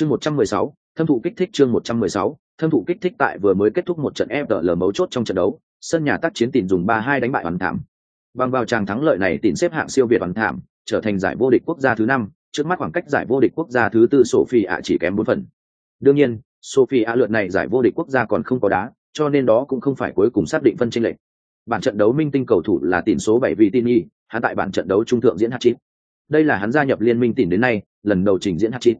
chương một trăm mười sáu thâm thụ kích thích chương một trăm mười sáu thâm thụ kích thích tại vừa mới kết thúc một trận fdl mấu chốt trong trận đấu, sân nhà tác chiến tỉnh dùng ba hai đánh bại hoàn thảm. Bằng vào tràng thắng lợi này tỉnh xếp hạng siêu việt hoàn thảm, trở thành giải vô địch quốc gia thứ năm, trước mắt khoảng cách giải vô địch quốc gia thứ tư Sophie ạ chỉ kém bốn phần. Đương nhiên, Sophie ạ lượt này giải vô địch quốc gia còn không có đá, cho nên đó cũng không phải cuối cùng xác định phân chênh lệch. Bản trận đấu minh tinh cầu thủ là tỷ số bảy Vitini, hắn tại bản trận đấu trung thượng diễn hat-trick. Đây là hắn gia nhập liên minh tỉnh đến nay, lần đầu trình diễn hat-trick.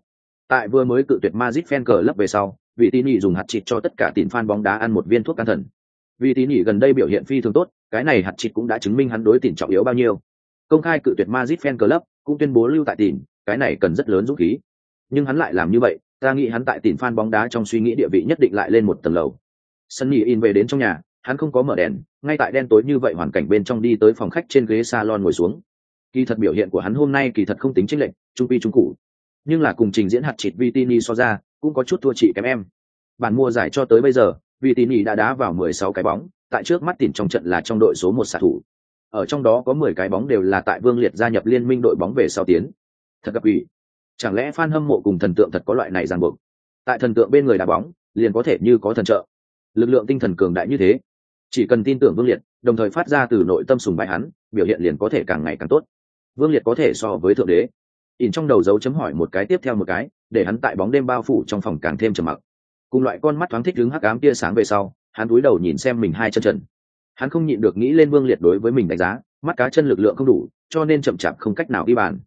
Tại vừa mới cự tuyệt Magic fan cờ lấp về sau, vị tín nhị dùng hạt chịt cho tất cả tín fan bóng đá ăn một viên thuốc an thần. Vị tín nhị gần đây biểu hiện phi thường tốt cái này hạt chịt cũng đã chứng minh hắn đối tín trọng yếu bao nhiêu. Công khai cự tuyệt Magic fan club cũng tuyên bố lưu tại tín cái này cần rất lớn dũng khí. Nhưng hắn lại làm như vậy ta nghĩ hắn tại tín fan bóng đá trong suy nghĩ địa vị nhất định lại lên một tầng lầu. Sân nhị in về đến trong nhà hắn không có mở đèn ngay tại đen tối như vậy hoàn cảnh bên trong đi tới phòng khách trên ghế salon ngồi xuống. Kỳ thật biểu hiện của hắn hôm nay kỳ thật không tính chênh lệch trung phi trung cụ nhưng là cùng trình diễn hạt chịt Vitini so ra, cũng có chút thua chị kém em. Bản mua giải cho tới bây giờ, Vitini đã đá vào 16 cái bóng, tại trước mắt tìm trong trận là trong đội số một xạ thủ. Ở trong đó có 10 cái bóng đều là tại vương liệt gia nhập liên minh đội bóng về sau tiến. Thật gặp ủy. Chẳng lẽ fan hâm mộ cùng thần tượng thật có loại này ràng buộc? Tại thần tượng bên người đá bóng, liền có thể như có thần trợ. Lực lượng tinh thần cường đại như thế. Chỉ cần tin tưởng vương liệt, đồng thời phát ra từ nội tâm sùng bái hắn, biểu hiện liền có thể càng ngày càng tốt. Vương liệt có thể so với thượng đế in trong đầu dấu chấm hỏi một cái tiếp theo một cái, để hắn tại bóng đêm bao phủ trong phòng càng thêm trầm mặc. Cùng loại con mắt thoáng thích đứng hắc ám tia sáng về sau, hắn cúi đầu nhìn xem mình hai chân trần. Hắn không nhịn được nghĩ lên vương liệt đối với mình đánh giá, mắt cá chân lực lượng không đủ, cho nên chậm chạp không cách nào ghi bàn.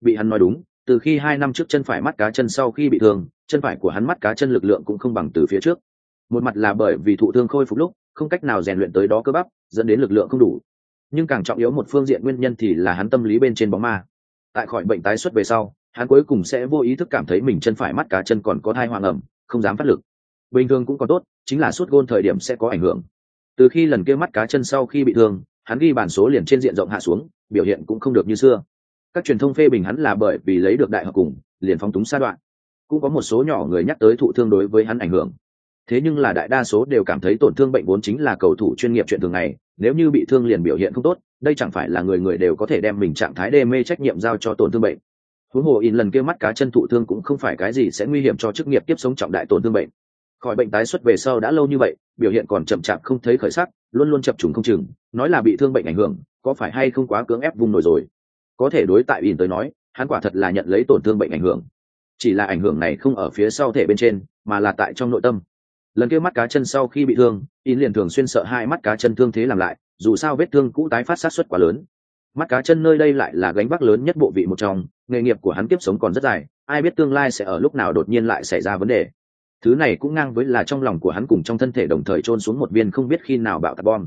Bị hắn nói đúng, từ khi hai năm trước chân phải mắt cá chân sau khi bị thương, chân phải của hắn mắt cá chân lực lượng cũng không bằng từ phía trước. Một mặt là bởi vì thụ thương khôi phục lúc, không cách nào rèn luyện tới đó cơ bắp, dẫn đến lực lượng không đủ. Nhưng càng trọng yếu một phương diện nguyên nhân thì là hắn tâm lý bên trên bóng ma tại khỏi bệnh tái xuất về sau, hắn cuối cùng sẽ vô ý thức cảm thấy mình chân phải mắt cá chân còn có thai hoàng ẩm, không dám phát lực. Bình thường cũng còn tốt, chính là suốt gôn thời điểm sẽ có ảnh hưởng. Từ khi lần kia mắt cá chân sau khi bị thương, hắn ghi bản số liền trên diện rộng hạ xuống, biểu hiện cũng không được như xưa. Các truyền thông phê bình hắn là bởi vì lấy được đại học cùng, liền phóng túng sa đoạn. Cũng có một số nhỏ người nhắc tới thụ thương đối với hắn ảnh hưởng thế nhưng là đại đa số đều cảm thấy tổn thương bệnh vốn chính là cầu thủ chuyên nghiệp chuyện thường ngày, nếu như bị thương liền biểu hiện không tốt, đây chẳng phải là người người đều có thể đem mình trạng thái đê mê trách nhiệm giao cho tổn thương bệnh. Huống hồ in lần kia mắt cá chân thụ thương cũng không phải cái gì sẽ nguy hiểm cho chức nghiệp tiếp sống trọng đại tổn thương bệnh. Khỏi bệnh tái xuất về sau đã lâu như vậy, biểu hiện còn chậm chạp không thấy khởi sắc, luôn luôn chập trùng không chừng, nói là bị thương bệnh ảnh hưởng, có phải hay không quá cưỡng ép vùng nổi rồi? Có thể đối tại in tới nói, hắn quả thật là nhận lấy tổn thương bệnh ảnh hưởng. Chỉ là ảnh hưởng này không ở phía sau thể bên trên, mà là tại trong nội tâm lần kia mắt cá chân sau khi bị thương, in liền thường xuyên sợ hai mắt cá chân thương thế làm lại, dù sao vết thương cũ tái phát sát xuất quá lớn. Mắt cá chân nơi đây lại là gánh vác lớn nhất bộ vị một trong, nghề nghiệp của hắn tiếp sống còn rất dài, ai biết tương lai sẽ ở lúc nào đột nhiên lại xảy ra vấn đề. Thứ này cũng ngang với là trong lòng của hắn cùng trong thân thể đồng thời trôn xuống một viên không biết khi nào bạo tạc bom.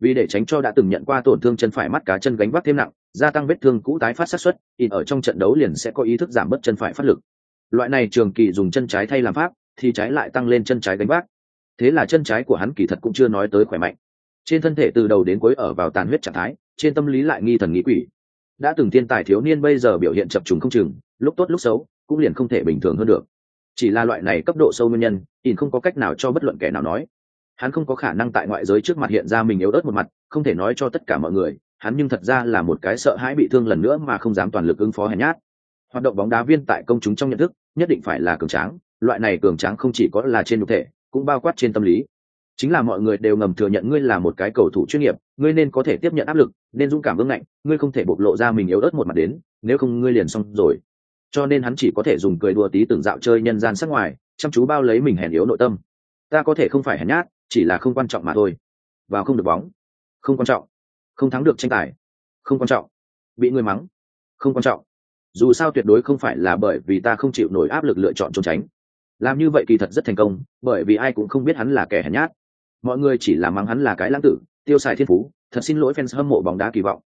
Vì để tránh cho đã từng nhận qua tổn thương chân phải mắt cá chân gánh vác thêm nặng, gia tăng vết thương cũ tái phát sát xuất in ở trong trận đấu liền sẽ có ý thức giảm bớt chân phải phát lực. Loại này trường kỳ dùng chân trái thay làm pháp thì trái lại tăng lên chân trái gánh vác. Thế là chân trái của hắn kỳ thật cũng chưa nói tới khỏe mạnh. Trên thân thể từ đầu đến cuối ở vào tàn huyết trạng thái, trên tâm lý lại nghi thần nghĩ quỷ. Đã từng thiên tài thiếu niên bây giờ biểu hiện chập trùng không chừng, lúc tốt lúc xấu, cũng liền không thể bình thường hơn được. Chỉ là loại này cấp độ sâu nguyên nhân, ỉn không có cách nào cho bất luận kẻ nào nói. Hắn không có khả năng tại ngoại giới trước mặt hiện ra mình yếu ớt một mặt, không thể nói cho tất cả mọi người, hắn nhưng thật ra là một cái sợ hãi bị thương lần nữa mà không dám toàn lực ứng phó hèn nhát. Hoạt động bóng đá viên tại công chúng trong nhận thức, nhất định phải là cường tráng loại này cường tráng không chỉ có là trên nhục thể, cũng bao quát trên tâm lý. Chính là mọi người đều ngầm thừa nhận ngươi là một cái cầu thủ chuyên nghiệp, ngươi nên có thể tiếp nhận áp lực, nên dũng cảm vững ngạnh, ngươi không thể bộc lộ ra mình yếu ớt một mặt đến, nếu không ngươi liền xong rồi. Cho nên hắn chỉ có thể dùng cười đùa tí từng dạo chơi nhân gian sắc ngoài, chăm chú bao lấy mình hèn yếu nội tâm. Ta có thể không phải hèn nhát, chỉ là không quan trọng mà thôi. Vào không được bóng. Không quan trọng. Không thắng được tranh tài. Không quan trọng. Bị người mắng. Không quan trọng. Dù sao tuyệt đối không phải là bởi vì ta không chịu nổi áp lực lựa chọn trốn tránh làm như vậy kỳ thật rất thành công, bởi vì ai cũng không biết hắn là kẻ hèn nhát. Mọi người chỉ là mắng hắn là cái lãng tử, tiêu xài thiên phú, thật xin lỗi fans hâm mộ bóng đá kỳ vọng.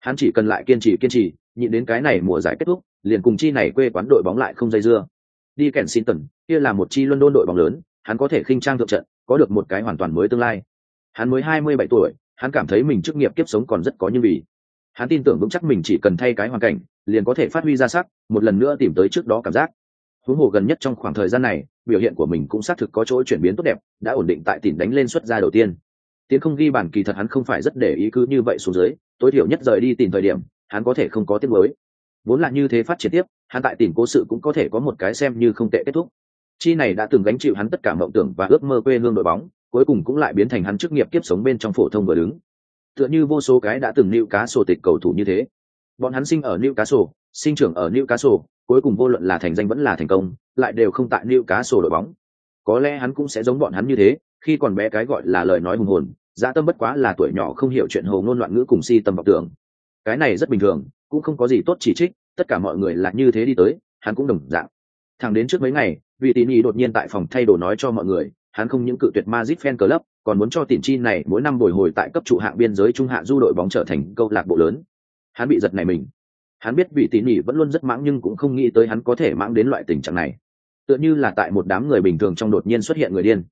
Hắn chỉ cần lại kiên trì kiên trì, nhịn đến cái này mùa giải kết thúc, liền cùng chi này quê quán đội bóng lại không dây dưa. Đi kèn xin tần, kia là một chi london đội bóng lớn, hắn có thể khinh trang thượng trận, có được một cái hoàn toàn mới tương lai. Hắn mới hai mươi bảy tuổi, hắn cảm thấy mình chức nghiệp kiếp sống còn rất có như vì. Hắn tin tưởng vững chắc mình chỉ cần thay cái hoàn cảnh, liền có thể phát huy ra sắc, một lần nữa tìm tới trước đó cảm giác huống hồ gần nhất trong khoảng thời gian này, biểu hiện của mình cũng xác thực có chỗ chuyển biến tốt đẹp, đã ổn định tại tỉnh đánh lên xuất ra đầu tiên. Tiến không ghi bản kỳ thật hắn không phải rất để ý cứ như vậy xuống dưới, tối thiểu nhất rời đi tìm thời điểm, hắn có thể không có tiết mới vốn là như thế phát triển tiếp, hắn tại tìm cố sự cũng có thể có một cái xem như không tệ kết thúc. Chi này đã từng gánh chịu hắn tất cả mộng tưởng và ước mơ quê hương đội bóng, cuối cùng cũng lại biến thành hắn chức nghiệp kiếp sống bên trong phổ thông vừa đứng. Tựa như vô số cái đã từng nịu cá sổ tịch cầu thủ như thế. Bọn hắn sinh ở nịu cá sổ sinh trưởng ở nịu cá sổ cuối cùng vô luận là thành danh vẫn là thành công lại đều không tại lưu cá sổ đội bóng có lẽ hắn cũng sẽ giống bọn hắn như thế khi còn bé cái gọi là lời nói hùng hồn dạ tâm bất quá là tuổi nhỏ không hiểu chuyện hồ ngôn loạn ngữ cùng si tâm vọng tưởng cái này rất bình thường cũng không có gì tốt chỉ trích tất cả mọi người là như thế đi tới hắn cũng đồng dạng thẳng đến trước mấy ngày vị tín ý đột nhiên tại phòng thay đồ nói cho mọi người hắn không những cự tuyệt Madrid fan club, còn muốn cho tiền chi này mỗi năm bồi hồi tại cấp trụ hạng biên giới trung hạ du đội bóng trở thành câu lạc bộ lớn. Hắn bị giật này mình. Hắn biết vị tỉ ý vẫn luôn rất mãng nhưng cũng không nghĩ tới hắn có thể mãng đến loại tình trạng này. Tựa như là tại một đám người bình thường trong đột nhiên xuất hiện người điên.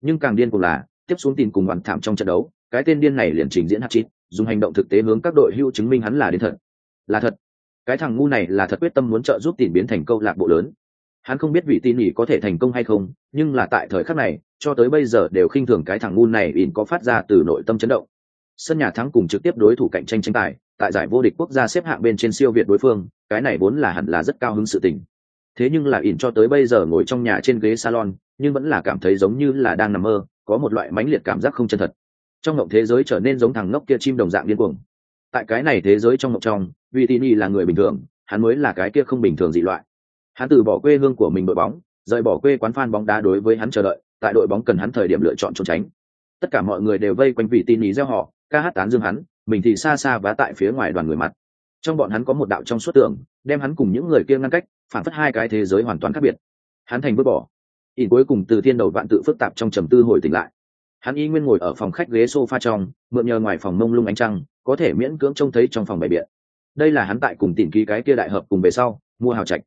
Nhưng càng điên cùng là, tiếp xuống tin cùng hoàn thảm trong trận đấu, cái tên điên này liền trình diễn hát chít dùng hành động thực tế hướng các đội hưu chứng minh hắn là điên thật. Là thật. Cái thằng ngu này là thật quyết tâm muốn trợ giúp tìm biến thành câu lạc bộ lớn hắn không biết vị tin nhỉ có thể thành công hay không nhưng là tại thời khắc này cho tới bây giờ đều khinh thường cái thằng ngu này in có phát ra từ nội tâm chấn động sân nhà thắng cùng trực tiếp đối thủ cạnh tranh tranh tài, tại giải vô địch quốc gia xếp hạng bên trên siêu việt đối phương, cái này vốn là hẳn là rất cao hứng sự tình. Thế nhưng là ỉn cho tới bây giờ ngồi trong nhà trên ghế salon, nhưng vẫn là cảm thấy giống như là đang nằm mơ, có một loại mãnh liệt cảm giác không chân thật. Trong ngộng thế giới trở nên giống thằng ngốc kia chim đồng dạng điên cuồng. Tại cái này thế giới trong ngộng trong, vì tini là người bình thường, hắn mới là cái kia không bình thường dị loại. Hắn từ bỏ quê hương của mình đội bóng, rời bỏ quê quán fan bóng đá đối với hắn chờ đợi, tại đội bóng cần hắn thời điểm lựa chọn trốn tránh tất cả mọi người đều vây quanh vị tin ý gieo họ, ca hát tán dương hắn, mình thì xa xa vá tại phía ngoài đoàn người mặt. Trong bọn hắn có một đạo trong suốt tưởng, đem hắn cùng những người kia ngăn cách, phản phất hai cái thế giới hoàn toàn khác biệt. Hắn thành vứt bỏ. Ỉn cuối cùng từ thiên đầu vạn tự phức tạp trong trầm tư hồi tỉnh lại. Hắn y nguyên ngồi ở phòng khách ghế sofa trong, mượn nhờ ngoài phòng mông lung ánh trăng, có thể miễn cưỡng trông thấy trong phòng bày biện. Đây là hắn tại cùng tìm ký cái kia đại hợp cùng về sau, mua hào trạch.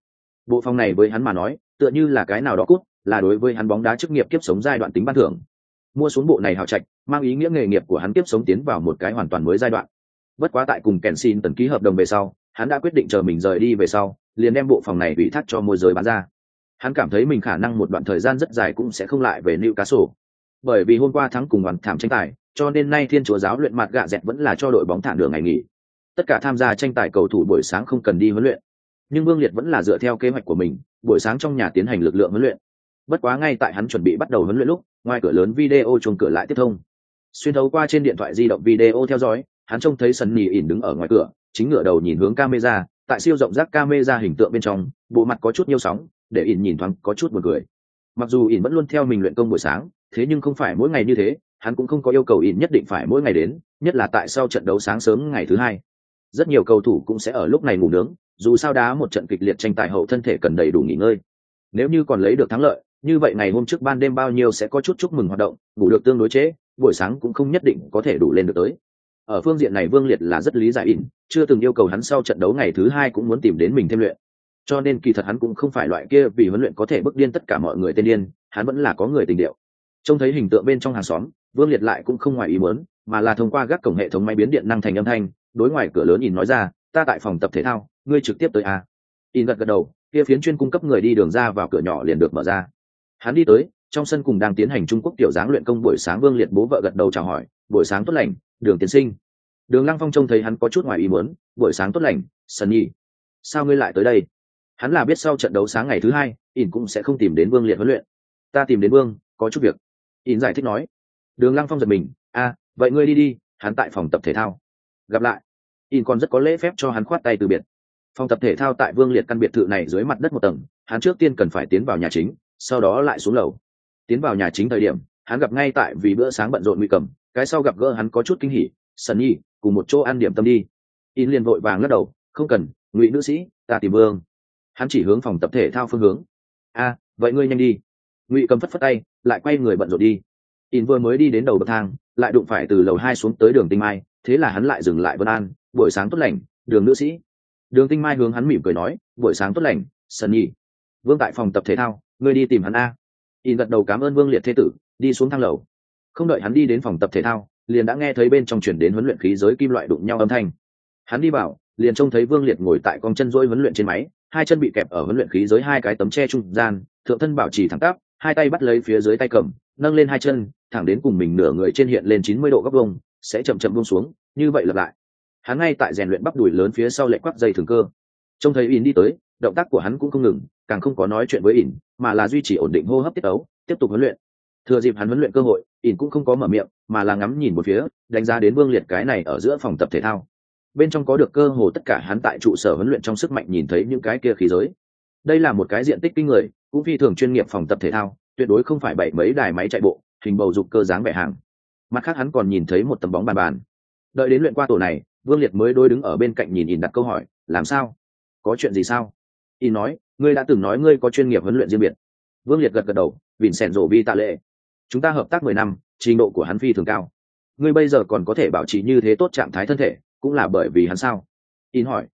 Bộ phòng này với hắn mà nói, tựa như là cái nào đó cút, là đối với hắn bóng đá chức nghiệp kiếp sống giai đoạn tính ban thưởng mua xuống bộ này hào trạch, mang ý nghĩa nghề nghiệp của hắn tiếp sống tiến vào một cái hoàn toàn mới giai đoạn. Bất quá tại cùng kèn xin tần ký hợp đồng về sau, hắn đã quyết định chờ mình rời đi về sau, liền đem bộ phòng này bị thắt cho môi giới bán ra. Hắn cảm thấy mình khả năng một đoạn thời gian rất dài cũng sẽ không lại về nữ cá sổ bởi vì hôm qua thắng cùng đoàn thảm tranh tài, cho nên nay thiên chúa giáo luyện mặt gạ dẹt vẫn là cho đội bóng thả đường ngày nghỉ. Tất cả tham gia tranh tài cầu thủ buổi sáng không cần đi huấn luyện. Nhưng vương liệt vẫn là dựa theo kế hoạch của mình, buổi sáng trong nhà tiến hành lực lượng huấn luyện. Bất quá ngay tại hắn chuẩn bị bắt đầu huấn luyện lúc ngoài cửa lớn video chuồng cửa lại tiếp thông. Xuyên thấu qua trên điện thoại di động video theo dõi, hắn trông thấy sân nhì ỉn đứng ở ngoài cửa, chính ngửa đầu nhìn hướng camera, tại siêu rộng rác camera hình tượng bên trong, bộ mặt có chút nhiều sóng, để ỉn nhìn thoáng có chút buồn cười. Mặc dù ỉn vẫn luôn theo mình luyện công buổi sáng, thế nhưng không phải mỗi ngày như thế, hắn cũng không có yêu cầu ỉn nhất định phải mỗi ngày đến, nhất là tại sau trận đấu sáng sớm ngày thứ hai. Rất nhiều cầu thủ cũng sẽ ở lúc này ngủ nướng, dù sao đá một trận kịch liệt tranh tài hậu thân thể cần đầy đủ nghỉ ngơi. Nếu như còn lấy được thắng lợi như vậy ngày hôm trước ban đêm bao nhiêu sẽ có chút chúc mừng hoạt động, ngủ được tương đối chế buổi sáng cũng không nhất định có thể đủ lên được tới. Ở phương diện này vương liệt là rất lý giải ỉn, chưa từng yêu cầu hắn sau trận đấu ngày thứ hai cũng muốn tìm đến mình thêm luyện. Cho nên kỳ thật hắn cũng không phải loại kia vì huấn luyện có thể bức điên tất cả mọi người tên điên, hắn vẫn là có người tình điệu. Trông thấy hình tượng bên trong hàng xóm, vương liệt lại cũng không ngoài ý muốn, mà là thông qua gác cổng hệ thống máy biến điện năng thành âm thanh, đối ngoài cửa lớn nhìn nói ra, ta tại phòng tập thể thao, ngươi trực tiếp tới à? ỉn gật gật đầu, kia phiến chuyên cung cấp người đi đường ra vào cửa nhỏ liền được mở ra hắn đi tới, trong sân cùng đang tiến hành trung quốc tiểu dáng luyện công buổi sáng vương liệt bố vợ gật đầu chào hỏi, buổi sáng tốt lành, đường tiến sinh. Đường lăng phong trông thấy hắn có chút ngoài ý muốn, buổi sáng tốt lành sân nhi. Sao ngươi lại tới đây? Hắn là biết sau trận đấu sáng ngày thứ hai ỉn cũng sẽ không tìm đến vương liệt huấn luyện. Ta tìm đến vương, có chút việc. Ỉn giải thích nói. Đường lăng phong giật mình, a, vậy ngươi đi đi, hắn tại phòng tập thể thao. Gặp lại ỉn còn rất có lễ phép cho hắn khoát tay từ biệt. Phòng tập thể thao tại vương liệt căn biệt thự này dưới mặt đất một tầng, hắn trước tiên cần phải tiến vào nhà chính sau đó lại xuống lầu. Tiến vào nhà chính thời điểm, hắn gặp ngay tại vì bữa sáng bận rộn nguy cầm cái sau gặp gỡ hắn có chút kinh hỉ, sần nhi, cùng một chỗ ăn điểm tâm đi. In liền vội vàng lắc đầu, không cần, ngụy nữ sĩ, ta tìm vương. Hắn chỉ hướng phòng tập thể thao phương hướng. A, vậy ngươi nhanh đi. Ngụy cầm phất phất tay, lại quay người bận rộn đi. In vừa mới đi đến đầu bậc thang, lại đụng phải từ lầu hai xuống tới đường tinh mai, thế là hắn lại dừng lại vân an, buổi sáng tốt lành, đường nữ sĩ. Đường tinh mai hướng hắn mỉm cười nói, buổi sáng tốt lành, sần nhi. Vương tại phòng tập thể thao ngươi đi tìm hắn a. In gật đầu cảm ơn vương liệt thế tử, đi xuống thang lầu. Không đợi hắn đi đến phòng tập thể thao, liền đã nghe thấy bên trong chuyển đến huấn luyện khí giới kim loại đụng nhau âm thanh. Hắn đi vào, liền trông thấy vương liệt ngồi tại con chân dỗi huấn luyện trên máy, hai chân bị kẹp ở huấn luyện khí giới hai cái tấm tre trung gian, thượng thân bảo trì thẳng tắp, hai tay bắt lấy phía dưới tay cầm, nâng lên hai chân, thẳng đến cùng mình nửa người trên hiện lên chín mươi độ góc vông sẽ chậm chậm buông xuống, như vậy lặp lại. Hắn ngay tại rèn luyện bắp đùi lớn phía sau lệ quắc dây thường cơ. Trông thấy in đi tới, động tác của hắn cũng không ngừng, càng không có nói chuyện với ỉn mà là duy trì ổn định hô hấp tiết ấu tiếp tục huấn luyện. Thừa dịp hắn huấn luyện cơ hội, ỉn cũng không có mở miệng, mà là ngắm nhìn một phía, đánh giá đến vương liệt cái này ở giữa phòng tập thể thao. Bên trong có được cơ hồ tất cả hắn tại trụ sở huấn luyện trong sức mạnh nhìn thấy những cái kia khí giới. Đây là một cái diện tích kinh người, cũng phi thường chuyên nghiệp phòng tập thể thao, tuyệt đối không phải bảy mấy đài máy chạy bộ, hình bầu dục cơ dáng vẻ hàng. Mặt khác hắn còn nhìn thấy một tấm bóng bàn bàn. Đợi đến luyện qua tổ này, vương liệt mới đôi đứng ở bên cạnh nhìn ỉn đặt câu hỏi, làm sao? Có chuyện gì sao? Ỉn nói ngươi đã từng nói ngươi có chuyên nghiệp huấn luyện riêng biệt. Vương liệt gật gật đầu vìn sẻn rổ vi tạ lệ. Chúng ta hợp tác mười năm, trình độ của hắn phi thường cao. Ngươi bây giờ còn có thể bảo trì như thế tốt trạng thái thân thể, cũng là bởi vì hắn sao? In hỏi.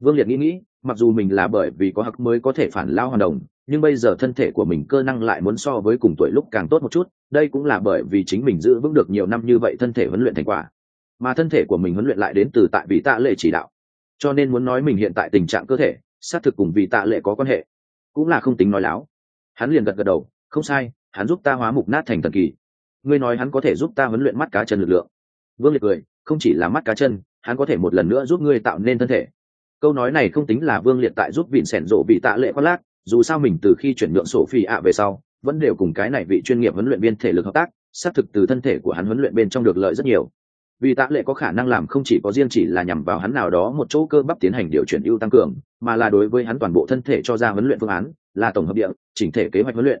Vương liệt nghĩ nghĩ, mặc dù mình là bởi vì có hắc mới có thể phản lao hoàn đồng, nhưng bây giờ thân thể của mình cơ năng lại muốn so với cùng tuổi lúc càng tốt một chút, đây cũng là bởi vì chính mình giữ vững được nhiều năm như vậy thân thể huấn luyện thành quả. Mà thân thể của mình huấn luyện lại đến từ tại vị tạ lệ chỉ đạo. Cho nên muốn nói mình hiện tại tình trạng cơ thể xác thực cùng vị tạ lệ có quan hệ, cũng là không tính nói láo. Hắn liền gật gật đầu, không sai, hắn giúp ta hóa mục nát thành thần kỳ. Ngươi nói hắn có thể giúp ta huấn luyện mắt cá chân lực lượng. Vương liệt cười, không chỉ là mắt cá chân, hắn có thể một lần nữa giúp ngươi tạo nên thân thể. Câu nói này không tính là vương liệt tại giúp vịn sẻn rộ bị tạ lệ khoác lác, dù sao mình từ khi chuyển nhượng sổ phi ạ về sau, vẫn đều cùng cái này vị chuyên nghiệp huấn luyện viên thể lực hợp tác, xác thực từ thân thể của hắn huấn luyện bên trong được lợi rất nhiều vì tạ lệ có khả năng làm không chỉ có riêng chỉ là nhằm vào hắn nào đó một chỗ cơ bắp tiến hành điều chuyển ưu tăng cường, mà là đối với hắn toàn bộ thân thể cho ra huấn luyện phương án, là tổng hợp địa, chỉnh thể kế hoạch huấn luyện.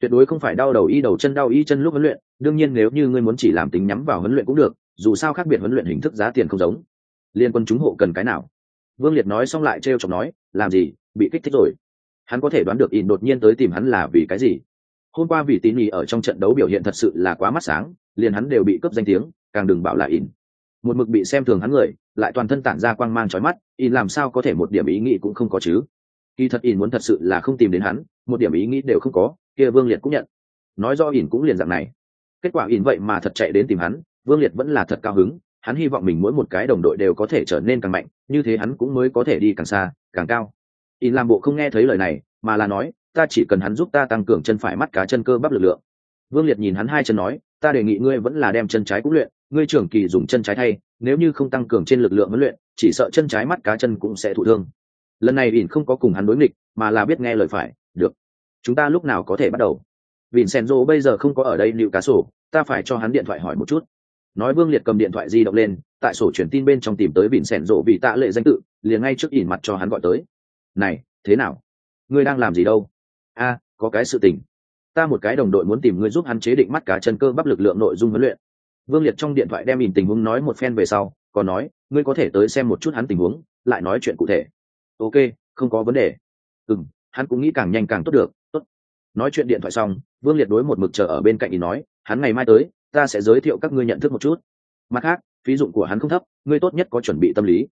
Tuyệt đối không phải đau đầu y đầu chân đau y chân lúc huấn luyện, đương nhiên nếu như ngươi muốn chỉ làm tính nhắm vào huấn luyện cũng được, dù sao khác biệt huấn luyện hình thức giá tiền không giống. Liên quân chúng hộ cần cái nào? Vương liệt nói xong lại t r chọc nói, làm gì, bị kích thích rồi. Hắn có thể đoán được ỉn đột nhiên tới tìm hắn là vì cái gì. Hôm qua vì tín ý ở trong trận đấu biểu hiện thật sự là quá mắt sáng, liền hắn đều bị cướp danh tiếng càng đừng bảo là ỉn. Một mực bị xem thường hắn người, lại toàn thân tản ra quang mang trói mắt, ỉn làm sao có thể một điểm ý nghĩ cũng không có chứ? Kỳ thật ỉn muốn thật sự là không tìm đến hắn, một điểm ý nghĩ đều không có, kia vương liệt cũng nhận. Nói do ỉn cũng liền dạng này. Kết quả ỉn vậy mà thật chạy đến tìm hắn, vương liệt vẫn là thật cao hứng, hắn hy vọng mình mỗi một cái đồng đội đều có thể trở nên càng mạnh, như thế hắn cũng mới có thể đi càng xa, càng cao. Ỉn làm bộ không nghe thấy lời này, mà là nói, ta chỉ cần hắn giúp ta tăng cường chân phải mắt cá chân cơ bắp lực lượng. Vương liệt nhìn hắn hai chân nói, ta đề nghị ngươi vẫn là đem chân trái cũng luyện ngươi trưởng kỳ dùng chân trái thay, nếu như không tăng cường trên lực lượng huấn luyện, chỉ sợ chân trái mắt cá chân cũng sẽ thụ thương. Lần này ỉn không có cùng hắn đối nghịch, mà là biết nghe lời phải, được, chúng ta lúc nào có thể bắt đầu? Vịn sen rô bây giờ không có ở đây liệu cá sổ, ta phải cho hắn điện thoại hỏi một chút. Nói vương liệt cầm điện thoại di động lên, tại sổ truyền tin bên trong tìm tới vịn sen rộ vì tạ lệ danh tự, liền ngay trước ỉn mặt cho hắn gọi tới. Này, thế nào? Ngươi đang làm gì đâu? A, có cái sự tình. Ta một cái đồng đội muốn tìm ngươi giúp hắn chế định mắt cá chân cơ bắp lực lượng nội dung huấn luyện vương liệt trong điện thoại đem ỉn tình huống nói một phen về sau, còn nói, ngươi có thể tới xem một chút hắn tình huống, lại nói chuyện cụ thể. Ok, không có vấn đề. Ừ hắn cũng nghĩ càng nhanh càng tốt được, tốt. Nói chuyện điện thoại xong, vương liệt đối một mực chờ ở bên cạnh ý nói, hắn ngày mai tới, ta sẽ giới thiệu các ngươi nhận thức một chút. Mặt khác, phí dụng của hắn không thấp, ngươi tốt nhất có chuẩn bị tâm lý.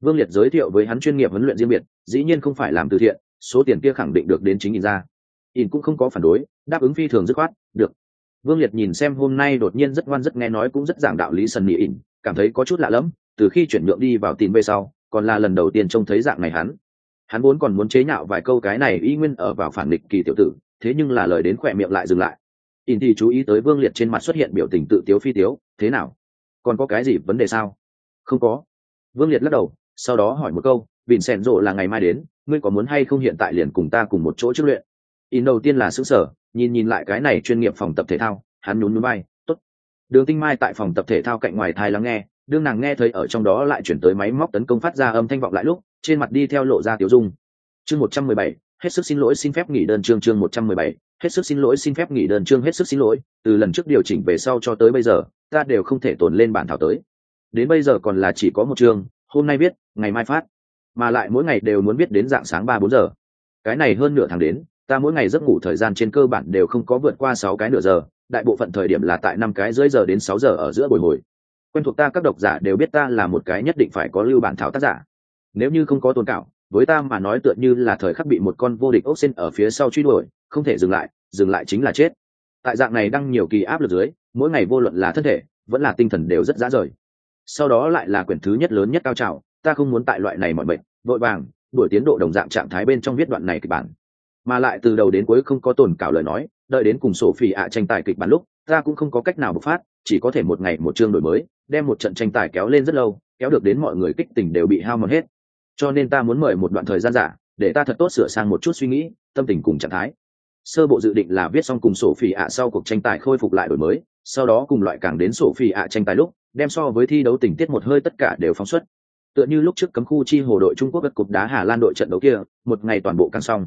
Vương liệt giới thiệu với hắn chuyên nghiệp huấn luyện riêng biệt, dĩ nhiên không phải làm từ thiện, số tiền kia khẳng định được đến chính in ra. In cũng không có phản đối, đáp ứng phi thường dứt khoát, được vương liệt nhìn xem hôm nay đột nhiên rất ngoan rất nghe nói cũng rất giảng đạo lý sần mỹ ỉn, cảm thấy có chút lạ lẫm từ khi chuyển nhượng đi vào tin về sau còn là lần đầu tiên trông thấy dạng này hắn. Hắn vốn còn muốn chế nhạo vài câu cái này y nguyên ở vào phản địch kỳ tiểu tử thế nhưng là lời đến khỏe miệng lại dừng lại. In thì chú ý tới vương liệt trên mặt xuất hiện biểu tình tự tiếu phi tiếu thế nào? Còn có cái gì vấn đề sao? Không có. Vương liệt lắc đầu sau đó hỏi một câu vịn sẻn rộ là ngày mai đến ngươi có muốn hay không hiện tại liền cùng ta cùng một chỗ trước luyện? In đầu tiên là xứng sở nhìn nhìn lại cái này chuyên nghiệp phòng tập thể thao, hắn nhún núi bay tốt. Đường tinh mai tại phòng tập thể thao cạnh ngoài thai lắng nghe, đương nàng nghe thấy ở trong đó lại chuyển tới máy móc tấn công phát ra âm thanh vọng lại lúc, trên mặt đi theo lộ ra tiểu dung. Chương một trăm mười bảy, hết sức xin lỗi xin phép nghỉ đơn chương chương một trăm mười bảy, hết sức xin lỗi xin phép nghỉ đơn chương, hết sức xin lỗi, từ lần trước điều chỉnh về sau cho tới bây giờ, ta đều không thể tồn lên bản thảo tới. Đến bây giờ còn là chỉ có một chương, hôm nay viết ngày mai phát. Mà lại mỗi ngày đều muốn viết đến dạng sáng ba bốn giờ. Cái này hơn nửa tháng đến ta mỗi ngày giấc ngủ thời gian trên cơ bản đều không có vượt qua sáu cái nửa giờ, đại bộ phận thời điểm là tại năm cái dưới giờ đến sáu giờ ở giữa bồi hồi. Quen thuộc ta các độc giả đều biết ta là một cái nhất định phải có lưu bản thảo tác giả. Nếu như không có tồn cảo, với ta mà nói tựa như là thời khắc bị một con vô địch ốc sen ở phía sau truy đuổi, không thể dừng lại dừng lại chính là chết. Tại dạng này đang nhiều kỳ áp lực dưới, mỗi ngày vô luận là thân thể, vẫn là tinh thần đều rất dã rời. Sau đó lại là quyển thứ nhất lớn nhất cao trào, ta không muốn tại loại này mọi bệnh, vội vàng, đuổi tiến độ đồng dạng trạng thái bên trong viết đoạn này kịch bản mà lại từ đầu đến cuối không có tồn cảo lời nói, đợi đến cùng sổ phỉ ạ tranh tài kịch bản lúc, ta cũng không có cách nào bộc phát, chỉ có thể một ngày một chương đổi mới, đem một trận tranh tài kéo lên rất lâu, kéo được đến mọi người kích tình đều bị hao mòn hết. Cho nên ta muốn mời một đoạn thời gian giả, để ta thật tốt sửa sang một chút suy nghĩ, tâm tình cùng trạng thái. Sơ bộ dự định là viết xong cùng sổ phi ạ sau cuộc tranh tài khôi phục lại đổi mới, sau đó cùng loại càng đến sổ phi ạ tranh tài lúc, đem so với thi đấu tình tiết một hơi tất cả đều phóng xuất. Tựa như lúc trước cấm khu chi hồ đội trung quốc gật cục đá hà lan đội trận đấu kia, một ngày toàn bộ càng xong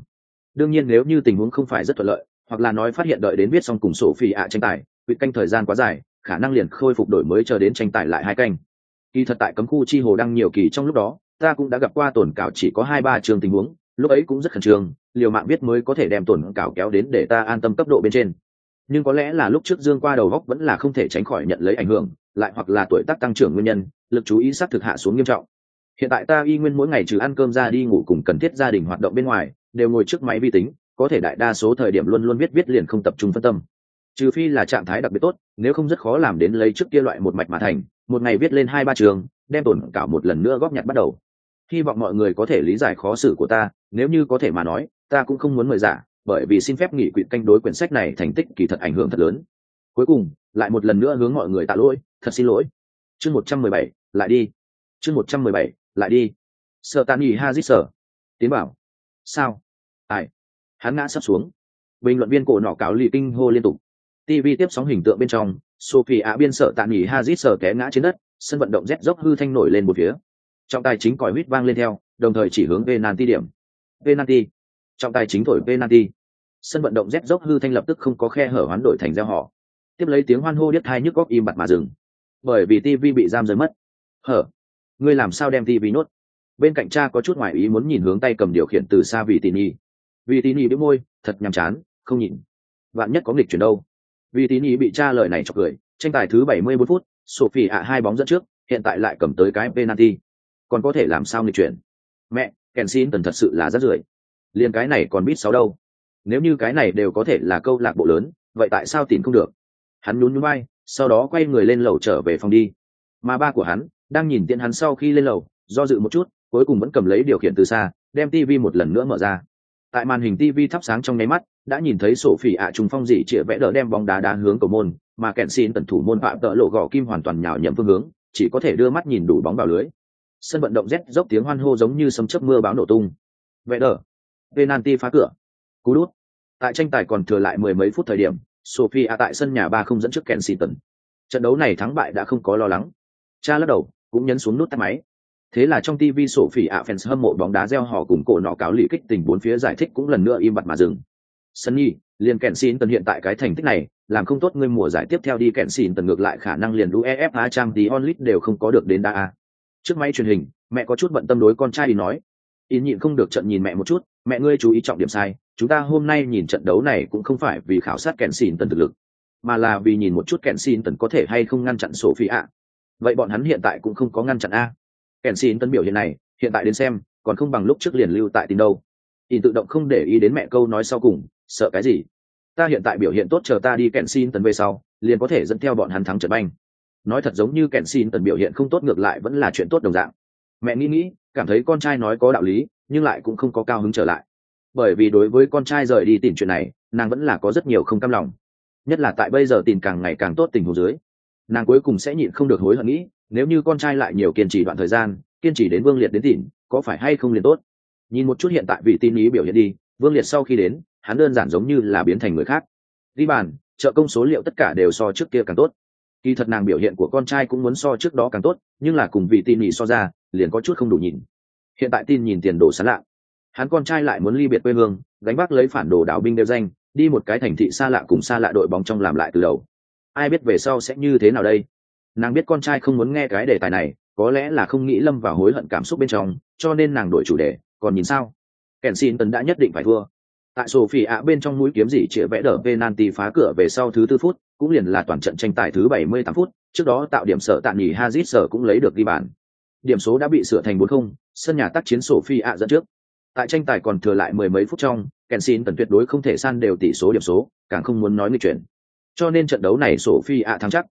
đương nhiên nếu như tình huống không phải rất thuận lợi, hoặc là nói phát hiện đợi đến viết xong cùng sổ phi ạ tranh tài, quỵt canh thời gian quá dài, khả năng liền khôi phục đổi mới chờ đến tranh tài lại hai canh. Kỳ thật tại cấm khu chi hồ đăng nhiều kỳ trong lúc đó, ta cũng đã gặp qua tổn cảo chỉ có hai ba trường tình huống, lúc ấy cũng rất khẩn trương, liều mạng viết mới có thể đem tổn cảo kéo đến để ta an tâm cấp độ bên trên. Nhưng có lẽ là lúc trước dương qua đầu góc vẫn là không thể tránh khỏi nhận lấy ảnh hưởng, lại hoặc là tuổi tác tăng trưởng nguyên nhân, lực chú ý xác thực hạ xuống nghiêm trọng. Hiện tại ta y nguyên mỗi ngày trừ ăn cơm ra đi ngủ cùng cần thiết gia đình hoạt động bên ngoài đều ngồi trước máy vi tính, có thể đại đa số thời điểm luôn luôn biết viết liền không tập trung phân tâm. Trừ phi là trạng thái đặc biệt tốt, nếu không rất khó làm đến lấy trước kia loại một mạch mà thành, một ngày viết lên hai ba trường, đem tổn cả một lần nữa góp nhặt bắt đầu. Hy vọng mọi người có thể lý giải khó xử của ta, nếu như có thể mà nói, ta cũng không muốn mời giả, bởi vì xin phép nghỉ quỵ canh đối quyển sách này thành tích kỳ thật ảnh hưởng thật lớn. Cuối cùng, lại một lần nữa hướng mọi người tạ lỗi, thật xin lỗi. Chương một trăm mười bảy, lại đi. Chương một trăm mười bảy, lại đi. Sợ tàn nghỉ ha dít sở. Tiến bảo. Sao? Ai? Hắn ngã sắp xuống. Bình luận viên cổ nọ cáo lì kinh hô liên tục. Tv tiếp sóng hình tượng bên trong sophie ạ biên sợ tàn nghỉ hazit sợ té ngã trên đất, sân vận động rét dốc hư thanh nổi lên một phía. Trọng tài chính còi huýt vang lên theo, đồng thời chỉ hướng penalty điểm. Penalty. Trọng tài chính thổi penalty. Sân vận động rét dốc hư thanh lập tức không có khe hở hoán đổi thành gieo họ. Tiếp lấy tiếng hoan hô điếc hai nhức góc im bặt mà dừng. Bởi vì tv bị giam rơi mất. Hở. Ngươi làm sao đem tv nốt? Bên cạnh cha có chút ngoại ý muốn nhìn hướng tay cầm điều khiển từ xa vì tỉ nhi vì tín ý đĩu môi, thật nhàm chán, không nhìn. Vạn nhất có nghịch chuyển đâu. Vì tín ý bị tra lời này chọc cười, tranh tài thứ 74 phút, sophie ạ hai bóng dẫn trước, hiện tại lại cầm tới cái penalty. Còn có thể làm sao nghịch chuyển? Mẹ, kèn xin tần thật sự là rất rưởi liền cái này còn biết sáu đâu. Nếu như cái này đều có thể là câu lạc bộ lớn, vậy tại sao tìm không được? Hắn nhún nhún bay sau đó quay người lên lầu trở về phòng đi. Mà ba của hắn, đang nhìn tiện hắn sau khi lên lầu, do dự một chút, cuối cùng vẫn cầm lấy điều khiển từ xa, đem tivi một lần nữa mở ra tại màn hình tv thắp sáng trong nháy mắt, đã nhìn thấy sổ phỉ ạ trùng phong dị chĩa vẽ đỡ đem bóng đá đá hướng cầu môn, mà kẹn xin tần thủ môn phạm tợ lộ gò kim hoàn toàn nhào nhầm phương hướng, chỉ có thể đưa mắt nhìn đủ bóng vào lưới. Sân vận động rét dốc tiếng hoan hô giống như sấm chớp mưa báo nổ tung. Vẽ đỡ. Penalty phá cửa. Cú đút. Tại tranh tài còn thừa lại mười mấy phút thời điểm sophie tại sân nhà ba không dẫn trước kensington trận đấu này thắng bại đã không có lo lắng. Cha lắc đầu, cũng nhấn xuống nút tắt máy thế là trong tv sổ phỉ ạ fans hâm mộ bóng đá gieo họ cùng cổ nọ cáo lì kích tình bốn phía giải thích cũng lần nữa im bặt mà dừng Sunny, liền kẹn xin tần hiện tại cái thành tích này, làm không tốt ngươi mùa giải tiếp theo đi kẹn xin tần ngược lại khả năng liền UEFA trang tí onlit đều không có được đến đa. Trước máy truyền hình, mẹ có chút bận tâm đối con trai đi nói. In nhịn không được trận nhìn mẹ một chút, mẹ ngươi chú ý trọng điểm sai, chúng ta hôm nay nhìn trận đấu này cũng không phải vì khảo sát kẹn xin tần thực lực, mà là vì nhìn một chút kẹn xin tần có thể hay không ngăn chặn Sophie ạ. Vậy bọn hắn hiện tại cũng không có ngăn chặn a. Kẹn xin tân biểu hiện này, hiện tại đến xem, còn không bằng lúc trước liền lưu tại tin đâu. In tự động không để ý đến mẹ câu nói sau cùng, sợ cái gì? Ta hiện tại biểu hiện tốt chờ ta đi kèn xin tần về sau liền có thể dẫn theo bọn hắn thắng trận banh. Nói thật giống như kèn xin tần biểu hiện không tốt ngược lại vẫn là chuyện tốt đồng dạng. Mẹ nghĩ nghĩ cảm thấy con trai nói có đạo lý nhưng lại cũng không có cao hứng trở lại. Bởi vì đối với con trai rời đi tìm chuyện này nàng vẫn là có rất nhiều không cam lòng. Nhất là tại bây giờ tìm càng ngày càng tốt tình huống dưới nàng cuối cùng sẽ nhịn không được hối hận nghĩ nếu như con trai lại nhiều kiên trì đoạn thời gian, kiên trì đến vương liệt đến tỉn có phải hay không liền tốt? Nhìn một chút hiện tại vị tin ý biểu hiện đi, vương liệt sau khi đến, hắn đơn giản giống như là biến thành người khác. Đi bàn, trợ công số liệu tất cả đều so trước kia càng tốt. Kỳ thật nàng biểu hiện của con trai cũng muốn so trước đó càng tốt, nhưng là cùng vị tin ý so ra, liền có chút không đủ nhìn. Hiện tại tin nhìn tiền đồ sán lạ. Hắn con trai lại muốn ly biệt quê hương, gánh vác lấy phản đồ đạo binh đều danh, đi một cái thành thị xa lạ cùng xa lạ đội bóng trong làm lại từ đầu. Ai biết về sau sẽ như thế nào đây? Nàng biết con trai không muốn nghe cái đề tài này có lẽ là không nghĩ lâm vào hối hận cảm xúc bên trong cho nên nàng đổi chủ đề còn nhìn sao? Kèn xin tấn đã nhất định phải thua. Tại sophie ạ bên trong mũi kiếm gì chĩa vẽ đỡ penalty phá cửa về sau thứ tư phút cũng liền là toàn trận tranh tài thứ 78 phút trước đó tạo điểm sở tạm nghỉ hazit sở cũng lấy được ghi bàn. Điểm số đã bị sửa thành 4-0, sân nhà tác chiến sophie ạ dẫn trước. Tại tranh tài còn thừa lại mười mấy phút trong kensin tần tuyệt đối không thể san đều tỷ số điểm số càng không muốn nói người chuyển. Cho nên trận đấu này sophie ạ thắng chắc.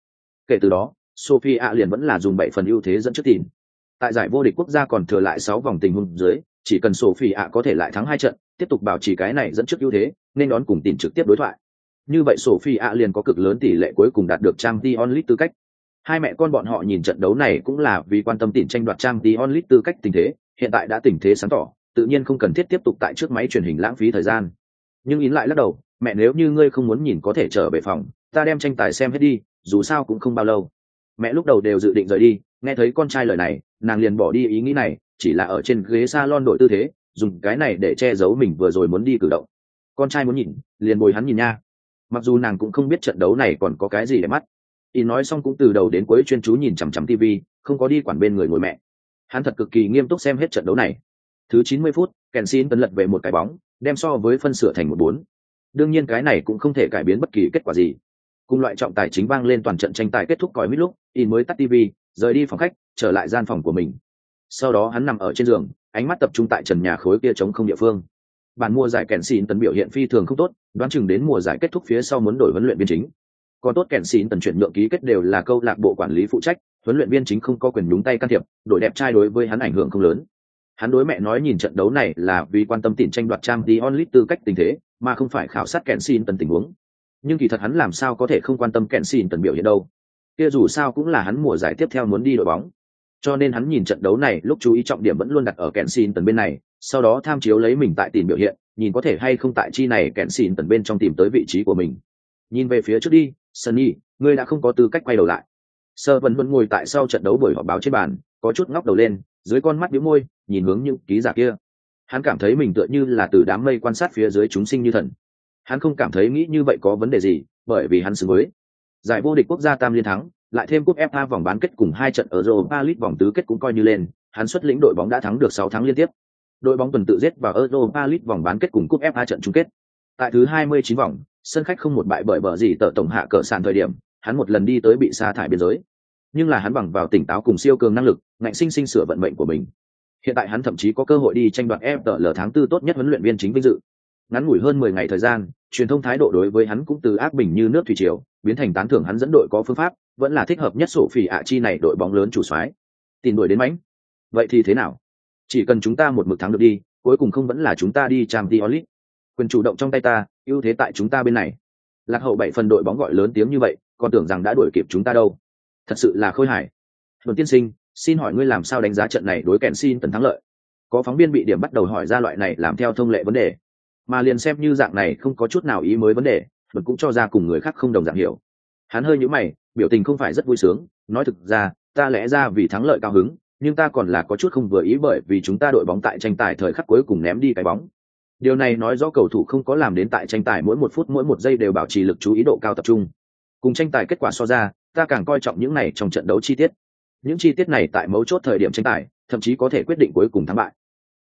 Kể từ đó Sophia liền vẫn là dùng bảy phần ưu thế dẫn trước tìm. Tại giải vô địch quốc gia còn thừa lại sáu vòng tình huống dưới, chỉ cần Sophia có thể lại thắng hai trận, tiếp tục bảo trì cái này dẫn trước ưu thế, nên đón cùng tìm trực tiếp đối thoại. Như vậy Sophia liền có cực lớn tỷ lệ cuối cùng đạt được trang t tư cách. Hai mẹ con bọn họ nhìn trận đấu này cũng là vì quan tâm tìm tranh đoạt trang t tư cách tình thế, hiện tại đã tình thế sáng tỏ, tự nhiên không cần thiết tiếp tục tại trước máy truyền hình lãng phí thời gian. Nhưng ý lại lắc đầu, mẹ, nếu như ngươi không muốn nhìn có thể trở về phòng, ta đem tranh tài xem hết đi, dù sao cũng không bao lâu mẹ lúc đầu đều dự định rời đi, nghe thấy con trai lời này, nàng liền bỏ đi ý nghĩ này, chỉ là ở trên ghế s a lon đổi tư thế, dùng cái này để che giấu mình vừa rồi muốn đi cử động. Con trai muốn nhìn, liền bồi hắn nhìn nha. Mặc dù nàng cũng không biết trận đấu này còn có cái gì để mắt. Y nói xong cũng từ đầu đến cuối chuyên chú nhìn chằm chằm tv không có đi quản bên người ngồi mẹ. Hắn thật cực kỳ nghiêm túc xem hết trận đấu này. Thứ chín mươi phút, kèn xin tấn lật về một cái bóng, đem so với phân sửa thành một bốn. Đương nhiên cái này cũng không thể cải biến bất kỳ kết quả gì. Cùng loại trọng tài chính vang lên toàn trận tranh tài kết thúc còi mít lúc in mới tắt tv, rời đi phòng khách, trở lại gian phòng của mình. Sau đó hắn nằm ở trên giường, ánh mắt tập trung tại trần nhà khối kia chống không địa phương. Bản mùa giải kèn xin tần biểu hiện phi thường không tốt, đoán chừng đến mùa giải kết thúc phía sau muốn đổi huấn luyện viên chính. Còn tốt kèn xin tần chuyển nhượng ký kết đều là câu lạc bộ quản lý phụ trách, huấn luyện viên chính không có quyền nhúng tay can thiệp, đổi đẹp trai đối với hắn ảnh hưởng không lớn. Hắn đối mẹ nói nhìn trận đấu này là vì quan tâm tìm tranh đoạt trang đi onlit tư cách tình thế, mà không phải khảo sát kèn xin tần tình huống. Nhưng kỳ thật hắn làm sao có thể không quan tâm kèn xin tần biểu hiện đâu? Kia dù sao cũng là hắn mùa giải tiếp theo muốn đi đội bóng. Cho nên hắn nhìn trận đấu này, lúc chú ý trọng điểm vẫn luôn đặt ở kèn xin tần bên này, sau đó tham chiếu lấy mình tại tìm biểu hiện, nhìn có thể hay không tại chi này kèn xin tần bên trong tìm tới vị trí của mình. Nhìn về phía trước đi sunny ngươi đã không có tư cách quay đầu lại. Sơ vẫn vẫn ngồi tại sau trận đấu buổi họp báo trên bàn, có chút ngóc đầu lên, dưới con mắt biếu môi, nhìn hướng những ký giả kia. Hắn cảm thấy mình tựa như là từ đám mây quan sát phía dưới chúng sinh như thần. Hắn không cảm thấy nghĩ như vậy có vấn đề gì, bởi vì hắn xứng với giải vô địch quốc gia tam liên thắng lại thêm cúp FA vòng bán kết cùng hai trận ở Europa League vòng tứ kết cũng coi như lên, hắn xuất lĩnh đội bóng đã thắng được 6 tháng liên tiếp. Đội bóng tuần tự giết vào Europa League vòng bán kết cùng cúp FA trận chung kết. Tại thứ 29 vòng, sân khách không một bại bởi bờ gì tờ tổng hạ cỡ sàn thời điểm, hắn một lần đi tới bị sa thải biên giới. Nhưng là hắn bằng vào tỉnh táo cùng siêu cường năng lực, ngạnh sinh sinh sửa vận mệnh của mình. Hiện tại hắn thậm chí có cơ hội đi tranh đoạt FPL tháng tư tốt nhất huấn luyện viên chính vinh dự. Ngắn ngủi hơn 10 ngày thời gian, truyền thông thái độ đối với hắn cũng từ ác bình như nước thủy triều, biến thành tán thưởng hắn dẫn đội có phương pháp, vẫn là thích hợp nhất sổ phỉ ạ chi này đội bóng lớn chủ soái. Tìm đuổi đến mánh vậy thì thế nào? Chỉ cần chúng ta một mực thắng được đi cuối cùng không vẫn là chúng ta đi trang t olit quyền chủ động trong tay ta ưu thế tại chúng ta bên này. Lạc hậu bảy phần đội bóng gọi lớn tiếng như vậy còn tưởng rằng đã đuổi kịp chúng ta đâu. Thật sự là khôi hài. Tuần tiên sinh xin hỏi ngươi làm sao đánh giá trận này đối kèn xin tần thắng lợi? Có phóng viên bị điểm bắt đầu hỏi ra loại này làm theo thông lệ vấn đề mà liền xem như dạng này không có chút nào ý mới vấn đề vẫn cũng cho ra cùng người khác không đồng dạng hiểu. Hắn hơi nhữ mày, biểu tình không phải rất vui sướng, nói thực ra, ta lẽ ra vì thắng lợi cao hứng, nhưng ta còn là có chút không vừa ý bởi vì chúng ta đội bóng tại tranh tài thời khắc cuối cùng ném đi cái bóng. Điều này nói rõ cầu thủ không có làm đến tại tranh tài mỗi một phút mỗi một giây đều bảo trì lực chú ý độ cao tập trung. Cùng tranh tài kết quả so ra, ta càng coi trọng những này trong trận đấu chi tiết. Những chi tiết này tại mấu chốt thời điểm tranh tài, thậm chí có thể quyết định cuối cùng thắng bại.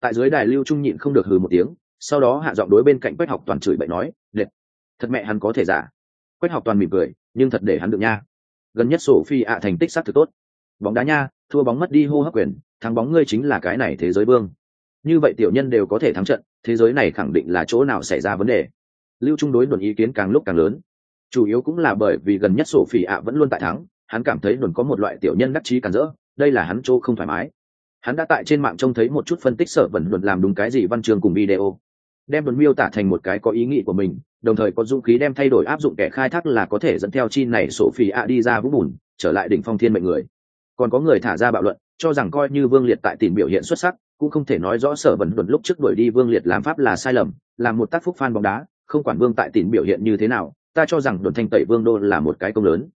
Tại dưới đài lưu trung nhịn không được hừ một tiếng sau đó hạ giọng đối bên cạnh quách học toàn chửi bậy nói, liệt, thật mẹ hắn có thể giả. Quách học toàn mỉm cười, nhưng thật để hắn được nha. Gần nhất sổ phi ạ thành tích sát thực tốt. Bóng đá nha, thua bóng mất đi hô hấp quyền, thắng bóng ngươi chính là cái này thế giới vương. Như vậy tiểu nhân đều có thể thắng trận, thế giới này khẳng định là chỗ nào xảy ra vấn đề. Lưu trung đối luận ý kiến càng lúc càng lớn. Chủ yếu cũng là bởi vì gần nhất sổ phi ạ vẫn luôn tại thắng, hắn cảm thấy luận có một loại tiểu nhân đắc chí càng rỡ, đây là hắn chỗ không thoải mái. Hắn đã tại trên mạng trông thấy một chút phân tích sở vẩn luận làm đúng cái gì văn trường cùng video đem luận miêu tả thành một cái có ý nghĩ của mình, đồng thời có dũng khí đem thay đổi áp dụng kẻ khai thác là có thể dẫn theo chi này sổ phi ạ đi ra vũng bùn, trở lại đỉnh phong thiên mệnh người. Còn có người thả ra bạo luận, cho rằng coi như vương liệt tại tìm biểu hiện xuất sắc, cũng không thể nói rõ sở vẩn luận lúc trước đuổi đi vương liệt làm pháp là sai lầm là một tác phúc phan bóng đá, không quản vương tại tìm biểu hiện như thế nào, ta cho rằng đồn thanh tẩy vương đô là một cái công lớn.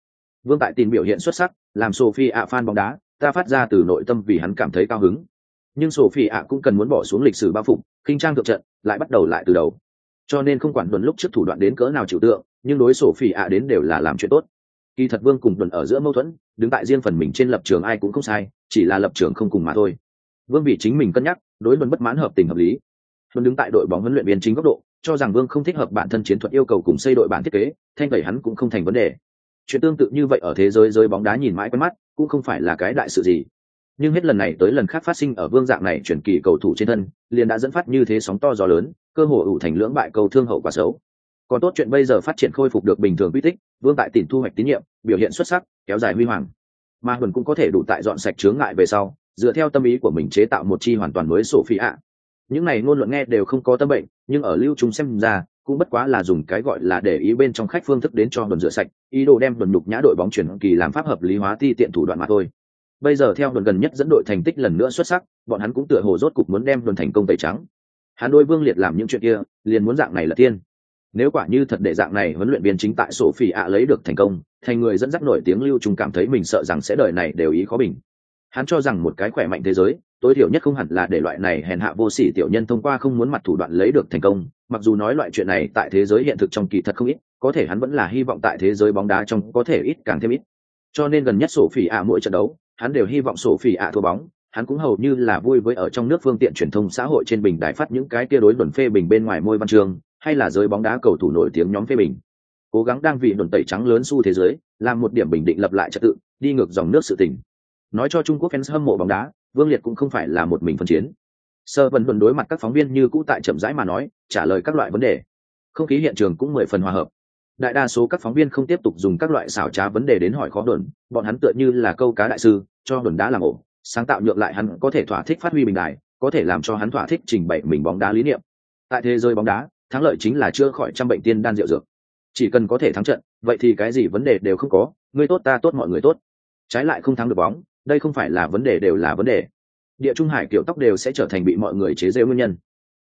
Vương tại tìm biểu hiện xuất sắc, làm sophie ạ phan bóng đá, ta phát ra từ nội tâm vì hắn cảm thấy cao hứng nhưng sophie ạ cũng cần muốn bỏ xuống lịch sử bao phục kinh trang thượng trận, lại bắt đầu lại từ đầu. Cho nên không quản đồn lúc trước thủ đoạn đến cỡ nào chịu tượng, nhưng đối sổ ạ đến đều là làm chuyện tốt. Kỳ thật vương cùng đồn ở giữa mâu thuẫn, đứng tại riêng phần mình trên lập trường ai cũng không sai, chỉ là lập trường không cùng mà thôi. Vương vì chính mình cân nhắc, đối đồn bất mãn hợp tình hợp lý. Đồn đứng tại đội bóng huấn luyện viên chính góc độ, cho rằng vương không thích hợp bản thân chiến thuật yêu cầu cùng xây đội bản thiết kế, thanh tẩy hắn cũng không thành vấn đề. Chuyện tương tự như vậy ở thế giới giới bóng đá nhìn mãi quen mắt, cũng không phải là cái đại sự gì nhưng hết lần này tới lần khác phát sinh ở vương dạng này chuyển kỳ cầu thủ trên thân, liền đã dẫn phát như thế sóng to gió lớn, cơ hội ủ thành lưỡng bại cầu thương hậu quả xấu. Còn tốt chuyện bây giờ phát triển khôi phục được bình thường quy tích, vương tại tỉnh thu hoạch tín nhiệm, biểu hiện xuất sắc, kéo dài huy hoàng. Mà huần cũng có thể đủ tại dọn sạch chướng ngại về sau, dựa theo tâm ý của mình chế tạo một chi hoàn toàn mới sổ phi ạ. Những này ngôn luận nghe đều không có tâm bệnh, nhưng ở lưu chúng xem ra, cũng bất quá là dùng cái gọi là để ý bên trong khách phương thức đến cho đồn rửa sạch, ý đồ đem đồn nhục nhã đội bóng chuyển kỳ làm pháp hợp lý hóa ti tiện thủ đoạn mà thôi bây giờ theo đồn gần nhất dẫn đội thành tích lần nữa xuất sắc, bọn hắn cũng tựa hồ rốt cục muốn đem đồn thành công tẩy trắng. Hắn đôi vương liệt làm những chuyện kia, liền muốn dạng này là tiên. Nếu quả như thật để dạng này, huấn luyện viên chính tại sổ phỉ ạ lấy được thành công, thành người dẫn dắt nổi tiếng lưu trung cảm thấy mình sợ rằng sẽ đời này đều ý khó bình. Hắn cho rằng một cái khỏe mạnh thế giới, tối thiểu nhất không hẳn là để loại này hèn hạ vô sỉ tiểu nhân thông qua không muốn mặt thủ đoạn lấy được thành công. Mặc dù nói loại chuyện này tại thế giới hiện thực trong kỳ thật không ít, có thể hắn vẫn là hy vọng tại thế giới bóng đá trong có thể ít càng thêm ít. Cho nên gần nhất sổ phỉ ạ mỗi trận đấu hắn đều hy vọng sổ phỉ ạ thua bóng. Hắn cũng hầu như là vui với ở trong nước phương tiện truyền thông xã hội trên bình đài phát những cái kia đối đồn phê bình bên ngoài môi văn trường, hay là giới bóng đá cầu thủ nổi tiếng nhóm phê bình. Cố gắng đang vì đồn tẩy trắng lớn xu thế giới, làm một điểm bình định lập lại trật tự, đi ngược dòng nước sự tình. Nói cho trung quốc fans hâm mộ bóng đá, vương liệt cũng không phải là một mình phân chiến. Sơ vân đồn đối mặt các phóng viên như cũ tại chậm rãi mà nói, trả lời các loại vấn đề. Không khí hiện trường cũng mười phần hòa hợp đại đa số các phóng viên không tiếp tục dùng các loại xảo trá vấn đề đến hỏi khó đồn, bọn hắn tựa như là câu cá đại sư, cho đồn đá làm ổ, sáng tạo nhượng lại hắn có thể thỏa thích phát huy bình đại có thể làm cho hắn thỏa thích trình bày mình bóng đá lý niệm. Tại thế giới bóng đá, thắng lợi chính là chữa khỏi trăm bệnh tiên đan rượu dược. Chỉ cần có thể thắng trận, vậy thì cái gì vấn đề đều không có người tốt ta tốt mọi người tốt. Trái lại không thắng được bóng, đây không phải là vấn đề đều là vấn đề. Địa trung hải kiểu tóc đều sẽ trở thành bị mọi người chế rêu nguyên nhân.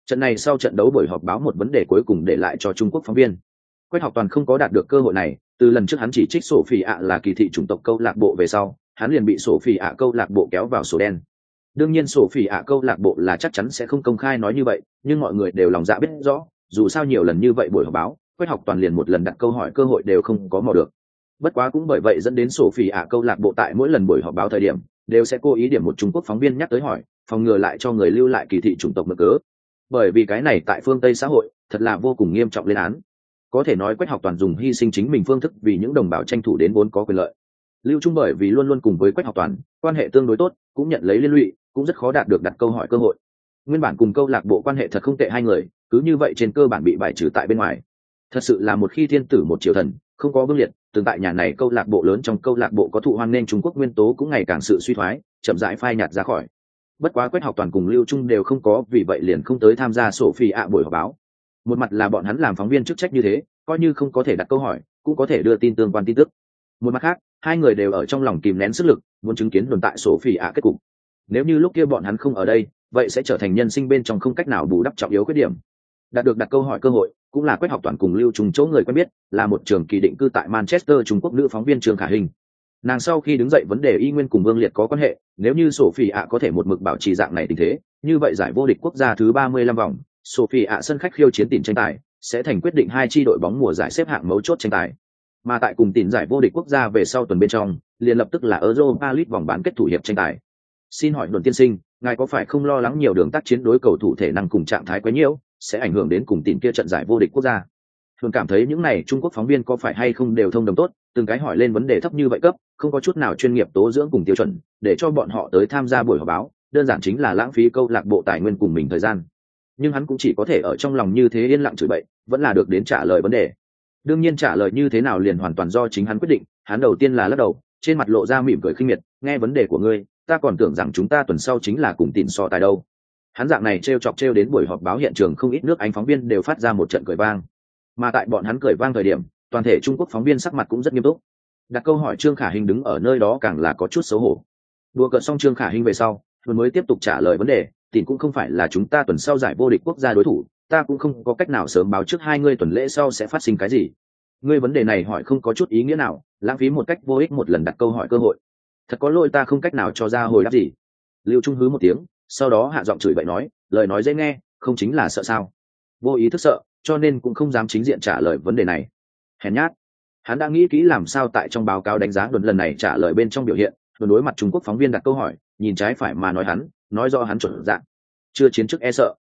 Trận này sau trận đấu buổi họp báo một vấn đề cuối cùng để lại cho trung quốc phóng viên quách học toàn không có đạt được cơ hội này, từ lần trước hắn chỉ trích sổ phi ạ là kỳ thị chủng tộc câu lạc bộ về sau, hắn liền bị sổ phi ạ câu lạc bộ kéo vào sổ đen. Đương nhiên sổ phi ạ câu lạc bộ là chắc chắn sẽ không công khai nói như vậy, nhưng mọi người đều lòng dạ biết rõ, dù sao nhiều lần như vậy buổi họp báo, quách học toàn liền một lần đặt câu hỏi cơ hội đều không có mò được. Bất quá cũng bởi vậy dẫn đến sổ phi ạ câu lạc bộ tại mỗi lần buổi họp báo thời điểm, đều sẽ cố ý điểm một trung quốc phóng viên nhắc tới hỏi, phòng ngừa lại cho người lưu lại kỳ thị chủng tộc mở cớ. Bởi vì cái này tại phương tây xã hội, thật là vô cùng nghiêm trọng lên án có thể nói quách học toàn dùng hy sinh chính mình phương thức vì những đồng bào tranh thủ đến vốn có quyền lợi. Lưu trung bởi vì luôn luôn cùng với quách học toàn, quan hệ tương đối tốt, cũng nhận lấy liên lụy, cũng rất khó đạt được đặt câu hỏi cơ hội. Nguyên bản cùng câu lạc bộ quan hệ thật không tệ hai người, cứ như vậy trên cơ bản bị bài trừ tại bên ngoài. Thật sự là một khi thiên tử một triệu thần, không có vương liệt từng tại nhà này câu lạc bộ lớn trong câu lạc bộ có thụ hoan nên trung quốc nguyên tố cũng ngày càng sự suy thoái, chậm rãi phai nhạt ra khỏi. Bất quá quét học toàn cùng lưu trung đều không có, vì vậy liền không tới tham gia sổ phi ạ buổi họp báo một mặt là bọn hắn làm phóng viên chức trách như thế, coi như không có thể đặt câu hỏi, cũng có thể đưa tin tương quan tin tức. Một mặt khác, hai người đều ở trong lòng kìm nén sức lực, muốn chứng kiến tồn tại sổ phỉ ạ kết cục. Nếu như lúc kia bọn hắn không ở đây, vậy sẽ trở thành nhân sinh bên trong không cách nào bù đắp trọng yếu khuyết điểm. Đạt được đặt câu hỏi cơ hội, cũng là quét học toàn cùng lưu trùng chỗ người quen biết, là một trường kỳ định cư tại manchester, trung quốc nữ phóng viên trường khả hình. Nàng sau khi đứng dậy vấn đề y nguyên cùng vương liệt có quan hệ, nếu như sổ phỉ ạ có thể một mực bảo trì dạng này tình thế, như vậy giải vô địch quốc gia thứ ba mươi lăm vòng sophie ạ sân khách khiêu chiến tìm tranh tài, sẽ thành quyết định hai chi đội bóng mùa giải xếp hạng mấu chốt tranh tài. Mà tại cùng tìm giải vô địch quốc gia về sau tuần bên trong, liền lập tức là europa league vòng bán kết thủ hiệp tranh tài. Xin hỏi đồn tiên sinh, ngài có phải không lo lắng nhiều đường tác chiến đối cầu thủ thể năng cùng trạng thái quá nhiều, sẽ ảnh hưởng đến cùng tìm kia trận giải vô địch quốc gia? Thường cảm thấy những này trung quốc phóng viên có phải hay không đều thông đồng tốt, từng cái hỏi lên vấn đề thấp như vậy cấp, không có chút nào chuyên nghiệp tố dưỡng cùng tiêu chuẩn, để cho bọn họ tới tham gia buổi họp báo, đơn giản chính là lãng phí câu lạc bộ tài nguyên cùng mình thời gian nhưng hắn cũng chỉ có thể ở trong lòng như thế yên lặng chửi bậy, vẫn là được đến trả lời vấn đề. Đương nhiên trả lời như thế nào liền hoàn toàn do chính hắn quyết định, hắn đầu tiên là lắc đầu, trên mặt lộ ra mỉm cười khinh miệt, nghe vấn đề của ngươi, ta còn tưởng rằng chúng ta tuần sau chính là cùng tìm so tài đâu. Hắn dạng này t r e o chọc t r e o đến buổi họp báo hiện trường không ít nước anh phóng viên đều phát ra một trận cười vang. Mà tại bọn hắn cười vang thời điểm, toàn thể trung quốc phóng viên sắc mặt cũng rất nghiêm túc. Đặt câu hỏi trương khả hình đứng ở nơi đó càng là có chút xấu hổ. Đùa cợt xong trương khả hình về sau, vừa mới tiếp tục trả lời vấn đề tìm cũng không phải là chúng ta tuần sau giải vô địch quốc gia đối thủ, ta cũng không có cách nào sớm báo trước hai ngươi tuần lễ sau sẽ phát sinh cái gì. Ngươi vấn đề này hỏi không có chút ý nghĩa nào, lãng phí một cách vô ích một lần đặt câu hỏi cơ hội. Thật có lỗi ta không cách nào cho ra hồi đáp gì. Lưu trung hứ một tiếng, sau đó hạ giọng chửi bậy nói, lời nói dễ nghe, không chính là sợ sao? Vô ý thức sợ, cho nên cũng không dám chính diện trả lời vấn đề này. Hèn nhát. Hắn đã nghĩ kỹ làm sao tại trong báo cáo đánh giá đồn lần này trả lời bên trong biểu hiện, đồn đối mặt trung quốc phóng viên đặt câu hỏi, nhìn trái phải mà nói hắn nói do hắn chuẩn dạng. Chưa chiến chức e sợ.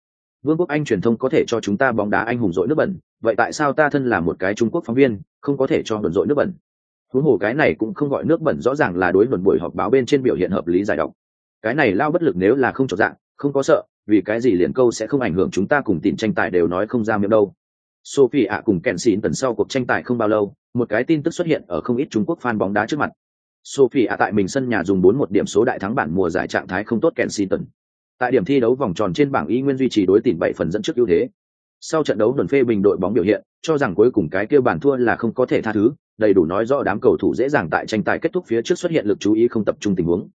Vương quốc anh truyền thông có thể cho chúng ta bóng đá anh hùng dội nước bẩn, vậy tại sao ta thân là một cái trung quốc phóng viên, không có thể cho đồn dội nước bẩn? Huống hồ cái này cũng không gọi nước bẩn, rõ ràng là đối đồn buổi họp báo bên trên biểu hiện hợp lý giải độc. Cái này lao bất lực nếu là không trọn dạng, không có sợ, vì cái gì liền câu sẽ không ảnh hưởng chúng ta cùng tìm tranh tài đều nói không ra miệng đâu. Sophie ạ cùng kèn xín tần sau cuộc tranh tài không bao lâu, một cái tin tức xuất hiện ở không ít trung quốc fan bóng đá trước mặt sophie ạ tại mình sân nhà dùng bốn một điểm số đại thắng bản mùa giải trạng thái không tốt Kensington. tại điểm thi đấu vòng tròn trên bảng y nguyên duy trì đối tỉn bảy phần dẫn trước ưu thế sau trận đấu đồn phê bình đội bóng biểu hiện cho rằng cuối cùng cái kêu bản thua là không có thể tha thứ đầy đủ nói rõ đám cầu thủ dễ dàng tại tranh tài kết thúc phía trước xuất hiện lực chú ý không tập trung tình huống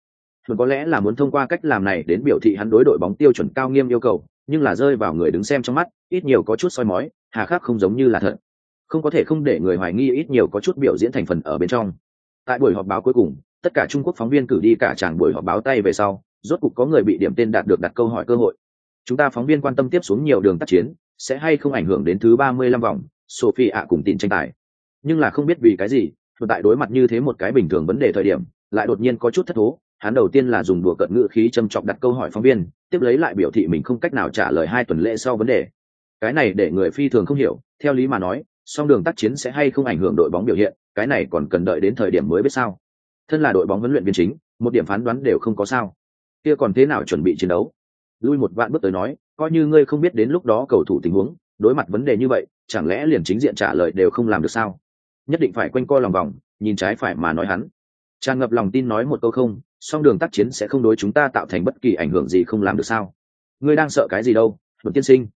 Thuần có lẽ là muốn thông qua cách làm này đến biểu thị hắn đối đội bóng tiêu chuẩn cao nghiêm yêu cầu, nhưng là rơi vào người đứng xem trong mắt, ít nhiều có chút soi mói, hà khắc không giống như là thật. Không có thể không để người hoài nghi ít nhiều có chút biểu diễn thành phần ở bên trong. Tại buổi họp báo cuối cùng, tất cả Trung Quốc phóng viên cử đi cả chàng buổi họp báo tay về sau, rốt cục có người bị điểm tên đạt được đặt câu hỏi cơ hội. Chúng ta phóng viên quan tâm tiếp xuống nhiều đường tác chiến, sẽ hay không ảnh hưởng đến thứ ba mươi lăm vòng, Sophie ạ cùng tin tranh tài. Nhưng là không biết vì cái gì, tại đối mặt như thế một cái bình thường vấn đề thời điểm, lại đột nhiên có chút thất thố, hắn đầu tiên là dùng đùa cận ngữ khí châm chọc đặt câu hỏi phóng viên tiếp lấy lại biểu thị mình không cách nào trả lời hai tuần lễ sau vấn đề cái này để người phi thường không hiểu theo lý mà nói song đường tác chiến sẽ hay không ảnh hưởng đội bóng biểu hiện cái này còn cần đợi đến thời điểm mới biết sao? Thân là đội bóng huấn luyện viên chính, một điểm phán đoán đều không có sao. Kia còn thế nào chuẩn bị chiến đấu? Lui một vạn bước tới nói, coi như ngươi không biết đến lúc đó cầu thủ tình huống, đối mặt vấn đề như vậy, chẳng lẽ liền chính diện trả lời đều không làm được sao? Nhất định phải quanh co lòng vòng, nhìn trái phải mà nói hắn. Tràn ngập lòng tin nói một câu không, song đường tác chiến sẽ không đối chúng ta tạo thành bất kỳ ảnh hưởng gì không làm được sao? Ngươi đang sợ cái gì đâu luận tiên sinh.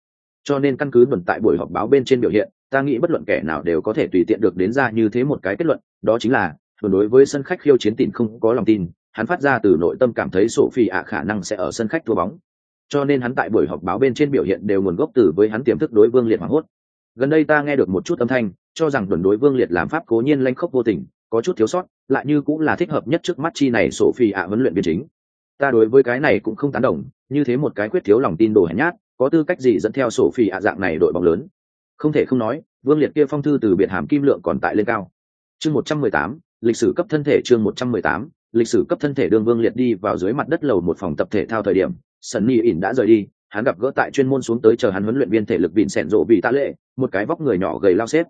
Cho nên căn cứ luận tại buổi họp báo bên trên biểu hiện ta nghĩ bất luận kẻ nào đều có thể tùy tiện được đến ra như thế một cái kết luận, đó chính là luận đối với sân khách khiêu chiến tịn không có lòng tin, hắn phát ra từ nội tâm cảm thấy sổ phi ạ khả năng sẽ ở sân khách thua bóng. Cho nên hắn tại buổi họp báo bên trên biểu hiện đều nguồn gốc từ với hắn tiềm thức đối vương liệt hoảng hốt. Gần đây ta nghe được một chút âm thanh, cho rằng tuần đối vương liệt làm pháp cố nhiên lanh khốc vô tình, có chút thiếu sót, lại như cũng là thích hợp nhất trước mắt chi này sổ phi ạ huấn luyện viên chính. Ta đối với cái này cũng không tán đồng, như thế một cái quyết thiếu lòng tin đồ hèn nhát, có tư cách gì dẫn theo sổ phi ạ dạng này đội bóng lớn? Không thể không nói, vương liệt kia phong thư từ biệt hàm kim lượng còn tại lên cao. Chương một trăm mười tám, lịch sử cấp thân thể chương một trăm mười tám, lịch sử cấp thân thể đương vương liệt đi vào dưới mặt đất lầu một phòng tập thể thao thời điểm sân ni ỉn đã rời đi, hắn gặp gỡ tại chuyên môn xuống tới chờ hắn huấn luyện viên thể lực vịn sẹn rộ vì tạ lệ, một cái vóc người nhỏ gầy lao xếp.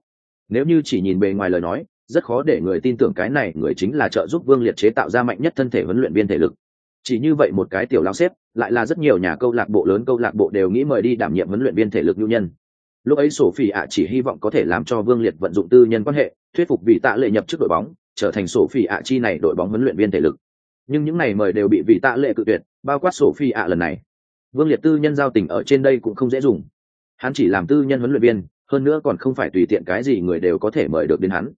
Nếu như chỉ nhìn bề ngoài lời nói, rất khó để người tin tưởng cái này người chính là trợ giúp vương liệt chế tạo ra mạnh nhất thân thể huấn luyện viên thể lực. Chỉ như vậy một cái tiểu lao xếp, lại là rất nhiều nhà câu lạc bộ lớn câu lạc bộ đều nghĩ mời đi đảm nhiệm huấn luyện viên thể lực nhu nhân lúc ấy sổ phi ạ chỉ hy vọng có thể làm cho vương liệt vận dụng tư nhân quan hệ, thuyết phục vị tạ lệ nhập chức đội bóng, trở thành sổ phi ạ chi này đội bóng huấn luyện viên thể lực. Nhưng những này mời đều bị vị tạ lệ cự tuyệt, bao quát sổ phi ạ lần này. Vương liệt tư nhân giao tình ở trên đây cũng không dễ dùng. Hắn chỉ làm tư nhân huấn luyện viên, hơn nữa còn không phải tùy tiện cái gì người đều có thể mời được đến hắn.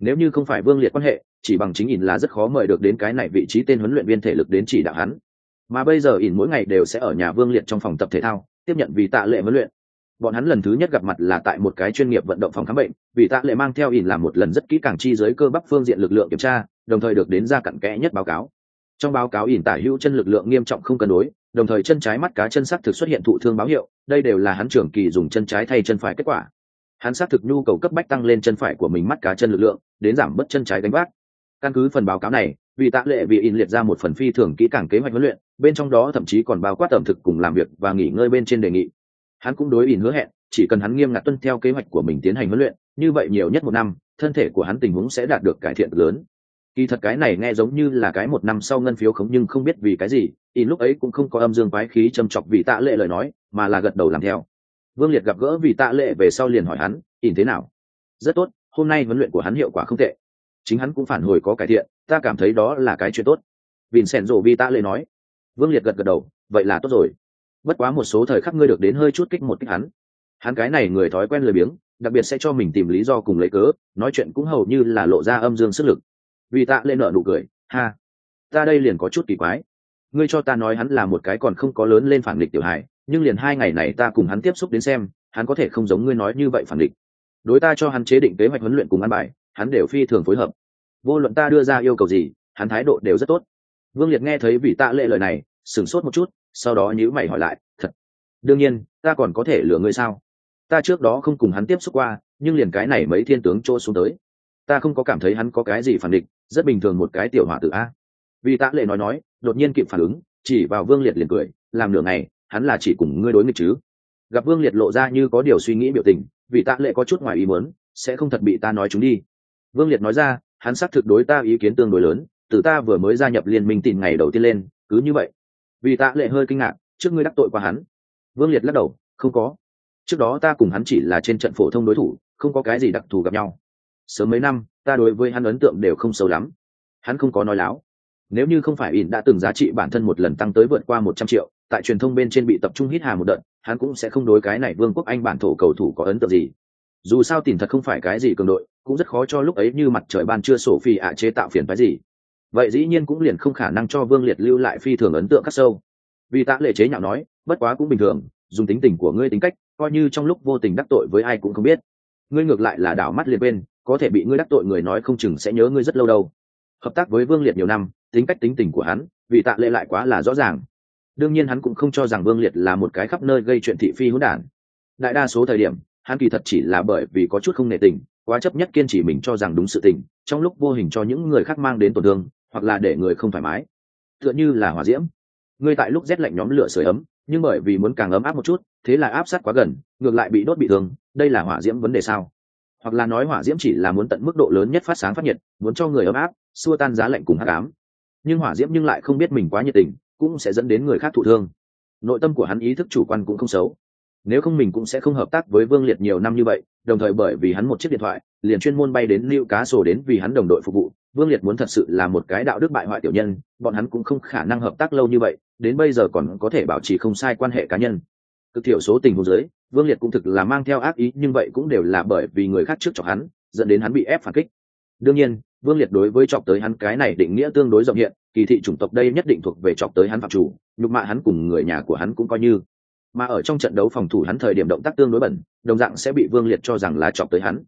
Nếu như không phải vương liệt quan hệ, chỉ bằng chính ỉn là rất khó mời được đến cái này vị trí tên huấn luyện viên thể lực đến chỉ đạo hắn. Mà bây giờ ỉn mỗi ngày đều sẽ ở nhà vương liệt trong phòng tập thể thao, tiếp nhận vì tạ lệ huấn luyện bọn hắn lần thứ nhất gặp mặt là tại một cái chuyên nghiệp vận động phòng khám bệnh, vì tạ lệ mang theo ỉn làm một lần rất kỹ càng chi giới cơ bắp phương diện lực lượng kiểm tra, đồng thời được đến ra cặn kẽ nhất báo cáo. Trong báo cáo ỉn tả hữu chân lực lượng nghiêm trọng không cân đối, đồng thời chân trái mắt cá chân sắc thực xuất hiện thụ thương báo hiệu, đây đều là hắn trưởng kỳ dùng chân trái thay chân phải kết quả. Hắn xác thực nhu cầu cấp bách tăng lên chân phải của mình mắt cá chân lực lượng, đến giảm bớt chân trái đánh vác. Căn cứ phần báo cáo này, vì tạ lệ vì in liệt ra một phần phi thường kỹ càng kế hoạch huấn luyện, bên trong đó thậm chí còn bao quát ẩm thực cùng làm việc và nghỉ ngơi bên trên đề nghị hắn cũng đối ỉn hứa hẹn, chỉ cần hắn nghiêm ngặt tuân theo kế hoạch của mình tiến hành huấn luyện, như vậy nhiều nhất một năm, thân thể của hắn tình huống sẽ đạt được cải thiện lớn. Kỳ thật cái này nghe giống như là cái một năm sau ngân phiếu khống nhưng không biết vì cái gì ỉn lúc ấy cũng không có âm dương quái khí châm chọc vì tạ lệ lời nói, mà là gật đầu làm theo. Vương liệt gặp gỡ vì tạ lệ về sau liền hỏi hắn ỉn thế nào? Rất tốt, hôm nay huấn luyện của hắn hiệu quả không tệ. Chính hắn cũng phản hồi có cải thiện, ta cảm thấy đó là cái chuyện tốt. Vincent rổ vi tạ lệ nói. Vương liệt gật gật đầu, vậy là tốt rồi bất quá một số thời khắc ngươi được đến hơi chút kích một kích hắn. Hắn cái này người thói quen lười biếng, đặc biệt sẽ cho mình tìm lý do cùng lấy cớ, nói chuyện cũng hầu như là lộ ra âm dương sức lực. Vì tạ lệ nợ nụ cười, ha, ta đây liền có chút kỳ quái. Ngươi cho ta nói hắn là một cái còn không có lớn lên phản địch tiểu hài, nhưng liền hai ngày này ta cùng hắn tiếp xúc đến xem, hắn có thể không giống ngươi nói như vậy phản địch đối ta cho hắn chế định kế hoạch huấn luyện cùng ăn bài, hắn đều phi thường phối hợp. Vô luận ta đưa ra yêu cầu gì, hắn thái độ đều rất tốt. Vương liệt nghe thấy vị tạ lệ lời này, sửng sốt một chút sau đó nhữ mày hỏi lại, thật? Đương nhiên, ta còn có thể lừa ngươi sao? Ta trước đó không cùng hắn tiếp xúc qua, nhưng liền cái này mấy thiên tướng trôi xuống tới, ta không có cảm thấy hắn có cái gì phản địch, rất bình thường một cái tiểu hỏa tự a. Vì tạ lệ nói nói, đột nhiên kịp phản ứng, chỉ vào vương liệt liền cười, làm nửa ngày, hắn là chỉ cùng ngươi đối nghịch chứ? Gặp vương liệt lộ ra như có điều suy nghĩ biểu tình, vì tạ lệ có chút ngoài ý muốn, sẽ không thật bị ta nói chúng đi. Vương liệt nói ra, hắn xác thực đối ta ý kiến tương đối lớn, từ ta vừa mới gia nhập liên minh tìm ngày đầu tiên lên, cứ như vậy vì tạ lệ hơi kinh ngạc, trước ngươi đắc tội qua hắn. Vương liệt lắc đầu, không có. Trước đó ta cùng hắn chỉ là trên trận phổ thông đối thủ, không có cái gì đặc thù gặp nhau. Sớm mấy năm, ta đối với hắn ấn tượng đều không sâu lắm. Hắn không có nói láo. Nếu như không phải in đã từng giá trị bản thân một lần tăng tới vượt qua một trăm triệu, tại truyền thông bên trên bị tập trung hít hà một đợt, hắn cũng sẽ không đối cái này vương quốc anh bản thổ cầu thủ có ấn tượng gì. Dù sao tìm thật không phải cái gì cường đội, cũng rất khó cho lúc ấy như mặt trời ban chưa sổ phi ạ chế tạo phiền phái gì vậy dĩ nhiên cũng liền không khả năng cho vương liệt lưu lại phi thường ấn tượng khắc sâu. Vì tạ lệ chế nhạo nói, bất quá cũng bình thường, dùng tính tình của ngươi tính cách, coi như trong lúc vô tình đắc tội với ai cũng không biết. Ngươi ngược lại là đảo mắt liệt bên có thể bị ngươi đắc tội người nói không chừng sẽ nhớ ngươi rất lâu đâu. Hợp tác với vương liệt nhiều năm, tính cách tính tình của hắn, vì tạ lệ lại quá là rõ ràng. Đương nhiên hắn cũng không cho rằng vương liệt là một cái khắp nơi gây chuyện thị phi hỗn đản. Đại đa số thời điểm, hắn kỳ thật chỉ là bởi vì có chút không nệ tình, quá chấp nhất kiên trì mình cho rằng đúng sự tình, trong lúc vô hình cho những người khác mang đến tổn thương hoặc là để người không thoải mái. Tựa như là hỏa diễm. Ngươi tại lúc rét lạnh nhóm lửa sưởi ấm, nhưng bởi vì muốn càng ấm áp một chút, thế là áp sát quá gần, ngược lại bị đốt bị thương, đây là hỏa diễm vấn đề sao? Hoặc là nói hỏa diễm chỉ là muốn tận mức độ lớn nhất phát sáng phát nhiệt, muốn cho người ấm áp, xua tan giá lạnh cùng hát ám. Nhưng hỏa diễm nhưng lại không biết mình quá nhiệt tình, cũng sẽ dẫn đến người khác thụ thương. Nội tâm của hắn ý thức chủ quan cũng không xấu. Nếu không mình cũng sẽ không hợp tác với vương liệt nhiều năm như vậy, đồng thời bởi vì hắn một chiếc điện thoại liền chuyên môn bay đến lưu cá sổ đến vì hắn đồng đội phục vụ. Vương liệt muốn thật sự là một cái đạo đức bại hoại tiểu nhân, bọn hắn cũng không khả năng hợp tác lâu như vậy, đến bây giờ còn có thể bảo trì không sai quan hệ cá nhân. Cực thiểu số tình huống giới vương liệt cũng thực là mang theo ác ý, nhưng vậy cũng đều là bởi vì người khác trước chọc hắn, dẫn đến hắn bị ép phản kích. Đương nhiên, vương liệt đối với chọc tới hắn cái này định nghĩa tương đối rộng hiện, kỳ thị chủng tộc đây nhất định thuộc về chọc tới hắn phạm chủ, nhục mạ hắn cùng người nhà của hắn cũng coi như. Mà ở trong trận đấu phòng thủ hắn thời điểm động tác tương đối bẩn, đồng dạng sẽ bị vương liệt cho rằng là chọc tới hắn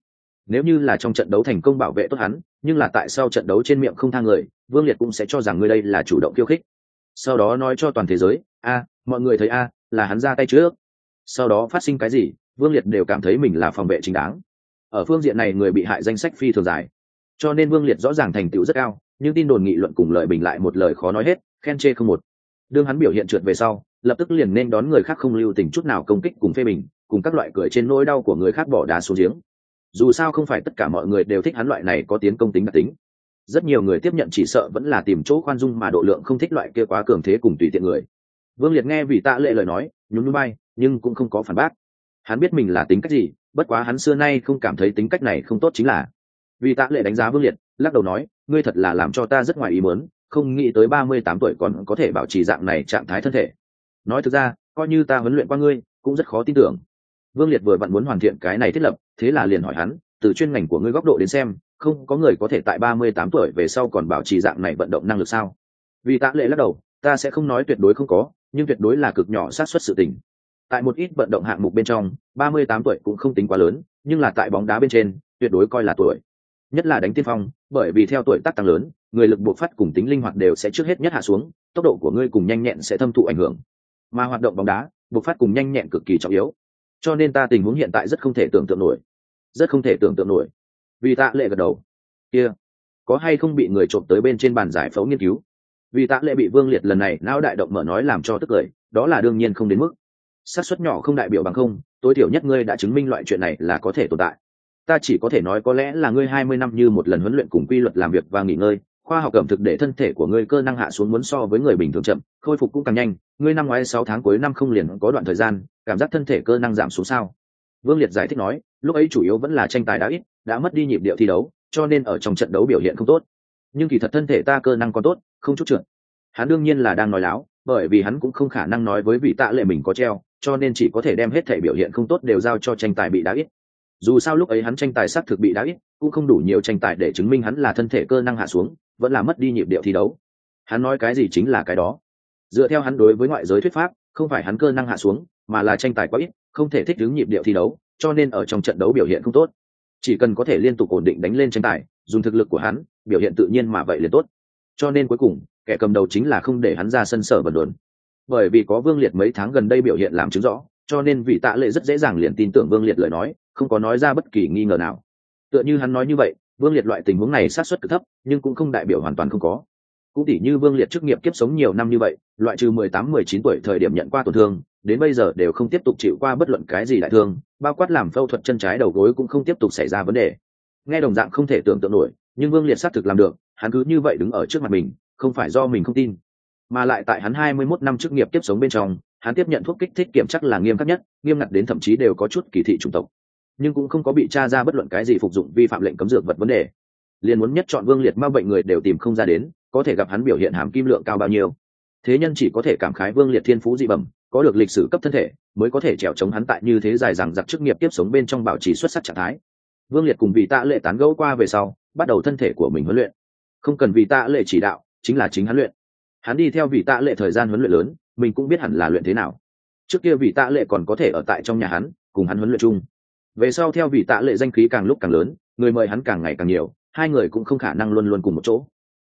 nếu như là trong trận đấu thành công bảo vệ tốt hắn, nhưng là tại sao trận đấu trên miệng không thang người, vương liệt cũng sẽ cho rằng người đây là chủ động khiêu khích. Sau đó nói cho toàn thế giới, a, mọi người thấy a, là hắn ra tay trước. Sau đó phát sinh cái gì, vương liệt đều cảm thấy mình là phòng vệ chính đáng. Ở phương diện này người bị hại danh sách phi thường dài. Cho nên vương liệt rõ ràng thành tựu rất cao, nhưng tin đồn nghị luận cùng lợi bình lại một lời khó nói hết, khen chê không một. Đương hắn biểu hiện trượt về sau, lập tức liền nên đón người khác không lưu tình chút nào công kích cùng phê bình, cùng các loại cười trên nỗi đau của người khác bỏ đá xuống giếng dù sao không phải tất cả mọi người đều thích hắn loại này có tiến công tính đặc tính. Rất nhiều người tiếp nhận chỉ sợ vẫn là tìm chỗ khoan dung mà độ lượng không thích loại kia quá cường thế cùng tùy tiện người. Vương liệt nghe vì tạ lệ lời nói, nhún núi bay, nhưng cũng không có phản bác. Hắn biết mình là tính cách gì, bất quá hắn xưa nay không cảm thấy tính cách này không tốt chính là. Vì tạ lệ đánh giá vương liệt, lắc đầu nói, ngươi thật là làm cho ta rất ngoài ý muốn, không nghĩ tới ba mươi tám tuổi còn có thể bảo trì dạng này trạng thái thân thể. Nói thực ra, coi như ta huấn luyện qua ngươi, cũng rất khó tin tưởng vương liệt vừa vặn muốn hoàn thiện cái này thiết lập, thế là liền hỏi hắn, từ chuyên ngành của ngươi góc độ đến xem, không có người có thể tại ba mươi tám tuổi về sau còn bảo trì dạng này vận động năng lực sao? Vì tạ lệ lắc đầu, ta sẽ không nói tuyệt đối không có, nhưng tuyệt đối là cực nhỏ sát xuất sự tình. Tại một ít vận động hạng mục bên trong, ba mươi tám tuổi cũng không tính quá lớn, nhưng là tại bóng đá bên trên, tuyệt đối coi là tuổi. Nhất là đánh tiên phong, bởi vì theo tuổi tác tăng lớn, người lực buộc phát cùng tính linh hoạt đều sẽ trước hết nhất hạ xuống, tốc độ của ngươi cùng nhanh nhẹn sẽ thâm thụ ảnh hưởng. Mà hoạt động bóng đá, buộc phát cùng nhanh nhẹn cực kỳ trọng yếu cho nên ta tình huống hiện tại rất không thể tưởng tượng nổi. Rất không thể tưởng tượng nổi. Vì tạ lệ gật đầu. Kia, có hay không bị người trộm tới bên trên bàn giải phẫu nghiên cứu? Vì tạ lệ bị vương liệt lần này não đại động mở nói làm cho tức cười đó là đương nhiên không đến mức. Xác suất nhỏ không đại biểu bằng không tối thiểu nhất ngươi đã chứng minh loại chuyện này là có thể tồn tại. Ta chỉ có thể nói có lẽ là ngươi hai mươi năm như một lần huấn luyện cùng quy luật làm việc và nghỉ ngơi khoa học ẩm thực để thân thể của ngươi cơ năng hạ xuống muốn so với người bình thường chậm, khôi phục cũng càng nhanh. Ngươi năm ngoái sáu tháng cuối năm không liền có đoạn thời gian, cảm giác thân thể cơ năng giảm xuống sao? Vương liệt giải thích nói, lúc ấy chủ yếu vẫn là tranh tài đã ít, đã mất đi nhịp điệu thi đấu, cho nên ở trong trận đấu biểu hiện không tốt. Nhưng kỳ thật thân thể ta cơ năng còn tốt, không chút trượt. Hắn đương nhiên là đang nói láo, bởi vì hắn cũng không khả năng nói với vị tạ lệ mình có treo, cho nên chỉ có thể đem hết thể biểu hiện không tốt đều giao cho tranh tài bị đá ít. Dù sao lúc ấy hắn tranh tài xác thực bị đá ít, cũng không đủ nhiều tranh tài để chứng minh hắn là thân thể cơ năng hạ xuống vẫn là mất đi nhịp điệu thi đấu. Hắn nói cái gì chính là cái đó. Dựa theo hắn đối với ngoại giới thuyết pháp, không phải hắn cơ năng hạ xuống, mà là tranh tài quá ít, không thể thích ứng nhịp điệu thi đấu, cho nên ở trong trận đấu biểu hiện không tốt. Chỉ cần có thể liên tục ổn định đánh lên tranh tài, dùng thực lực của hắn, biểu hiện tự nhiên mà vậy liền tốt. Cho nên cuối cùng, kẻ cầm đầu chính là không để hắn ra sân sở bẩn đồn. Bởi vì có vương liệt mấy tháng gần đây biểu hiện làm chứng rõ, cho nên vị tạ lệ rất dễ dàng liền tin tưởng vương liệt lời nói, không có nói ra bất kỳ nghi ngờ nào. Tựa như hắn nói như vậy vương liệt loại tình huống này sát xuất cực thấp, nhưng cũng không đại biểu hoàn toàn không có. Cũng tỉ như vương liệt chức nghiệp kiếp sống nhiều năm như vậy, loại trừ mười tám, mười chín tuổi thời điểm nhận qua tổn thương, đến bây giờ đều không tiếp tục chịu qua bất luận cái gì đại thương, bao quát làm phẫu thuật chân trái đầu gối cũng không tiếp tục xảy ra vấn đề. Nghe đồng dạng không thể tưởng tượng nổi, nhưng vương liệt xác thực làm được, hắn cứ như vậy đứng ở trước mặt mình, không phải do mình không tin. Mà lại tại hắn hai mươi 21 năm chức nghiệp kiếp sống bên trong, hắn tiếp nhận thuốc kích thích kiểm chắc là nghiêm khắc nhất, nghiêm ngặt đến thậm chí đều có chút kỳ thị chủng tộc nhưng cũng không có bị tra ra bất luận cái gì phục dụng vi phạm lệnh cấm dược vật vấn đề. Liền muốn nhất chọn vương liệt ma bệnh người đều tìm không ra đến, có thể gặp hắn biểu hiện hàm kim lượng cao bao nhiêu. Thế nhân chỉ có thể cảm khái vương liệt thiên phú dị bẩm, có được lịch sử cấp thân thể, mới có thể trèo chống hắn tại như thế dài rằng giặc chức nghiệp tiếp sống bên trong bảo trì xuất sắc trạng thái. Vương liệt cùng vị tạ lệ tán gẫu qua về sau, bắt đầu thân thể của mình huấn luyện. Không cần vị tạ lệ chỉ đạo, chính là chính hắn luyện. Hắn đi theo vị tạ lệ thời gian huấn luyện lớn, mình cũng biết hẳn là luyện thế nào. Trước kia vị tạ lệ còn có thể ở tại trong nhà hắn, cùng hắn huấn luyện chung về sau theo vị tạ lệ danh khí càng lúc càng lớn, người mời hắn càng ngày càng nhiều, hai người cũng không khả năng luôn luôn cùng một chỗ.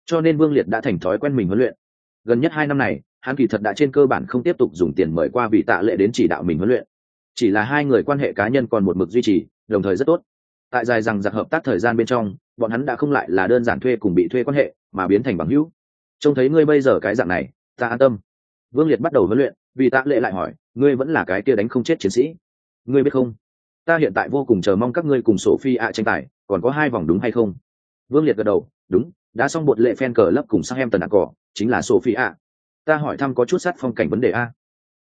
Cho nên vương liệt đã thành thói quen mình huấn luyện. Gần nhất hai năm này, hắn kỳ thật đã trên cơ bản không tiếp tục dùng tiền mời qua vị tạ lệ đến chỉ đạo mình huấn luyện. Chỉ là hai người quan hệ cá nhân còn một mực duy trì, đồng thời rất tốt. Tại dài rằng giặc hợp tác thời gian bên trong, bọn hắn đã không lại là đơn giản thuê cùng bị thuê quan hệ, mà biến thành bằng hữu. Trông thấy ngươi bây giờ cái dạng này, ta an tâm. Vương liệt bắt đầu huấn luyện vì tạ lệ lại hỏi, ngươi vẫn là cái kia đánh không chết chiến sĩ? Ngươi biết không? Ta hiện tại vô cùng chờ mong các ngươi cùng sổ phi ạ tranh tài, còn có hai vòng đúng hay không? Vương liệt gật đầu, đúng, đã xong bột lệ fan cờ lấp cùng sang em tần ạ cỏ chính là sổ phi ạ. Ta hỏi thăm có chút sát phong cảnh vấn đề a.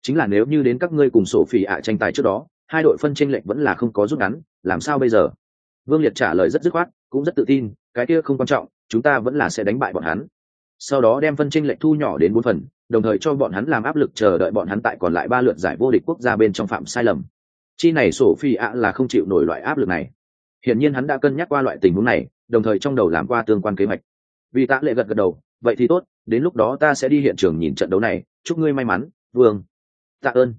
Chính là nếu như đến các ngươi cùng sổ phi ạ tranh tài trước đó, hai đội phân tranh lệch vẫn là không có rút ngắn, làm sao bây giờ? Vương liệt trả lời rất dứt khoát, cũng rất tự tin, cái kia không quan trọng, chúng ta vẫn là sẽ đánh bại bọn hắn. Sau đó đem phân tranh lệch thu nhỏ đến bốn phần, đồng thời cho bọn hắn làm áp lực chờ đợi bọn hắn tại còn lại ba lượt giải vô địch quốc gia bên trong phạm sai lầm chi này sổ phi ạ là không chịu nổi loại áp lực này. Hiển nhiên hắn đã cân nhắc qua loại tình huống này, đồng thời trong đầu làm qua tương quan kế hoạch. Vì tạ lệ gật gật đầu, vậy thì tốt, đến lúc đó ta sẽ đi hiện trường nhìn trận đấu này, chúc ngươi may mắn, vương. Tạ ơn.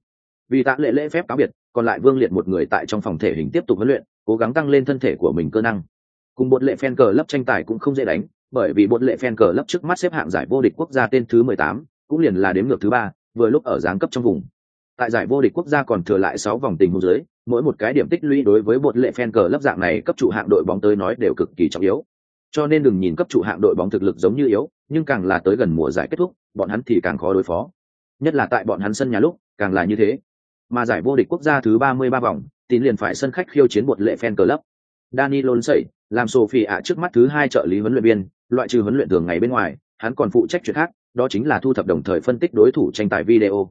Vì tạ lệ lễ phép cáo biệt, còn lại vương liệt một người tại trong phòng thể hình tiếp tục huấn luyện, cố gắng tăng lên thân thể của mình cơ năng. Cùng bột lệ phen cờ lấp tranh tài cũng không dễ đánh, bởi vì bột lệ phen cờ lấp trước mắt xếp hạng giải vô địch quốc gia tên thứ mười tám, cũng liền là đếm ngược thứ ba, vừa lúc ở giáng cấp trong vùng tại giải vô địch quốc gia còn thừa lại sáu vòng tình huống dưới, mỗi một cái điểm tích lũy đối với bột lệ phen cờ lớp dạng này cấp trụ hạng đội bóng tới nói đều cực kỳ trọng yếu. Cho nên đừng nhìn cấp trụ hạng đội bóng thực lực giống như yếu, nhưng càng là tới gần mùa giải kết thúc, bọn hắn thì càng khó đối phó. Nhất là tại bọn hắn sân nhà lúc, càng là như thế. Mà giải vô địch quốc gia thứ ba mươi ba vòng, tín liền phải sân khách khiêu chiến bột lệ fan club Dani lôn sẩy làm Sophie ạ trước mắt thứ hai trợ lý huấn luyện viên, loại trừ huấn luyện thường ngày bên ngoài, hắn còn phụ trách chuyện khác, đó chính là thu thập đồng thời phân tích đối thủ tranh tài video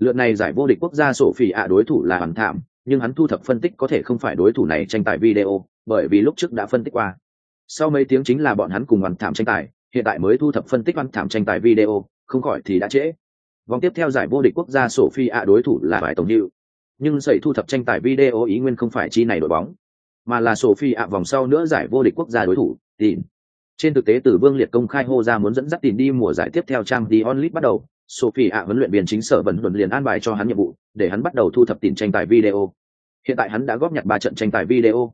lượt này giải vô địch quốc gia sổ phỉ ạ đối thủ là hoàn thảm, nhưng hắn thu thập phân tích có thể không phải đối thủ này tranh tài video, bởi vì lúc trước đã phân tích qua. Sau mấy tiếng chính là bọn hắn cùng hoàn thảm tranh tài, hiện tại mới thu thập phân tích hoàn thảm tranh tài video, không khỏi thì đã trễ. Vòng tiếp theo giải vô địch quốc gia sổ phi ạ đối thủ là bài tổng hiệu nhưng sẩy thu thập tranh tài video ý nguyên không phải chi này đội bóng, mà là sổ phi ạ vòng sau nữa giải vô địch quốc gia đối thủ tìm trên thực tế, từ vương liệt công khai hô ra muốn dẫn dắt tìm đi mùa giải tiếp theo trang đi onlit bắt đầu sophie ạ huấn luyện viên chính sở vẫn luận liền an bài cho hắn nhiệm vụ để hắn bắt đầu thu thập tiền tranh tài video. Hiện tại hắn đã góp nhặt ba trận tranh tài video.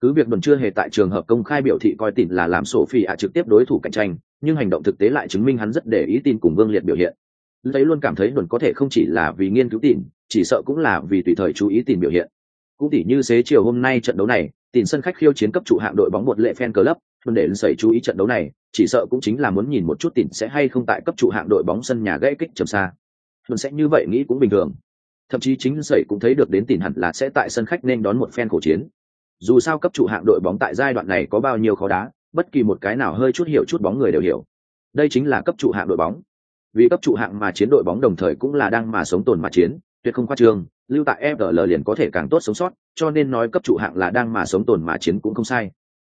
Cứ việc vẫn chưa hề tại trường hợp công khai biểu thị coi tin là làm sophie ạ trực tiếp đối thủ cạnh tranh nhưng hành động thực tế lại chứng minh hắn rất để ý tin cùng vương liệt biểu hiện. Lấy luôn cảm thấy luận có thể không chỉ là vì nghiên cứu tin, chỉ sợ cũng là vì tùy thời chú ý tin biểu hiện. Cũng tỉ như xế chiều hôm nay trận đấu này tin sân khách khiêu chiến cấp trụ hạng đội bóng một lệ fan club luôn để sẩy chú ý trận đấu này, chỉ sợ cũng chính là muốn nhìn một chút tìm sẽ hay không tại cấp trụ hạng đội bóng sân nhà gãy kích trầm xa. Luôn sẽ như vậy nghĩ cũng bình thường. Thậm chí chính sẩy cũng thấy được đến tìm hẳn là sẽ tại sân khách nên đón một phen khổ chiến. Dù sao cấp trụ hạng đội bóng tại giai đoạn này có bao nhiêu khó đá, bất kỳ một cái nào hơi chút hiểu chút bóng người đều hiểu. Đây chính là cấp trụ hạng đội bóng. Vì cấp trụ hạng mà chiến đội bóng đồng thời cũng là đang mà sống tồn mà chiến, tuyệt không khoa trương, lưu tại fl liền có thể càng tốt sống sót, cho nên nói cấp trụ hạng là đang mà sống tồn mà chiến cũng không sai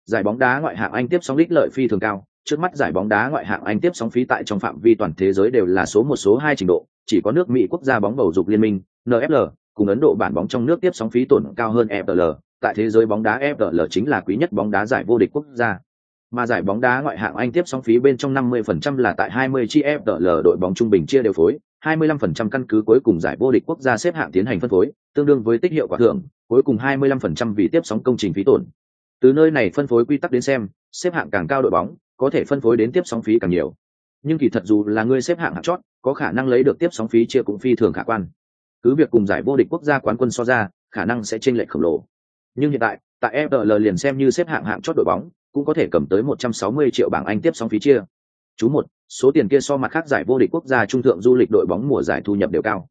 giải bóng đá ngoại hạng anh tiếp sóng đích lợi phi thường cao. Trước mắt giải bóng đá ngoại hạng anh tiếp sóng phí tại trong phạm vi toàn thế giới đều là số một số hai trình độ. Chỉ có nước mỹ quốc gia bóng bầu dục liên minh nfl cùng ấn độ bản bóng trong nước tiếp sóng phí tổn cao hơn fl tại thế giới bóng đá fl chính là quý nhất bóng đá giải vô địch quốc gia. Mà giải bóng đá ngoại hạng Anh tiếp sóng phí bên trong 50% là tại 20 chi FDL đội bóng trung bình chia đều phối, 25% căn cứ cuối cùng giải vô địch quốc gia xếp hạng tiến hành phân phối, tương đương với tích hiệu quả thưởng, cuối cùng 25% vì tiếp sóng công trình phí tổn. Từ nơi này phân phối quy tắc đến xem, xếp hạng càng cao đội bóng, có thể phân phối đến tiếp sóng phí càng nhiều. Nhưng kỳ thật dù là người xếp hạng hạng chót, có khả năng lấy được tiếp sóng phí chia cũng phi thường khả quan. Cứ việc cùng giải vô địch quốc gia quán quân so ra, khả năng sẽ chênh lệch khổng lồ. Nhưng hiện tại, tại FL liền xem như xếp hạng hạng chót đội bóng, cũng có thể cầm tới 160 triệu bảng Anh tiếp sóng phí chia. Chú một, số tiền kia so mặt khác giải vô địch quốc gia trung thượng du lịch đội bóng mùa giải thu nhập đều cao.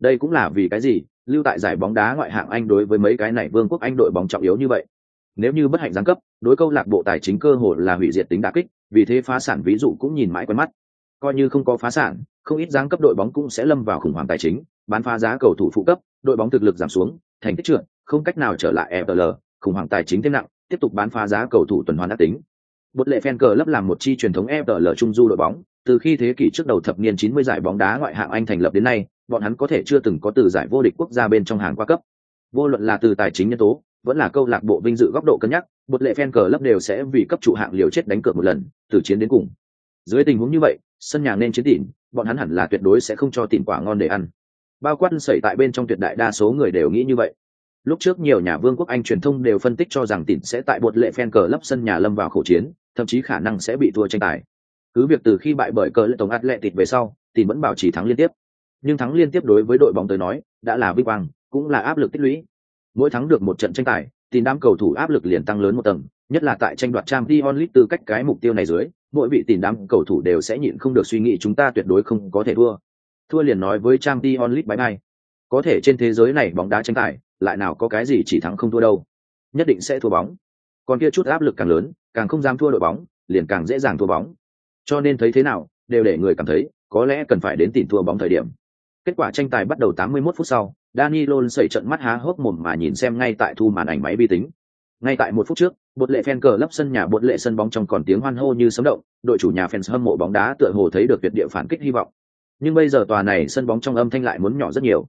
Đây cũng là vì cái gì, lưu tại giải bóng đá ngoại hạng Anh đối với mấy cái này vương quốc Anh đội bóng trọng yếu như vậy. Nếu như bất hạnh giáng cấp, đối câu lạc bộ tài chính cơ hội là hủy diệt tính đả kích, vì thế phá sản ví dụ cũng nhìn mãi quen mắt. Coi như không có phá sản, không ít giáng cấp đội bóng cũng sẽ lâm vào khủng hoảng tài chính, bán phá giá cầu thủ phụ cấp, đội bóng thực lực giảm xuống, thành tích trượt, không cách nào trở lại FPL, khủng hoảng tài chính thêm nặng, tiếp tục bán phá giá cầu thủ tuần hoàn đã tính. Bột lệ fan cờ lấp làm một chi truyền thống FPL trung du đội bóng, từ khi thế kỷ trước đầu thập niên 90 giải bóng đá ngoại hạng Anh thành lập đến nay, bọn hắn có thể chưa từng có từ giải vô địch quốc gia bên trong hàng qua cấp. Vô luận là từ tài chính nhân tố, vẫn là câu lạc bộ vinh dự góc độ cân nhắc một lệ fan cờ lấp đều sẽ vì cấp trụ hạng liều chết đánh cược một lần, từ chiến đến cùng. Dưới tình huống như vậy, sân nhà nên chiến tỉn, bọn hắn hẳn là tuyệt đối sẽ không cho tỉn quả ngon để ăn. Bao quát sẩy tại bên trong tuyệt đại đa số người đều nghĩ như vậy. Lúc trước nhiều nhà vương quốc anh truyền thông đều phân tích cho rằng tỉn sẽ tại bột lệ fan cờ lấp sân nhà lâm vào khẩu chiến, thậm chí khả năng sẽ bị thua tranh tài. Cứ việc từ khi bại bởi cờ lệ tổng atletic về sau, tỉn vẫn bảo trì thắng liên tiếp. Nhưng thắng liên tiếp đối với đội bóng tới nói, đã là vinh quang, cũng là áp lực tích lũy mỗi thắng được một trận tranh tài tin đám cầu thủ áp lực liền tăng lớn một tầng, nhất là tại tranh đoạt trang Dion Lee từ cách cái mục tiêu này dưới, mỗi vị tìm đám cầu thủ đều sẽ nhịn không được suy nghĩ chúng ta tuyệt đối không có thể thua. Thua liền nói với trang Dion Lee bãi bay có thể trên thế giới này bóng đá tranh tài, lại nào có cái gì chỉ thắng không thua đâu. Nhất định sẽ thua bóng. Còn kia chút áp lực càng lớn, càng không dám thua đội bóng, liền càng dễ dàng thua bóng. Cho nên thấy thế nào, đều để người cảm thấy, có lẽ cần phải đến tìm thua bóng thời điểm. Kết quả tranh tài bắt đầu 81 phút sau Dani Lôn sẩy trận mắt há hốc mồm mà nhìn xem ngay tại thu màn ảnh máy vi tính. Ngay tại một phút trước, bột lệ fan cờ lấp sân nhà bột lệ sân bóng trong còn tiếng hoan hô như sấm động, đội chủ nhà fans hâm mộ bóng đá tựa hồ thấy được tuyệt địa phản kích hy vọng. Nhưng bây giờ tòa này sân bóng trong âm thanh lại muốn nhỏ rất nhiều.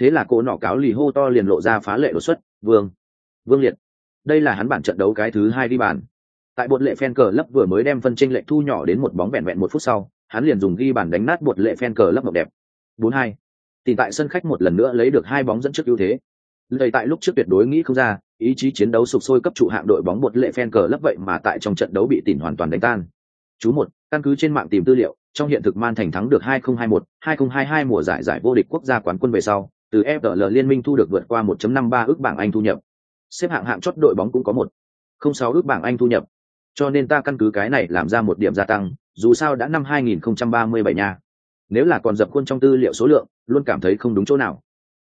Thế là cô nọ cáo lì hô to liền lộ ra phá lệ đột xuất, "Vương, Vương Liệt." Đây là hắn bản trận đấu cái thứ hai đi bàn. Tại bột lệ fan cờ lấp vừa mới đem phân tranh lệch thu nhỏ đến một bóng vẹn vẹn một phút sau, hắn liền dùng ghi bàn đánh nát bột lệ fan cờ lấp mộng đẹp. 4-2 tìm tại sân khách một lần nữa lấy được hai bóng dẫn trước ưu thế Lầy tại lúc trước tuyệt đối nghĩ không ra, ý chí chiến đấu sụp sôi cấp trụ hạng đội bóng một lệ phen cờ lấp vậy mà tại trong trận đấu bị tỉnh hoàn toàn đánh tan. Chú một, căn cứ trên mạng tìm tư liệu, trong hiện thực Man Thành thắng được 2021, 2022 mùa giải giải vô địch quốc gia quán quân về sau, từ FPL liên minh thu được vượt qua 1.53 ước bảng Anh thu nhập. Xếp hạng hạng chót đội bóng cũng có một, không sáu ước bảng Anh thu nhập. Cho nên ta căn cứ cái này làm ra một điểm gia tăng, dù sao đã năm 2037 nha. Nếu là còn dập khuôn trong tư liệu số lượng, luôn cảm thấy không đúng chỗ nào.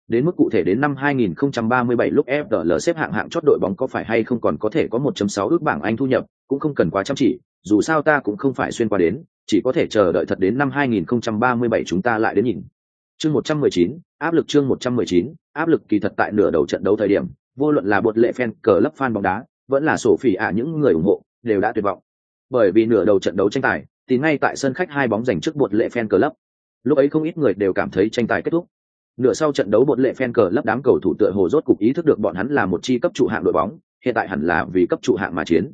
Đến mức cụ thể đến năm 2037 lúc FDL xếp hạng hạng chót đội bóng có phải hay không còn có thể có 1.6 ước bảng Anh thu nhập, cũng không cần quá chăm chỉ, dù sao ta cũng không phải xuyên qua đến, chỉ có thể chờ đợi thật đến năm 2037 chúng ta lại đến nhìn. Chương 119, áp lực chương 119, áp lực kỳ thật tại nửa đầu trận đấu thời điểm, vô luận là bột lệ fan cờ lấp fan bóng đá, vẫn là sổ phỉ ạ những người ủng hộ, đều đã tuyệt vọng. Bởi vì nửa đầu trận đấu tranh tài, thì ngay tại sân khách hai bóng giành trước bột lệ fan cờ lấp, lúc ấy không ít người đều cảm thấy tranh tài kết thúc. Nửa sau trận đấu bột lệ phen cờ lấp đám cầu thủ tựa hồ rốt cục ý thức được bọn hắn là một chi cấp trụ hạng đội bóng, hiện tại hẳn là vì cấp trụ hạng mà chiến.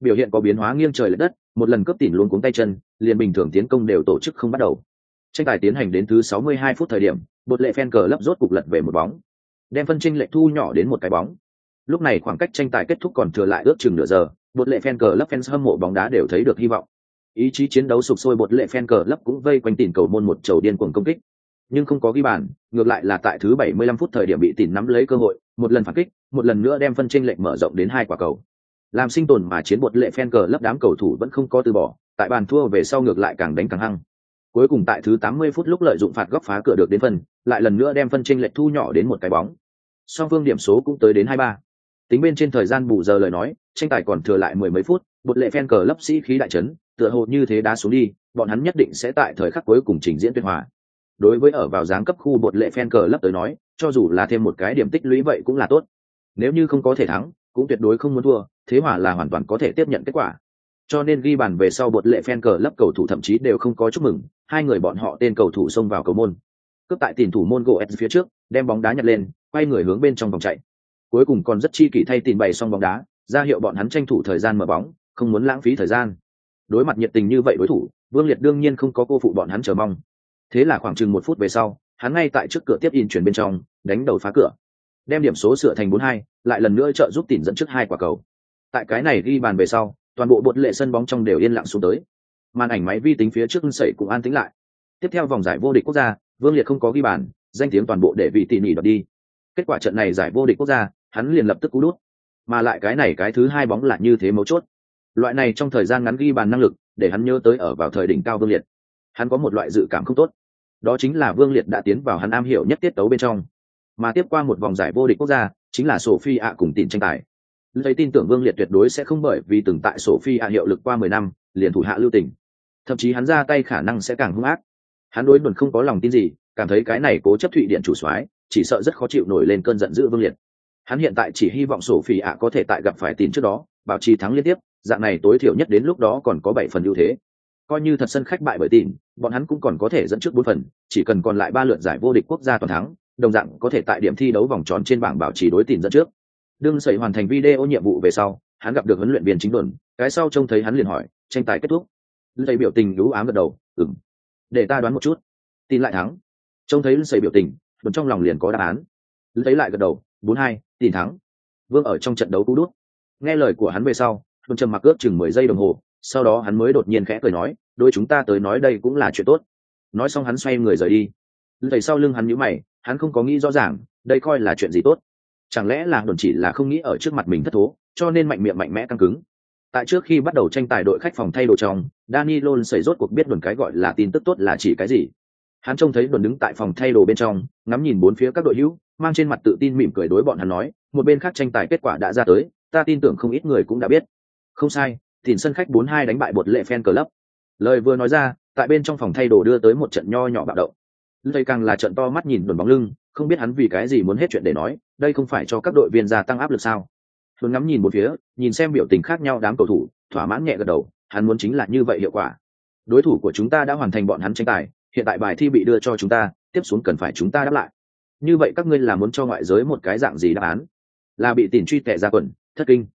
Biểu hiện có biến hóa nghiêng trời lệch đất, một lần cấp tỉn luôn cuống tay chân, liền bình thường tiến công đều tổ chức không bắt đầu. Tranh tài tiến hành đến thứ 62 phút thời điểm, bột lệ phen cờ lấp rốt cục lật về một bóng. Đem phân tranh lệ thu nhỏ đến một cái bóng. Lúc này khoảng cách tranh tài kết thúc còn thừa lại ước chừng nửa giờ, bột lệ phen cờ lấp fans hâm mộ bóng đá đều thấy được hy vọng ý chí chiến đấu sụp sôi bột lệ phen cờ lấp cũng vây quanh tìm cầu môn một chầu điên cuồng công kích. Nhưng không có ghi bàn, ngược lại là tại thứ 75 phút thời điểm bị tìm nắm lấy cơ hội, một lần phản kích, một lần nữa đem phân tranh lệnh mở rộng đến hai quả cầu. Làm sinh tồn mà chiến bột lệ phen cờ lấp đám cầu thủ vẫn không có từ bỏ, tại bàn thua về sau ngược lại càng đánh càng hăng. Cuối cùng tại thứ 80 phút lúc lợi dụng phạt góc phá cửa được đến phân, lại lần nữa đem phân tranh lệch thu nhỏ đến một cái bóng. Song phương điểm số cũng tới đến 23. tính bên trên thời gian bù giờ lời nói tranh tài còn thừa lại mười mấy phút, một lệ phen cờ lấp sĩ khí đại trấn tựa hồ như thế đá xuống đi, bọn hắn nhất định sẽ tại thời khắc cuối cùng trình diễn tuyệt hòa. Đối với ở vào giáng cấp khu bột lệ phen cờ lấp tới nói, cho dù là thêm một cái điểm tích lũy vậy cũng là tốt. Nếu như không có thể thắng, cũng tuyệt đối không muốn thua, thế hòa là hoàn toàn có thể tiếp nhận kết quả. Cho nên ghi bàn về sau bột lệ phen cờ lấp cầu thủ thậm chí đều không có chúc mừng, hai người bọn họ tên cầu thủ xông vào cầu môn. Cướp tại tìm thủ môn gỗ phía trước, đem bóng đá nhặt lên, quay người hướng bên trong vòng chạy. Cuối cùng còn rất chi kỷ thay tìm bày xong bóng đá ra hiệu bọn hắn tranh thủ thời gian mở bóng, không muốn lãng phí thời gian. Đối mặt nhiệt tình như vậy đối thủ, vương liệt đương nhiên không có cô phụ bọn hắn chờ mong. Thế là khoảng chừng một phút về sau, hắn ngay tại trước cửa tiếp in chuyển bên trong, đánh đầu phá cửa. Đem điểm số sửa thành bốn hai, lại lần nữa trợ giúp tỉnh dẫn trước hai quả cầu. Tại cái này ghi bàn về sau, toàn bộ bột lệ sân bóng trong đều yên lặng xuống tới. Màn ảnh máy vi tính phía trước sẩy cũng an tĩnh lại. Tiếp theo vòng giải vô địch quốc gia, vương liệt không có ghi bàn, danh tiếng toàn bộ để vị tỉ nỉ đoạt đi. Kết quả trận này giải vô địch quốc gia, hắn liền lập tức cú đút mà lại cái này cái thứ hai bóng là như thế mấu chốt. Loại này trong thời gian ngắn ghi bàn năng lực, để hắn nhớ tới ở vào thời đỉnh cao vương liệt. Hắn có một loại dự cảm không tốt. Đó chính là vương liệt đã tiến vào hắn am hiểu nhất tiết tấu bên trong. Mà tiếp qua một vòng giải vô địch quốc gia, chính là sophie ạ cùng tìm tranh tài. Lấy tin tưởng vương liệt tuyệt đối sẽ không bởi vì từng tại sophie ạ hiệu lực qua mười năm, liền thủ hạ lưu tình. Thậm chí hắn ra tay khả năng sẽ càng hung ác. Hắn đối luận không có lòng tin gì, cảm thấy cái này cố chấp thụy điện chủ soái, chỉ sợ rất khó chịu nổi lên cơn giận dữ vương liệt hắn hiện tại chỉ hy vọng sổ phỉ ạ có thể tại gặp phải tin trước đó, bảo trì thắng liên tiếp, dạng này tối thiểu nhất đến lúc đó còn có bảy phần ưu thế. Coi như thật sân khách bại bởi tin, bọn hắn cũng còn có thể dẫn trước bốn phần, chỉ cần còn lại ba lượt giải vô địch quốc gia toàn thắng, đồng dạng có thể tại điểm thi đấu vòng tròn trên bảng bảo trì đối tin dẫn trước. Đương sẩy hoàn thành video nhiệm vụ về sau, hắn gặp được huấn luyện viên chính luận cái sau trông thấy hắn liền hỏi, tranh tài kết thúc? Lầy biểu tình lũ ám gật đầu ừng để ta đoán một chút. Tin lại thắng. Trông thấy sẩy biểu tình, đồn trong lòng liền có đáp án. Thấy lại gật đầu bốn hai tỷ thắng. Vương ở trong trận đấu cú đút. Nghe lời của hắn về sau quân trầm mặc ước chừng mười giây đồng hồ, sau đó hắn mới đột nhiên khẽ cười nói đôi chúng ta tới nói đây cũng là chuyện tốt. Nói xong hắn xoay người rời đi. Thầy sau lưng hắn nhíu mày, hắn không có nghĩ rõ ràng, đây coi là chuyện gì tốt. Chẳng lẽ là đồn chỉ là không nghĩ ở trước mặt mình thất thố, cho nên mạnh miệng mạnh mẽ căng cứng. Tại trước khi bắt đầu tranh tài đội khách phòng thay đồ trong Dani Lôn xảy rốt cuộc biết đồn cái gọi là tin tức tốt là chỉ cái gì. Hắn trông thấy đồn đứng tại phòng thay đồ bên trong, ngắm nhìn bốn phía các đội hữu mang trên mặt tự tin mỉm cười đối bọn hắn nói, một bên khác tranh tài kết quả đã ra tới, ta tin tưởng không ít người cũng đã biết. Không sai tìm sân khách bốn hai đánh bại bột lệ fan club. Lời vừa nói ra, tại bên trong phòng thay đồ đưa tới một trận nho nhỏ bạo động. Lây càng là trận to mắt nhìn đồn bóng lưng, không biết hắn vì cái gì muốn hết chuyện để nói, đây không phải cho các đội viên gia tăng áp lực sao? Đồn ngắm nhìn một phía, nhìn xem biểu tình khác nhau đám cầu thủ, thỏa mãn nhẹ gật đầu, hắn muốn chính là như vậy hiệu quả. Đối thủ của chúng ta đã hoàn thành bọn hắn tranh tài, hiện tại bài thi bị đưa cho chúng ta, tiếp xuống cần phải chúng ta đáp lại như vậy các ngươi là muốn cho ngoại giới một cái dạng gì đáp án? Là bị tiền truy tệ ra quần, thất kinh.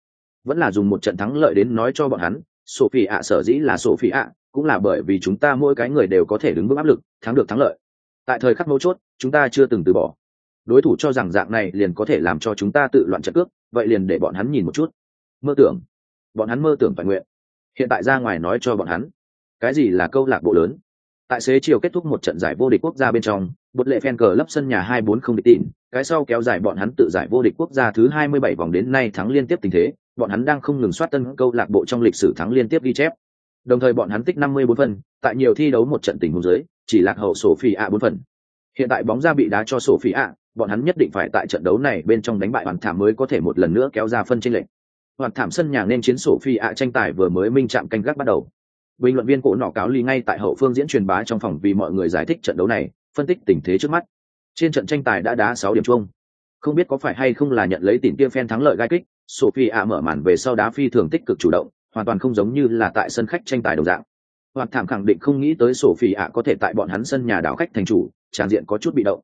Vẫn là dùng một trận thắng lợi đến nói cho bọn hắn, sophie ạ, sở dĩ là sophie ạ, cũng là bởi vì chúng ta mỗi cái người đều có thể đứng vững áp lực, thắng được thắng lợi. Tại thời khắc mấu chốt, chúng ta chưa từng từ bỏ. Đối thủ cho rằng dạng này liền có thể làm cho chúng ta tự loạn trận cước vậy liền để bọn hắn nhìn một chút. Mơ tưởng. Bọn hắn mơ tưởng phải nguyện. Hiện tại ra ngoài nói cho bọn hắn. Cái gì là câu lạc bộ lớn? Tại xế chiều kết thúc một trận giải vô địch quốc gia bên trong bột lệ phen cờ lấp sân nhà hai bốn không địch tịn cái sau kéo dài bọn hắn tự giải vô địch quốc gia thứ hai mươi bảy vòng đến nay thắng liên tiếp tình thế bọn hắn đang không ngừng soát tân câu lạc bộ trong lịch sử thắng liên tiếp ghi chép. Đồng thời bọn hắn tích 54 phần, tại nhiều thi đấu một trận tình huống dưới chỉ lạc hậu sổ phi ạ phần. Hiện tại bóng ra bị đá cho sổ phi ạ bọn hắn nhất định phải tại trận đấu này bên trong đánh bại hoàn thảm mới có thể một lần nữa kéo ra phân tranh lệch. Hoàn thảm sân nhà nên chiến sổ phi ạ tranh tài vừa mới minh chạm canh gác bắt đầu. Bình luận viên cổ nọ cáo ly ngay tại hậu phương diễn truyền bá trong phòng vì mọi người giải thích trận đấu này phân tích tình thế trước mắt. Trên trận tranh tài đã đá sáu điểm chung. Không biết có phải hay không là nhận lấy tiền kia phen thắng lợi gai kích sophie ạ mở màn về sau đá phi thường tích cực chủ động, hoàn toàn không giống như là tại sân khách tranh tài đồng dạng. Hoặc thảm khẳng định không nghĩ tới sophie ạ có thể tại bọn hắn sân nhà đảo khách thành chủ, tràn diện có chút bị động.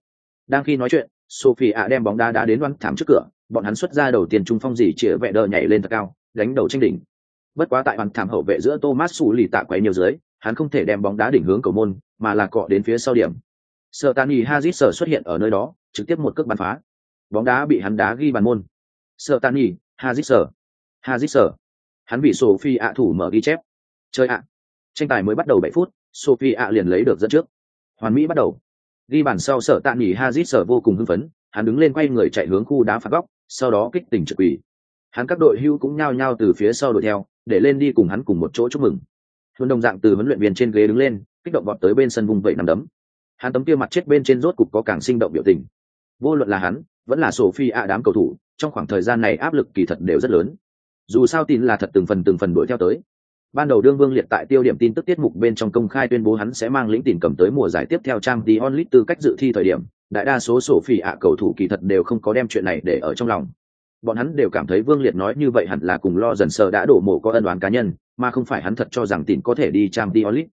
Đang khi nói chuyện sophie ạ đem bóng đá đá đến đoán thảm trước cửa, bọn hắn xuất ra đầu tiên trung phong gì chĩa vẹ đờ nhảy lên thật cao, đánh đầu tranh đỉnh. Bất quá tại hoàn thảm hậu vệ giữa thomas su lì tạ quấy nhiều dưới, hắn không thể đem bóng đá đỉnh hướng cầu môn, mà là cọ đến phía sau điểm sợ tani hazit sở xuất hiện ở nơi đó, trực tiếp một cước bắn phá. Bóng đá bị hắn đá ghi bàn môn. Sợ tani hazit sở. Hazit sở. Hắn bị sophie ạ thủ mở ghi chép. Chơi ạ. Tranh tài mới bắt đầu bảy phút sophie ạ liền lấy được dẫn trước. Hoàn mỹ bắt đầu. Ghi bàn sau sợ Tani nghỉ hazit sở vô cùng hưng phấn, hắn đứng lên quay người chạy hướng khu đá phạt góc, sau đó kích tỉnh trực quỷ hắn các đội hưu cũng nhao nhao từ phía sau đuổi theo, để lên đi cùng hắn cùng một chỗ chúc mừng. Huấn đồng dạng từ huấn luyện viên trên ghế đứng lên, kích động vọt tới bên sân vùng vẫy nằm đấm hắn tấm kia mặt chết bên trên rốt cục có càng sinh động biểu tình. Vô luận là hắn, vẫn là sổ phi ạ đám cầu thủ, trong khoảng thời gian này áp lực kỳ thật đều rất lớn. Dù sao tin là thật từng phần từng phần đuổi theo tới. Ban đầu đương vương liệt tại tiêu điểm tin tức tiết mục bên trong công khai tuyên bố hắn sẽ mang lĩnh tìm cầm tới mùa giải tiếp theo trang tí onlit tư cách dự thi thời điểm, đại đa số sổ phi ạ cầu thủ kỳ thật đều không có đem chuyện này để ở trong lòng. Bọn hắn đều cảm thấy vương liệt nói như vậy hẳn là cùng lo dần sờ đã đổ mộ có ân đoán cá nhân, mà không phải hắn thật cho rằng tin có thể đi trang tí onlit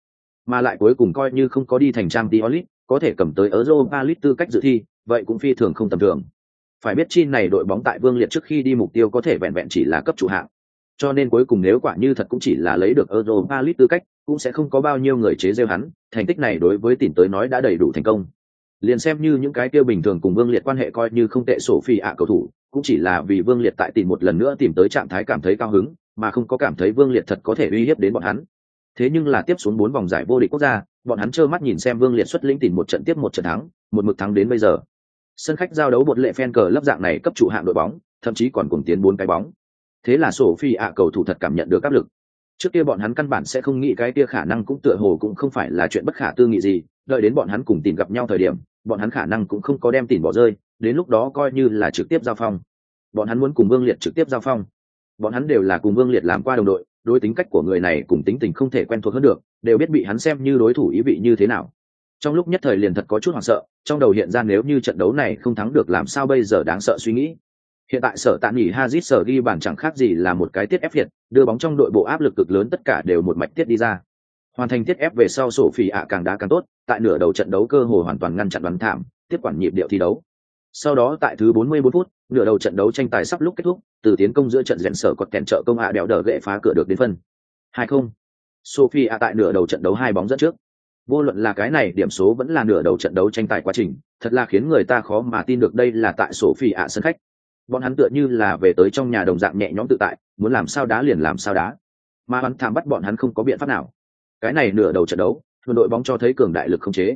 mà lại cuối cùng coi như không có đi thành trang tí onlit có thể cầm tới Europa League tư cách dự thi, vậy cũng phi thường không tầm thường. Phải biết chi này đội bóng tại Vương Liệt trước khi đi mục tiêu có thể vẹn vẹn chỉ là cấp chủ hạng. Cho nên cuối cùng nếu quả như thật cũng chỉ là lấy được Europa League tư cách, cũng sẽ không có bao nhiêu người chế giễu hắn, thành tích này đối với tỉnh tới nói đã đầy đủ thành công. Liền xem như những cái kia bình thường cùng Vương Liệt quan hệ coi như không tệ sổ phi ạ cầu thủ, cũng chỉ là vì Vương Liệt tại tỉnh một lần nữa tìm tới trạng thái cảm thấy cao hứng, mà không có cảm thấy Vương Liệt thật có thể uy hiếp đến bọn hắn. Thế nhưng là tiếp xuống bốn vòng giải vô địch quốc gia, bọn hắn trơ mắt nhìn xem Vương Liệt xuất lĩnh tìm một trận tiếp một trận thắng, một mực thắng đến bây giờ. Sân khách giao đấu bột lệ phen cờ lấp dạng này cấp chủ hạng đội bóng, thậm chí còn cùng tiến bốn cái bóng. Thế là sổ phi ạ cầu thủ thật cảm nhận được áp lực. Trước kia bọn hắn căn bản sẽ không nghĩ cái kia khả năng cũng tựa hồ cũng không phải là chuyện bất khả tư nghị gì, đợi đến bọn hắn cùng tìm gặp nhau thời điểm, bọn hắn khả năng cũng không có đem tìm bỏ rơi, đến lúc đó coi như là trực tiếp giao phong. Bọn hắn muốn cùng Vương Liệt trực tiếp giao phong. Bọn hắn đều là cùng Vương Liệt làm qua đồng đội, đối tính cách của người này cùng tính tình không thể quen thuộc hơn được, đều biết bị hắn xem như đối thủ ý vị như thế nào. Trong lúc nhất thời liền thật có chút hoảng sợ, trong đầu hiện ra nếu như trận đấu này không thắng được làm sao bây giờ đáng sợ suy nghĩ. Hiện tại sở tạm nghỉ hazit sở ghi bàn chẳng khác gì là một cái tiết ép việt đưa bóng trong đội bộ áp lực cực lớn tất cả đều một mạch tiết đi ra. Hoàn thành tiết ép về sau sổ phỉ ạ càng đá càng tốt, tại nửa đầu trận đấu cơ hội hoàn toàn ngăn chặn đoán thảm, tiếp quản nhịp điệu thi đấu sau đó tại thứ 44 phút, nửa đầu trận đấu tranh tài sắp lúc kết thúc, từ tiến công giữa trận rèn sở còn kèn trợ công hạ đèo đờ gậy phá cửa được đến phân. hai không. Sophie tại nửa đầu trận đấu hai bóng dẫn trước. Vô luận là cái này, điểm số vẫn là nửa đầu trận đấu tranh tài quá trình, thật là khiến người ta khó mà tin được đây là tại sophie ạ sân khách. Bọn hắn tựa như là về tới trong nhà đồng dạng nhẹ nhõm tự tại, muốn làm sao đá liền làm sao đá. Mà hắn thảm bắt bọn hắn không có biện pháp nào. Cái này nửa đầu trận đấu đội bóng cho thấy cường đại lực không chế.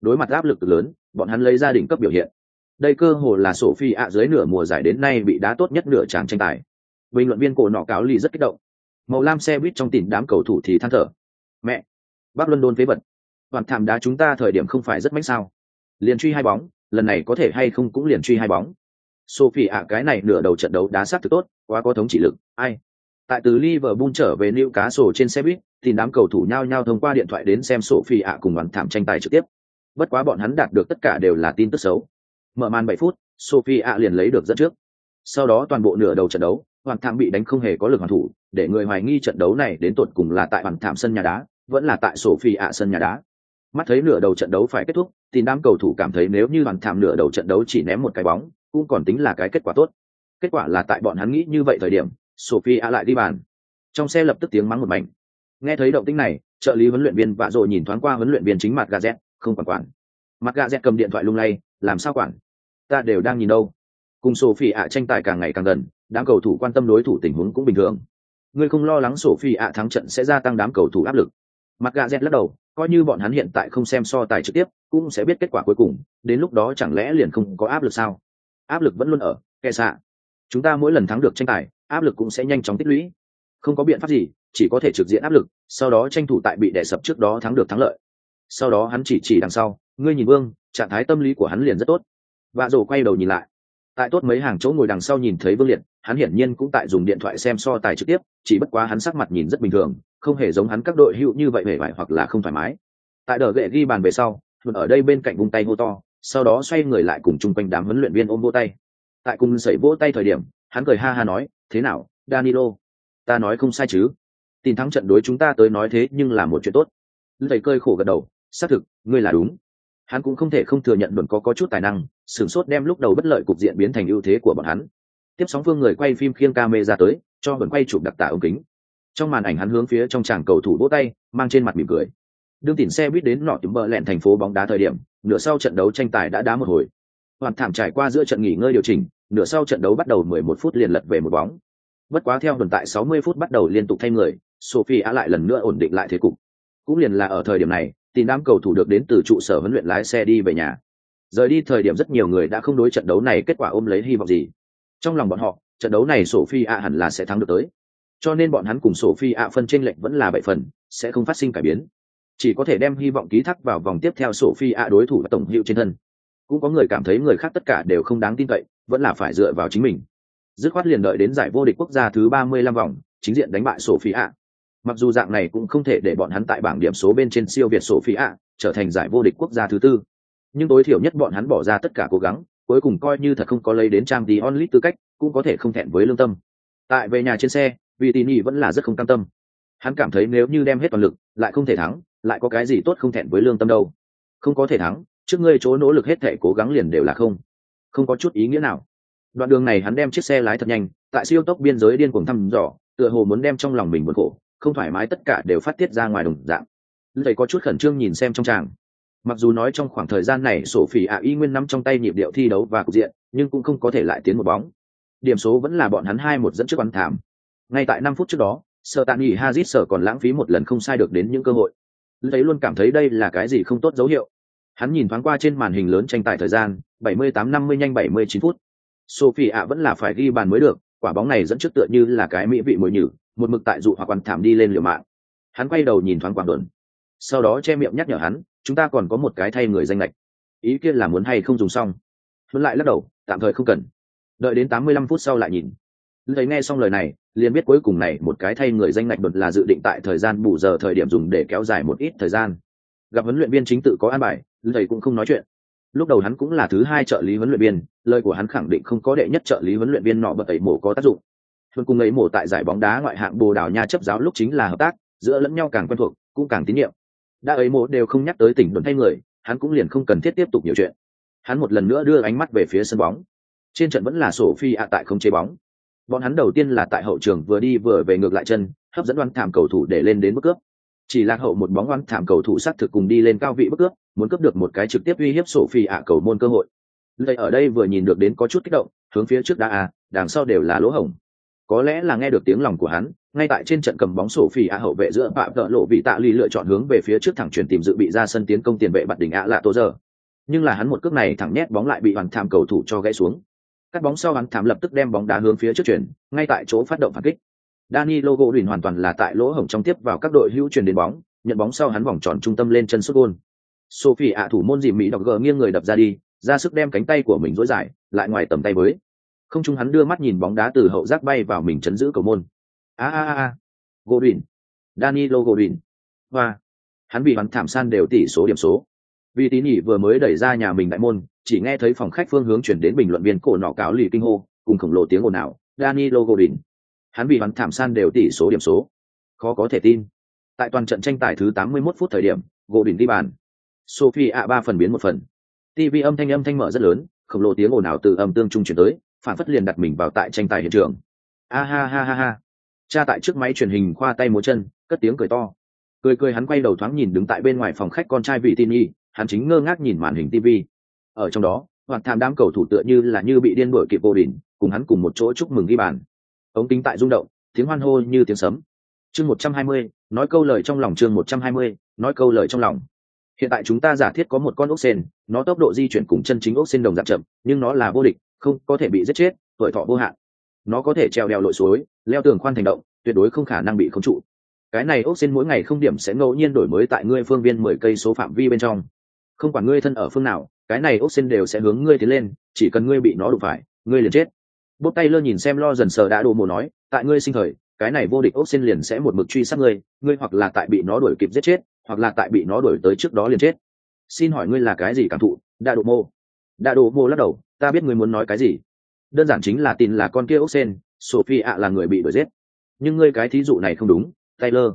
Đối mặt áp lực lớn, bọn hắn lấy ra đỉnh cấp biểu hiện đây cơ hồ là sổ phi ạ dưới nửa mùa giải đến nay bị đá tốt nhất nửa tràng tranh tài. Bình luận viên cổ nọ cáo ly rất kích động. Màu lam xe buýt trong tìm đám cầu thủ thì than thở. Mẹ! Bác london phế vật. Toàn thảm đá chúng ta thời điểm không phải rất mạnh sao? Liền truy hai bóng, lần này có thể hay không cũng liền truy hai bóng. Sophie ạ, cái này nửa đầu trận đấu đá sát thực tốt, quá có thống trị lực. Ai? Tại từ liverpool trở về newcastle cá sổ trên xe buýt, thì đám cầu thủ nhao nhao thông qua điện thoại đến xem sophie ạ cùng đoàn thảm tranh tài trực tiếp. Bất quá bọn hắn đạt được tất cả đều là tin tức xấu mở màn bảy phút, sophie liền lấy được dẫn trước. Sau đó toàn bộ nửa đầu trận đấu, Hoàng thảm bị đánh không hề có lực hoàn thủ, để người hoài nghi trận đấu này đến tột cùng là tại hoàn thảm sân nhà đá, vẫn là tại sophie sân nhà đá. Mắt thấy nửa đầu trận đấu phải kết thúc, thì đám cầu thủ cảm thấy nếu như hoàn thảm nửa đầu trận đấu chỉ ném một cái bóng, cũng còn tính là cái kết quả tốt. Kết quả là tại bọn hắn nghĩ như vậy thời điểm, sophie lại đi bàn. Trong xe lập tức tiếng mắng một mảnh. Nghe thấy động tĩnh này, trợ lý huấn luyện viên vạ rồi nhìn thoáng qua huấn luyện viên chính mặt gazet không quản quản. Mặt gazet cầm điện thoại lung lay, làm sao quản? Ta đều đang nhìn đâu. Cùng sophie ạ tranh tài càng ngày càng gần, đám cầu thủ quan tâm đối thủ tình huống cũng bình thường. Ngươi không lo lắng sophie ạ thắng trận sẽ gia tăng đám cầu thủ áp lực. Mặt gazet lắc đầu, coi như bọn hắn hiện tại không xem so tài trực tiếp, cũng sẽ biết kết quả cuối cùng, đến lúc đó chẳng lẽ liền không có áp lực sao? Áp lực vẫn luôn ở, kệ xạ. Chúng ta mỗi lần thắng được tranh tài, áp lực cũng sẽ nhanh chóng tích lũy. Không có biện pháp gì, chỉ có thể trực diện áp lực, sau đó tranh thủ tại bị đè sập trước đó thắng được thắng lợi. Sau đó hắn chỉ chỉ đằng sau, ngươi nhìn vương, trạng thái tâm lý của hắn liền rất tốt vạ rổ quay đầu nhìn lại. Tại tốt mấy hàng chỗ ngồi đằng sau nhìn thấy vương liệt, hắn hiển nhiên cũng tại dùng điện thoại xem so tài trực tiếp, chỉ bất quá hắn sắc mặt nhìn rất bình thường, không hề giống hắn các đội hữu như vậy hề vải hoặc là không thoải mái. Tại đờ gậy ghi bàn về sau luôn ở đây bên cạnh vung tay hô to, sau đó xoay người lại cùng chung quanh đám huấn luyện viên ôm vỗ tay. Tại cùng sẩy vỗ tay thời điểm, hắn cười ha ha nói, thế nào, danilo? Ta nói không sai chứ? Tin thắng trận đối chúng ta tới nói thế nhưng là một chuyện tốt. Thầy cơi khổ gật đầu, xác thực, ngươi là đúng hắn cũng không thể không thừa nhận luận có có chút tài năng, sửng sốt đem lúc đầu bất lợi cục diện biến thành ưu thế của bọn hắn. Tiếp sóng phương người quay phim khiêng ca mê ra tới, cho bẩn quay chụp đặc tả ống kính. Trong màn ảnh hắn hướng phía trong tràng cầu thủ vỗ tay, mang trên mặt mỉm cười. Đương tìm xe buýt đến nọ tiếng bờ lẹn thành phố bóng đá thời điểm, nửa sau trận đấu tranh tài đã đá một hồi. Hoàn thảm trải qua giữa trận nghỉ ngơi điều chỉnh, nửa sau trận đấu bắt đầu 11 phút liền lật về một bóng. Bất quá theo tuần tại 60 phút bắt đầu liên tục thay người, sophie lại lần nữa ổn định lại thế cục. Cũng liền là ở thời điểm này tìm đám cầu thủ được đến từ trụ sở huấn luyện lái xe đi về nhà. Rời đi thời điểm rất nhiều người đã không đối trận đấu này kết quả ôm lấy hy vọng gì. Trong lòng bọn họ, trận đấu này sophie ạ hẳn là sẽ thắng được tới. Cho nên bọn hắn cùng sophie ạ phân tranh lệnh vẫn là bảy phần, sẽ không phát sinh cải biến. Chỉ có thể đem hy vọng ký thác vào vòng tiếp theo sophie ạ đối thủ và tổng hiệu trên thân. Cũng có người cảm thấy người khác tất cả đều không đáng tin cậy, vẫn là phải dựa vào chính mình. Dứt khoát liền đợi đến giải vô địch quốc gia thứ ba mươi lăm vòng, chính diện đánh bại sophie ạ mặc dù dạng này cũng không thể để bọn hắn tại bảng điểm số bên trên siêu việt sophie ạ trở thành giải vô địch quốc gia thứ tư. Nhưng tối thiểu nhất bọn hắn bỏ ra tất cả cố gắng, cuối cùng coi như thật không có lấy đến trang tí onlit tư cách, cũng có thể không thẹn với lương tâm. Tại về nhà trên xe vì tỉ nỉ vẫn là rất không cam tâm. Hắn cảm thấy nếu như đem hết toàn lực, lại không thể thắng, lại có cái gì tốt không thẹn với lương tâm đâu. Không có thể thắng, trước ngươi chỗ nỗ lực hết thể cố gắng liền đều là không. Không có chút ý nghĩa nào. Đoạn đường này hắn đem chiếc xe lái thật nhanh, tại siêu tốc biên giới điên cuồng thăm dò, tựa hồ muốn đem trong lòng mình buồn khổ không thoải mái tất cả đều phát tiết ra ngoài đồng dạng. Thầy có chút khẩn trương nhìn xem trong tràng. Mặc dù nói trong khoảng thời gian này sổ phỉ ạ y nguyên nắm trong tay nhịp điệu thi đấu và cục diện, nhưng cũng không có thể lại tiến một bóng. Điểm số vẫn là bọn hắn hai một dẫn trước bắn thảm. Ngay tại năm phút trước đó sợ tạm nghỉ hazit sở còn lãng phí một lần không sai được đến những cơ hội. Thấy luôn cảm thấy đây là cái gì không tốt dấu hiệu. Hắn nhìn thoáng qua trên màn hình lớn tranh tài thời gian 78-50 nhanh 79 phút. Sophie ạ vẫn là phải ghi bàn mới được, quả bóng này dẫn trước tựa như là cái mỹ vị mồi nhử một mực tại dụ hoặc quan thảm đi lên liều mạng. Hắn quay đầu nhìn thoáng quảng đồn. Sau đó che miệng nhắc nhở hắn, chúng ta còn có một cái thay người danh lệch. Ý kiến là muốn hay không dùng xong? Vẫn lại lắc đầu, tạm thời không cần. Đợi đến 85 phút sau lại nhìn. Thấy nghe xong lời này, liền biết cuối cùng này một cái thay người danh lệch đột là dự định tại thời gian bù giờ thời điểm dùng để kéo dài một ít thời gian. Gặp huấn luyện viên chính tự có an bài thầy cũng không nói chuyện. Lúc đầu hắn cũng là thứ hai trợ lý huấn luyện viên, lời của hắn khẳng định không có đệ nhất trợ lý huấn luyện viên nọ bật ấy mổ có tác dụng hơn cùng ấy mổ tại giải bóng đá ngoại hạng bồ đào nha chấp giáo lúc chính là hợp tác, giữa lẫn nhau càng quen thuộc, cũng càng tín nhiệm. Đã ấy mổ đều không nhắc tới tỉnh đồn thay người, hắn cũng liền không cần thiết tiếp tục nhiều chuyện. Hắn một lần nữa đưa ánh mắt về phía sân bóng. Trên trận vẫn là sổ phi ạ tại không chế bóng. Bọn hắn đầu tiên là tại hậu trường vừa đi vừa về ngược lại chân, hấp dẫn đoan thảm cầu thủ để lên đến bước cướp. Chỉ lạc hậu một bóng đoan thảm cầu thủ xác thực cùng đi lên cao vị bức cướp, muốn cướp được một cái trực tiếp uy hiếp sổ phi ạ cầu môn cơ hội. Lệ ở đây vừa nhìn được đến có chút kích động, hướng phía trước đã à đằng sau đều là lỗ hổng có lẽ là nghe được tiếng lòng của hắn, ngay tại trên trận cầm bóng sổ phi ạ hậu vệ giữa phạm tợ lộ vị tạ ly lựa chọn hướng về phía trước thẳng chuyển tìm dự bị ra sân tiến công tiền vệ bạt đỉnh ạ lạ tô giờ. Nhưng là hắn một cước này thẳng nhét bóng lại bị hoàn thảm cầu thủ cho gãy xuống. Cắt bóng sau hắn thảm lập tức đem bóng đá hướng phía trước chuyển, ngay tại chỗ phát động phản kích. Dani logo đùn hoàn toàn là tại lỗ hổng trong tiếp vào các đội hữu truyền đến bóng, nhận bóng sau hắn vòng tròn trung tâm lên chân sút gôn. Sophie ạ thủ môn dìm mỹ đọc gờ nghiêng người đập ra đi, ra sức đem cánh tay của mình dối dài, lại ngoài tầm tay với không chung hắn đưa mắt nhìn bóng đá từ hậu giác bay vào mình chấn giữ cầu môn. A a a godwin. Danilo godwin. Và hắn bị bắn thảm san đều tỷ số điểm số. Vì tín nhị vừa mới đẩy ra nhà mình đại môn, chỉ nghe thấy phòng khách phương hướng chuyển đến bình luận viên cổ nọ cáo lì kinh hô, cùng khổng lồ tiếng ồn ào, danilo godwin. Hắn bị bắn thảm san đều tỷ số điểm số. Khó có thể tin. Tại toàn trận tranh tài thứ 81 phút thời điểm, godwin đi bàn. Sophie ạ ba phần biến một phần. Tv âm thanh âm thanh mở rất lớn, khổng lồ tiếng ồn ào từ âm tương trung chuyển tới phản phất liền đặt mình vào tại tranh tài hiện trường. A ha ha ha ha. Cha tại trước máy truyền hình khoa tay múa chân, cất tiếng cười to. Cười cười hắn quay đầu thoáng nhìn đứng tại bên ngoài phòng khách con trai vị tin nhi, hắn chính ngơ ngác nhìn màn hình tv ở trong đó, hoạt tham đám cầu thủ tựa như là như bị điên đuổi kịp vô đỉnh, cùng hắn cùng một chỗ chúc mừng ghi bàn. Ống kính tại rung động, tiếng hoan hô như tiếng sấm. Chương một trăm hai mươi, nói câu lời trong lòng chương một trăm hai mươi, nói câu lời trong lòng. Hiện tại chúng ta giả thiết có một con ốc sen nó tốc độ di chuyển cùng chân chính ốc sen đồng dạng chậm, nhưng nó là vô địch không có thể bị giết chết, tuổi thọ vô hạn. Nó có thể treo đèo lội suối, leo tường khoan thành động, tuyệt đối không khả năng bị khống trụ. Cái này ốc xin mỗi ngày không điểm sẽ ngẫu nhiên đổi mới tại ngươi phương viên mười cây số phạm vi bên trong. Không quản ngươi thân ở phương nào, cái này ốc xin đều sẽ hướng ngươi tiến lên, chỉ cần ngươi bị nó đụng phải, ngươi liền chết. Bốc tay lơ nhìn xem lo dần sờ đã đồ mồ nói, tại ngươi sinh thời, cái này vô địch ốc xin liền sẽ một mực truy sát ngươi ngươi hoặc là tại bị nó đuổi kịp giết chết, hoặc là tại bị nó đuổi tới trước đó liền chết. Xin hỏi ngươi là cái gì cảm thụ? Đa đồ mô. Đa đồ mô lắc đầu ta biết ngươi muốn nói cái gì. Đơn giản chính là tin là con kia ốc sen sophie ạ là người bị đuổi giết. Nhưng ngươi cái thí dụ này không đúng, taylor.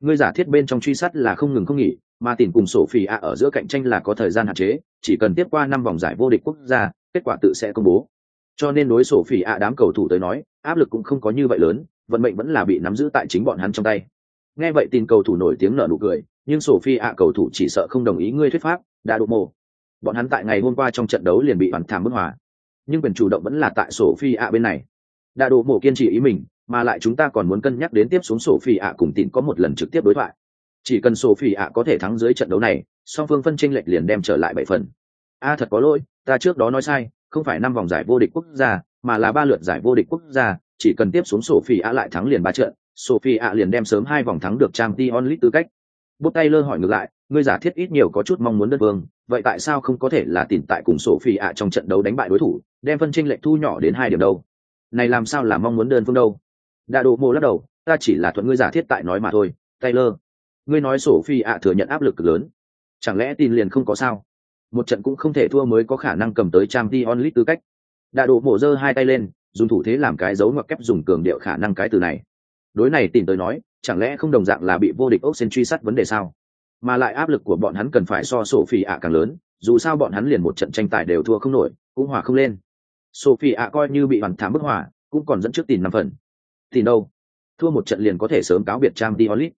Ngươi giả thiết bên trong truy sát là không ngừng không nghỉ, mà tìm cùng sophie ạ ở giữa cạnh tranh là có thời gian hạn chế, chỉ cần tiếp qua năm vòng giải vô địch quốc gia, kết quả tự sẽ công bố. Cho nên đối sophie ạ đám cầu thủ tới nói, áp lực cũng không có như vậy lớn, vận mệnh vẫn là bị nắm giữ tại chính bọn hắn trong tay. Nghe vậy tin cầu thủ nổi tiếng nở nụ cười, nhưng sophie ạ cầu thủ chỉ sợ không đồng ý ngươi thuyết pháp, đã đụng mồ bọn hắn tại ngày hôm qua trong trận đấu liền bị bắn thảm bất hòa. Nhưng quyền chủ động vẫn là tại sổ phi ạ bên này. Đa đồ mổ kiên trì ý mình, mà lại chúng ta còn muốn cân nhắc đến tiếp xuống sổ phi ạ cùng tịn có một lần trực tiếp đối thoại. Chỉ cần sổ phi ạ có thể thắng dưới trận đấu này, song phương phân tranh lệch liền đem trở lại bảy phần. A, thật có lỗi, ta trước đó nói sai, không phải năm vòng giải vô địch quốc gia, mà là ba lượt giải vô địch quốc gia, chỉ cần tiếp xuống sổ phi ạ lại thắng liền ba trận sophie ạ liền đem sớm hai vòng thắng được trang t onlit tư cách. Bút tay lơ hỏi ngược lại ngươi giả thiết ít nhiều có chút mong muốn đơn vương vậy tại sao không có thể là tìm tại cùng sổ phi ạ trong trận đấu đánh bại đối thủ, đem phân tranh lệch thu nhỏ đến hai điểm đâu? Này làm sao là mong muốn đơn phương đâu? Đạ độ mô lắc đầu, ta chỉ là thuận ngươi giả thiết tại nói mà thôi. Taylor, ngươi nói sổ phi ạ thừa nhận áp lực cực lớn. Chẳng lẽ tin liền không có sao? Một trận cũng không thể thua mới có khả năng cầm tới trang t onlit tư cách. Đạ độ mổ giơ hai tay lên, dùng thủ thế làm cái dấu ngoặc kép dùng cường điệu khả năng cái từ này. Đối này tìm tới nói, chẳng lẽ không đồng dạng là bị vô địch ốc sen truy sát vấn đề sao? Mà lại áp lực của bọn hắn cần phải so sổ phi ạ càng lớn dù sao bọn hắn liền một trận tranh tài đều thua không nổi cũng hòa không lên. Sổ phi ạ coi như bị hoàn thảm bức hòa, cũng còn dẫn trước tìm năm phần. Tìm đâu? Thua một trận liền có thể sớm cáo biệt trang diolit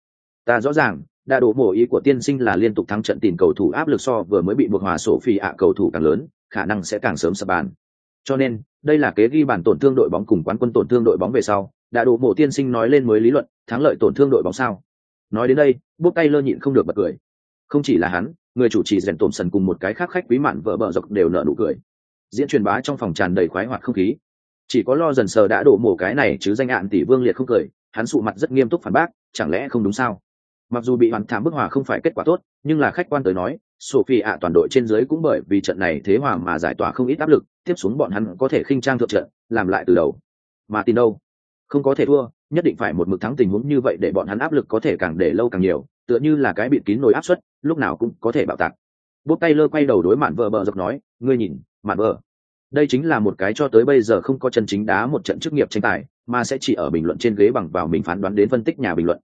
ta rõ ràng đã đổ mổ ý của tiên sinh là liên tục thắng trận tìm cầu thủ áp lực so vừa mới bị buộc hòa sổ phi ạ cầu thủ càng lớn khả năng sẽ càng sớm sập bàn. Cho nên đây là kế ghi bản tổn thương đội bóng cùng quán quân tổn thương đội bóng về sau. Đã đổ mổ tiên sinh nói lên mới lý luận thắng lợi tổn thương đội bóng sao? Nói đến đây bút tay lơ nhịn không được bật cười. Không chỉ là hắn, người chủ trì rèn tổm sần cùng một cái khác khách quý mạn vợ bờ dọc đều nở nụ cười. Diễn truyền bá trong phòng tràn đầy khoái hoạt không khí. Chỉ có lo dần sờ đã đổ mổ cái này chứ danh ạn tỷ vương liệt không cười, hắn sụ mặt rất nghiêm túc phản bác, chẳng lẽ không đúng sao? Mặc dù bị hoàn thảm bức hòa không phải kết quả tốt, nhưng là khách quan tới nói, sophie ạ toàn đội trên dưới cũng bởi vì trận này thế hòa mà giải tỏa không ít áp lực, tiếp xuống bọn hắn có thể khinh trang thượng trận, làm lại từ đầu. Mà tin đâu? Không có thể thua nhất định phải một mực thắng tình huống như vậy để bọn hắn áp lực có thể càng để lâu càng nhiều, tựa như là cái bịt kín nồi áp suất, lúc nào cũng có thể bạo tạc. Bốp tay lơ quay đầu đối mạn vợ bờ dọc nói, ngươi nhìn, mạn vợ, đây chính là một cái cho tới bây giờ không có chân chính đá một trận chức nghiệp tranh tài, mà sẽ chỉ ở bình luận trên ghế bằng vào mình phán đoán đến phân tích nhà bình luận.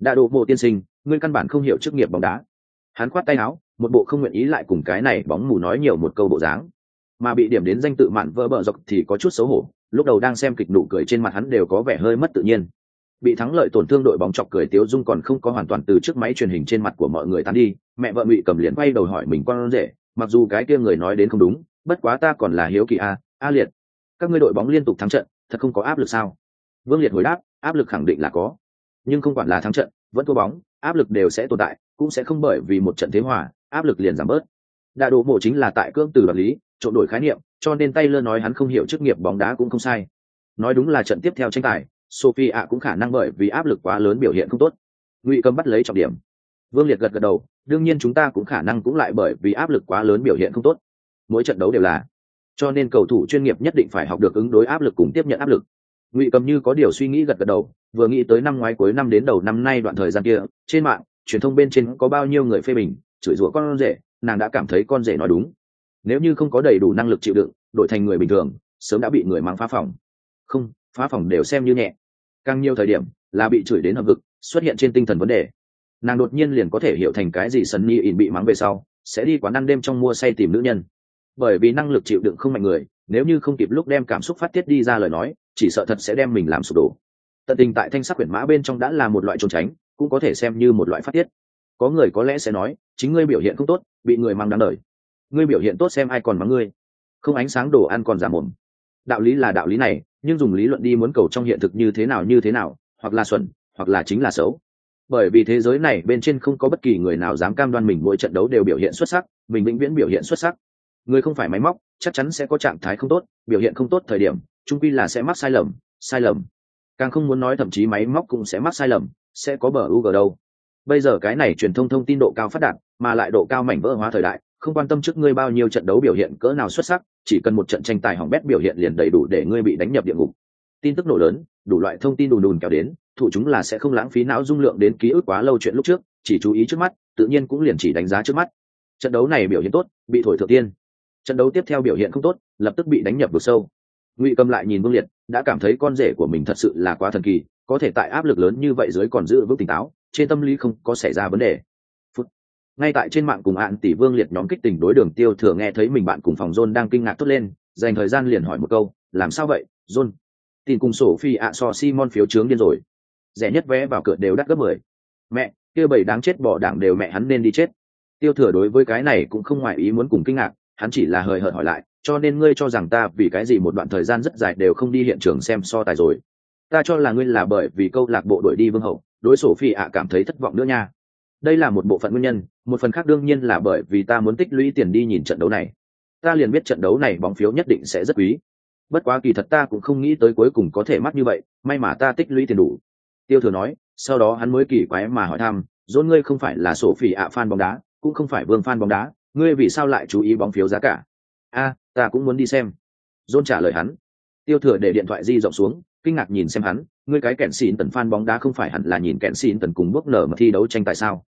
Đạ độ mộ tiên sinh, ngươi căn bản không hiểu chức nghiệp bóng đá. Hắn khoát tay áo, một bộ không nguyện ý lại cùng cái này bóng mù nói nhiều một câu bộ dáng. Mà bị điểm đến danh tự mạn vỡ bờ dọc thì có chút xấu hổ lúc đầu đang xem kịch nụ cười trên mặt hắn đều có vẻ hơi mất tự nhiên. Bị thắng lợi tổn thương đội bóng chọc cười tiếu dung còn không có hoàn toàn từ trước máy truyền hình trên mặt của mọi người tán đi, mẹ vợ ngụy cầm liền quay đầu hỏi mình con rể, mặc dù cái kia người nói đến không đúng, bất quá ta còn là hiếu kỳ a a liệt, các ngươi đội bóng liên tục thắng trận, thật không có áp lực sao? Vương liệt hồi đáp, áp lực khẳng định là có, nhưng không quản là thắng trận, vẫn thua bóng, áp lực đều sẽ tồn tại, cũng sẽ không bởi vì một trận thế hòa, áp lực liền giảm bớt. Đạ đồ mộ chính là tại cưỡng từ vật lý trộn đổi khái niệm, cho nên tay lơ nói hắn không hiểu chức nghiệp bóng đá cũng không sai. Nói đúng là trận tiếp theo tranh tài, sophie ạ cũng khả năng bởi vì áp lực quá lớn biểu hiện không tốt. Ngụy cầm bắt lấy trọng điểm. Vương liệt gật gật đầu, đương nhiên chúng ta cũng khả năng cũng lại bởi vì áp lực quá lớn biểu hiện không tốt. Mỗi trận đấu đều là. Cho nên cầu thủ chuyên nghiệp nhất định phải học được ứng đối áp lực cùng tiếp nhận áp lực. Ngụy cầm như có điều suy nghĩ gật gật đầu, vừa nghĩ tới năm ngoái cuối năm đến đầu năm nay đoạn thời gian kia, trên mạng, truyền thông bên trên có bao nhiêu người phê bình, chửi rủa con rể, nàng đã cảm thấy con rể nói đúng nếu như không có đầy đủ năng lực chịu đựng, đổi thành người bình thường, sớm đã bị người mang phá phòng. Không, phá phòng đều xem như nhẹ. Càng nhiều thời điểm là bị chửi đến hợp vực xuất hiện trên tinh thần vấn đề. Nàng đột nhiên liền có thể hiểu thành cái gì sân ni ỉn bị mắng về sau, sẽ đi quán ăn đêm trong mua say tìm nữ nhân. Bởi vì năng lực chịu đựng không mạnh người, nếu như không kịp lúc đem cảm xúc phát tiết đi ra lời nói, chỉ sợ thật sẽ đem mình làm sụp đổ. Tận tình tại thanh sắc quyển mã bên trong đã là một loại trốn tránh, cũng có thể xem như một loại phát tiết. Có người có lẽ sẽ nói, chính ngươi biểu hiện không tốt, bị người mang đáng đời ngươi biểu hiện tốt xem ai còn mắng ngươi. Không ánh sáng đồ ăn còn giả mồm. Đạo lý là đạo lý này, nhưng dùng lý luận đi muốn cầu trong hiện thực như thế nào như thế nào, hoặc là xuẩn, hoặc là chính là xấu. Bởi vì thế giới này bên trên không có bất kỳ người nào dám cam đoan mình mỗi trận đấu đều biểu hiện xuất sắc, mình vĩnh viễn biểu hiện xuất sắc. Người không phải máy móc, chắc chắn sẽ có trạng thái không tốt, biểu hiện không tốt thời điểm, trung quy là sẽ mắc sai lầm sai lầm. Càng không muốn nói thậm chí máy móc cũng sẽ mắc sai lầm, sẽ có bờ u g đâu. Bây giờ cái này truyền thông thông tin độ cao phát đạt, mà lại độ cao mảnh vỡ hóa thời đại không quan tâm trước ngươi bao nhiêu trận đấu biểu hiện cỡ nào xuất sắc, chỉ cần một trận tranh tài hỏng bét biểu hiện liền đầy đủ để ngươi bị đánh nhập địa ngục. Tin tức nổ lớn, đủ loại thông tin đùn đùn kéo đến thủ chúng là sẽ không lãng phí não dung lượng đến ký ức quá lâu chuyện lúc trước, chỉ chú ý trước mắt, tự nhiên cũng liền chỉ đánh giá trước mắt. Trận đấu này biểu hiện tốt, bị thổi thượng tiên. Trận đấu tiếp theo biểu hiện không tốt, lập tức bị đánh nhập vực sâu. Ngụy cầm lại nhìn vương liệt, đã cảm thấy con rể của mình thật sự là quá thần kỳ, có thể tại áp lực lớn như vậy dưới còn giữ vững tỉnh táo, trên tâm lý không có xảy ra vấn đề ngay tại trên mạng cùng hạn tỷ vương liệt nhóm kích tình đối đường tiêu thừa nghe thấy mình bạn cùng phòng john đang kinh ngạc tốt lên, dành thời gian liền hỏi một câu, làm sao vậy, john? Tin cùng sổ phi ạ so simon phiếu trướng điên rồi. Rẻ nhất vé vào cửa đều đắt gấp mười. Mẹ, kia bảy đáng chết bỏ đảng đều mẹ hắn nên đi chết. Tiêu thừa đối với cái này cũng không ngoài ý muốn cùng kinh ngạc, hắn chỉ là hời hợt hỏi lại, cho nên ngươi cho rằng ta vì cái gì một đoạn thời gian rất dài đều không đi hiện trường xem so tài rồi? Ta cho là ngươi là bởi vì câu lạc bộ đuổi đi vương hậu, đối sổ phi ạ cảm thấy thất vọng nữa nha đây là một bộ phận nguyên nhân, một phần khác đương nhiên là bởi vì ta muốn tích lũy tiền đi nhìn trận đấu này. Ta liền biết trận đấu này bóng phiếu nhất định sẽ rất quý. Bất quá kỳ thật ta cũng không nghĩ tới cuối cùng có thể mắc như vậy, may mà ta tích lũy tiền đủ. Tiêu thừa nói, sau đó hắn mới kỳ quái mà hỏi thăm dôn ngươi không phải là sổ phỉ ạ fan bóng đá, cũng không phải vương fan bóng đá, ngươi vì sao lại chú ý bóng phiếu giá cả? A, ta cũng muốn đi xem. Dôn trả lời hắn. Tiêu thừa để điện thoại di rộng xuống kinh ngạc nhìn xem hắn ngươi cái kẹn xỉn tần fan bóng đá không phải hẳn là nhìn kẹn xỉn tần cùng bước nở mà thi đấu tranh tại sao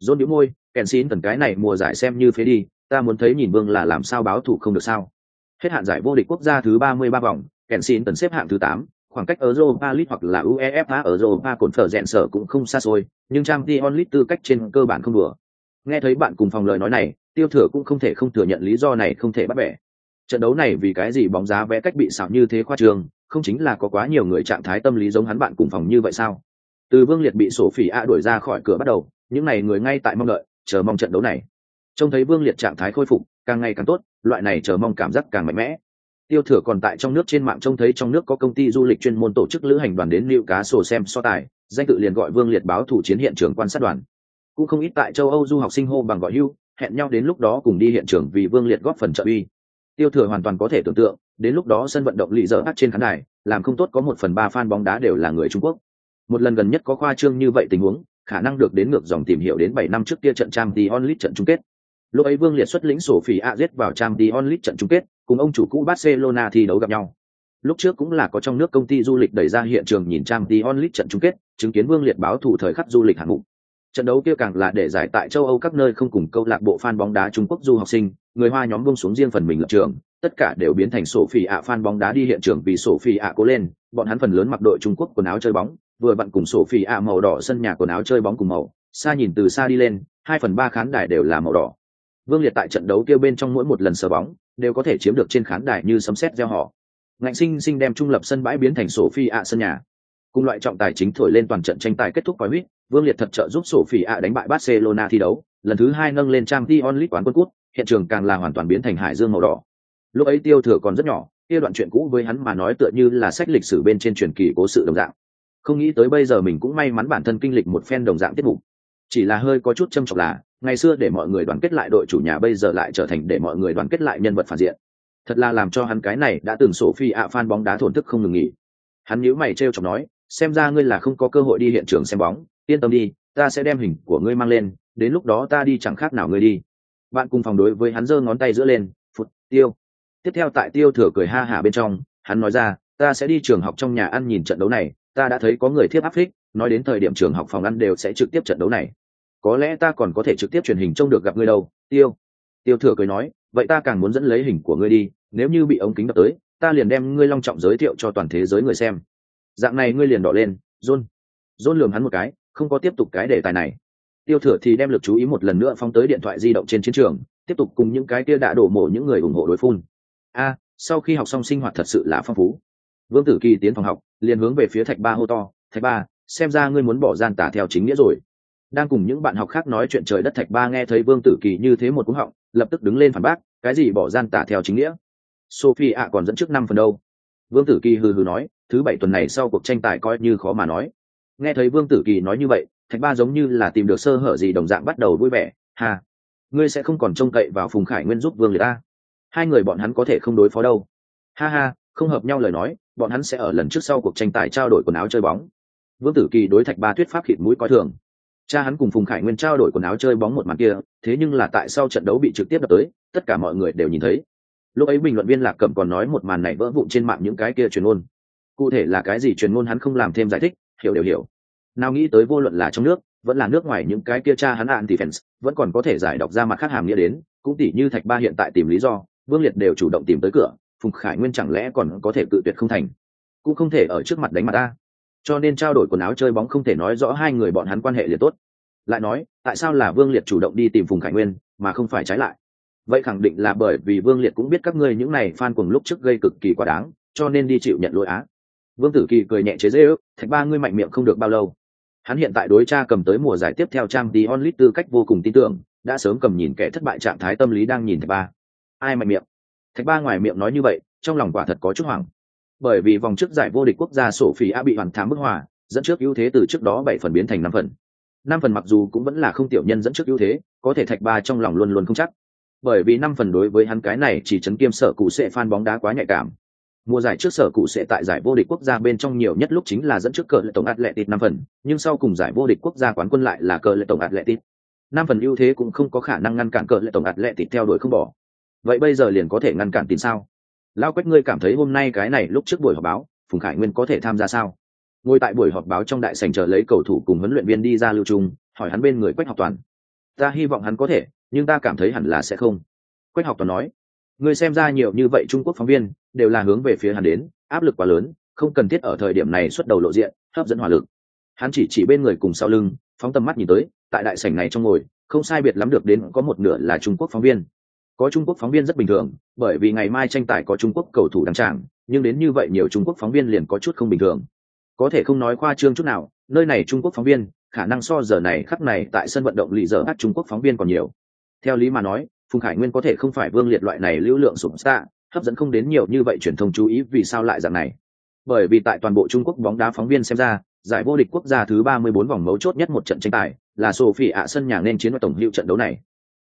dôn đĩu môi kẹn xỉn tần cái này mùa giải xem như phế đi ta muốn thấy nhìn vương là làm sao báo thủ không được sao hết hạn giải vô địch quốc gia thứ ba mươi ba vòng kẹn xỉn tần xếp hạng thứ tám khoảng cách Europa League hoặc là UEFA ở Europa cồn phở dẹn sở cũng không xa xôi, nhưng Champions League tư cách trên cơ bản không đùa. Nghe thấy bạn cùng phòng lời nói này, Tiêu Thừa cũng không thể không thừa nhận lý do này không thể bắt bẻ. Trận đấu này vì cái gì bóng giá vẽ cách bị xảo như thế khoa trương, không chính là có quá nhiều người trạng thái tâm lý giống hắn bạn cùng phòng như vậy sao? Từ Vương Liệt bị sổ phỉ a đuổi ra khỏi cửa bắt đầu, những này người ngay tại mong đợi, chờ mong trận đấu này. Trông thấy Vương Liệt trạng thái khôi phục, càng ngày càng tốt, loại này chờ mong cảm giác càng mạnh mẽ, tiêu thừa còn tại trong nước trên mạng trông thấy trong nước có công ty du lịch chuyên môn tổ chức lữ hành đoàn đến liệu cá sổ xem so tài danh tự liền gọi vương liệt báo thủ chiến hiện trường quan sát đoàn cũng không ít tại châu âu du học sinh hô bằng gọi hưu hẹn nhau đến lúc đó cùng đi hiện trường vì vương liệt góp phần trợ uy tiêu thừa hoàn toàn có thể tưởng tượng đến lúc đó sân vận động lì dở hát trên khán đài làm không tốt có một phần ba fan bóng đá đều là người trung quốc một lần gần nhất có khoa trương như vậy tình huống khả năng được đến ngược dòng tìm hiểu đến bảy năm trước kia trận trang t onlit trận chung kết lúc ấy vương liệt xuất lĩnh sổ phỉ a z vào trang t onlit trận chung kết cùng ông chủ cũ Barcelona thi đấu gặp nhau. Lúc trước cũng là có trong nước công ty du lịch đẩy ra hiện trường nhìn trang Champions League trận chung kết, chứng kiến Vương Liệt báo thủ thời khắc du lịch hạng mục. Trận đấu kia càng là để giải tại châu Âu các nơi không cùng câu lạc bộ fan bóng đá Trung Quốc du học sinh, người Hoa nhóm buông xuống riêng phần mình lập trường, tất cả đều biến thành sổ phỉ ạ fan bóng đá đi hiện trường vì sổ phỉ ạ cố lên, bọn hắn phần lớn mặc đội Trung Quốc quần áo chơi bóng, vừa vặn cùng sổ phỉ ạ màu đỏ sân nhà quần áo chơi bóng cùng màu, xa nhìn từ xa đi lên, hai phần ba khán đài đều là màu đỏ. Vương Liệt tại trận đấu kia bên trong mỗi một lần sờ bóng, đều có thể chiếm được trên khán đài như sấm sét gieo họ ngạnh sinh sinh đem trung lập sân bãi biến thành sổ phi ạ sân nhà cùng loại trọng tài chính thổi lên toàn trận tranh tài kết thúc quái huyết vương liệt thật trợ giúp sổ phỉ ạ đánh bại barcelona thi đấu, lần thứ hai nâng lên trang Dion onlit quán quân cút, hiện trường càng là hoàn toàn biến thành hải dương màu đỏ. Lúc ấy tiêu thừa còn rất nhỏ, kia đoạn chuyện cũ với hắn mà nói tựa như là sách lịch sử bên trên truyền kỳ cố sự đồng dạng. Không nghĩ tới bây giờ mình cũng may mắn bản thân kinh lịch một phen đồng dạng tiết mục. Chỉ là hơi có chút châm trọng là, ngày xưa để mọi người đoàn kết lại đội chủ nhà bây giờ lại trở thành để mọi người đoàn kết lại nhân vật phản diện. Thật là làm cho hắn cái này đã từng sổ phi ạ fan bóng đá thổn thức không ngừng nghỉ. Hắn nhíu mày trêu chọc nói xem ra ngươi là không có cơ hội đi hiện trường xem bóng. Yên tâm đi, ta sẽ đem hình của ngươi mang lên, đến lúc đó ta đi chẳng khác nào ngươi đi. Bạn cùng phòng đối với hắn giơ ngón tay giữa lên, phụt, tiêu. Tiếp theo tại tiêu thừa cười ha hả bên trong, hắn nói ra, ta sẽ đi trường học trong nhà ăn nhìn trận đấu này, ta đã thấy có người thiếp áp phích, nói đến thời điểm trường học phòng ăn đều sẽ trực tiếp trận đấu này. Có lẽ ta còn có thể trực tiếp truyền hình trông được gặp ngươi đâu, tiêu. Tiêu thừa cười nói, vậy ta càng muốn dẫn lấy hình của ngươi đi, nếu như bị ống kính đập tới, ta liền đem ngươi long trọng giới thiệu cho toàn thế giới người xem dạng này ngươi liền đỏ lên john john lường hắn một cái, không có tiếp tục cái đề tài này. Tiêu thừa thì đem lực chú ý một lần nữa phóng tới điện thoại di động trên chiến trường, tiếp tục cùng những cái kia đã đổ mổ những người ủng hộ đối phun a, sau khi học xong sinh hoạt thật sự là phong phú. Vương tử kỳ tiến phòng học, liền hướng về phía thạch ba hô to, thạch ba, xem ra ngươi muốn bỏ gian tả theo chính nghĩa rồi. Đang cùng những bạn học khác nói chuyện trời đất, thạch ba nghe thấy vương tử kỳ như thế một cú họng, lập tức đứng lên phản bác, cái gì bỏ gian tả theo chính nghĩa? Sophie ạ à, còn dẫn trước năm phần đâu? Vương tử kỳ hừ hừ nói thứ bảy tuần này sau cuộc tranh tài coi như khó mà nói. Nghe thấy vương tử kỳ nói như vậy, thạch ba giống như là tìm được sơ hở gì đồng dạng bắt đầu vui vẻ. Hà ngươi sẽ không còn trông cậy vào phùng khải nguyên giúp vương liệt ta. Hai người bọn hắn có thể không đối phó đâu. Ha ha, không hợp nhau lời nói, bọn hắn sẽ ở lần trước sau cuộc tranh tài trao đổi quần áo chơi bóng. Vương tử kỳ đối thạch ba thuyết pháp khịt mũi coi thường. Cha hắn cùng phùng khải nguyên trao đổi quần áo chơi bóng một màn kia, thế nhưng là tại sau trận đấu bị trực tiếp đập tới, tất cả mọi người đều nhìn thấy. Lúc ấy bình luận viên lạc cẩm còn nói một màn này vỡ vụn trên mạng những cái kia truyền ngôn cụ thể là cái gì truyền ngôn hắn không làm thêm giải thích, hiểu đều hiểu. Nào nghĩ tới vô luận là trong nước, vẫn là nước ngoài những cái kia cha hắn ạn thì fans vẫn còn có thể giải đọc ra mặt khác hàm nghĩa đến, cũng tỉ như thạch ba hiện tại tìm lý do, vương liệt đều chủ động tìm tới cửa, phùng khải nguyên chẳng lẽ còn có thể tự tuyệt không thành? Cũng không thể ở trước mặt đánh mặt ta. Cho nên trao đổi quần áo chơi bóng không thể nói rõ hai người bọn hắn quan hệ liền tốt. Lại nói, tại sao là vương liệt chủ động đi tìm phùng khải nguyên, mà không phải trái lại? Vậy khẳng định là bởi vì vương liệt cũng biết các ngươi những này fan cùng lúc trước gây cực kỳ quá đáng, cho nên đi chịu nhận lỗi á vương tử kỳ cười nhẹ chế dễ ước, thạch ba ngươi mạnh miệng không được bao lâu. Hắn hiện tại đối cha cầm tới mùa giải tiếp theo trang đi onlit tư cách vô cùng tin tưởng, đã sớm cầm nhìn kẻ thất bại trạng thái tâm lý đang nhìn thạch ba. Ai mạnh miệng? Thạch ba ngoài miệng nói như vậy, trong lòng quả thật có chút hoảng. Bởi vì vòng trước giải vô địch quốc gia sổ phỉ a bị hoàn thám bức hòa, dẫn trước ưu thế từ trước đó bảy phần biến thành năm phần. Năm phần mặc dù cũng vẫn là không tiểu nhân dẫn trước ưu thế, có thể thạch ba trong lòng luôn luôn không chắc. Bởi vì năm phần đối với hắn cái này chỉ chấn kiêm sở cụ sẽ phan bóng đá quá nhạy cảm mùa giải trước sở cụ sẽ tại giải vô địch quốc gia bên trong nhiều nhất lúc chính là dẫn trước cờ lệ tổng atletic năm phần, nhưng sau cùng giải vô địch quốc gia quán quân lại là cờ lệ tổng atletic năm phần ưu thế cũng không có khả năng ngăn cản cờ lệ tổng atletic theo đuổi không bỏ. Vậy bây giờ liền có thể ngăn cản tin sao? Lao quách, ngươi cảm thấy hôm nay cái này lúc trước buổi họp báo, phùng khải nguyên có thể tham gia sao? Ngồi tại buổi họp báo trong đại sảnh chờ lấy cầu thủ cùng huấn luyện viên đi ra lưu trung hỏi hắn bên người quách học toàn. Ta hy vọng hắn có thể, nhưng ta cảm thấy hẳn là sẽ không. Quách học toàn nói người xem ra nhiều như vậy trung quốc phóng viên, đều là hướng về phía hắn đến, áp lực quá lớn, không cần thiết ở thời điểm này xuất đầu lộ diện, hấp dẫn hỏa lực. Hắn chỉ chỉ bên người cùng sau lưng, phóng tầm mắt nhìn tới, tại đại sảnh này trong ngồi, không sai biệt lắm được đến có một nửa là trung quốc phóng viên. Có trung quốc phóng viên rất bình thường, bởi vì ngày mai tranh tài có trung quốc cầu thủ đăng tràng, nhưng đến như vậy nhiều trung quốc phóng viên liền có chút không bình thường. Có thể không nói khoa trương chút nào, nơi này trung quốc phóng viên, khả năng so giờ này khắc này tại sân vận động lì giờ các trung quốc phóng viên còn nhiều. Theo lý mà nói phùng khải nguyên có thể không phải vương liệt loại này lưu lượng sụp xa hấp dẫn không đến nhiều như vậy truyền thông chú ý vì sao lại dạng này. Bởi vì tại toàn bộ trung quốc bóng đá phóng viên xem ra, giải vô địch quốc gia thứ ba mươi bốn vòng mấu chốt nhất một trận tranh tài là sophie ạ sân nhà nên chiến vào tổng hiệu trận đấu này.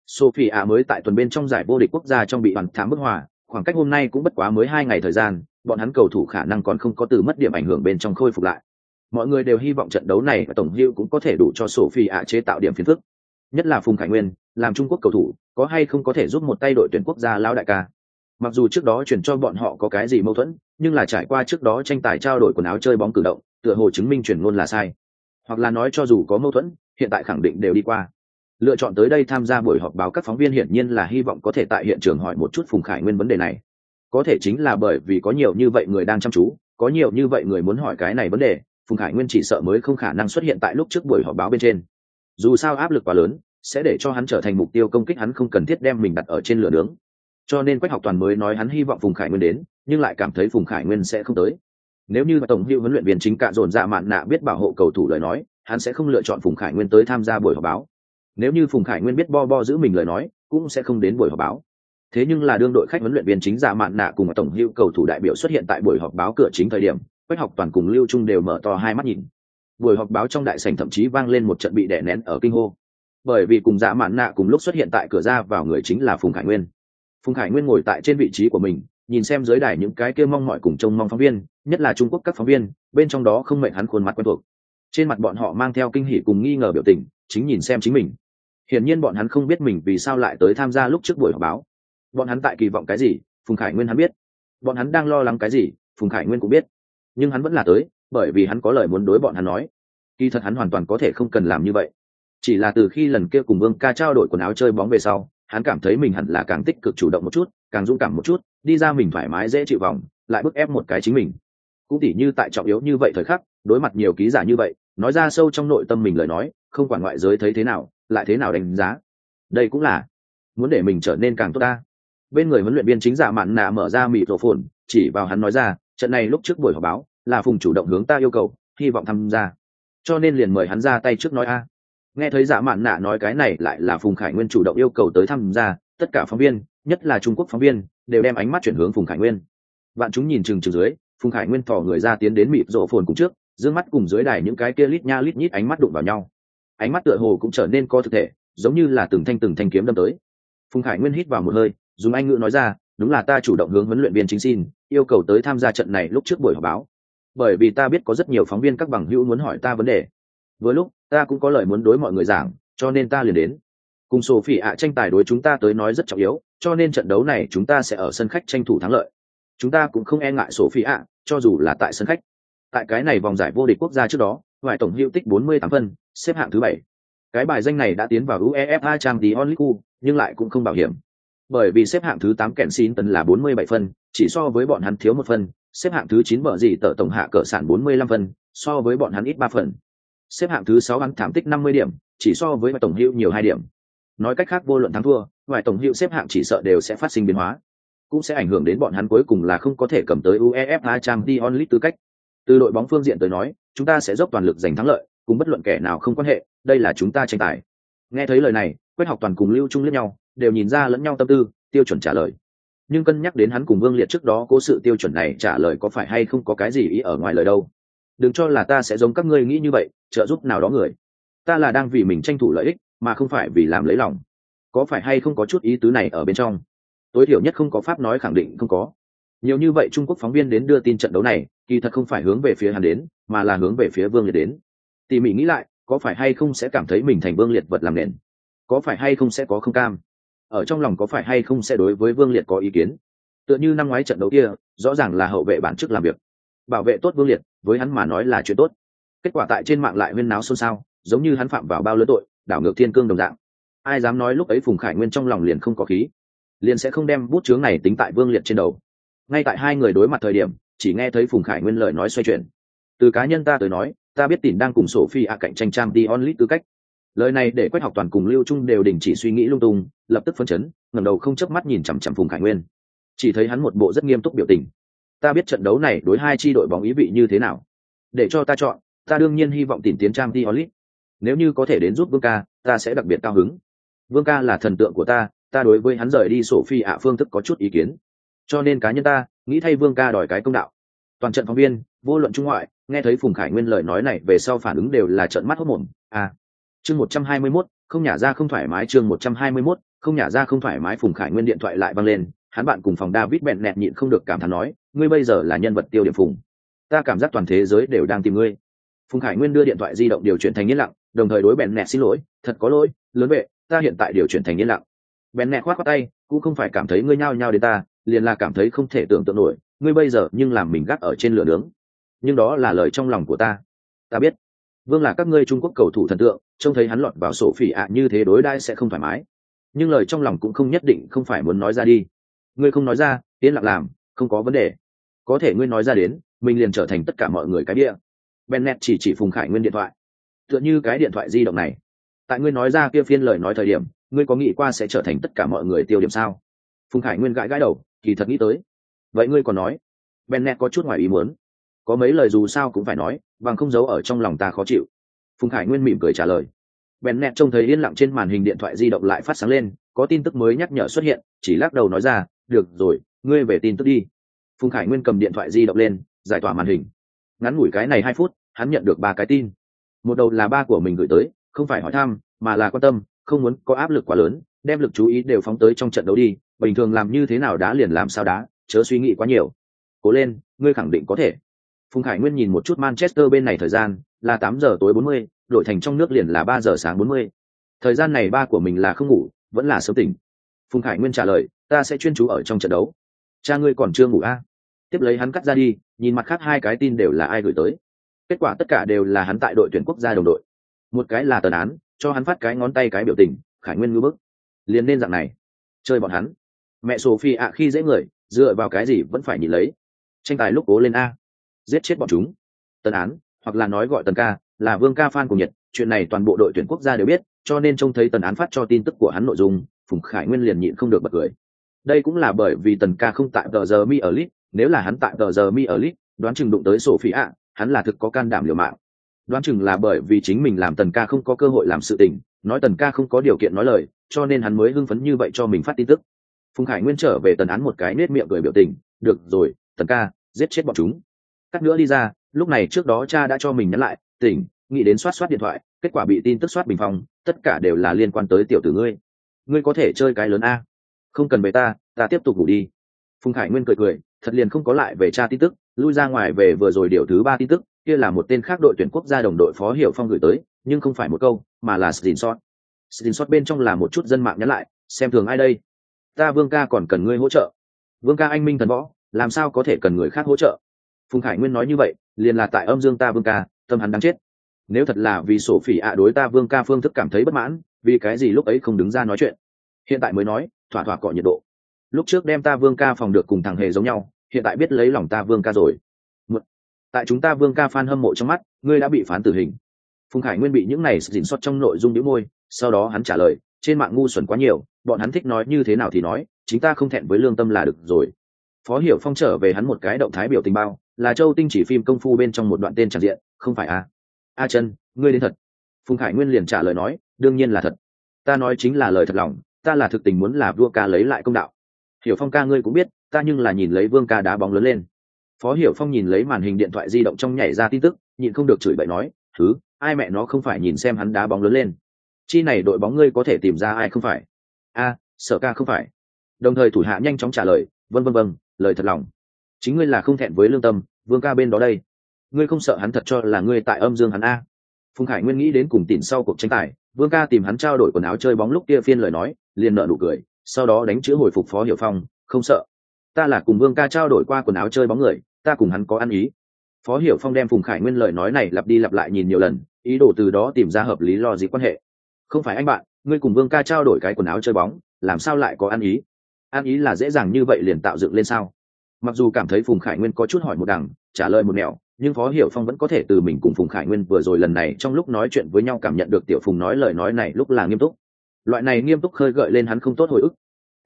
Sophie ạ mới tại tuần bên trong giải vô địch quốc gia trong bị hoàn thảm bức hòa, khoảng cách hôm nay cũng bất quá mới hai ngày thời gian, bọn hắn cầu thủ khả năng còn không có từ mất điểm ảnh hưởng bên trong khôi phục lại. Mọi người đều hy vọng trận đấu này và tổng hiệu cũng có thể đủ cho sophie ạ chế tạo điểm phiền phức. Nhất là phùng khải nguyên làm trung quốc cầu thủ, có hay không có thể giúp một tay đội tuyển quốc gia lao đại ca? Mặc dù trước đó chuyển cho bọn họ có cái gì mâu thuẫn, nhưng là trải qua trước đó tranh tài trao đổi quần áo chơi bóng cử động, tựa hồ chứng minh chuyển ngôn là sai. Hoặc là nói cho dù có mâu thuẫn, hiện tại khẳng định đều đi qua. Lựa chọn tới đây tham gia buổi họp báo các phóng viên hiển nhiên là hy vọng có thể tại hiện trường hỏi một chút phùng khải nguyên vấn đề này. Có thể chính là bởi vì có nhiều như vậy người đang chăm chú, có nhiều như vậy người muốn hỏi cái này vấn đề, phùng khải nguyên chỉ sợ mới không khả năng xuất hiện tại lúc trước buổi họp báo bên trên. Dù sao áp lực quá lớn sẽ để cho hắn trở thành mục tiêu công kích hắn không cần thiết đem mình đặt ở trên lửa nướng. Cho nên quách học toàn mới nói hắn hy vọng phùng khải nguyên đến, nhưng lại cảm thấy phùng khải nguyên sẽ không tới. Nếu như tổng hữu huấn luyện viên chính cạ dồn dạ mạn nạ biết bảo hộ cầu thủ lời nói, hắn sẽ không lựa chọn phùng khải nguyên tới tham gia buổi họp báo. Nếu như phùng khải nguyên biết bo bo giữ mình lời nói, cũng sẽ không đến buổi họp báo. Thế nhưng là đương đội khách huấn luyện viên chính dạ mạn nạ cùng tổng hữu cầu thủ đại biểu xuất hiện tại buổi họp báo cửa chính thời điểm, quách học toàn cùng lưu trung đều mở to hai mắt nhìn. Buổi họp báo trong đại sảnh thậm chí vang lên một trận bị đè nén ở kinh hô bởi vì cùng dạ mạn nạ cùng lúc xuất hiện tại cửa ra vào người chính là phùng khải nguyên. Phùng khải nguyên ngồi tại trên vị trí của mình, nhìn xem dưới đài những cái kia mong mọi cùng trông mong phóng viên, nhất là trung quốc các phóng viên, bên trong đó không mệnh hắn khuôn mặt quen thuộc. Trên mặt bọn họ mang theo kinh hỉ cùng nghi ngờ biểu tình, chính nhìn xem chính mình. Hiển nhiên bọn hắn không biết mình vì sao lại tới tham gia lúc trước buổi họp báo. Bọn hắn tại kỳ vọng cái gì, phùng khải nguyên hắn biết. Bọn hắn đang lo lắng cái gì, phùng khải nguyên cũng biết. Nhưng hắn vẫn là tới, bởi vì hắn có lời muốn đối bọn hắn nói. Kỳ thật hắn hoàn toàn có thể không cần làm như vậy chỉ là từ khi lần kia cùng vương ca trao đổi quần áo chơi bóng về sau, hắn cảm thấy mình hẳn là càng tích cực chủ động một chút, càng dũng cảm một chút, đi ra mình thoải mái dễ chịu vòng, lại bức ép một cái chính mình. Cũng tỉ như tại trọng yếu như vậy thời khắc, đối mặt nhiều ký giả như vậy, nói ra sâu trong nội tâm mình lời nói, không quản ngoại giới thấy thế nào, lại thế nào đánh giá. Đây cũng là muốn để mình trở nên càng tốt ta. Bên người huấn luyện viên chính giả mạn nạ mở ra mịt rổ phồn, chỉ vào hắn nói ra, trận này lúc trước buổi họp báo là phùng chủ động hướng ta yêu cầu, hy vọng tham gia. Cho nên liền mời hắn ra tay trước nói a nghe thấy giả mạn nạ nói cái này lại là phùng khải nguyên chủ động yêu cầu tới tham gia tất cả phóng viên, nhất là trung quốc phóng viên, đều đem ánh mắt chuyển hướng phùng khải nguyên. Bạn chúng nhìn chừng chừng dưới, phùng khải nguyên thỏ người ra tiến đến mịp rộ phồn cùng trước d mắt cùng dưới đài những cái kia lít nha lít nhít ánh mắt đụng vào nhau. Ánh mắt tựa hồ cũng trở nên có thực thể, giống như là từng thanh từng thanh kiếm đâm tới. Phùng khải nguyên hít vào một hơi, dùng anh ngữ nói ra, đúng là ta chủ động hướng huấn luyện viên chính xin, yêu cầu tới tham gia trận này lúc trước buổi họp báo. Bởi vì ta biết có rất nhiều phóng viên các bằng hữu muốn hỏi ta vấn đề với lúc, ta cũng có lời muốn đối mọi người giảng, cho nên ta liền đến. Cùng sổ phỉ ạ tranh tài đối chúng ta tới nói rất trọng yếu, cho nên trận đấu này chúng ta sẽ ở sân khách tranh thủ thắng lợi. Chúng ta cũng không e ngại sổ phỉ ạ, cho dù là tại sân khách. Tại cái này vòng giải vô địch quốc gia trước đó, ngoại tổng hữu tích 48 phân, xếp hạng thứ bảy. Cái bài danh này đã tiến vào uefa trang tí onlit nhưng lại cũng không bảo hiểm. Bởi vì xếp hạng thứ tám kẹn xin tấn là 47 phân, chỉ so với bọn hắn thiếu một phân, xếp hạng thứ chín bở gì tờ tổng hạ cỡ sản 45 phân, so với bọn hắn ít ba phần xếp hạng thứ sáu hắn thảm tích 50 điểm, chỉ so với tổng hữu nhiều hai điểm. Nói cách khác, vô luận thắng thua ngoài tổng hữu xếp hạng chỉ sợ đều sẽ phát sinh biến hóa. Cũng sẽ ảnh hưởng đến bọn hắn cuối cùng là không có thể cầm tới uefa Champions League tư cách. Từ đội bóng phương diện tới nói, chúng ta sẽ dốc toàn lực giành thắng lợi, cùng bất luận kẻ nào không quan hệ, đây là chúng ta tranh tài. Nghe thấy lời này quét học toàn cùng lưu trung lẫn nhau, đều nhìn ra lẫn nhau tâm tư, tiêu chuẩn trả lời. Nhưng cân nhắc đến hắn cùng vương liệt trước đó cố sự tiêu chuẩn này trả lời có phải hay không có cái gì ý ở ngoài lời đâu đừng cho là ta sẽ giống các ngươi nghĩ như vậy, trợ giúp nào đó người. Ta là đang vì mình tranh thủ lợi ích, mà không phải vì làm lấy lòng. Có phải hay không có chút ý tứ này ở bên trong? Tối thiểu nhất không có pháp nói khẳng định không có. Nhiều như vậy trung quốc phóng viên đến đưa tin trận đấu này, kỳ thật không phải hướng về phía hắn đến, mà là hướng về phía vương liệt đến. Tỉ mỉ nghĩ lại, có phải hay không sẽ cảm thấy mình thành vương liệt vật làm nền? Có phải hay không sẽ có không cam? Ở trong lòng có phải hay không sẽ đối với vương liệt có ý kiến? Tựa như năm ngoái trận đấu kia, rõ ràng là hậu vệ bản chức làm việc bảo vệ tốt vương liệt, với hắn mà nói là chuyện tốt. Kết quả tại trên mạng lại huyên náo xôn xao, giống như hắn phạm vào bao lứa tội, đảo ngược thiên cương đồng dạng. Ai dám nói lúc ấy phùng khải nguyên trong lòng liền không có khí, liền sẽ không đem bút chướng này tính tại vương liệt trên đầu. Ngay tại hai người đối mặt thời điểm, chỉ nghe thấy phùng khải nguyên lời nói xoay chuyển. Từ cá nhân ta tới nói, ta biết tìm đang cùng sổ phi ạ cạnh tranh trang đi onlit tư cách. Lời này để quách học toàn cùng lưu trung đều đình chỉ suy nghĩ lung tung, lập tức phân chấn, ngẩng đầu không chớp mắt nhìn chằm chằm phùng khải nguyên. Chỉ thấy hắn một bộ rất nghiêm túc biểu tình ta biết trận đấu này đối hai chi đội bóng ý vị như thế nào. Để cho ta chọn, ta đương nhiên hy vọng tìm tiến trang Diolit. nếu như có thể đến giúp vương ca, ta sẽ đặc biệt cao hứng. Vương ca là thần tượng của ta ta đối với hắn rời đi sổ phi ạ phương thức có chút ý kiến. Cho nên cá nhân ta, nghĩ thay vương ca đòi cái công đạo. Toàn trận phóng viên, vô luận trung ngoại, nghe thấy phùng khải nguyên lời nói này về sau phản ứng đều là trận mắt hốt mồm. À chương một trăm hai mươi mốt, không nhả ra không thoải mái, chương một trăm hai mươi mốt, không nhả ra không thoải mái, phùng khải nguyên điện thoại lại văng lên hắn bạn cùng phòng david bẹn nẹt nhịn không được cảm thán nói, ngươi bây giờ là nhân vật tiêu điểm phùng. Ta cảm giác toàn thế giới đều đang tìm ngươi. Phùng khải nguyên đưa điện thoại di động điều chuyển thành yên lặng, đồng thời đối bẹn nẹt xin lỗi, thật có lỗi, lớn vệ ta hiện tại điều chuyển thành yên lặng. Bẹn nẹt khoát khoát tay, cũng không phải cảm thấy ngươi nhao nhao đến ta, liền là cảm thấy không thể tưởng tượng nổi, ngươi bây giờ nhưng làm mình gác ở trên lửa nướng. Nhưng đó là lời trong lòng của ta. Ta biết. Vương là các ngươi trung quốc cầu thủ thần tượng, trông thấy hắn lọt vào sổ phỉ ạ như thế đối đãi sẽ không thoải mái. Nhưng lời trong lòng cũng không nhất định không phải muốn nói ra đi ngươi không nói ra, yên lặng làm, không có vấn đề. Có thể ngươi nói ra đến, mình liền trở thành tất cả mọi người cái địa Bennett chỉ chỉ phùng khải nguyên điện thoại. Tựa như cái điện thoại di động này. Tại ngươi nói ra kia phiên lời nói thời điểm, ngươi có nghĩ qua sẽ trở thành tất cả mọi người tiêu điểm sao? Phùng khải nguyên gãi gãi đầu, kỳ thật nghĩ tới. Vậy ngươi còn nói? Bennett có chút ngoài ý muốn. Có mấy lời dù sao cũng phải nói, bằng không giấu ở trong lòng ta khó chịu. Phùng khải nguyên mỉm cười trả lời. Bennett trông thấy yên lặng trên màn hình điện thoại di động lại phát sáng lên, có tin tức mới nhắc nhở xuất hiện, chỉ lắc đầu nói ra được rồi, ngươi về tin tức đi. Phùng khải nguyên cầm điện thoại di động lên, giải tỏa màn hình. Ngắn ngủi cái này hai phút, hắn nhận được ba cái tin. Một đầu là ba của mình gửi tới, không phải hỏi thăm, mà là quan tâm, không muốn có áp lực quá lớn, đem lực chú ý đều phóng tới trong trận đấu đi, bình thường làm như thế nào đá liền làm sao đá, chớ suy nghĩ quá nhiều. Cố lên, ngươi khẳng định có thể. Phùng khải nguyên nhìn một chút manchester bên này thời gian, là tám giờ tối bốn mươi đổi thành trong nước liền là ba giờ sáng bốn mươi. Thời gian này ba của mình là không ngủ, vẫn là sớm tỉnh phùng khải nguyên trả lời, ta sẽ chuyên chú ở trong trận đấu. Cha ngươi còn chưa ngủ a à? tiếp lấy hắn cắt ra đi, nhìn mặt khác hai cái tin đều là ai gửi tới. Kết quả tất cả đều là hắn tại đội tuyển quốc gia đồng đội. Một cái là tần án, cho hắn phát cái ngón tay cái biểu tình, khải nguyên ngư bức. Liền nên dạng này, chơi bọn hắn. Mẹ sophie ạ khi dễ người, dựa vào cái gì vẫn phải nhìn lấy. Tranh tài lúc cố lên a. Giết chết bọn chúng. Tần án, hoặc là nói gọi tần ca, là vương ca fan của nhật, chuyện này toàn bộ đội tuyển quốc gia đều biết, cho nên trông thấy tần án phát cho tin tức của hắn nội dung phùng khải nguyên liền nhịn không được bật cười. Đây cũng là bởi vì tần ca không tại tờ giờ mi ở lit nếu là hắn tại tờ giờ mi ở lit đoán chừng đụng tới sổ phí ạ, hắn là thực có can đảm liều mạng. Đoán chừng là bởi vì chính mình làm tần ca không có cơ hội làm sự tình, nói tần ca không có điều kiện nói lời, cho nên hắn mới hưng phấn như vậy cho mình phát tin tức. Phùng khải nguyên trở về tần án một cái nết miệng cười biểu tình, được rồi, tần ca, giết chết bọn chúng. Cắt nữa đi ra, lúc này trước đó cha đã cho mình nhắn lại, tỉnh, nghĩ đến soát soát điện thoại, kết quả bị tin tức soát bình phong, tất cả đều là liên quan tới tiểu tử ngươi ngươi có thể chơi cái lớn a? Không cần về ta ta tiếp tục ngủ đi. Phùng khải nguyên cười cười, thật liền không có lại về cha tin tức, lui ra ngoài về vừa rồi điều thứ ba tin tức, kia là một tên khác đội tuyển quốc gia đồng đội phó hiệu phong gửi tới, nhưng không phải một câu, mà là xin sót xin sót bên trong là một chút dân mạng nhắn lại, xem thường ai đây? Ta vương ca còn cần ngươi hỗ trợ. Vương ca anh minh thần võ, làm sao có thể cần người khác hỗ trợ? Phùng khải nguyên nói như vậy, liền là tại âm dương ta vương ca, tâm hắn đáng chết. Nếu thật là vì sổ phỉ ạ đối ta vương ca phương thức cảm thấy bất mãn vì cái gì lúc ấy không đứng ra nói chuyện? Hiện tại mới nói, thỏa thỏa cọ nhiệt độ. Lúc trước đem ta vương ca phòng được cùng thằng hề giống nhau, hiện tại biết lấy lòng ta vương ca rồi. Một. tại chúng ta vương ca f hâm mộ trong mắt, ngươi đã bị phán tử hình. Phùng khải nguyên bị những này dình xót trong nội dung đĩu môi, sau đó hắn trả lời, trên mạng ngu xuẩn quá nhiều, bọn hắn thích nói như thế nào thì nói, chính ta không thẹn với lương tâm là được rồi. Phó hiểu phong trở về hắn một cái động thái biểu tình bao, là châu tinh chỉ phim công phu bên trong một đoạn tên tràn diện, không phải à? A chân ngươi đến thật phùng khải nguyên liền trả lời nói, đương nhiên là thật. Ta nói chính là lời thật lòng, ta là thực tình muốn là vua ca lấy lại công đạo. Hiểu phong ca ngươi cũng biết, ta nhưng là nhìn lấy vương ca đá bóng lớn lên. Phó hiểu phong nhìn lấy màn hình điện thoại di động trong nhảy ra tin tức, nhịn không được chửi bậy nói, thứ, ai mẹ nó không phải nhìn xem hắn đá bóng lớn lên. Chi này đội bóng ngươi có thể tìm ra ai không phải? A sở ca không phải. Đồng thời thủ hạ nhanh chóng trả lời vân vân vân lời thật lòng. Chính ngươi là không thẹn với lương tâm, vương ca bên đó đây. Ngươi không sợ hắn thật cho là ngươi tại âm dương hắn a phùng khải nguyên nghĩ đến cùng tìm sau cuộc tranh tài, vương ca tìm hắn trao đổi quần áo chơi bóng lúc kia phiên lời nói, liền nợ nụ cười, sau đó đánh chữ hồi phục phó hiểu phong, không sợ. Ta là cùng vương ca trao đổi qua quần áo chơi bóng người, ta cùng hắn có ăn ý. Phó hiểu phong đem phùng khải nguyên lời nói này lặp đi lặp lại nhìn nhiều lần, ý đồ từ đó tìm ra hợp lý lo gì quan hệ. Không phải anh bạn, ngươi cùng vương ca trao đổi cái quần áo chơi bóng, làm sao lại có ăn ý? Ăn ý là dễ dàng như vậy liền tạo dựng lên sao? Mặc dù cảm thấy phùng khải nguyên có chút hỏi một đằng, trả lời một nẻo nhưng phó hiểu phong vẫn có thể từ mình cùng phùng khải nguyên vừa rồi lần này trong lúc nói chuyện với nhau cảm nhận được tiểu phùng nói lời nói này lúc là nghiêm túc. Loại này nghiêm túc khơi gợi lên hắn không tốt hồi ức.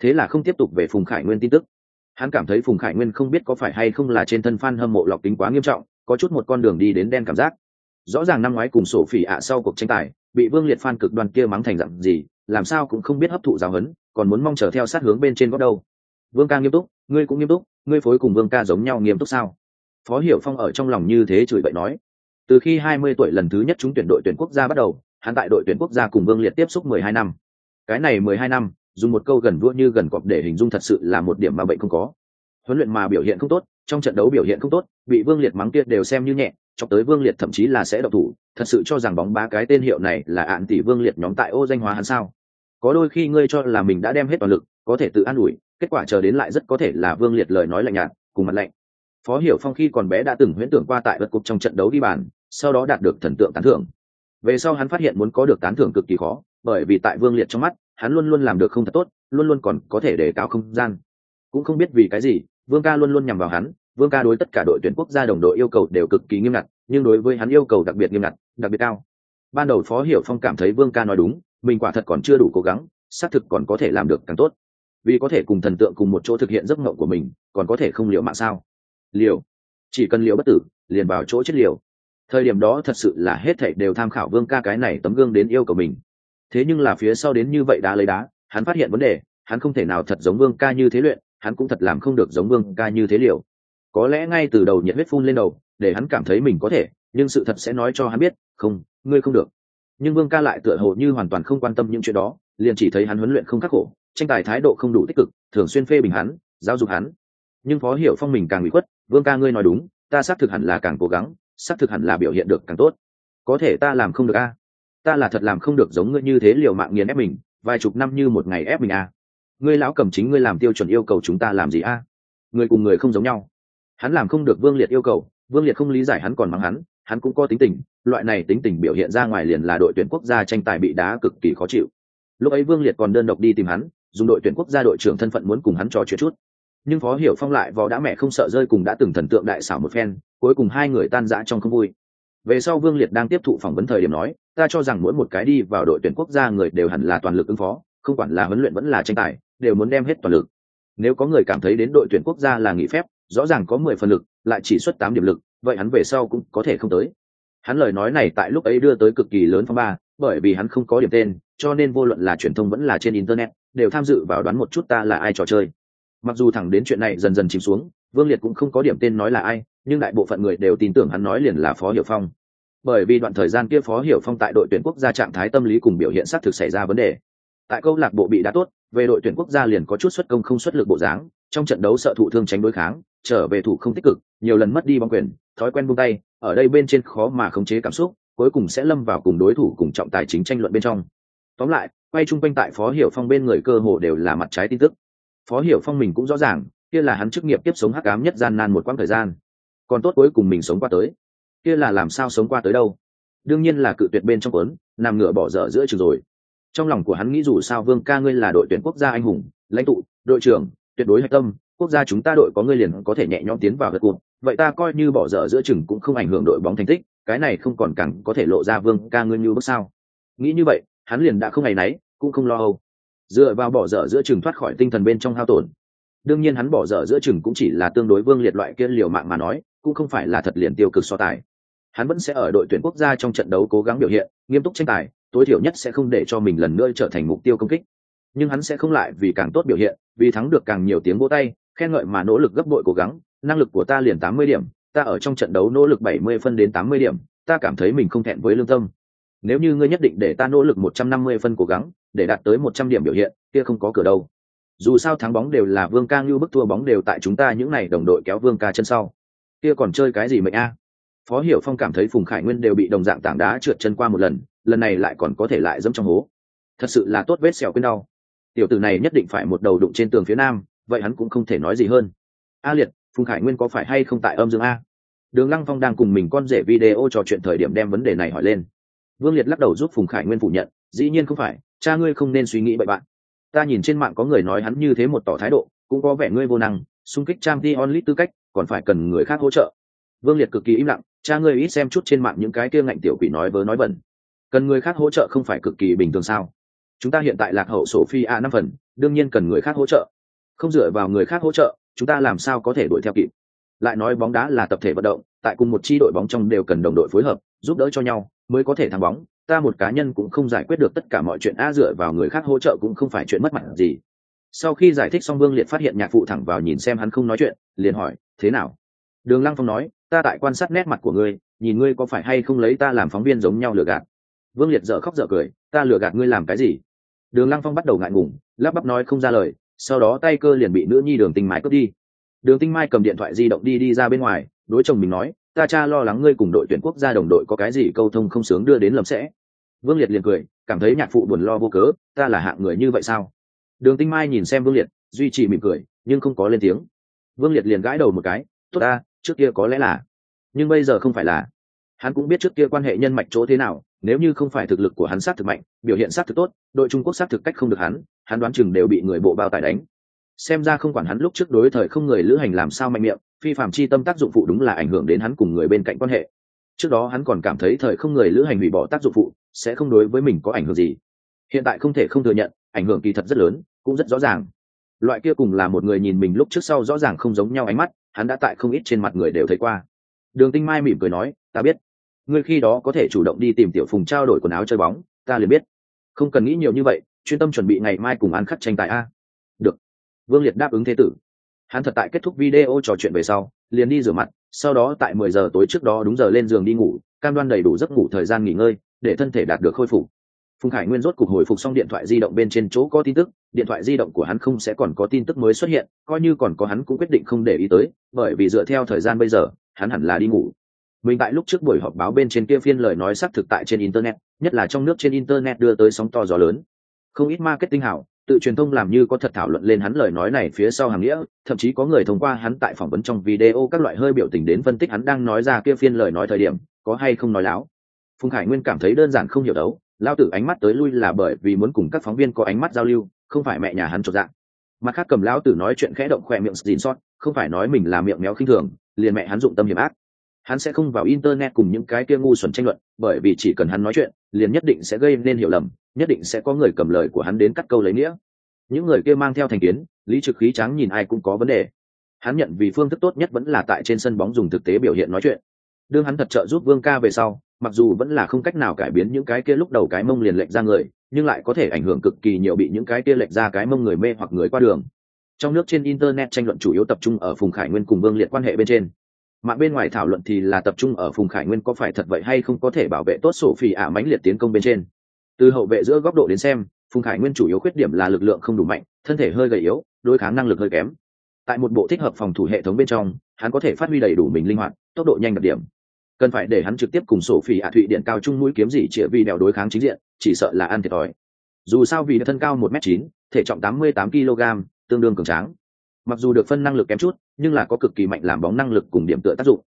Thế là không tiếp tục về phùng khải nguyên tin tức. Hắn cảm thấy phùng khải nguyên không biết có phải hay không là trên thân f hâm mộ lọc tính quá nghiêm trọng, có chút một con đường đi đến đen cảm giác. Rõ ràng năm ngoái cùng sổ phỉ ạ sau cuộc tranh tài, bị vương liệt phan cực đoan kia mắng thành dặn gì, làm sao cũng không biết hấp thụ giáo huấn, còn muốn mong chờ theo sát hướng bên trên góc đâu. Vương ca nghiêm túc, ngươi cũng nghiêm túc, ngươi phối cùng vương ca giống nhau nghiêm túc sao? Phó hiểu phong ở trong lòng như thế chửi bậy nói. Từ khi hai mươi tuổi lần thứ nhất chúng tuyển đội tuyển quốc gia bắt đầu, hắn tại đội tuyển quốc gia cùng vương liệt tiếp xúc mười hai năm. Cái này mười hai năm, dùng một câu gần vua như gần cọp để hình dung thật sự là một điểm mà bệnh không có. Huấn luyện mà biểu hiện không tốt, trong trận đấu biểu hiện không tốt, bị vương liệt mắng tiết đều xem như nhẹ cho tới vương liệt thậm chí là sẽ độc thủ, thật sự cho rằng bóng ba cái tên hiệu này là ạn tỷ vương liệt nhóm tại ô danh hóa hắn sao? Có đôi khi ngươi cho là mình đã đem hết toàn lực, có thể tự an ủi, kết quả chờ đến lại rất có thể là vương liệt lời nói lạnh nhạt, cùng mặt lạnh phó hiểu phong khi còn bé đã từng huyễn tưởng qua tại vật cục trong trận đấu đi bàn, sau đó đạt được thần tượng tán thưởng. Về sau hắn phát hiện muốn có được tán thưởng cực kỳ khó, bởi vì tại vương liệt trong mắt, hắn luôn luôn làm được không thật tốt, luôn luôn còn có thể để cao không gian. Cũng không biết vì cái gì, vương ca luôn luôn nhằm vào hắn, vương ca đối tất cả đội tuyển quốc gia đồng đội yêu cầu đều cực kỳ nghiêm ngặt, nhưng đối với hắn yêu cầu đặc biệt nghiêm ngặt, đặc biệt cao. Ban đầu phó hiểu phong cảm thấy vương ca nói đúng, mình quả thật còn chưa đủ cố gắng, xác thực còn có thể làm được càng tốt. Vì có thể cùng thần tượng cùng một chỗ thực hiện giấc mộng của mình, còn có thể không liều mạng sao? Liều. Chỉ cần liều bất tử, liền vào chỗ chết liều. Thời điểm đó thật sự là hết thảy đều tham khảo vương ca cái này tấm gương đến yêu cầu mình. Thế nhưng là phía sau đến như vậy đá lấy đá, hắn phát hiện vấn đề, hắn không thể nào thật giống vương ca như thế luyện, hắn cũng thật làm không được giống vương ca như thế liều. Có lẽ ngay từ đầu nhiệt huyết phun lên đầu, để hắn cảm thấy mình có thể, nhưng sự thật sẽ nói cho hắn biết, không, ngươi không được. Nhưng vương ca lại tựa hồ như hoàn toàn không quan tâm những chuyện đó, liền chỉ thấy hắn huấn luyện không khắc khổ, tranh tài thái độ không đủ tích cực, thường xuyên phê bình hắn, giáo dục hắn. Nhưng phó hiểu phong mình càng bị khuất vương ca ngươi nói đúng, ta xác thực hẳn là càng cố gắng, xác thực hẳn là biểu hiện được càng tốt. Có thể ta làm không được a? Ta là thật làm không được giống ngươi như thế liều mạng nghiền ép mình, vài chục năm như một ngày ép mình a. Ngươi lão cầm chính ngươi làm tiêu chuẩn yêu cầu chúng ta làm gì a? Người cùng người không giống nhau. Hắn làm không được vương liệt yêu cầu, vương liệt không lý giải hắn còn mắng hắn hắn cũng có tính tình, loại này tính tình biểu hiện ra ngoài liền là đội tuyển quốc gia tranh tài bị đá cực kỳ khó chịu. Lúc ấy vương liệt còn đơn độc đi tìm hắn, dùng đội tuyển quốc gia đội trưởng thân phận muốn cùng hắn trò chuyện chút nhưng phó hiểu phong lại vò đã mẹ không sợ rơi cùng đã từng thần tượng đại xảo một phen, cuối cùng hai người tan rã trong không vui. Về sau vương liệt đang tiếp thụ phỏng vấn thời điểm nói, ta cho rằng mỗi một cái đi vào đội tuyển quốc gia người đều hẳn là toàn lực ứng phó, không quản là huấn luyện vẫn là tranh tài, đều muốn đem hết toàn lực. Nếu có người cảm thấy đến đội tuyển quốc gia là nghỉ phép, rõ ràng có mười phần lực, lại chỉ xuất tám điểm lực, vậy hắn về sau cũng có thể không tới. Hắn lời nói này tại lúc ấy đưa tới cực kỳ lớn phong ba, bởi vì hắn không có điểm tên, cho nên vô luận là truyền thông vẫn là trên internet, đều tham dự vào đoán một chút ta là ai trò chơi mặc dù thẳng đến chuyện này dần dần chìm xuống, vương liệt cũng không có điểm tên nói là ai, nhưng đại bộ phận người đều tin tưởng hắn nói liền là phó hiểu phong. Bởi vì đoạn thời gian kia phó hiểu phong tại đội tuyển quốc gia trạng thái tâm lý cùng biểu hiện xác thực xảy ra vấn đề. Tại câu lạc bộ bị đã tốt, về đội tuyển quốc gia liền có chút xuất công không xuất lực bộ dáng, trong trận đấu sợ thụ thương tránh đối kháng, trở về thủ không tích cực, nhiều lần mất đi bóng quyền, thói quen buông tay, ở đây bên trên khó mà khống chế cảm xúc, cuối cùng sẽ lâm vào cùng đối thủ cùng trọng tài chính tranh luận bên trong. Tóm lại, quay chung quanh tại phó hiểu phong bên người cơ hồ đều là mặt trái tin tức phó hiểu phong mình cũng rõ ràng, kia là hắn chức nghiệp tiếp sống hắc ám nhất gian nan một quãng thời gian. Còn tốt cuối cùng mình sống qua tới. Kia là làm sao sống qua tới đâu? Đương nhiên là cự tuyệt bên trong quấn nằm ngửa bỏ dở giữa trường rồi. Trong lòng của hắn nghĩ dù sao vương ca ngươi là đội tuyển quốc gia anh hùng, lãnh tụ, đội trưởng, tuyệt đối hạch tâm, quốc gia chúng ta đội có ngươi liền có thể nhẹ nhõm tiến vào gật cuộc vậy ta coi như bỏ dở giữa chừng cũng không ảnh hưởng đội bóng thành tích, cái này không còn cẳng có thể lộ ra vương ca ngươi như bước sao. Nghĩ như vậy, hắn liền đã không ngày náy cũng không lo âu dựa vào bỏ dở giữa chừng thoát khỏi tinh thần bên trong hao tổn. Đương nhiên hắn bỏ dở giữa chừng cũng chỉ là tương đối vương liệt loại kia liều mạng mà nói, cũng không phải là thật liền tiêu cực so tài. Hắn vẫn sẽ ở đội tuyển quốc gia trong trận đấu cố gắng biểu hiện, nghiêm túc tranh tài, tối thiểu nhất sẽ không để cho mình lần nữa trở thành mục tiêu công kích. Nhưng hắn sẽ không lại vì càng tốt biểu hiện, vì thắng được càng nhiều tiếng vỗ tay, khen ngợi mà nỗ lực gấp bội cố gắng, năng lực của ta liền tám mươi điểm, ta ở trong trận đấu nỗ lực bảy mươi phân đến tám mươi điểm, ta cảm thấy mình không thẹn với lương tâm nếu như ngươi nhất định để ta nỗ lực một trăm năm mươi phân cố gắng, để đạt tới một trăm điểm biểu hiện, kia không có cửa đâu. Dù sao thắng bóng đều là vương ca như bức thua bóng đều tại chúng ta những n à y đồng đội kéo vương ca chân sau. Kia còn chơi cái gì mệnh a? Phó hiểu phong cảm thấy phùng khải nguyên đều bị đồng dạng tảng đá trượt chân qua một lần lần này lại còn có thể lại dẫm trong hố. Thật sự là tốt vết xẻo quên đau. Tiểu tử này nhất định phải một đầu đụng trên tường phía nam, vậy hắn cũng không thể nói gì hơn. A liệt, phùng khải nguyên có phải hay không tại âm dương a? Đường lăng phong đang cùng mình con rể video trò chuyện thời điểm đem vấn đề này hỏi lên vương liệt lắc đầu giúp phùng khải nguyên phủ nhận, dĩ nhiên không phải, cha ngươi không nên suy nghĩ bậy bạn. Ta nhìn trên mạng có người nói hắn như thế một tỏ thái độ, cũng có vẻ ngươi vô năng, xung kích trang t onlit tư cách, còn phải cần người khác hỗ trợ. Vương liệt cực kỳ im lặng, cha ngươi ít xem chút trên mạng những cái kia ngạnh tiểu quỷ nói vớ nói bẩn. Cần người khác hỗ trợ không phải cực kỳ bình thường sao? Chúng ta hiện tại lạc hậu sổ phi a năm phần, đương nhiên cần người khác hỗ trợ. Không dựa vào người khác hỗ trợ, chúng ta làm sao có thể đuổi theo kịp? Lại nói bóng đá là tập thể vận động, tại cùng một chi đội bóng trong đều cần đồng đội phối hợp, giúp đỡ cho nhau mới có thể thắng bóng, ta một cá nhân cũng không giải quyết được tất cả mọi chuyện a dựa vào người khác hỗ trợ cũng không phải chuyện mất mặt gì. Sau khi giải thích xong vương liệt phát hiện nhạc phụ thẳng vào nhìn xem hắn không nói chuyện, liền hỏi, thế nào? Đường lăng phong nói, ta tại quan sát nét mặt của ngươi, nhìn ngươi có phải hay không lấy ta làm phóng viên giống nhau lừa gạt. Vương liệt dở khóc dở cười, ta lừa gạt ngươi làm cái gì? Đường lăng phong bắt đầu ngại ngùng, lắp bắp nói không ra lời, sau đó tay cơ liền bị nữ nhi đường tinh mai cướp đi. Đường tinh mai cầm điện thoại di động đi đi ra bên ngoài, đối chồng mình nói ta cha lo lắng ngươi cùng đội tuyển quốc gia đồng đội có cái gì câu thông không sướng đưa đến lầm sẽ. Vương liệt liền cười, cảm thấy nhạc phụ buồn lo vô cớ, ta là hạng người như vậy sao? Đường tinh mai nhìn xem vương liệt, duy trì mỉm cười, nhưng không có lên tiếng. Vương liệt liền gãi đầu một cái, tốt ta, trước kia có lẽ là, nhưng bây giờ không phải là. Hắn cũng biết trước kia quan hệ nhân mạch chỗ thế nào, nếu như không phải thực lực của hắn sát thực mạnh, biểu hiện sát thực tốt, đội trung quốc sát thực cách không được hắn hắn đoán chừng đều bị người bộ bao tải đánh. Xem ra không quản hắn lúc trước đối thời không người lữ hành làm sao mạnh miệng phi phạm chi tâm tác dụng phụ đúng là ảnh hưởng đến hắn cùng người bên cạnh quan hệ. Trước đó hắn còn cảm thấy thời không người lữ hành hủy bỏ tác dụng phụ sẽ không đối với mình có ảnh hưởng gì. Hiện tại không thể không thừa nhận, ảnh hưởng kỳ thật rất lớn, cũng rất rõ ràng. Loại kia cùng là một người nhìn mình lúc trước sau rõ ràng không giống nhau ánh mắt, hắn đã tại không ít trên mặt người đều thấy qua. Đường tinh mai mỉm cười nói, ta biết. Ngươi khi đó có thể chủ động đi tìm tiểu phùng trao đổi quần áo chơi bóng, ta liền biết. Không cần nghĩ nhiều như vậy, chuyên tâm chuẩn bị ngày mai cùng ăn khắc tranh tài a. Được. Vương liệt đáp ứng thế tử hắn thật tại kết thúc video trò chuyện về sau, liền đi rửa mặt, sau đó tại mười giờ tối trước đó đúng giờ lên giường đi ngủ, cam đoan đầy đủ giấc ngủ thời gian nghỉ ngơi, để thân thể đạt được khôi phục. Phùng khải nguyên rốt cục hồi phục xong điện thoại di động bên trên chỗ có tin tức, điện thoại di động của hắn không sẽ còn có tin tức mới xuất hiện, coi như còn có hắn cũng quyết định không để ý tới, bởi vì dựa theo thời gian bây giờ, hắn hẳn là đi ngủ. Mình tại lúc trước buổi họp báo bên trên kia phiên lời nói xác thực tại trên internet, nhất là trong nước trên internet đưa tới sóng to gió lớn. Không ít marketing hảo tự truyền thông làm như có thật thảo luận lên hắn lời nói này phía sau hàng nghĩa, thậm chí có người thông qua hắn tại phỏng vấn trong video các loại hơi biểu tình đến phân tích hắn đang nói ra kia phiên lời nói thời điểm, có hay không nói láo. Phùng khải nguyên cảm thấy đơn giản không hiểu đấu, lao tử ánh mắt tới lui là bởi vì muốn cùng các phóng viên có ánh mắt giao lưu, không phải mẹ nhà hắn trọn dạng. Mặt khác cầm lão tử nói chuyện khẽ động khỏe miệng dìn sót, không phải nói mình là miệng méo khinh thường, liền mẹ hắn dụng tâm hiểm ác hắn sẽ không vào internet cùng những cái kia ngu xuẩn tranh luận, bởi vì chỉ cần hắn nói chuyện, liền nhất định sẽ gây nên hiểu lầm, nhất định sẽ có người cầm lời của hắn đến cắt câu lấy nghĩa. Những người kia mang theo thành kiến, lý trực khí trắng nhìn ai cũng có vấn đề. Hắn nhận vì phương thức tốt nhất vẫn là tại trên sân bóng dùng thực tế biểu hiện nói chuyện. Đương hắn thật trợ giúp vương ca về sau, mặc dù vẫn là không cách nào cải biến những cái kia lúc đầu cái mông liền lệch ra người, nhưng lại có thể ảnh hưởng cực kỳ nhiều bị những cái kia lệch ra cái mông người mê hoặc người qua đường. Trong nước trên internet tranh luận chủ yếu tập trung ở phùng khải nguyên cùng vương liệt quan hệ bên trên mạng bên ngoài thảo luận thì là tập trung ở phùng khải nguyên có phải thật vậy hay không có thể bảo vệ tốt sổ phi ả mãnh liệt tiến công bên trên. Từ hậu vệ giữa góc độ đến xem, phùng khải nguyên chủ yếu khuyết điểm là lực lượng không đủ mạnh, thân thể hơi gầy yếu, đối kháng năng lực hơi kém. Tại một bộ thích hợp phòng thủ hệ thống bên trong, hắn có thể phát huy đầy đủ mình linh hoạt, tốc độ nhanh đặc điểm. Cần phải để hắn trực tiếp cùng sổ phi ả thụy điện cao trung mũi kiếm gì chĩa vì đèo đối kháng chính diện, chỉ sợ là ăn thiệt thòi. Dù sao vì thân cao một m chín, thể trọng tám mươi tám kg tương đương cường tráng mặc dù được phân năng lực kém chút, nhưng là có cực kỳ mạnh làm bóng năng lực cùng điểm tựa tác dụng.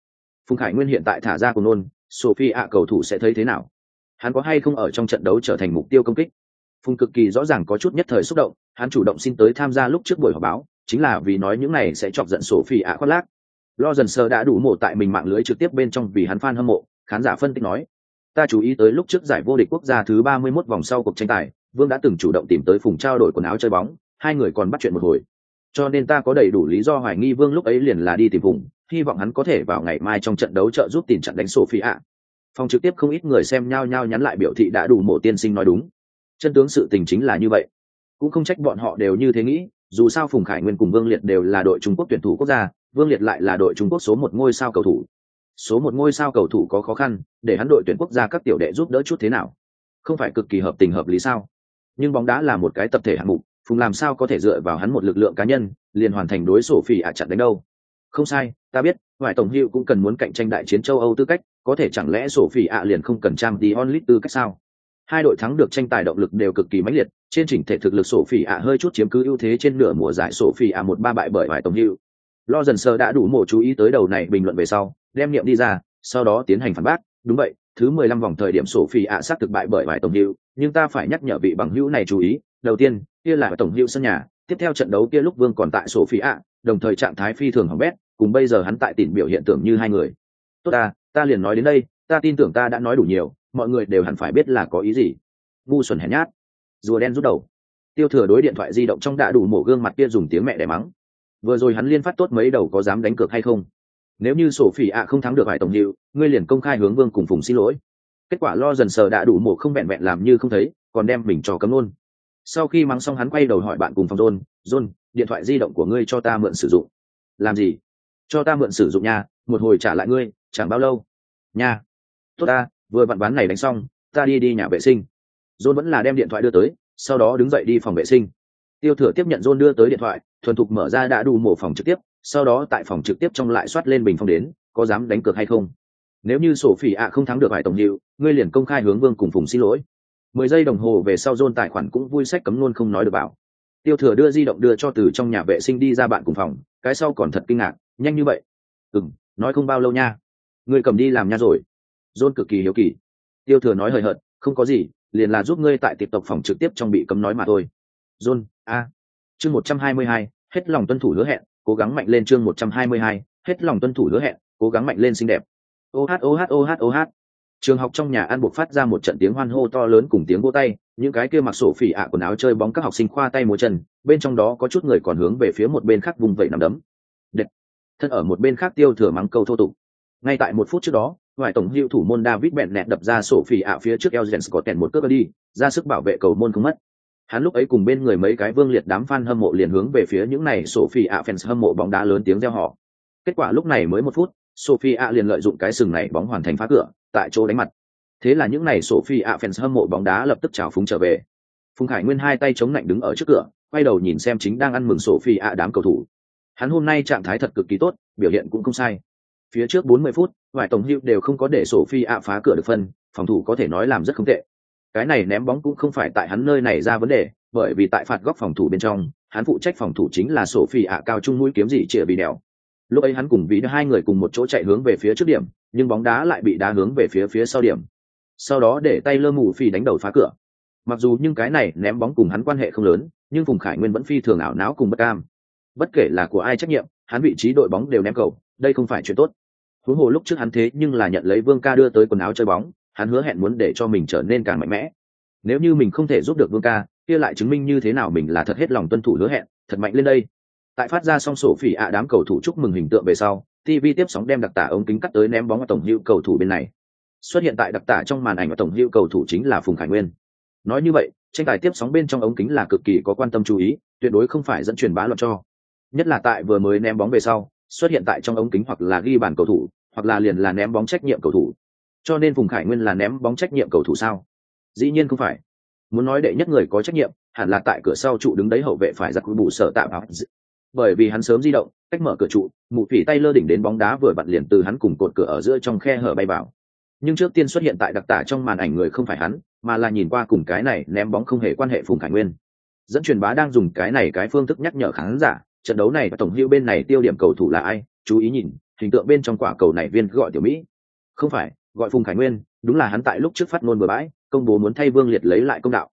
Phùng khải nguyên hiện tại thả ra cùng nôn sophie ạ cầu thủ sẽ thấy thế nào? Hắn có hay không ở trong trận đấu trở thành mục tiêu công kích? Phùng cực kỳ rõ ràng có chút nhất thời xúc động, hắn chủ động xin tới tham gia lúc trước buổi họp báo, chính là vì nói những này sẽ chọc giận sophie ạ khoác lác. Lo dần sơ đã đủ mổ tại mình mạng lưới trực tiếp bên trong vì hắn fan hâm mộ, khán giả phân tích nói, ta chú ý tới lúc trước giải vô địch quốc gia thứ ba mươi 31 vòng sau cuộc tranh tài, vương đã từng chủ động tìm tới phùng trao đổi quần áo chơi bóng, hai người còn bắt chuyện một hồi cho nên ta có đầy đủ lý do hoài nghi vương lúc ấy liền là đi tìm vùng, hy vọng hắn có thể vào ngày mai trong trận đấu trợ giúp tìm trận đánh sophie ạ phòng trực tiếp không ít người xem nhau nhau nhắn lại biểu thị đã đủ mổ tiên sinh nói đúng. Chân tướng sự tình chính là như vậy. Cũng không trách bọn họ đều như thế nghĩ, dù sao phùng khải nguyên cùng vương liệt đều là đội trung quốc tuyển thủ quốc gia, vương liệt lại là đội trung quốc số một ngôi sao cầu thủ. Số một ngôi sao cầu thủ có khó khăn, để hắn đội tuyển quốc gia các tiểu đệ giúp đỡ chút thế nào? Không phải cực kỳ hợp tình hợp lý sao? Nhưng bóng đá là một cái tập thể hạng mục phùng làm sao có thể dựa vào hắn một lực lượng cá nhân, liền hoàn thành đối sổ phỉ ạ chặn đánh đâu? Không sai, ta biết, ngoại tổng hiệu cũng cần muốn cạnh tranh đại chiến châu âu tư cách, có thể chẳng lẽ sổ phỉ ạ liền không cần trang tí onlit tư cách sao? Hai đội thắng được tranh tài động lực đều cực kỳ mãnh liệt, trên chỉnh thể thực lực sổ phỉ ạ hơi chút chiếm cứ ưu thế trên nửa mùa giải sổ phỉ ạ một ba bại bởi ngoại tổng hiệu lo dần sơ đã đủ mổ chú ý tới đầu này bình luận về sau, đem niệm đi ra, sau đó tiến hành phản bác. Đúng vậy, thứ mười lăm vòng thời điểm sổ phỉ ạ xác thực bại bởi ngoại tổng hữu, nhưng ta phải nhắc nhở vị bằng hữu này chú ý đầu tiên, kia là tổng hữu sân nhà, tiếp theo trận đấu kia lúc vương còn tại sổ phí ạ, đồng thời trạng thái phi thường hỏng bét, cùng bây giờ hắn tại tỉnh biểu hiện tưởng như hai người. Tốt ta ta liền nói đến đây, ta tin tưởng ta đã nói đủ nhiều, mọi người đều hẳn phải biết là có ý gì. Ngu xuẩn hèn nhát, rùa đen rút đầu. Tiêu thừa đối điện thoại di động trong đã đủ mổ gương mặt kia dùng tiếng mẹ để mắng. Vừa rồi hắn liên phát tốt mấy đầu có dám đánh cược hay không? Nếu như sổ phỉ ạ không thắng được hải tổng hiệu ngươi liền công khai hướng vương cùng phùng xin lỗi. Kết quả lo dần sờ đã đủ mổ không vẹn vẹn làm như không thấy, còn đem mình trò cấm luôn sau khi mắng xong hắn quay đầu hỏi bạn cùng phòng john john, điện thoại di động của ngươi cho ta mượn sử dụng. Làm gì? Cho ta mượn sử dụng nha, một hồi trả lại ngươi, chẳng bao lâu. Nha. Tốt ta, vừa vặn bán này đánh xong, ta đi đi nhà vệ sinh. John vẫn là đem điện thoại đưa tới, sau đó đứng dậy đi phòng vệ sinh. Tiêu thừa tiếp nhận john đưa tới điện thoại, thuần thục mở ra đã đủ mổ phòng trực tiếp, sau đó tại phòng trực tiếp trong lại soát lên bình phong đến, có dám đánh cược hay không. Nếu như sổ phỉ ạ không thắng được vài tổng hiệu, ngươi liền công khai hướng vương cùng phùng xin lỗi mười giây đồng hồ về sau dôn tài khoản cũng vui sách cấm luôn không nói được bảo. Tiêu thừa đưa di động đưa cho từ trong nhà vệ sinh đi ra bạn cùng phòng, cái sau còn thật kinh ngạc, nhanh như vậy. Ừ m nói không bao lâu nha. Ngươi cầm đi làm nha rồi. Dôn cực kỳ hiếu kỳ. Tiêu thừa nói hời hợt, không có gì, liền là giúp ngươi tại tiệp tộc phòng trực tiếp trong bị cấm nói mà thôi. John, a. Chương một trăm hai mươi hai, hết lòng tuân thủ hứa hẹn, cố gắng mạnh lên chương một trăm hai mươi hai, hết lòng tuân thủ hứa hẹn, cố gắng mạnh lên xinh đẹp. Ô hát ô hát ô hát ô hát trường học trong nhà ăn buộc phát ra một trận tiếng hoan hô to lớn cùng tiếng vô tay, những cái kia mặc sổ phỉ ạ quần áo chơi bóng các học sinh khoa tay múa chân, bên trong đó có chút người còn hướng về phía một bên khác vùng vẫy nằm đấm. Đệt. thân ở một bên khác tiêu thừa mắng câu thô tục. Ngay tại một phút trước đó, ngoại tổng hiệu thủ môn david bẹn nẹt đập ra sổ phỉ ạ phía trước elgen có tèn một cước đi, ra sức bảo vệ cầu môn không mất. Hắn lúc ấy cùng bên người mấy cái vương liệt đám fan hâm mộ liền hướng về phía những này sổ phỉ ạ fans hâm mộ bóng đá lớn tiếng reo họ kết quả lúc này mới một phút Sophia liền lợi dụng cái sừng này bóng hoàn thành phá cửa, tại chỗ đánh mặt. Thế là những này Sophia fans hâm mộ bóng đá lập tức chào phúng trở về. Phùng khải nguyên hai tay chống lạnh đứng ở trước cửa, quay đầu nhìn xem chính đang ăn mừng Sophia đám cầu thủ. Hắn hôm nay trạng thái thật cực kỳ tốt, biểu hiện cũng không sai. Phía trước 40 phút ngoại tổng hữu đều không có để Sophia phá cửa được phân, phòng thủ có thể nói làm rất không tệ. Cái này ném bóng cũng không phải tại hắn nơi này ra vấn đề, bởi vì tại phạt góc phòng thủ bên trong, hắn phụ trách phòng thủ chính là Sophia cao trung mũi kiếm gì chĩa bị đèo lúc ấy hắn cùng vì hai người cùng một chỗ chạy hướng về phía trước điểm, nhưng bóng đá lại bị đá hướng về phía phía sau điểm. Sau đó để tay lơ mù phi đánh đầu phá cửa. Mặc dù nhưng cái này ném bóng cùng hắn quan hệ không lớn, nhưng vùng khải nguyên vẫn phi thường ảo não cùng bất cam. Bất kể là của ai trách nhiệm, hắn vị trí đội bóng đều ném cầu, đây không phải chuyện tốt. Huống hồ lúc trước hắn thế nhưng là nhận lấy vương ca đưa tới quần áo chơi bóng, hắn hứa hẹn muốn để cho mình trở nên càng mạnh mẽ. Nếu như mình không thể giúp được vương ca, kia lại chứng minh như thế nào mình là thật hết lòng tuân thủ hứa hẹn, thật mạnh lên đây tại phát ra xong sổ phỉ ạ đám cầu thủ chúc mừng hình tượng về sau tv tiếp sóng đem đặc tả ống kính cắt tới ném bóng vào tổng hữu cầu thủ bên này. Xuất hiện tại đặc tả trong màn ảnh và tổng hữu cầu thủ chính là phùng khải nguyên. Nói như vậy, tranh tài tiếp sóng bên trong ống kính là cực kỳ có quan tâm chú ý, tuyệt đối không phải dẫn truyền bá luận cho. Nhất là tại vừa mới ném bóng về sau, xuất hiện tại trong ống kính hoặc là ghi bàn cầu thủ, hoặc là liền là ném bóng trách nhiệm cầu thủ. Cho nên phùng khải nguyên là ném bóng trách nhiệm cầu thủ sao? Dĩ nhiên không phải. Muốn nói đệ nhất người có trách nhiệm, hẳn là tại cửa sau trụ đứng đấy hậu vệ phải giặc bù sở tạo áo bởi vì hắn sớm di động, cách mở cửa trụ, mụ phỉ tay lơ đỉnh đến bóng đá vừa bật liền từ hắn cùng cột cửa ở giữa trong khe hở bay vào. Nhưng trước tiên xuất hiện tại đặc tả trong màn ảnh người không phải hắn, mà là nhìn qua cùng cái này ném bóng không hề quan hệ phùng khải nguyên. Dẫn truyền bá đang dùng cái này cái phương thức nhắc nhở khán giả, trận đấu này và tổng hưu bên này tiêu điểm cầu thủ là ai, chú ý nhìn, hình tượng bên trong quả cầu này viên gọi tiểu mỹ. Không phải, gọi phùng khải nguyên, đúng là hắn tại lúc trước phát ngôn bừa bãi, công bố muốn thay vương liệt lấy lại công đạo.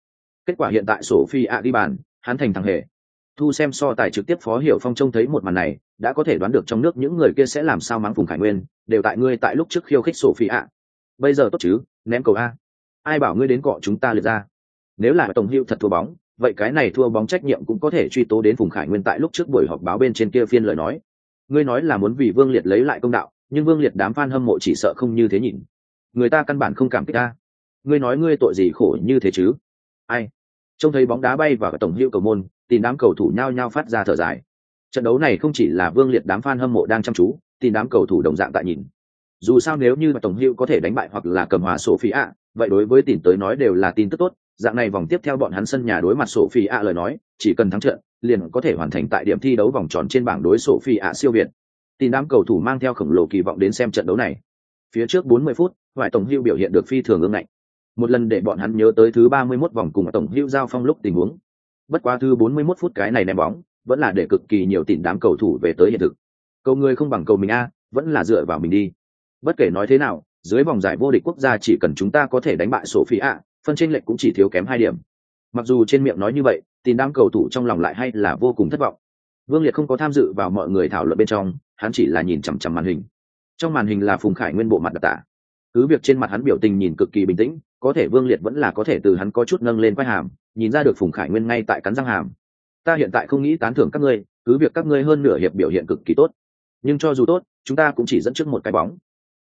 Kết quả hiện tại sổ phi ạ đi bàn hắn thành thằng hề thu xem so tài trực tiếp phó hiểu phong trông thấy một màn này, đã có thể đoán được trong nước những người kia sẽ làm sao mắng phùng khải nguyên, đều tại ngươi tại lúc trước khiêu khích sổ phi ạ. Bây giờ tốt chứ, ném cầu a. Ai bảo ngươi đến cọ chúng ta liệt ra? Nếu là tổng hữu thật thua bóng, vậy cái này thua bóng trách nhiệm cũng có thể truy tố đến phùng khải nguyên tại lúc trước buổi họp báo bên trên kia phiên lời nói. Ngươi nói là muốn vì vương liệt lấy lại công đạo, nhưng vương liệt đám f a n hâm mộ chỉ sợ không như thế nhìn. Người ta căn bản không cảm kích ta. Ngươi nói ngươi tội gì khổ như thế chứ? Ai? Trông thấy bóng đá bay vào tổng hữu cầu môn tìm đám cầu thủ nhao nhao phát ra thở dài. Trận đấu này không chỉ là vương liệt đám f a n hâm mộ đang chăm chú, tìm đám cầu thủ đồng dạng tại nhìn. Dù sao nếu như tổng hữu có thể đánh bại hoặc là cầm hòa sổ phi ạ vậy đối với tìm tới nói đều là tin tức tốt. Dạng này vòng tiếp theo bọn hắn sân nhà đối mặt sổ phi ạ lời nói, chỉ cần thắng trận, liền có thể hoàn thành tại điểm thi đấu vòng tròn trên bảng đối sổ phi ạ siêu việt. Tìm đám cầu thủ mang theo khổng lồ kỳ vọng đến xem trận đấu này. Phía trước 40 phút ngoại tổng hưu biểu hiện được phi thường ương ngạnh. Một lần để bọn hắn nhớ tới thứ 31 vòng cùng tổng hưu giao phong lúc tình huống bất quá thứ 41 phút cái này ném bóng vẫn là để cực kỳ nhiều tỉnh đám cầu thủ về tới hiện thực. Cầu người không bằng cầu mình a vẫn là dựa vào mình đi. Bất kể nói thế nào dưới vòng giải vô địch quốc gia chỉ cần chúng ta có thể đánh bại Sophia, phi ạ phân tranh lệch cũng chỉ thiếu kém hai điểm. Mặc dù trên miệng nói như vậy tìm đám cầu thủ trong lòng lại hay là vô cùng thất vọng. Vương liệt không có tham dự vào mọi người thảo luận bên trong hắn chỉ là nhìn chằm chằm màn hình. Trong màn hình là phùng khải nguyên bộ mặt đặc tả. Cứ việc trên mặt hắn biểu tình nhìn cực kỳ bình tĩnh có thể vương liệt vẫn là có thể từ hắn có chút nâng lên quai hàm, nhìn ra được phùng khải nguyên ngay tại cắn răng hàm. Ta hiện tại không nghĩ tán thưởng các ngươi, cứ việc các ngươi hơn nửa hiệp biểu hiện cực kỳ tốt, nhưng cho dù tốt, chúng ta cũng chỉ dẫn trước một cái bóng.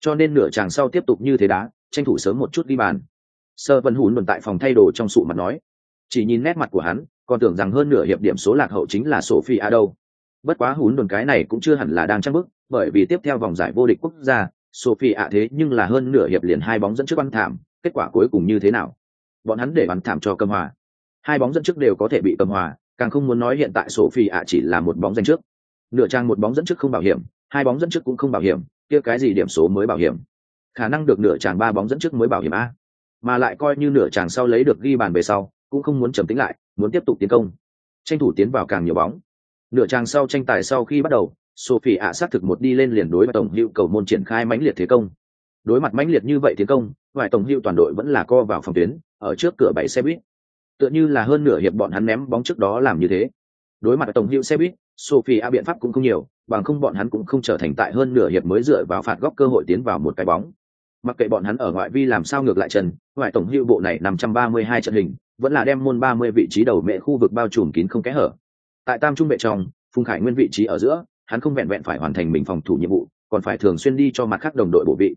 Cho nên nửa chàng sau tiếp tục như thế đá, tranh thủ sớm một chút đi bàn. Sơ vân hùn luận tại phòng thay đồ trong sụ mặt nói, chỉ nhìn nét mặt của hắn, còn tưởng rằng hơn nửa hiệp điểm số lạc hậu chính là sophie a đâu. Bất quá hùn đồn cái này cũng chưa hẳn là đang trăng bức bởi vì tiếp theo vòng giải vô địch quốc gia sophie a thế nhưng là hơn nửa hiệp liền hai bóng dẫn trước băng thảm kết quả cuối cùng như thế nào? Bọn hắn để bắn thảm cho cầm hòa. Hai bóng dẫn trước đều có thể bị cầm hòa, càng không muốn nói hiện tại sophie ạ chỉ là một bóng danh trước. Nửa trang một bóng dẫn trước không bảo hiểm, hai bóng dẫn trước cũng không bảo hiểm, kia cái gì điểm số mới bảo hiểm? Khả năng được nửa tràng ba bóng dẫn trước mới bảo hiểm a. Mà lại coi như nửa tràng sau lấy được ghi bàn về sau, cũng không muốn trầm tính lại, muốn tiếp tục tiến công. Tranh thủ tiến vào càng nhiều bóng. Nửa tràng sau tranh tài sau khi bắt đầu, sophie ạ xác thực một đi lên liền đối với tổng hữu cầu môn triển khai mãnh liệt thế công đối mặt mãnh liệt như vậy tiến công ngoại tổng hữu toàn đội vẫn là co vào phòng tuyến, ở trước cửa bảy xe buýt. Tựa như là hơn nửa hiệp bọn hắn ném bóng trước đó làm như thế. Đối mặt tổng hữu xe buýt sophie a biện pháp cũng không nhiều, bằng không bọn hắn cũng không trở thành tại hơn nửa hiệp mới dựa vào phạt góc cơ hội tiến vào một cái bóng. Mặc kệ bọn hắn ở ngoại vi làm sao ngược lại trần ngoại tổng hữu bộ này năm trăm ba mươi hai trận hình, vẫn là đem môn ba mươi vị trí đầu mẹ khu vực bao trùm kín không kẽ hở. Tại tam trung vệ trong, phùng khải nguyên vị trí ở giữa, hắn không vẹn vẹn phải hoàn thành mình phòng thủ nhiệm vụ, còn phải thường xuyên đi cho mặt khác đồng đội bộ vị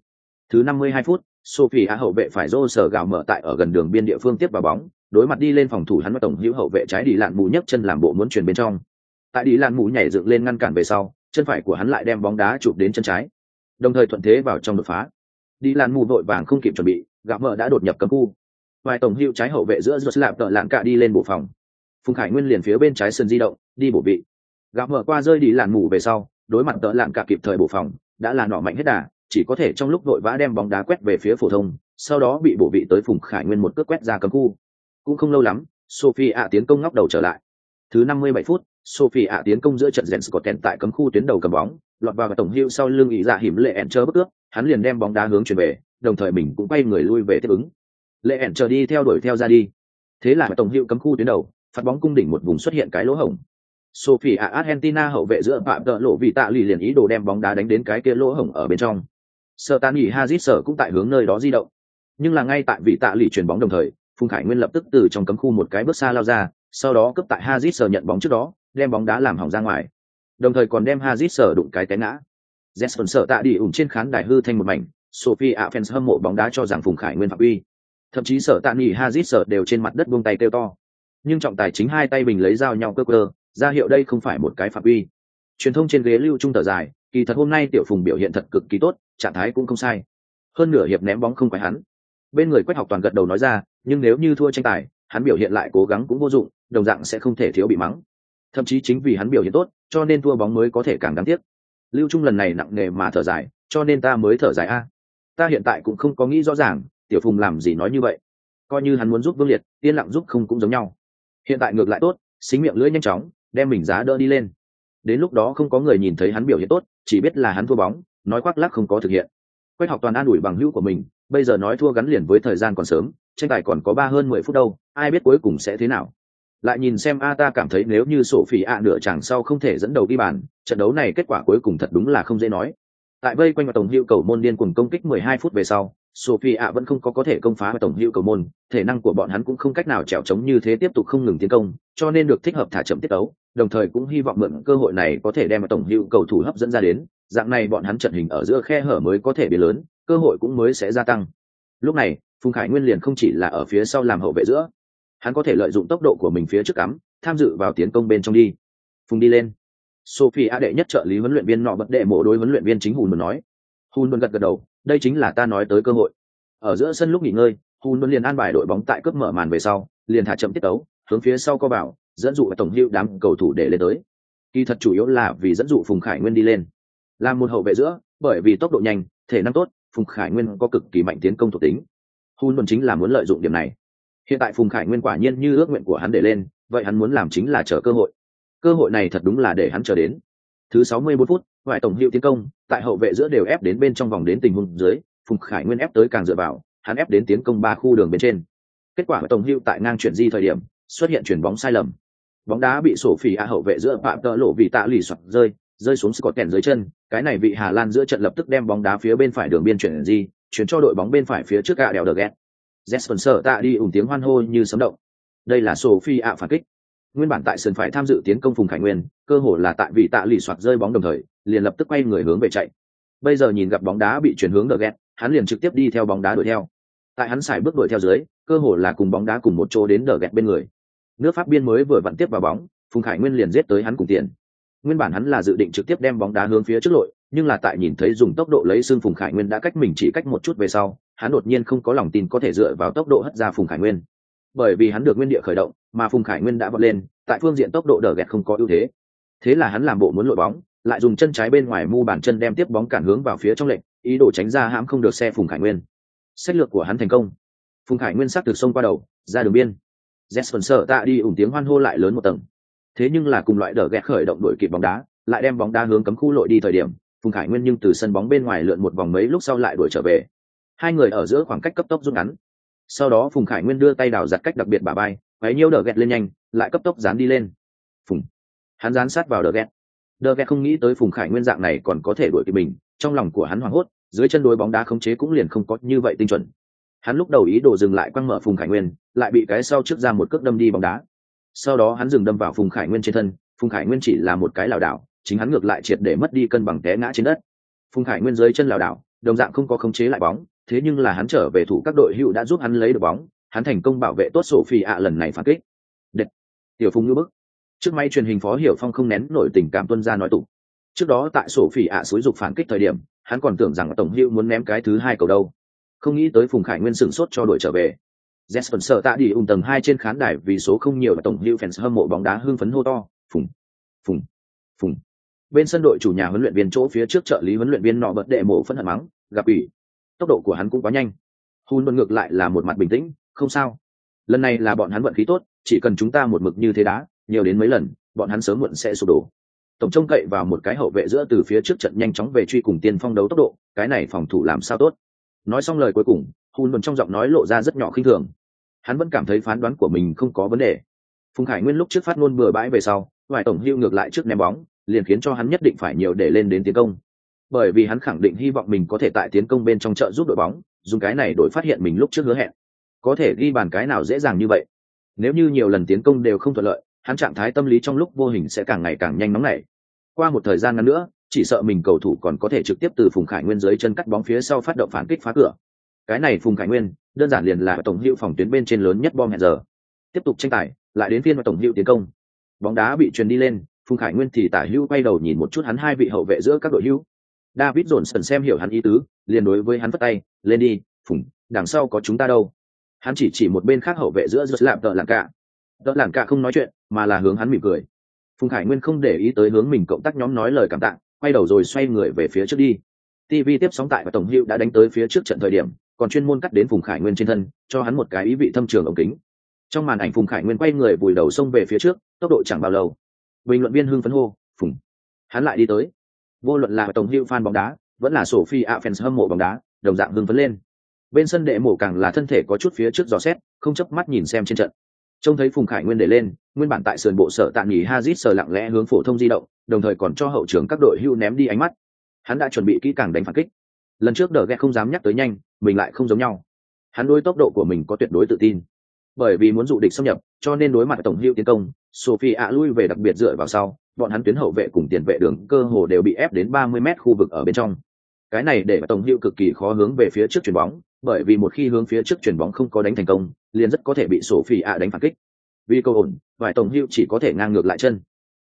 thứ năm mươi hai phút, sophie hậu vệ phải rô sở gạo mở tại ở gần đường biên địa phương tiếp vào bóng, đối mặt đi lên phòng thủ hắn và tổng hữu hậu vệ trái đi lạn mù nhấc chân làm bộ muốn chuyển bên trong. Tại đi lạn mù nhảy dựng lên ngăn cản về sau, chân phải của hắn lại đem bóng đá chụp đến chân trái, đồng thời thuận thế vào trong đột phá. Đi lạn mù vội vàng không kịp chuẩn bị, gạo mở đã đột nhập cấm khu. Vài tổng hữu trái hậu vệ giữa giật lạp tợ lạng cả đi lên bộ phòng. Phùng khải nguyên liền phía bên trái sân di động, đi bổ vị. Gạo mở qua rơi đi lạn mù về sau, đối mặt tợ lạng cả kịp thời bổ phòng, đã là nọ mạnh hết đà chỉ có thể trong lúc đội vã đem bóng đá quét về phía phổ thông, sau đó bị bổ vị tới phùng khải nguyên một cước quét ra cấm khu. Cũng không lâu lắm, sophie ạ tiến công ngóc đầu trở lại. Thứ năm mươi bảy phút, sophie ạ tiến công giữa trận Jens Scotten tại cấm khu tuyến đầu cầm bóng, lọt vào tổng hưu sau lưng ý dạ hiểm lệ ẻn chờ bất cướp. hắn liền đem bóng đá hướng chuyển về, đồng thời mình cũng quay người lui về tiếp ứng. Lệ ẻn chờ đi theo đuổi theo ra đi. Thế là tổng hưu cấm khu tuyến đầu phạt bóng cung đỉnh một vùng xuất hiện cái lỗ hổng. Sophie argentina hậu vệ giữa phạm tợ lộ vì tạ lì liền ý đồ đem bóng đá đánh đến cái kia lỗ hổng ở bên trong sợ tan nghỉ hazit sở cũng tại hướng nơi đó di động. Nhưng là ngay tại vị tạ lì chuyền bóng đồng thời, phùng khải nguyên lập tức từ trong cấm khu một cái bước xa lao ra, sau đó cướp tại hazit sở nhận bóng trước đó, đem bóng đá làm hỏng ra ngoài. Đồng thời còn đem hazit sở đụng cái té ngã. Jesson sợ tạ đi ủng trên khán đài hư thành một mảnh, sophie a fans hâm mộ bóng đá cho rằng phùng khải nguyên phạm uy. Thậm chí sợ tạ nghỉ hazit sở đều trên mặt đất buông tay kêu to. Nhưng trọng tài chính hai tay bình lấy dao nhau cơ cơ, ra hiệu đây không phải một cái phạm uy. Truyền thông trên ghế lưu trung tờ dài kỳ thật hôm nay tiểu phùng biểu hiện thật cực kỳ tốt, trạng thái cũng không sai. Hơn nửa hiệp ném bóng không phải hắn. Bên người quách học toàn gật đầu nói ra, nhưng nếu như thua tranh tài, hắn biểu hiện lại cố gắng cũng vô dụng, đồng dạng sẽ không thể thiếu bị mắng. Thậm chí chính vì hắn biểu hiện tốt, cho nên thua bóng mới có thể càng đáng tiếc. Lưu trung lần này nặng nề mà thở dài, cho nên ta mới thở dài a. Ta hiện tại cũng không có nghĩ rõ ràng, tiểu phùng làm gì nói như vậy. Coi như hắn muốn giúp vương liệt, yên lặng giúp không cũng giống nhau. Hiện tại ngược lại tốt, xính miệng lưỡi nhanh chóng, đem mình giá đỡ đi lên đến lúc đó không có người nhìn thấy hắn biểu hiện tốt, chỉ biết là hắn thua bóng, nói khoác lắc không có thực hiện. Quách học toàn an ủi bằng hữu của mình, bây giờ nói thua gắn liền với thời gian còn sớm, tranh tài còn có ba hơn mười phút đâu, ai biết cuối cùng sẽ thế nào. Lại nhìn xem a ta cảm thấy nếu như sổ phỉ a nửa chàng sau không thể dẫn đầu ghi bàn, trận đấu này kết quả cuối cùng thật đúng là không dễ nói tại vây quanh mặt tổng hữu cầu môn điên cùng công kích 12 phút về sau sophie ạ vẫn không có có thể công phá tổng hữu cầu môn, thể năng của bọn hắn cũng không cách nào trèo trống như thế tiếp tục không ngừng tiến công, cho nên được thích hợp thả chậm tiết đấu đồng thời cũng hy vọng mượn cơ hội này có thể đem tổng hữu cầu thủ hấp dẫn ra đến, dạng này bọn hắn trận hình ở giữa khe hở mới có thể bị lớn, cơ hội cũng mới sẽ gia tăng. Lúc này, phùng khải nguyên liền không chỉ là ở phía sau làm hậu vệ giữa, hắn có thể lợi dụng tốc độ của mình phía trước cắm, tham dự vào tiến công bên trong đi. Phùng đi lên sophie a đệ nhất trợ lý huấn luyện viên nọ bật đệ mộ đối huấn luyện viên chính hùn luôn nói. Hùn luôn gật gật đầu đây chính là ta nói tới cơ hội. Ở giữa sân lúc nghỉ ngơi hùn luôn liền an bài đội bóng tại cướp mở màn về sau liền thả chậm tiết tấu hướng phía sau co bảo, dẫn dụ tổng hữu đám cầu thủ để lên tới. Kỳ thật chủ yếu là vì dẫn dụ phùng khải nguyên đi lên. Làm một hậu vệ giữa bởi vì tốc độ nhanh thể năng tốt phùng khải nguyên có cực kỳ mạnh tiến công thuộc tính. Hùn luôn chính là muốn lợi dụng điểm này. Hiện tại phùng khải nguyên quả nhiên như ước nguyện của hắn để lên vậy hắn muốn làm chính là chờ cơ hội cơ hội này thật đúng là để hắn chờ đến thứ sáu mươi 64 phút ngoại tổng hiệu tiến công tại hậu vệ giữa đều ép đến bên trong vòng đến tình huống dưới phùng khải nguyên ép tới càng dựa vào hắn ép đến tiến công ba khu đường bên trên kết quả tổng hiệu tại ngang chuyển di thời điểm xuất hiện chuyển bóng sai lầm bóng đá bị sổ phỉ a hậu vệ giữa phạm tợ lộ vì tạ lì soạt rơi rơi xuống Scott kèn dưới chân, cái này vị Hà Lan giữa trận lập tức đem bóng đá phía bên phải đường biên chuyển di chuyển cho đội bóng bên phải phía trước gạ đèo Derget. Jesper sợ tạ đi ủng tiếng hoan hô như sấm động. Đây là Sophie ạ phản kích. Nguyên bản tại sân phải tham dự tiến công Phùng Khải Nguyên, cơ hồ là tại vị tạ lì soạt rơi bóng đồng thời, liền lập tức quay người hướng về chạy. Bây giờ nhìn gặp bóng đá bị chuyển hướng Derget, hắn liền trực tiếp đi theo bóng đá đuổi theo. Tại hắn xài bước đuổi theo dưới, cơ hồ là cùng bóng đá cùng một chỗ đến Derget bên người. Nước Pháp biên mới vừa vặn tiếp vào bóng, Phùng Khải Nguyên liền giết tới hắn cùng tiền nguyên bản hắn là dự định trực tiếp đem bóng đá hướng phía trước lội nhưng là tại nhìn thấy dùng tốc độ lấy xương phùng khải nguyên đã cách mình chỉ cách một chút về sau hắn đột nhiên không có lòng tin có thể dựa vào tốc độ hất ra phùng khải nguyên bởi vì hắn được nguyên địa khởi động mà phùng khải nguyên đã vọt lên, tại phương diện tốc độ đỡ ghẹt không có ưu thế. Thế là hắn làm bộ muốn lội bóng, lại dùng chân trái bên ngoài mu bàn chân đem tiếp bóng cản hướng vào phía trong lệnh ý đồ tránh ra hãm không được xe phùng khải nguyên. Sách lược của hắn thành công. Phùng khải nguyên sắc từ sông qua đầu, ra đường biên. Jesper sợ tạ đi ủng tiếng hoan hô lại lớn một tầng. Thế nhưng là cùng loại đỡ ghẹt khởi động đội kịp bóng đá, lại đem bóng đá hướng cấm khu lội đi thời điểm, phùng khải nguyên nhưng từ sân bóng bên ngoài lượn một vòng mấy lúc sau lại đuổi trở về. Hai người ở giữa khoảng cách cấp tốc rút ngắn. Sau đó phùng khải nguyên đưa tay đào giặt cách đặc biệt bà bay quấy nhiêu đỡ ghẹt lên nhanh, lại cấp tốc dán đi lên. Phùng. Hắn dán sát vào đỡ ghẹt. Đỡ ghẹt không nghĩ tới phùng khải nguyên dạng này còn có thể đuổi kịp mình, trong lòng của hắn hoảng hốt, dưới chân đối bóng đá khống chế cũng liền không có như vậy tinh chuẩn. Hắn lúc đầu ý đồ dừng lại quăng mở phùng khải nguyên, lại bị cái sau trước ra một cước đâm đi bóng đá. Sau đó hắn dừng đâm vào phùng khải nguyên trên thân, phùng khải nguyên chỉ là một cái lảo đảo, chính hắn ngược lại triệt để mất đi cân bằng té ngã trên đất. Phùng khải nguyên dưới chân lảo đảo, đồng dạng không có khống chế lại bóng, thế nhưng là hắn trở về thủ các đội hữu đã giúp hắn lấy được bóng hắn thành công bảo vệ tốt sổ phi ạ lần này phản kích. Đệt. tiểu phùng ngư bức. Trước may truyền hình phó hiểu phong không nén nổi tình cảm tuân ra nói tụ trước đó tại sổ phi ạ xúi dục phản kích thời điểm, hắn còn tưởng rằng tổng hữu muốn ném cái thứ hai cầu đâu. Không nghĩ tới phùng khải nguyên sửng sốt cho đội trở về. Jesper sợ tạ đi ung tầng hai trên khán đài vì số không nhiều và tổng hữu fans hâm mộ bóng đá hưng phấn hô to. Phùng. Phùng. Phùng. Bên sân đội chủ nhà huấn luyện viên chỗ phía trước trợ lý huấn luyện viên nọ bật đệ mộ phân hận mắng, gặp ủy. Tốc độ của hắn cũng quá nhanh. Hun bật ngược lại là một mặt bình tĩnh không sao. Lần này là bọn hắn vận khí tốt, chỉ cần chúng ta một mực như thế đá, nhiều đến mấy lần, bọn hắn sớm muộn sẽ sụp đổ. Tổng trông cậy vào một cái hậu vệ giữa từ phía trước trận nhanh chóng về truy cùng tiên phong đấu tốc độ, cái này phòng thủ làm sao tốt? Nói xong lời cuối cùng hùn vẫn trong giọng nói lộ ra rất nhỏ khinh thường. Hắn vẫn cảm thấy phán đoán của mình không có vấn đề. Phùng khải nguyên lúc trước phát ngôn bừa bãi về sau, vài tổng hưu ngược lại trước ném bóng, liền khiến cho hắn nhất định phải nhiều để lên đến tiến công. Bởi vì hắn khẳng định hy vọng mình có thể tại tiến công bên trong chợ giúp đội bóng, dùng cái này đổi phát hiện mình lúc trước hứa hẹn có thể ghi bàn cái nào dễ dàng như vậy. Nếu như nhiều lần tiến công đều không thuận lợi, hắn trạng thái tâm lý trong lúc vô hình sẽ càng ngày càng nhanh nóng nảy. Qua một thời gian ngắn nữa, chỉ sợ mình cầu thủ còn có thể trực tiếp từ phùng khải nguyên dưới chân cắt bóng phía sau phát động phản kích phá cửa. Cái này phùng khải nguyên, đơn giản liền là tổng hữu phòng tuyến bên trên lớn nhất bom hẹn giờ. Tiếp tục tranh tài, lại đến phiên tổng hữu tiến công. Bóng đá bị truyền đi lên, phùng khải nguyên thì tả hữu quay đầu nhìn một chút hắn hai vị hậu vệ giữa các đội hữu. David dồn sần xem hiểu hắn ý tứ, liền đối với hắn vất tay, lên đi, phùng, đằng sau có chúng ta đâu hắn chỉ chỉ một bên khác hậu vệ giữa giữa lạm tợ làng cả tợ làng cả không nói chuyện, mà là hướng hắn mỉm cười. Phùng khải nguyên không để ý tới hướng mình cộng tác nhóm nói lời cảm tạ, quay đầu rồi xoay người về phía trước đi. Tv tiếp sóng tại và tổng hiệu đã đánh tới phía trước trận thời điểm, còn chuyên môn cắt đến phùng khải nguyên trên thân, cho hắn một cái ý vị thâm trường ống kính. Trong màn ảnh phùng khải nguyên quay người vùi đầu xông về phía trước, tốc độ chẳng bao lâu. Bình luận viên hưng phấn hô, phùng, hắn lại đi tới. Vô luận là tổng hiệu fan bóng đá, vẫn là sổ phi ạ fans hâm mộ bóng đá, đồng dạng hưng phấn lên bên sân đệ mổ càng là thân thể có chút phía trước giò xét, không chấp mắt nhìn xem trên trận. Trông thấy phùng khải nguyên để lên, nguyên bản tại sườn bộ sở tạm nghỉ hazit sờ lặng lẽ hướng phổ thông di động, đồng thời còn cho hậu trưởng các đội hưu ném đi ánh mắt. Hắn đã chuẩn bị kỹ càng đánh phản kích. Lần trước đờ ghe không dám nhắc tới nhanh, mình lại không giống nhau. Hắn đối tốc độ của mình có tuyệt đối tự tin. Bởi vì muốn dụ địch xâm nhập, cho nên đối mặt tổng hưu tiến công sophie ạ lui về đặc biệt dựa vào sau, bọn hắn tuyến hậu vệ cùng tiền vệ đường cơ hồ đều bị ép đến 30 mét khu vực ở bên trong. Cái này để tổng hưu cực kỳ khó hướng về phía trước chuyền bóng bởi vì một khi hướng phía trước chuyển bóng không có đánh thành công, liền rất có thể bị sophie ạ đánh phản kích. Vì câu ổn, vài tổng hữu chỉ có thể ngang ngược lại chân.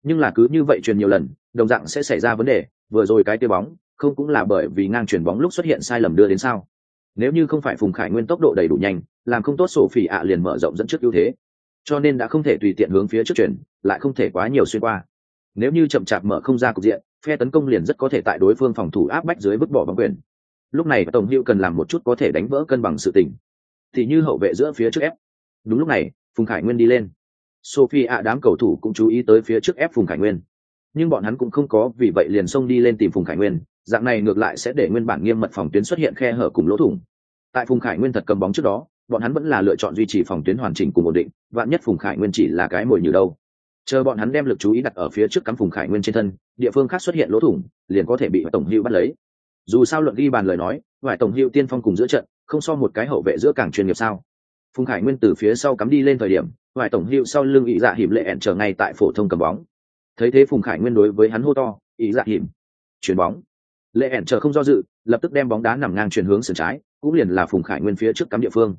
Nhưng là cứ như vậy truyền nhiều lần, đồng dạng sẽ xảy ra vấn đề, vừa rồi cái tiêu bóng, không cũng là bởi vì ngang chuyển bóng lúc xuất hiện sai lầm đưa đến sao. Nếu như không phải phùng khải nguyên tốc độ đầy đủ nhanh, làm không tốt sổ phỉ ạ liền mở rộng dẫn trước ưu thế. Cho nên đã không thể tùy tiện hướng phía trước chuyển, lại không thể quá nhiều xuyên qua. Nếu như chậm chạp mở không ra cục diện, phe tấn công liền rất có thể tại đối phương phòng thủ áp bách dưới vứt bỏ bóng quyền lúc này tổng hữu cần làm một chút có thể đánh vỡ cân bằng sự tình. Thì như hậu vệ giữa phía trước ép. Đúng lúc này, phùng khải nguyên đi lên. Sophie ạ đám cầu thủ cũng chú ý tới phía trước ép phùng khải nguyên. Nhưng bọn hắn cũng không có, vì vậy liền xông đi lên tìm phùng khải nguyên. Dạng này ngược lại sẽ để nguyên bản nghiêm mật phòng tuyến xuất hiện khe hở cùng lỗ thủng. Tại phùng khải nguyên thật cầm bóng trước đó, bọn hắn vẫn là lựa chọn duy trì phòng tuyến hoàn chỉnh cùng ổn định, vạn nhất phùng khải nguyên chỉ là cái mồi như đâu. Chờ bọn hắn đem lực chú ý đặt ở phía trước cắm phùng khải nguyên trên thân, địa phương khác xuất hiện lỗ thủng, liền có thể bị tổng hữu bắt lấy dù sao luận ghi bàn lời nói vài tổng hiệu tiên phong cùng giữa trận, không so một cái hậu vệ giữa càng chuyên nghiệp sao. Phùng khải nguyên từ phía sau cắm đi lên thời điểm vài tổng hiệu sau lưng ý dạ hiểm lệ ẹn trở ngay tại phổ thông cầm bóng. Thấy thế phùng khải nguyên đối với hắn hô to ý dạ hiểm chuyền bóng. Lệ ẹn chờ không do dự, lập tức đem bóng đá nằm ngang chuyển hướng sườn trái, cũng liền là phùng khải nguyên phía trước cắm địa phương.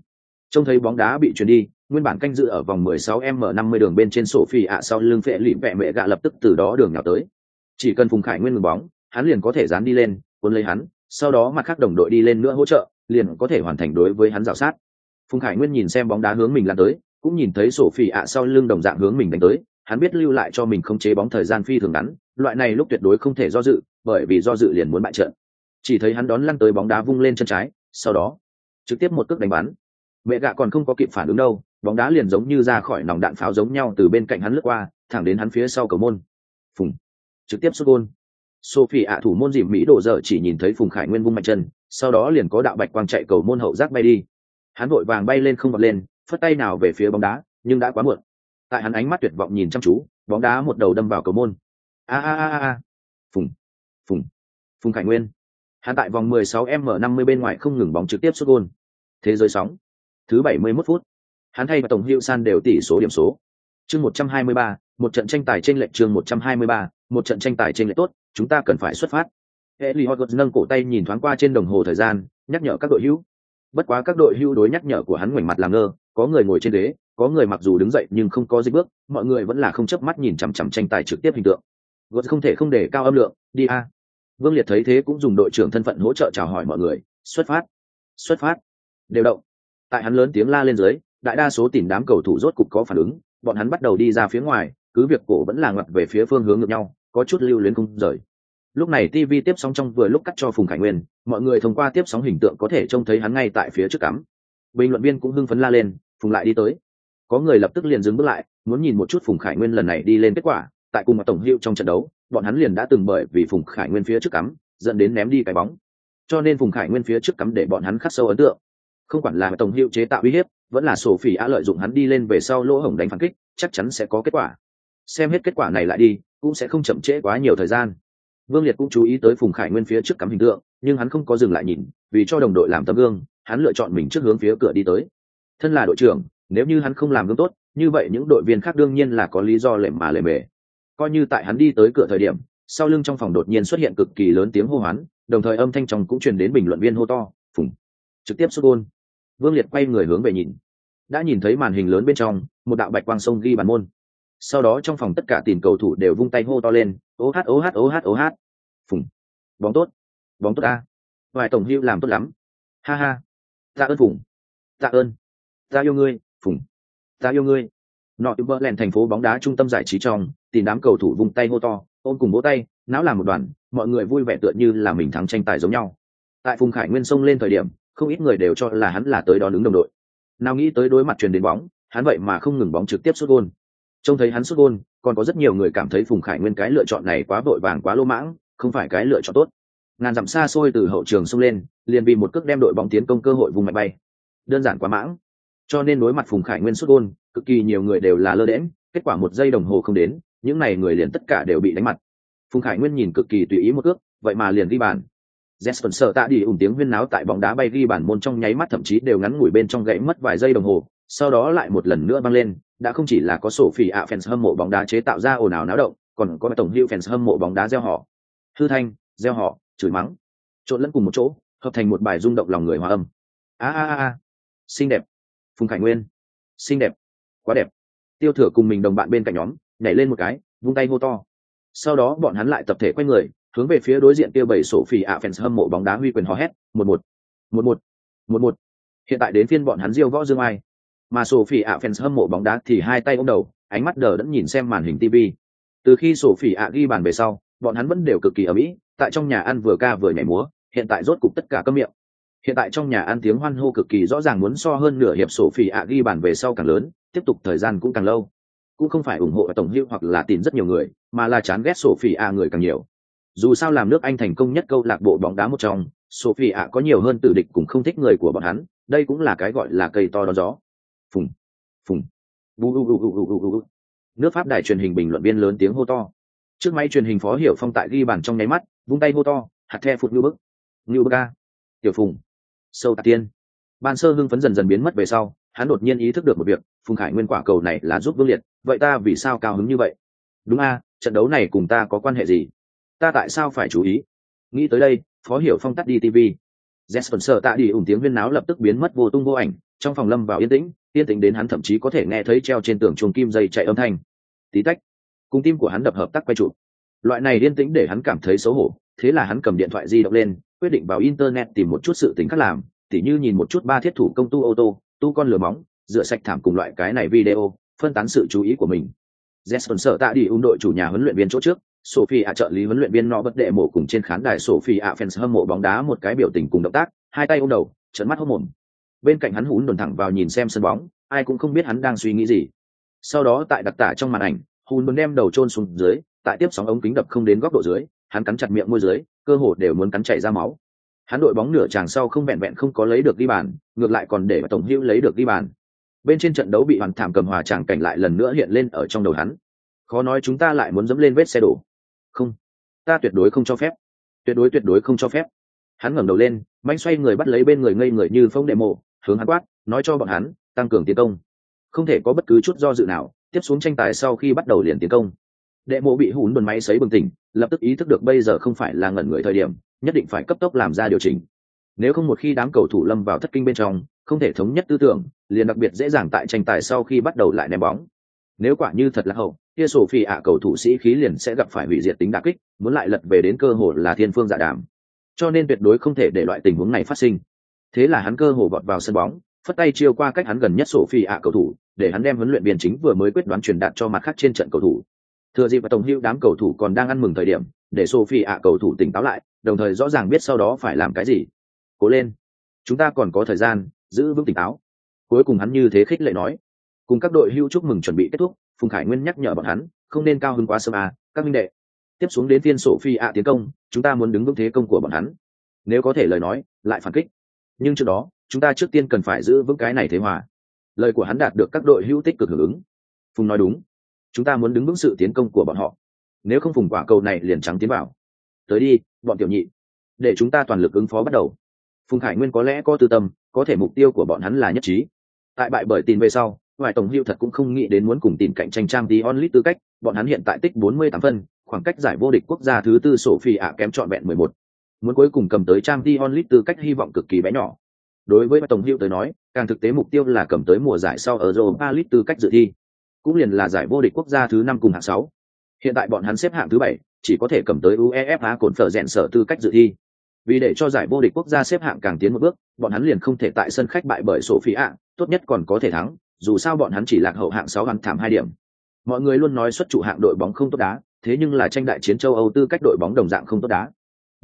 Trông thấy bóng đá bị chuyển đi, nguyên bản canh dự ở vòng 16 m 50 đường bên trên sổ phi ạ sau lưng phệ lụy vẹ mẹ gạ lập tức từ đó đường nhào tới. Chỉ cần phùng khải nguyên ngừng bóng, hắn liền có thể dán đi lên cuốn lấy hắn, sau đó mặt khác đồng đội đi lên nữa hỗ trợ, liền có thể hoàn thành đối với hắn rào sát. Phùng khải nguyên nhìn xem bóng đá hướng mình lan tới, cũng nhìn thấy sổ phi ạ sau lưng đồng dạng hướng mình đánh tới, hắn biết lưu lại cho mình không chế bóng thời gian phi thường ngắn, loại này lúc tuyệt đối không thể do dự, bởi vì do dự liền muốn bại trận. Chỉ thấy hắn đón lăn tới bóng đá vung lên chân trái, sau đó, trực tiếp một cước đánh bắn. Mẹ gạ còn không có kịp phản ứng đâu, bóng đá liền giống như ra khỏi nòng đạn pháo giống nhau từ bên cạnh hắn lướt qua, thẳng đến hắn phía sau cầu môn. Phùng, trực tiếp xuất gôn sophie ạ thủ môn dìm mỹ đổ dở chỉ nhìn thấy phùng khải nguyên vung mạnh chân sau đó liền có đạo bạch quang chạy cầu môn hậu giác bay đi hắn vội vàng bay lên không bật lên phất tay nào về phía bóng đá nhưng đã quá muộn tại hắn ánh mắt tuyệt vọng nhìn chăm chú bóng đá một đầu đâm vào cầu môn a a a a phùng phùng phùng khải nguyên Hắn tại vòng 16m50 bên ngoài không ngừng bóng trực tiếp sút gôn. Thế giới sóng. Thứ 71 phút. Hắn thay và tổng hiệu San đều tỷ số điểm số. Chương 123, một trận tranh tài trên lệch chương 123, một trận tranh tài trên lệch tốt, chúng ta cần phải xuất phát. Eli Hodgson nâng cổ tay nhìn thoáng qua trên đồng hồ thời gian, nhắc nhở các đội hữu. Bất quá các đội hữu đối nhắc nhở của hắn ngoảnh mặt làm ngơ, có người ngồi trên ghế, có người mặc dù đứng dậy nhưng không có dịch bước, mọi người vẫn là không chớp mắt nhìn chằm chằm tranh tài trực tiếp hình tượng. Gột không thể không để cao âm lượng, đi a. Vương Liệt thấy thế cũng dùng đội trưởng thân phận hỗ trợ chào hỏi mọi người, xuất phát, xuất phát, đều động. Tại hắn lớn tiếng la lên dưới, đại đa số tìm đám cầu thủ rốt cục có phản ứng, bọn hắn bắt đầu đi ra phía ngoài, cứ việc cổ vẫn là ngoặt về phía phương hướng ngược nhau, có chút lưu luyến không rời. Lúc này tv tiếp sóng trong vừa lúc cắt cho phùng khải nguyên, mọi người thông qua tiếp sóng hình tượng có thể trông thấy hắn ngay tại phía trước cắm. Bình luận viên cũng hưng phấn la lên, phùng lại đi tới. Có người lập tức liền dừng bước lại, muốn nhìn một chút phùng khải nguyên lần này đi lên kết quả, tại cùng tổng hiệu trong trận đấu, bọn hắn liền đã từng bởi vì phùng khải nguyên phía trước cắm, dẫn đến ném đi cái bóng. Cho nên phùng khải nguyên phía trước cắm để bọn hắn khắc sâu ấn tượng. Không quản là tổng hiệu chế tạo uy hiếp, vẫn là sổ phỉ á lợi dụng hắn đi lên về sau lỗ hổng đánh phản kích, chắc chắn sẽ có kết quả. Xem hết kết quả này lại đi cũng sẽ không chậm trễ quá nhiều thời gian. Vương liệt cũng chú ý tới phùng khải nguyên phía trước cắm hình tượng, nhưng hắn không có dừng lại nhìn, vì cho đồng đội làm tấm gương, hắn lựa chọn mình trước hướng phía cửa đi tới. Thân là đội trưởng, nếu như hắn không làm gương tốt, như vậy những đội viên khác đương nhiên là có lý do lệ mà lệ mề. Coi như tại hắn đi tới cửa thời điểm, sau lưng trong phòng đột nhiên xuất hiện cực kỳ lớn tiếng hô hoán, đồng thời âm thanh trong cũng truyền đến bình luận viên hô to, phùng, trực tiếp xuất gôn. Vương liệt quay người hướng về nhìn. Đã nhìn thấy màn hình lớn bên trong, một đạo bạch quang sông ghi bàn môn sau đó trong phòng tất cả tìm cầu thủ đều vung tay hô to lên, ô hát ô hát ô hát ô hát. Phùng. Bóng tốt bóng tốt a vài tổng hữu làm tốt lắm. Ha ha. Tạ ơn phùng. Tạ ơn. Ta yêu ngươi. Phùng. Ta yêu ngươi. Nọ tự vỡ lèn thành phố bóng đá trung tâm giải trí trong, tìm đám cầu thủ vung tay hô to, ôm cùng vỗ tay, não làm một đoàn, mọi người vui vẻ tựa như là mình thắng tranh tài giống nhau. Tại phùng khải nguyên sông lên thời điểm, không ít người đều cho là hắn là tới đón ứng đồng đội. Nào nghĩ tới đối mặt truyền đến bóng, hắn vậy mà không ngừng bóng trực tiếp xuất gôn trông thấy hắn xuất gôn, còn có rất nhiều người cảm thấy phùng khải nguyên cái lựa chọn này quá vội vàng, quá lô mãng, không phải cái lựa chọn tốt. Ngàn dặm xa xôi từ hậu trường xông lên, liền vì một cước đem đội bóng tiến công cơ hội vùng mạnh bay. Đơn giản quá mãng. Cho nên đối mặt phùng khải nguyên xuất gôn, cực kỳ nhiều người đều là lơ đễm kết quả một giây đồng hồ không đến, những n à y người liền tất cả đều bị đánh mặt. Phùng khải nguyên nhìn cực kỳ tùy ý một cước, vậy mà liền ghi bàn. Jesper sợ tạ đi ủng tiếng huyên náo tại bóng đá bay ghi bàn môn trong nháy mắt thậm chí đều ngắn ngủi bên trong gãy mất vài giây đồng hồ, sau đó lại một lần nữa băng lên đã không chỉ là có sổ phỉ ạ fans hâm mộ bóng đá chế tạo ra ồn ào náo động, còn có tổng hữu fans hâm mộ bóng đá gieo họ. Hư thanh, gieo họ, chửi mắng. Trộn lẫn cùng một chỗ, hợp thành một bài rung động lòng người hòa âm. A a a xinh đẹp. Phùng khải nguyên. Xinh đẹp. Quá đẹp. Tiêu thừa cùng mình đồng bạn bên cạnh nhóm, nhảy lên một cái, vung tay hô to. Sau đó bọn hắn lại tập thể quay người, hướng về phía đối diện tiêu bảy sổ phỉ ạ fans hâm mộ bóng đá huy quyền hò hét, một một. Một một. Một một. Hiện tại đến phiên bọn hắn diêu võ dương ai mà sophie ạ fans hâm mộ bóng đá thì hai tay ôm đầu, ánh mắt đờ đẫn nhìn xem màn hình tv từ khi sophie ạ ghi bàn về sau, bọn hắn vẫn đều cực kỳ ở mỹ tại trong nhà ăn vừa ca vừa nhảy múa, hiện tại rốt cục tất cả cơm miệng. Hiện tại trong nhà ăn tiếng hoan hô cực kỳ rõ ràng muốn so hơn nửa hiệp sophie ạ ghi bàn về sau càng lớn, tiếp tục thời gian cũng càng lâu. Cũng không phải ủng hộ tổng hữu hoặc là tìm rất nhiều người, mà là chán ghét sophie ạ người càng nhiều. Dù sao làm nước anh thành công nhất câu lạc bộ bóng đá một trong, sophie ạ có nhiều hơn tử địch cũng không thích người của bọn hắn, đây cũng là cái gọi là cây to đón gió phùng phùng. Bu bu bu bu bu bu bu nước pháp đài truyền hình bình luận viên lớn tiếng hô to. Trước máy truyền hình phó hiểu phong tại ghi bàn trong nháy mắt, vung tay hô to, hạt the phụt ngưu bức ngưu bức ca tiểu phùng, sâu tạ tiên. Ban sơ hưng phấn dần dần biến mất về sau, hắn đột nhiên ý thức được một việc, phùng khải nguyên quả cầu này là giúp vương liệt, vậy ta vì sao cao hứng như vậy? Đúng a, trận đấu này cùng ta có quan hệ gì? Ta tại sao phải chú ý? Nghĩ tới đây, phó hiểu phong tắt đi tv jesper sợ tạ đi ủng tiếng viên náo lập tức biến mất vô tung vô ảnh trong phòng lâm vào yên tĩnh yên tĩnh đến hắn thậm chí có thể nghe thấy treo trên tường chuồng kim dây chạy âm thanh. Tí tách cùng tim của hắn đập hợp tác quay trụ loại này yên tĩnh để hắn cảm thấy xấu hổ thế là hắn cầm điện thoại di động lên quyết định vào internet tìm một chút sự tính khác làm tỉ như nhìn một chút ba thiết thủ công tu ô tô tu con lửa móng rửa sạch thảm cùng loại cái này video phân tán sự chú ý của mình. Jason sợ tạ đi ung đội chủ nhà huấn luyện viên chỗ trước Sophie ạ trợ lý huấn luyện viên nọ bất đệ mổ cùng trên khán đài Sophie ạ fans hâm mộ bóng đá một cái biểu tình cùng động tác, hai tay ôm đầu, trận mắt hốt mồm bên cạnh hắn hún đồn thẳng vào nhìn xem sân bóng, ai cũng không biết hắn đang suy nghĩ gì. Sau đó tại đặc tả trong màn ảnh hùn đồn đem đầu trôn xuống dưới, tại tiếp sóng ống kính đập không đến góc độ dưới, hắn cắn chặt miệng môi dưới, cơ hồ đều muốn cắn chảy ra máu. Hắn đội bóng nửa tràng sau không vẹn vẹn không có lấy được ghi bàn, ngược lại còn để tổng hữu lấy được ghi bàn. Bên trên trận đấu bị hoàn thảm cầm hòa tràng cảnh lại lần nữa hiện lên ở trong đầu hắn. Khó nói chúng ta lại muốn dẫm lên vết xe đổ. Không, ta tuyệt đối không cho phép. Tuyệt đối tuyệt đối không cho phép. Hắn ngẩng đầu lên manh xoay người bắt lấy bên người ngây người như phong đệ mộ, hướng hắn quát, nói cho bọn hắn, tăng cường tiến công. Không thể có bất cứ chút do dự nào, tiếp xuống tranh tài sau khi bắt đầu liền tiến công. Đệ mộ bị hùn đồn máy sấy bừng tỉnh, lập tức ý thức được bây giờ không phải là ngẩn người thời điểm, nhất định phải cấp tốc làm ra điều chỉnh. Nếu không một khi đám cầu thủ lâm vào thất kinh bên trong, không thể thống nhất tư tưởng, liền đặc biệt dễ dàng tại tranh tài sau khi bắt đầu lại ném bóng. Nếu quả như thật là hậu, kia sổ phi ạ cầu thủ sĩ khí liền sẽ gặp phải hủy diệt tính đà kích, muốn lại lật về đến cơ hội là thiên phương dạ đàm cho nên tuyệt đối không thể để loại tình huống này phát sinh. Thế là hắn cơ hồ vọt vào sân bóng, phất tay chiêu qua cách hắn gần nhất sổ phi ạ cầu thủ, để hắn đem huấn luyện viên chính vừa mới quyết đoán truyền đạt cho mặt khác trên trận cầu thủ. Thừa dịp và tổng hữu đám cầu thủ còn đang ăn mừng thời điểm, để sophie ạ cầu thủ tỉnh táo lại, đồng thời rõ ràng biết sau đó phải làm cái gì. Cố lên, chúng ta còn có thời gian, giữ vững tỉnh táo. Cuối cùng hắn như thế khích lệ nói. Cùng các đội hưu chúc mừng chuẩn bị kết thúc, phùng khải nguyên nhắc nhở bọn hắn, không nên cao hơn quá sớm à các minh đệ. Tiếp xuống đến phiên sổ phi ạ tiến công chúng ta muốn đứng vững thế công của bọn hắn. Nếu có thể lời nói, lại phản kích. Nhưng trước đó, chúng ta trước tiên cần phải giữ vững cái này thế hòa. Lời của hắn đạt được các đội hữu tích cực hưởng ứng. Phùng nói đúng. Chúng ta muốn đứng vững sự tiến công của bọn họ. Nếu không phùng quả cầu này liền trắng tiến vào. Tới đi, bọn tiểu nhị. Để chúng ta toàn lực ứng phó bắt đầu. Phùng khải nguyên có lẽ có tư tâm, có thể mục tiêu của bọn hắn là nhất trí. Tại bại bởi tin về sau ngoài tổng hữu thật cũng không nghĩ đến muốn cùng tìm cạnh tranh trang tí onlit tư cách. Bọn hắn hiện tại tích 48 phân khoảng cách giải vô địch quốc gia thứ tư sổ phi ạ kém trọn vẹn 11. muốn cuối cùng cầm tới trang tí onlit tư cách hy vọng cực kỳ bé nhỏ. Đối với tổng hữu tới nói, càng thực tế mục tiêu là cầm tới mùa giải sau ở Europa League tư cách dự thi. Cũng liền là giải vô địch quốc gia thứ năm cùng hạng sáu. Hiện tại bọn hắn xếp hạng thứ bảy, chỉ có thể cầm tới uefa cồn phở rèn sở tư cách dự thi. Vì để cho giải vô địch quốc gia xếp hạng càng tiến một bước, bọn hắn liền không thể tại sân khách bại bởi sổ phi ạ, tốt nhất còn có thể thắng, dù sao bọn hắn chỉ lạc hậu hạng sáu hắn thảm hai điểm. Mọi người luôn nói xuất chủ hạng đội bóng không tốt đá thế nhưng là tranh đại chiến châu âu tư cách đội bóng đồng dạng không tốt đá.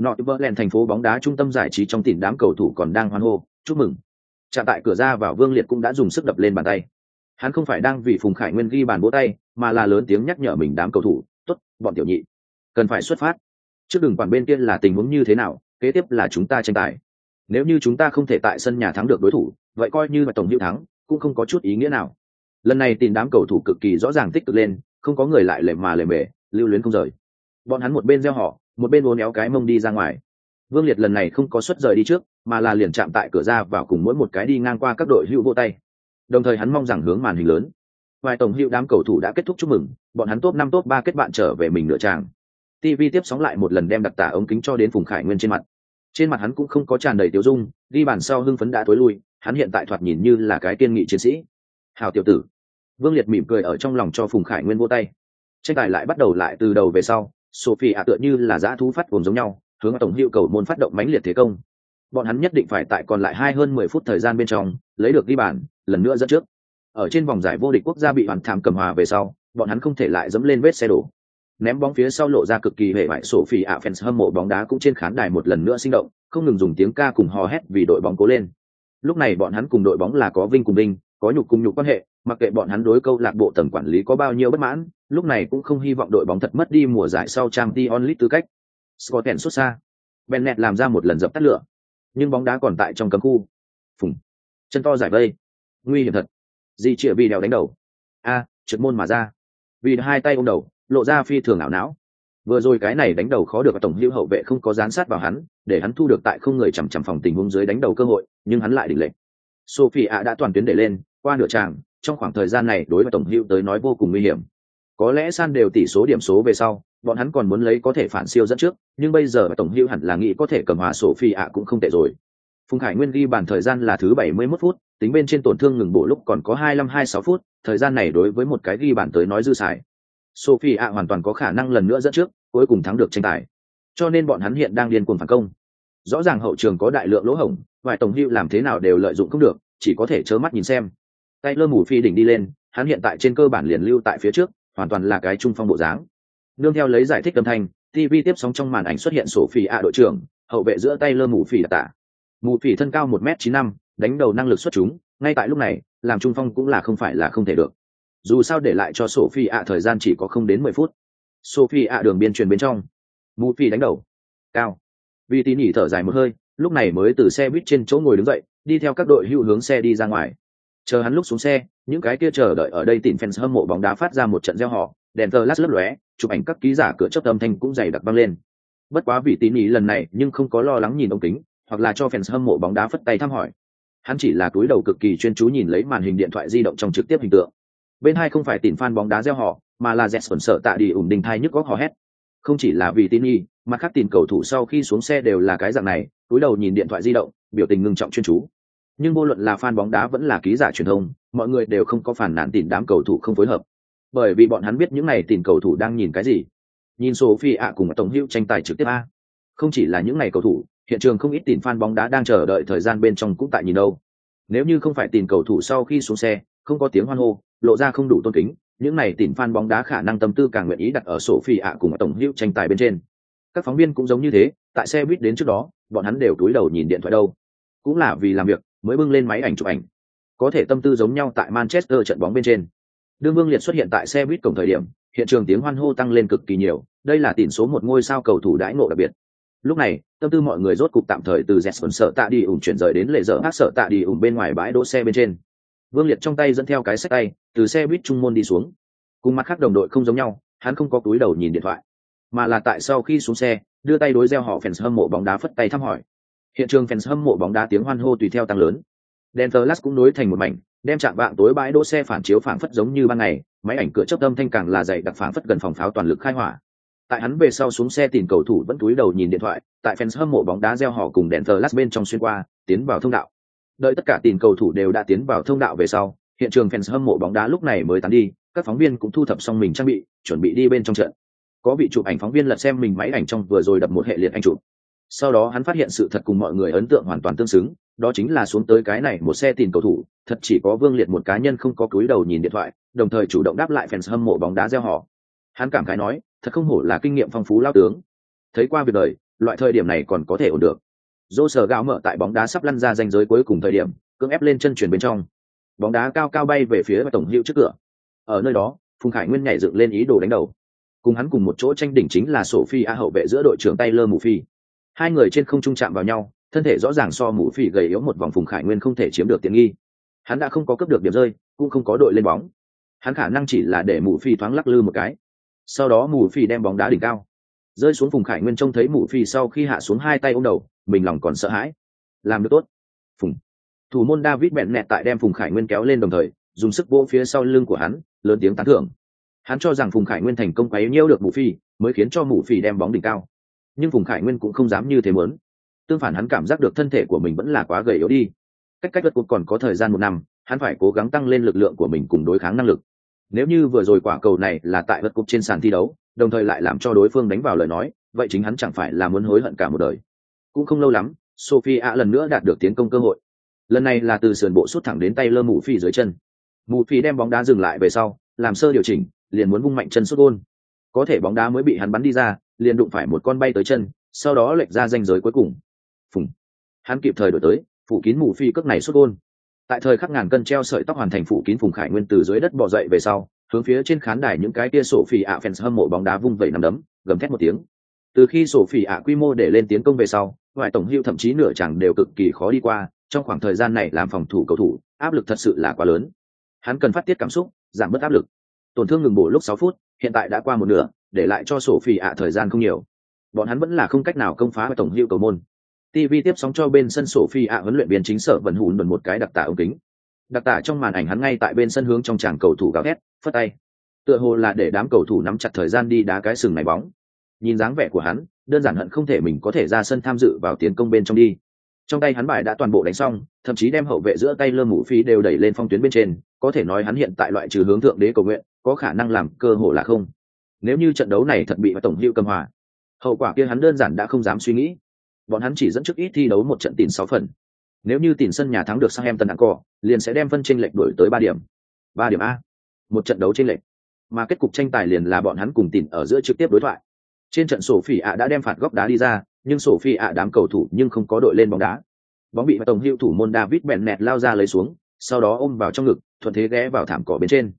Northumberland thành phố bóng đá trung tâm giải trí trong tỉnh đám cầu thủ còn đang hoan hô chúc mừng. Trạm tại cửa ra vào Vương Liệt cũng đã dùng sức đập lên bàn tay. Hắn không phải đang vì phùng khải nguyên ghi bàn vỗ tay mà là lớn tiếng nhắc nhở mình đám cầu thủ tốt, bọn tiểu nhị cần phải xuất phát. Trước đường quản bên kia là tình huống như thế nào kế tiếp là chúng ta tranh tài. Nếu như chúng ta không thể tại sân nhà thắng được đối thủ vậy coi như mà tổng hữu thắng cũng không có chút ý nghĩa nào. Lần này tìm đám cầu thủ cực kỳ rõ ràng tích cực lên không có người lại lề mà lề mề lưu luyến không rời. Bọn hắn một bên gieo họ, một bên uốn éo cái mông đi ra ngoài. Vương liệt lần này không có xuất rời đi trước, mà là liền chạm tại cửa ra vào cùng mỗi một cái đi ngang qua các đội hữu vô tay. Đồng thời hắn mong rằng hướng màn hình lớn. Vài tổng hiệu đám cầu thủ đã kết thúc chúc mừng, bọn hắn top năm, top ba kết bạn trở về mình nửa tràng. Tv tiếp sóng lại một lần đem đặt tả ống kính cho đến phùng khải nguyên trên mặt. Trên mặt hắn cũng không có tràn đầy tiêu dung đi bàn sau hưng phấn đã tối lui, hắn hiện tại thoạt nhìn như là cái tiên nghị chiến sĩ. Hào tiểu tử. Vương liệt mỉm cười ở trong lòng cho phùng khải nguyên vô tay tranh tài lại bắt đầu lại từ đầu về sau, sophie ạ tựa như là dã thú phát cùng giống nhau, hướng tổng hiệu cầu môn phát động mãnh liệt thế công. Bọn hắn nhất định phải tại còn lại hai hơn mười phút thời gian bên trong, lấy được ghi bàn, lần nữa dẫn trước. Ở trên vòng giải vô địch quốc gia bị hoàn thảm cầm hòa về sau, bọn hắn không thể lại dẫm lên vết xe đổ. Ném bóng phía sau lộ ra cực kỳ hệ vải sổ phỉ ạ fans hâm mộ bóng đá cũng trên khán đài một lần nữa sinh động, không ngừng dùng tiếng ca cùng hò hét vì đội bóng cố lên. Lúc này bọn hắn cùng đội bóng là có vinh cùng vinh có nhục cùng nhục quan hệ, mặc kệ bọn hắn đối câu lạc bộ tầng quản lý có bao nhiêu bất mãn, lúc này cũng không hy vọng đội bóng thật mất đi mùa giải sau trang t onlit tư cách. Scotland xuất xa. Bennett làm ra một lần dập tắt lửa. Nhưng bóng đá còn tại trong cấm khu. Phùng. Chân to giải vây. Nguy hiểm thật. Di chĩa vì đèo đánh đầu. A, trượt môn mà ra. Vì hai tay ôm đầu, lộ ra phi thường ảo não. Vừa rồi cái này đánh đầu khó được, tổng hữu hậu vệ không có gián sát vào hắn, để hắn thu được tại không người chằm chằm phòng tình huống dưới đánh đầu cơ hội, nhưng hắn lại định lệnh sophie ạ đã toàn tuyến để lên qua nửa tràng, trong khoảng thời gian này đối với tổng hữu tới nói vô cùng nguy hiểm. Có lẽ san đều tỷ số điểm số về sau, bọn hắn còn muốn lấy có thể phản siêu dẫn trước, nhưng bây giờ tổng hữu hẳn là nghĩ có thể cầm hòa sophie ạ cũng không tệ rồi. Phùng khải nguyên ghi bàn thời gian là thứ 71 phút, tính bên trên tổn thương ngừng bổ lúc còn có 25-26 phút, thời gian này đối với một cái ghi bàn tới nói dư xài. Sophie ạ hoàn toàn có khả năng lần nữa dẫn trước, cuối cùng thắng được tranh tài. Cho nên bọn hắn hiện đang điên cuồng phản công. Rõ ràng hậu trường có đại lượng lỗ hổng, vài tổng hữu làm thế nào đều lợi dụng không được, chỉ có thể trơ mắt nhìn xem tay lơ mù phi đỉnh đi lên, hắn hiện tại trên cơ bản liền lưu tại phía trước, hoàn toàn là cái trung phong bộ dáng. Nương theo lấy giải thích âm thanh tv tiếp sóng trong màn ảnh xuất hiện sổ phi ạ đội trưởng, hậu vệ giữa tay lơ mù phi tả mù phi thân cao một m chín năm, đánh đầu năng lực xuất chúng, ngay tại lúc này, làm trung phong cũng là không phải là không thể được. Dù sao để lại cho sophie ạ thời gian chỉ có không đến mười phút. Sophie ạ đường biên truyền bên trong. Mù phi đánh đầu. Cao. Vì tín nhỉ thở dài một hơi, lúc này mới từ xe buýt trên chỗ ngồi đứng dậy, đi theo các đội hữu hướng xe đi ra ngoài chờ hắn lúc xuống xe những cái kia chờ đợi ở đây tìm fans hâm mộ bóng đá phát ra một trận gieo họ đèn thờ lát lấp lóe chụp ảnh các ký giả cửa chớp âm thanh cũng dày đặc băng lên Bất quá vì tín ý lần này nhưng không có lo lắng nhìn ống kính, hoặc là cho fans hâm mộ bóng đá phất tay thăm hỏi. Hắn chỉ là cúi đầu cực kỳ chuyên chú nhìn lấy màn hình điện thoại di động trong trực tiếp hình tượng. Bên hai không phải tìm fan bóng đá gieo họ, mà là Jetson sợ tạ đi ủng đình thai nhức góc hò hét. Không chỉ là vì tín ý, mà các tìm cầu thủ sau khi xuống xe đều là cái dạng này, cúi đầu nhìn điện thoại di động, biểu tình ngưng trọng chuyên chú. Nhưng vô luận là fan bóng đá vẫn là ký giả truyền thông, mọi người đều không có phản nản tìm đám cầu thủ không phối hợp. Bởi vì bọn hắn biết những này tìm cầu thủ đang nhìn cái gì. Nhìn Sophie ạ cùng tổng hữu tranh tài trực tiếp a. Không chỉ là những này cầu thủ, hiện trường không ít tìm fan bóng đá đang chờ đợi thời gian bên trong cũng tại nhìn đâu. Nếu như không phải tìm cầu thủ sau khi xuống xe, không có tiếng hoan hô, lộ ra không đủ tôn kính, những này tìm fan bóng đá khả năng tâm tư càng nguyện ý đặt ở Sophie ạ cùng tổng hữu tranh tài bên trên. Các phóng viên cũng giống như thế, tại xe buýt đến trước đó, bọn hắn đều túi đầu nhìn điện thoại đâu. Cũng là vì làm việc, mới bưng lên máy ảnh chụp ảnh. Có thể tâm tư giống nhau tại Manchester trận bóng bên trên. Đương Vương Liệt xuất hiện tại xe buýt cổng thời điểm, hiện trường tiếng hoan hô tăng lên cực kỳ nhiều, đây là tỷ số một ngôi sao cầu thủ đãi ngộ đặc biệt. Lúc này, tâm tư mọi người rốt cục tạm thời từ dẹt sợ tạ đi ủng chuyển rời đến lệ dở hát sợ tạ đi ủng bên ngoài bãi đỗ xe bên trên. Vương Liệt trong tay dẫn theo cái sách tay, từ xe buýt trung môn đi xuống. Cùng mặt khác đồng đội không giống nhau, hắn không có túi đầu nhìn điện thoại, mà là tại sau khi xuống xe, đưa tay đối gieo họ fans hâm mộ bóng đá phất tay thăm hỏi. Hiện trường fans hâm mộ bóng đá tiếng hoan hô tùy theo tăng lớn. Denverlas cũng nối thành một mảnh, đem trạm vạng tối bãi đỗ xe phản chiếu phản phất giống như ban ngày, máy ảnh cửa chớp âm thanh càng là dày đặc phản phất gần phòng pháo toàn lực khai hỏa. Tại hắn về sau xuống xe tìm cầu thủ vẫn túi đầu nhìn điện thoại, tại fans hâm mộ bóng đá reo hò cùng Denverlas bên trong xuyên qua, tiến vào thông đạo. Đợi tất cả tìm cầu thủ đều đã tiến vào thông đạo về sau, hiện trường fans hâm mộ bóng đá lúc này mới tán đi, các phóng viên cũng thu thập xong mình trang bị, chuẩn bị đi bên trong trận. Có vị chụp ảnh phóng viên lật xem mình máy ảnh trong vừa rồi đập một hệ liệt anh chụp. Sau đó hắn phát hiện sự thật cùng mọi người ấn tượng hoàn toàn tương xứng, đó chính là xuống tới cái này một xe tìm cầu thủ, thật chỉ có Vương Liệt một cá nhân không có cúi đầu nhìn điện thoại, đồng thời chủ động đáp lại fans hâm mộ bóng đá gieo họ. Hắn cảm khái nói, thật không hổ là kinh nghiệm phong phú lao tướng. Thấy qua việc đời, loại thời điểm này còn có thể ổn được. Dô sờ gạo mở tại bóng đá sắp lăn ra danh giới cuối cùng thời điểm, cưỡng ép lên chân chuyển bên trong. Bóng đá cao cao bay về phía tổng hiệu trước cửa. Ở nơi đó, Phùng Khải Nguyên nhảy dựng lên ý đồ đánh đầu. Cùng hắn cùng một chỗ tranh đỉnh chính là Sophie A hậu vệ giữa đội trưởng Taylor Mù Phi. Hai người trên không trung chạm vào nhau, thân thể rõ ràng so mũ Phi gầy yếu một vòng Phùng Khải Nguyên không thể chiếm được tiện nghi. Hắn đã không có cướp được điểm rơi, cũng không có đội lên bóng. Hắn khả năng chỉ là để mũ Phi thoáng lắc lư một cái. Sau đó mũ Phi đem bóng đá đỉnh cao, rơi xuống Phùng Khải Nguyên trông thấy mũ Phi sau khi hạ xuống hai tay ôm đầu, mình lòng còn sợ hãi. Làm được tốt. Phùng. Thủ môn David bẹn nẹt tại đem Phùng Khải Nguyên kéo lên đồng thời, dùng sức vỗ phía sau lưng của hắn, lớn tiếng tán thưởng hắn cho rằng phùng khải nguyên thành công quấy nhiễu được mũ phi mới khiến cho mũ phi đem bóng đỉnh cao nhưng phùng khải nguyên cũng không dám như thế muốn. Tương phản hắn cảm giác được thân thể của mình vẫn là quá gầy yếu đi. Cách cách vật cuộc còn có thời gian một năm, hắn phải cố gắng tăng lên lực lượng của mình cùng đối kháng năng lực. Nếu như vừa rồi quả cầu này là tại vật cục trên sàn thi đấu, đồng thời lại làm cho đối phương đánh vào lời nói, vậy chính hắn chẳng phải là muốn hối hận cả một đời. Cũng không lâu lắm sophie a lần nữa đạt được tiến công cơ hội. Lần này là từ sườn bộ sút thẳng đến tay lơ mù phi dưới chân. Mù phi đem bóng đá dừng lại về sau, làm sơ điều chỉnh, liền muốn vung mạnh chân sút gôn có thể bóng đá mới bị hắn bắn đi ra, liền đụng phải một con bay tới chân, sau đó lệch ra danh giới cuối cùng. Phùng. Hắn kịp thời đổi tới, phủ kín mù phi cước này sút gôn. Tại thời khắc ngàn cân treo sợi tóc hoàn thành phủ kín phùng khải nguyên từ dưới đất bỏ dậy về sau, hướng phía trên khán đài những cái tia sổ phỉ ạ fans hâm mộ bóng đá vung vẩy nằm đấm, gầm thét một tiếng. Từ khi sổ phỉ ạ quy mô để lên tiến công về sau, ngoại tổng hưu thậm chí nửa chẳng đều cực kỳ khó đi qua, trong khoảng thời gian này làm phòng thủ cầu thủ, áp lực thật sự là quá lớn. Hắn cần phát tiết cảm xúc, giảm bớt áp lực. Tổn thương ngừng bổ lúc sáu phút hiện tại đã qua một nửa, để lại cho sổ phi ạ thời gian không nhiều. Bọn hắn vẫn là không cách nào công phá tổng hữu cầu môn. Tv tiếp sóng cho bên sân sổ phi ạ huấn luyện viên chính sở vận hùn đồn một cái đặc tả ống kính. Đặc tả trong màn ảnh hắn ngay tại bên sân hướng trong tràng cầu thủ gào thét, phất tay. Tựa hồ là để đám cầu thủ nắm chặt thời gian đi đá cái sừng này bóng. Nhìn dáng vẻ của hắn, đơn giản hận không thể mình có thể ra sân tham dự vào tiến công bên trong đi. Trong tay hắn bài đã toàn bộ đánh xong, thậm chí đem hậu vệ giữa tay lơ mũ phí đều đẩy lên phong tuyến bên trên, có thể nói hắn hiện tại loại trừ hướng thượng đế cầu nguyện có khả năng làm cơ hội là không. Nếu như trận đấu này thật bị tổng hữu cầm hòa, hậu quả kia hắn đơn giản đã không dám suy nghĩ. Bọn hắn chỉ dẫn trước ít thi đấu một trận tìm sáu phần. Nếu như tìm sân nhà thắng được sang em tần đặng cỏ liền sẽ đem phân tranh lệch đổi tới ba điểm. Ba điểm a. Một trận đấu tranh lệch. Mà kết cục tranh tài liền là bọn hắn cùng tìm ở giữa trực tiếp đối thoại. Trên trận sổ phỉ ạ đã đem phạt góc đá đi ra, nhưng sổ phi ạ đám cầu thủ nhưng không có đội lên bóng đá. Bóng bị tổng hữu thủ môn david bèn nẹt lao ra lấy xuống, sau đó ôm vào trong ngực, thuận thế ghé vào thảm cỏ bên trên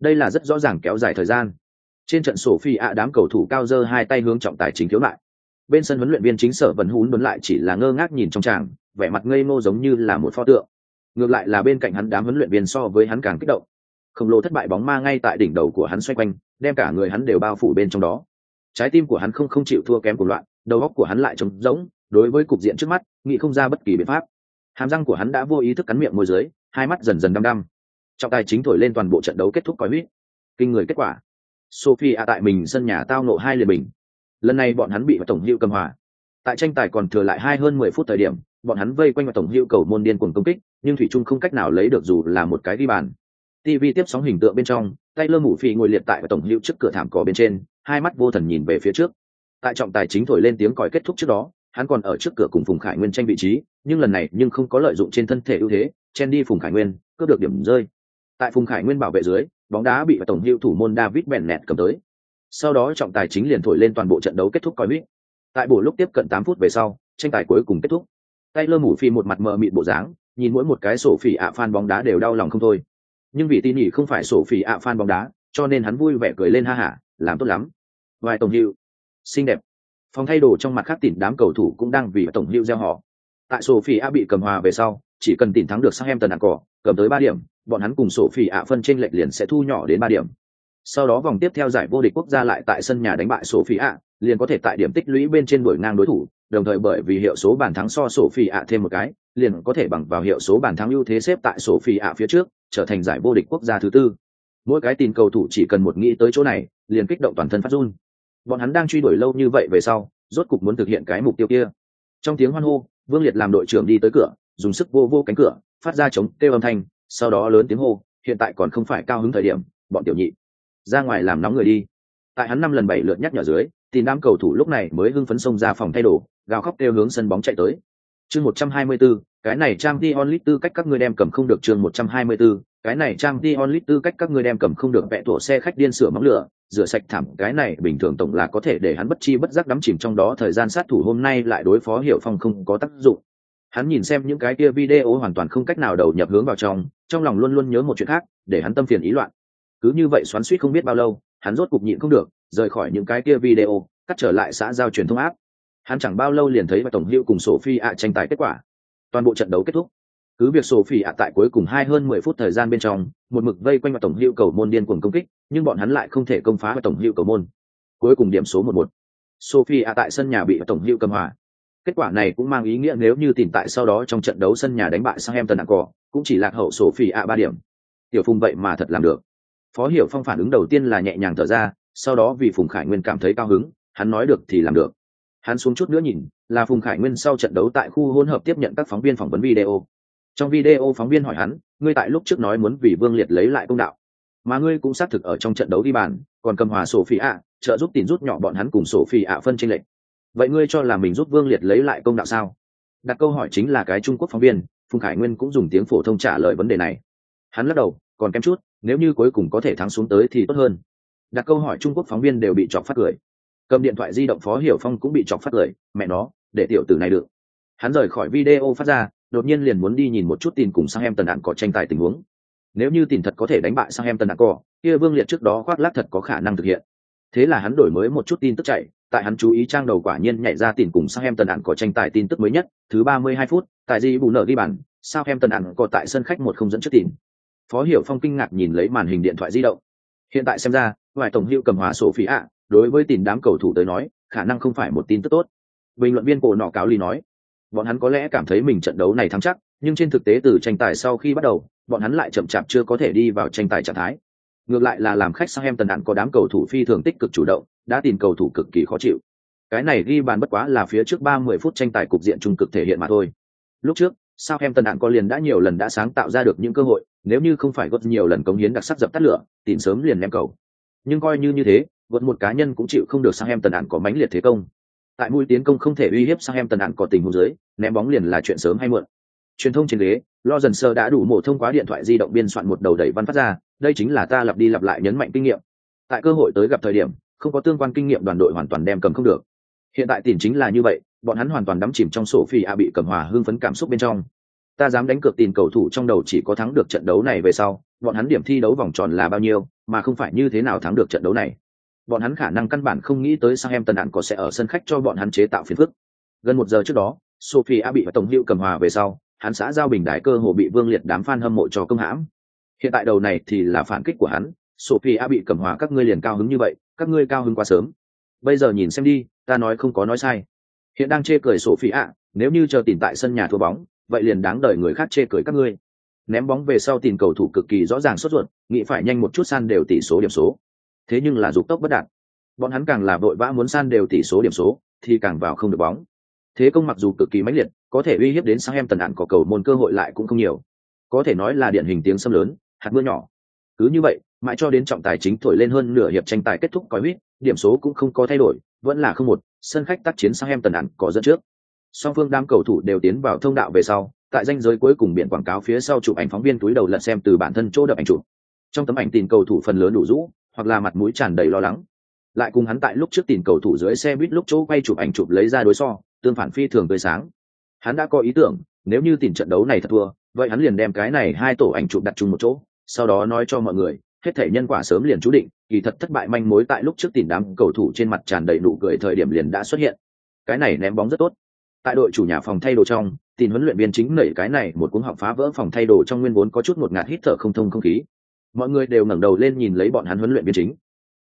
đây là rất rõ ràng kéo dài thời gian. Trên trận sổ phi ạ, đám cầu thủ cao dơ hai tay hướng trọng tài chính thiếu lại bên sân huấn luyện viên chính sở vẫn hún đốn lại chỉ là ngơ ngác nhìn trong tràng, vẻ mặt ngây ngô giống như là một pho tượng. Ngược lại là bên cạnh hắn đám huấn luyện viên so với hắn càng kích động. Khổng lồ thất bại bóng ma ngay tại đỉnh đầu của hắn xoay quanh, đem cả người hắn đều bao phủ bên trong đó. Trái tim của hắn không không chịu thua kém của loạn, đầu óc của hắn lại trống rỗng, đối với cục diện trước mắt, nghĩ không ra bất kỳ biện pháp. Hàm răng của hắn đã vô ý thức cắn miệng môi dưới, hai mắt dần dần đăm đăm trọng tài chính thổi lên toàn bộ trận đấu kết thúc còi huýt. Kinh người kết quả. Sophie tại mình sân nhà tao nộ hai liền bình lần này bọn hắn bị tổng hiệu cầm hòa. Tại tranh tài còn thừa lại hai hơn mười phút thời điểm, bọn hắn vây quanh vào tổng hiệu cầu môn điên cuồng công kích, nhưng thủy trung không cách nào lấy được dù là một cái ghi bàn. Tv tiếp sóng hình tượng bên trong tay lơ mủ phi ngồi liệt tại tổng hiệu trước cửa thảm cỏ bên trên, hai mắt vô thần nhìn về phía trước. Tại trọng tài chính thổi lên tiếng còi kết thúc trước đó, hắn còn ở trước cửa cùng phùng khải nguyên tranh vị trí, nhưng lần này nhưng không có lợi dụng trên thân thể ưu thế, chen đi phùng khải nguyên, cướp được điểm rơi tại phùng khải nguyên bảo vệ dưới, bóng đá bị tổng hiệu thủ môn david bennett cầm tới. Sau đó trọng tài chính liền thổi lên toàn bộ trận đấu kết thúc coi huýt tại buổi lúc tiếp cận tám phút về sau, tranh tài cuối cùng kết thúc. Tay lơ mủ phi một mặt mờ mịt bộ dáng, nhìn mỗi một cái sổ phỉ ạ phan bóng đá đều đau lòng không thôi. Nhưng vì tin nhỉ không phải sổ phỉ ạ phan bóng đá, cho nên hắn vui vẻ cười lên ha hả, làm tốt lắm. Vài tổng hiệu xinh đẹp. Phòng thay đồ trong mặt khác tỉn đám cầu thủ cũng đang vì tổng hiệu gieo họ. Tại sổ phỉ ạ bị cầm hòa về sau, chỉ cần tỉn thắng được sang em tần ăn cỏ cầm tới ba điểm bọn hắn cùng sổ phỉ ạ phân trên lệch liền sẽ thu nhỏ đến ba điểm. Sau đó vòng tiếp theo giải vô địch quốc gia lại tại sân nhà đánh bại sổ phỉ ạ, liền có thể tại điểm tích lũy bên trên đuổi ngang đối thủ, đồng thời bởi vì hiệu số bàn thắng so sổ phi ạ thêm một cái, liền có thể bằng vào hiệu số bàn thắng ưu thế xếp tại sổ phi ạ phía trước, trở thành giải vô địch quốc gia thứ tư. Mỗi cái tin cầu thủ chỉ cần một nghĩ tới chỗ này, liền kích động toàn thân phát run. Bọn hắn đang truy đuổi lâu như vậy về sau, rốt cục muốn thực hiện cái mục tiêu kia. Trong tiếng hoan hô, vương liệt làm đội trưởng đi tới cửa, dùng sức vô vô cánh cửa, phát ra chống kêu âm thanh sau đó lớn tiếng hô hiện tại còn không phải cao hứng thời điểm bọn tiểu nhị ra ngoài làm nóng người đi. Tại hắn năm lần bảy lượt nhắc nhở dưới thì nam cầu thủ lúc này mới hưng phấn xông ra phòng thay đồ gào khóc kêu hướng sân bóng chạy tới. Chương 124, cái này trang đi onlit tư cách các người đem cầm không được chương 124, cái này trang đi onlit tư cách các người đem cầm không được vẽ tổ xe khách điên sửa móng lửa rửa sạch thảm cái này bình thường tổng là có thể để hắn bất chi bất giác đắm chìm trong đó thời gian sát thủ hôm nay lại đối phó hiểu phong không có tác dụng hắn nhìn xem những cái kia video hoàn toàn không cách nào đầu nhập hướng vào trong trong lòng luôn luôn nhớ một chuyện khác, để hắn tâm phiền ý loạn. Cứ như vậy xoắn suýt không biết bao lâu, hắn rốt cục nhịn không được, rời khỏi những cái kia video, cắt trở lại xã giao truyền thông áp hắn chẳng bao lâu liền thấy và tổng hữu cùng sophie ạ tranh tài kết quả. Toàn bộ trận đấu kết thúc. Cứ việc sophie ạ tại cuối cùng hai hơn mười phút thời gian bên trong, một mực vây quanh và tổng hữu cầu môn điên cuồng công kích, nhưng bọn hắn lại không thể công phá và tổng hữu cầu môn. Cuối cùng điểm số một một. Sophie ạ tại sân nhà bị và tổng hữu cầm hòa kết quả này cũng mang ý nghĩa nếu như tìm tại sau đó trong trận đấu sân nhà đánh bại sang em tần cỏ cũng chỉ lạc hậu sổ phỉ ạ ba điểm. Tiểu phùng vậy mà thật làm được. Phó hiểu phong phản ứng đầu tiên là nhẹ nhàng thở ra, sau đó vì phùng khải nguyên cảm thấy cao hứng, hắn nói được thì làm được. Hắn xuống chút nữa nhìn, là phùng khải nguyên sau trận đấu tại khu hỗn hợp tiếp nhận các phóng viên phỏng vấn video. Trong video phóng viên hỏi hắn, ngươi tại lúc trước nói muốn vì vương liệt lấy lại công đạo, mà ngươi cũng xác thực ở trong trận đấu đi bàn, còn cầm hòa sổ phi ạ, trợ giúp tìm rút nhỏ bọn hắn cùng sổ phi ạ phân chênh lệch vậy ngươi cho là mình giúp vương liệt lấy lại công đạo sao? Đặt câu hỏi chính là cái trung quốc phóng viên, phùng khải nguyên cũng dùng tiếng phổ thông trả lời vấn đề này. Hắn lắc đầu, còn kém chút, nếu như cuối cùng có thể thắng xuống tới thì tốt hơn. Đặt câu hỏi trung quốc phóng viên đều bị chọc phát cười. Cầm điện thoại di động phó hiểu phong cũng bị chọc phát cười, mẹ nó, để tiểu tử này được. Hắn rời khỏi video phát ra, đột nhiên liền muốn đi nhìn một chút tin cùng sang em tần đạn có tranh tài tình huống. Nếu như tin thật có thể đánh bại sang em tần đạn cỏ kia vương liệt trước đó khoác lác thật có khả năng thực hiện. Thế là hắn đổi mới một chút tin tức chạy tại hắn chú ý trang đầu quả nhiên nhảy ra tin cùng sao em tần đạn có tranh tài tin tức mới nhất, thứ ba mươi hai phút, tại gì bù nợ ghi bàn sao em tần đạn có tại sân khách một không dẫn trước tìm. phó hiểu phong kinh ngạc nhìn lấy màn hình điện thoại di động. Hiện tại xem ra ngoài tổng hiệu cầm hóa sổ phí ạ, đối với tìm đám cầu thủ tới nói, khả năng không phải một tin tức tốt. Bình luận viên cổ nọ cáo ly nói, bọn hắn có lẽ cảm thấy mình trận đấu này thắng chắc, nhưng trên thực tế từ tranh tài sau khi bắt đầu, bọn hắn lại chậm chạp chưa có thể đi vào tranh tài trạng thái ngược lại là làm khách sang em tần đạn có đám cầu thủ phi thường tích cực chủ động, đã tìm cầu thủ cực kỳ khó chịu. Cái này ghi bàn bất quá là phía trước ba mươi phút tranh tài cục diện trung cực thể hiện mà thôi. Lúc trước sao em tần đạn có liền đã nhiều lần đã sáng tạo ra được những cơ hội, nếu như không phải gót nhiều lần cống hiến đặc sắc dập tắt lửa, tìm sớm liền ném cầu. Nhưng coi như như thế gót một cá nhân cũng chịu không được sang em tần đạn có mãnh liệt thế công. Tại mũi tiến công không thể uy hiếp sang em tần đạn có tình huống dưới, ném bóng liền là chuyện sớm hay muộn. Truyền thông trên ghế lo dần sơ đã đủ mổ thông qua điện thoại di động biên soạn một đầu đẩy văn phát ra đây chính là ta lặp đi lặp lại nhấn mạnh kinh nghiệm. Tại cơ hội tới gặp thời điểm, không có tương quan kinh nghiệm đoàn đội hoàn toàn đem cầm không được. Hiện tại tiền chính là như vậy, bọn hắn hoàn toàn đắm chìm trong sổ phi a bị cầm hòa hưng phấn cảm xúc bên trong. Ta dám đánh cược tiền cầu thủ trong đầu chỉ có thắng được trận đấu này về sau, bọn hắn điểm thi đấu vòng tròn là bao nhiêu, mà không phải như thế nào thắng được trận đấu này. Bọn hắn khả năng căn bản không nghĩ tới sang em tần đạn có sẽ ở sân khách cho bọn hắn chế tạo phiền phức. Gần một giờ trước đó, sophie a bị và tổng hiệu cầm hòa về sau, hắn xã giao bình đái cơ hồ bị vương liệt đám fan hâm mộ cho công hãm hiện tại đầu này thì là phản kích của hắn sophie a bị cầm hòa các ngươi liền cao hứng như vậy, các ngươi cao hứng quá sớm. Bây giờ nhìn xem đi, ta nói không có nói sai. Hiện đang chê cười sổ phi nếu như chờ tìm tại sân nhà thua bóng, vậy liền đáng đợi người khác chê cười các ngươi. Ném bóng về sau tìm cầu thủ cực kỳ rõ ràng sốt ruột, nghĩ phải nhanh một chút san đều tỷ số điểm số. Thế nhưng là dục tốc bất đạt. Bọn hắn càng là vội vã muốn san đều tỷ số điểm số, thì càng vào không được bóng. Thế công mặc dù cực kỳ mãnh liệt, có thể uy hiếp đến sang em tần ạn có cầu môn cơ hội lại cũng không nhiều. Có thể nói là điển hình tiếng xâm lớn hạt mưa nhỏ. Cứ như vậy, mãi cho đến trọng tài chính thổi lên hơn nửa hiệp tranh tài kết thúc còi huýt, điểm số cũng không có thay đổi, vẫn là không một, sân khách tác chiến sang em tần ăn có dẫn trước. Song phương đám cầu thủ đều tiến vào thông đạo về sau, tại danh giới cuối cùng biển quảng cáo phía sau chụp ảnh phóng viên túi đầu lật xem từ bản thân chỗ đập ảnh chụp. Trong tấm ảnh tìm cầu thủ phần lớn đủ rũ, hoặc là mặt mũi tràn đầy lo lắng. Lại cùng hắn tại lúc trước tìm cầu thủ dưới xe buýt lúc chỗ quay chụp ảnh chụp lấy ra đối so, tương phản phi thường tươi sáng. Hắn đã có ý tưởng, nếu như tìm trận đấu này thật thua, vậy hắn liền đem cái này hai tổ ảnh chụp đặt chung một chỗ sau đó nói cho mọi người, hết thể nhân quả sớm liền chú định, kỳ thật thất bại manh mối tại lúc trước tìm đám cầu thủ trên mặt tràn đầy nụ cười thời điểm liền đã xuất hiện. Cái này ném bóng rất tốt. Tại đội chủ nhà phòng thay đồ trong, tìm huấn luyện viên chính nảy cái này một cuốn học phá vỡ phòng thay đồ trong nguyên vốn có chút một ngạt hít thở không thông không khí. Mọi người đều ngẩng đầu lên nhìn lấy bọn hắn huấn luyện viên chính.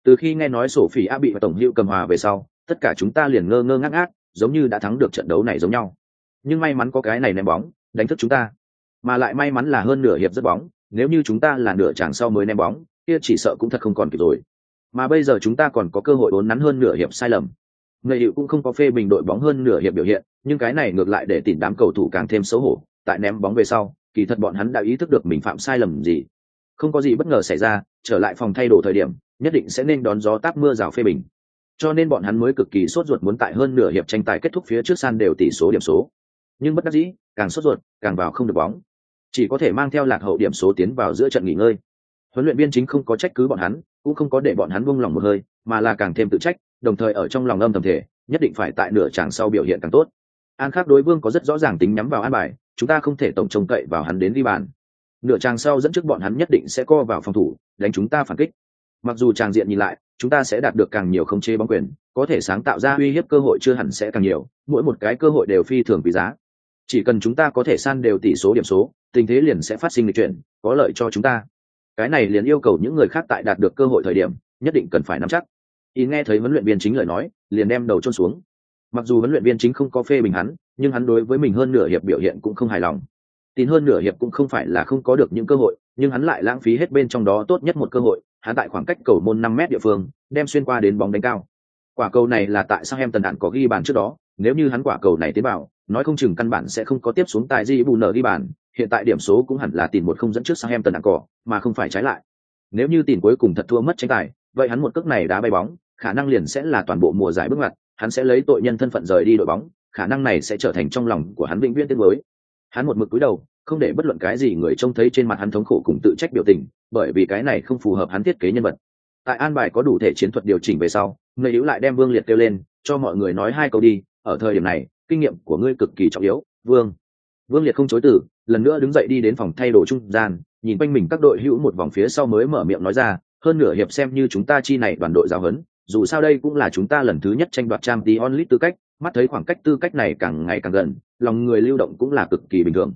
Từ khi nghe nói sổ phỉ a bị và tổng hiệu cầm hòa về sau, tất cả chúng ta liền ngơ ngơ ngác ngác, giống như đã thắng được trận đấu này giống nhau. Nhưng may mắn có cái này ném bóng, đánh thức chúng ta. Mà lại may mắn là hơn nửa hiệp rất bóng nếu như chúng ta là nửa chàng sau mới ném bóng, kia chỉ sợ cũng thật không còn kịp rồi. Mà bây giờ chúng ta còn có cơ hội uốn nắn hơn nửa hiệp sai lầm. Người hiệu cũng không có phê bình đội bóng hơn nửa hiệp biểu hiện, nhưng cái này ngược lại để tìm đám cầu thủ càng thêm xấu hổ, tại ném bóng về sau, kỳ thật bọn hắn đã ý thức được mình phạm sai lầm gì. Không có gì bất ngờ xảy ra, trở lại phòng thay đồ thời điểm, nhất định sẽ nên đón gió táp mưa rào phê bình. Cho nên bọn hắn mới cực kỳ sốt ruột muốn tại hơn nửa hiệp tranh tài kết thúc phía trước san đều tỷ số điểm số. Nhưng bất đắc dĩ, càng sốt ruột, càng vào không được bóng chỉ có thể mang theo lạc hậu điểm số tiến vào giữa trận nghỉ ngơi. Huấn luyện viên chính không có trách cứ bọn hắn, cũng không có để bọn hắn buông lòng một hơi, mà là càng thêm tự trách, đồng thời ở trong lòng âm thầm thể nhất định phải tại nửa tràng sau biểu hiện càng tốt. An Khắc đối vương có rất rõ ràng tính nhắm vào an bài, chúng ta không thể tổng trông cậy vào hắn đến ghi bàn. Nửa tràng sau dẫn trước bọn hắn nhất định sẽ co vào phòng thủ, đánh chúng ta phản kích. Mặc dù tràng diện nhìn lại, chúng ta sẽ đạt được càng nhiều khống chế bóng quyền, có thể sáng tạo ra uy hiếp cơ hội chưa hẳn sẽ càng nhiều, mỗi một cái cơ hội đều phi thường quý giá chỉ cần chúng ta có thể san đều tỷ số điểm số, tình thế liền sẽ phát sinh lịch chuyển, có lợi cho chúng ta. Cái này liền yêu cầu những người khác tại đạt được cơ hội thời điểm, nhất định cần phải nắm chắc. Y nghe thấy huấn luyện viên chính lời nói, liền đem đầu trôn xuống. Mặc dù huấn luyện viên chính không có phê bình hắn, nhưng hắn đối với mình hơn nửa hiệp biểu hiện cũng không hài lòng. Tin hơn nửa hiệp cũng không phải là không có được những cơ hội, nhưng hắn lại lãng phí hết bên trong đó tốt nhất một cơ hội, hắn tại khoảng cách cầu môn năm mét địa phương, đem xuyên qua đến bóng đánh cao. Quả cầu này là tại sao em tần đạn có ghi bàn trước đó, nếu như hắn quả cầu này tiến vào nói không chừng căn bản sẽ không có tiếp xuống tại di bù nở ghi bàn, hiện tại điểm số cũng hẳn là tìm một không dẫn trước sang em tần đạn cỏ, mà không phải trái lại. Nếu như tìm cuối cùng thật thua mất tranh tài, vậy hắn một cước này đá bay bóng, khả năng liền sẽ là toàn bộ mùa giải bước ngoặt, hắn sẽ lấy tội nhân thân phận rời đi đội bóng, khả năng này sẽ trở thành trong lòng của hắn vĩnh viễn tiết mới hắn một mực cúi đầu, không để bất luận cái gì người trông thấy trên mặt hắn thống khổ cùng tự trách biểu tình, bởi vì cái này không phù hợp hắn thiết kế nhân vật. Tại an bài có đủ thể chiến thuật điều chỉnh về sau, người hữu lại đem vương liệt kêu lên, cho mọi người nói hai câu đi, ở thời điểm này kinh nghiệm của ngươi cực kỳ trọng yếu, vương. Vương liệt không chối từ, lần nữa đứng dậy đi đến phòng thay đồ trung gian, nhìn quanh mình các đội hữu một vòng phía sau mới mở miệng nói ra, hơn nửa hiệp xem như chúng ta chi này đoàn đội giáo huấn, dù sao đây cũng là chúng ta lần thứ nhất tranh đoạt trang tí onlit tư cách, mắt thấy khoảng cách tư cách này càng ngày càng gần, lòng người lưu động cũng là cực kỳ bình thường.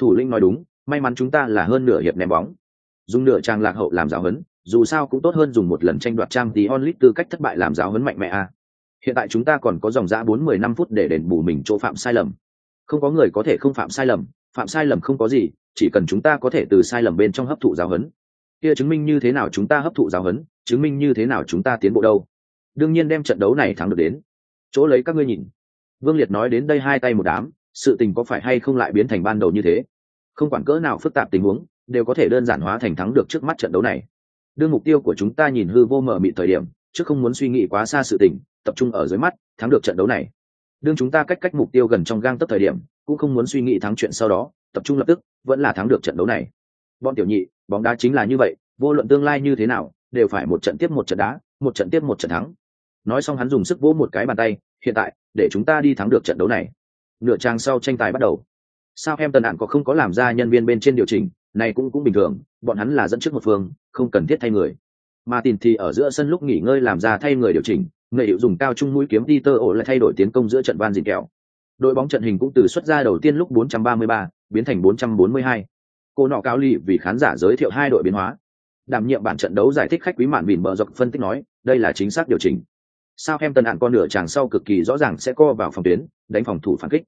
Thủ linh nói đúng, may mắn chúng ta là hơn nửa hiệp ném bóng. Dùng nửa trang lạc hậu làm giáo huấn, dù sao cũng tốt hơn dùng một lần tranh đoạt trang tí onlit tư cách thất bại làm giáo huấn mạnh mẽ a hiện tại chúng ta còn có dòng giã bốn mười năm phút để đền bù mình chỗ phạm sai lầm. Không có người có thể không phạm sai lầm, phạm sai lầm không có gì, chỉ cần chúng ta có thể từ sai lầm bên trong hấp thụ giáo huấn. Kia chứng minh như thế nào chúng ta hấp thụ giáo huấn, chứng minh như thế nào chúng ta tiến bộ đâu? Đương nhiên đem trận đấu này thắng được đến. Chỗ lấy các ngươi nhìn. Vương liệt nói đến đây hai tay một đám, sự tình có phải hay không lại biến thành ban đầu như thế? Không quản cỡ nào phức tạp tình huống, đều có thể đơn giản hóa thành thắng được trước mắt trận đấu này. Đương mục tiêu của chúng ta nhìn hư vô mở mịt thời điểm, chứ không muốn suy nghĩ quá xa sự tình tập trung ở dưới mắt, thắng được trận đấu này. Đương chúng ta cách cách mục tiêu gần trong gang tấp thời điểm, cũng không muốn suy nghĩ thắng chuyện sau đó, tập trung lập tức, vẫn là thắng được trận đấu này. Bọn tiểu nhị, bóng đá chính là như vậy, vô luận tương lai như thế nào, đều phải một trận tiếp một trận đá, một trận tiếp một trận thắng. Nói xong hắn dùng sức vỗ một cái bàn tay, hiện tại, để chúng ta đi thắng được trận đấu này. Nửa trang sau tranh tài bắt đầu. Sao em tần ạn có không có làm ra nhân viên bên trên điều chỉnh, này cũng cũng bình thường, bọn hắn là dẫn trước một phương, không cần thiết thay người. Mà tìm thì ở giữa sân lúc nghỉ ngơi làm ra thay người điều chỉnh người hiệu dùng cao trung mũi kiếm đi tơ ổ lại thay đổi tiến công giữa trận van dìn kẹo. Đội bóng trận hình cũng từ xuất ra đầu tiên lúc 433, biến thành 442. cô nọ cao lì vì khán giả giới thiệu hai đội biến hóa. Đảm nhiệm bản trận đấu giải thích khách quý mạn bỉn bờ dọc phân tích nói đây là chính xác điều chỉnh. Sao em tần ạn con nửa chàng sau cực kỳ rõ ràng sẽ co vào phòng tuyến đánh phòng thủ phản kích.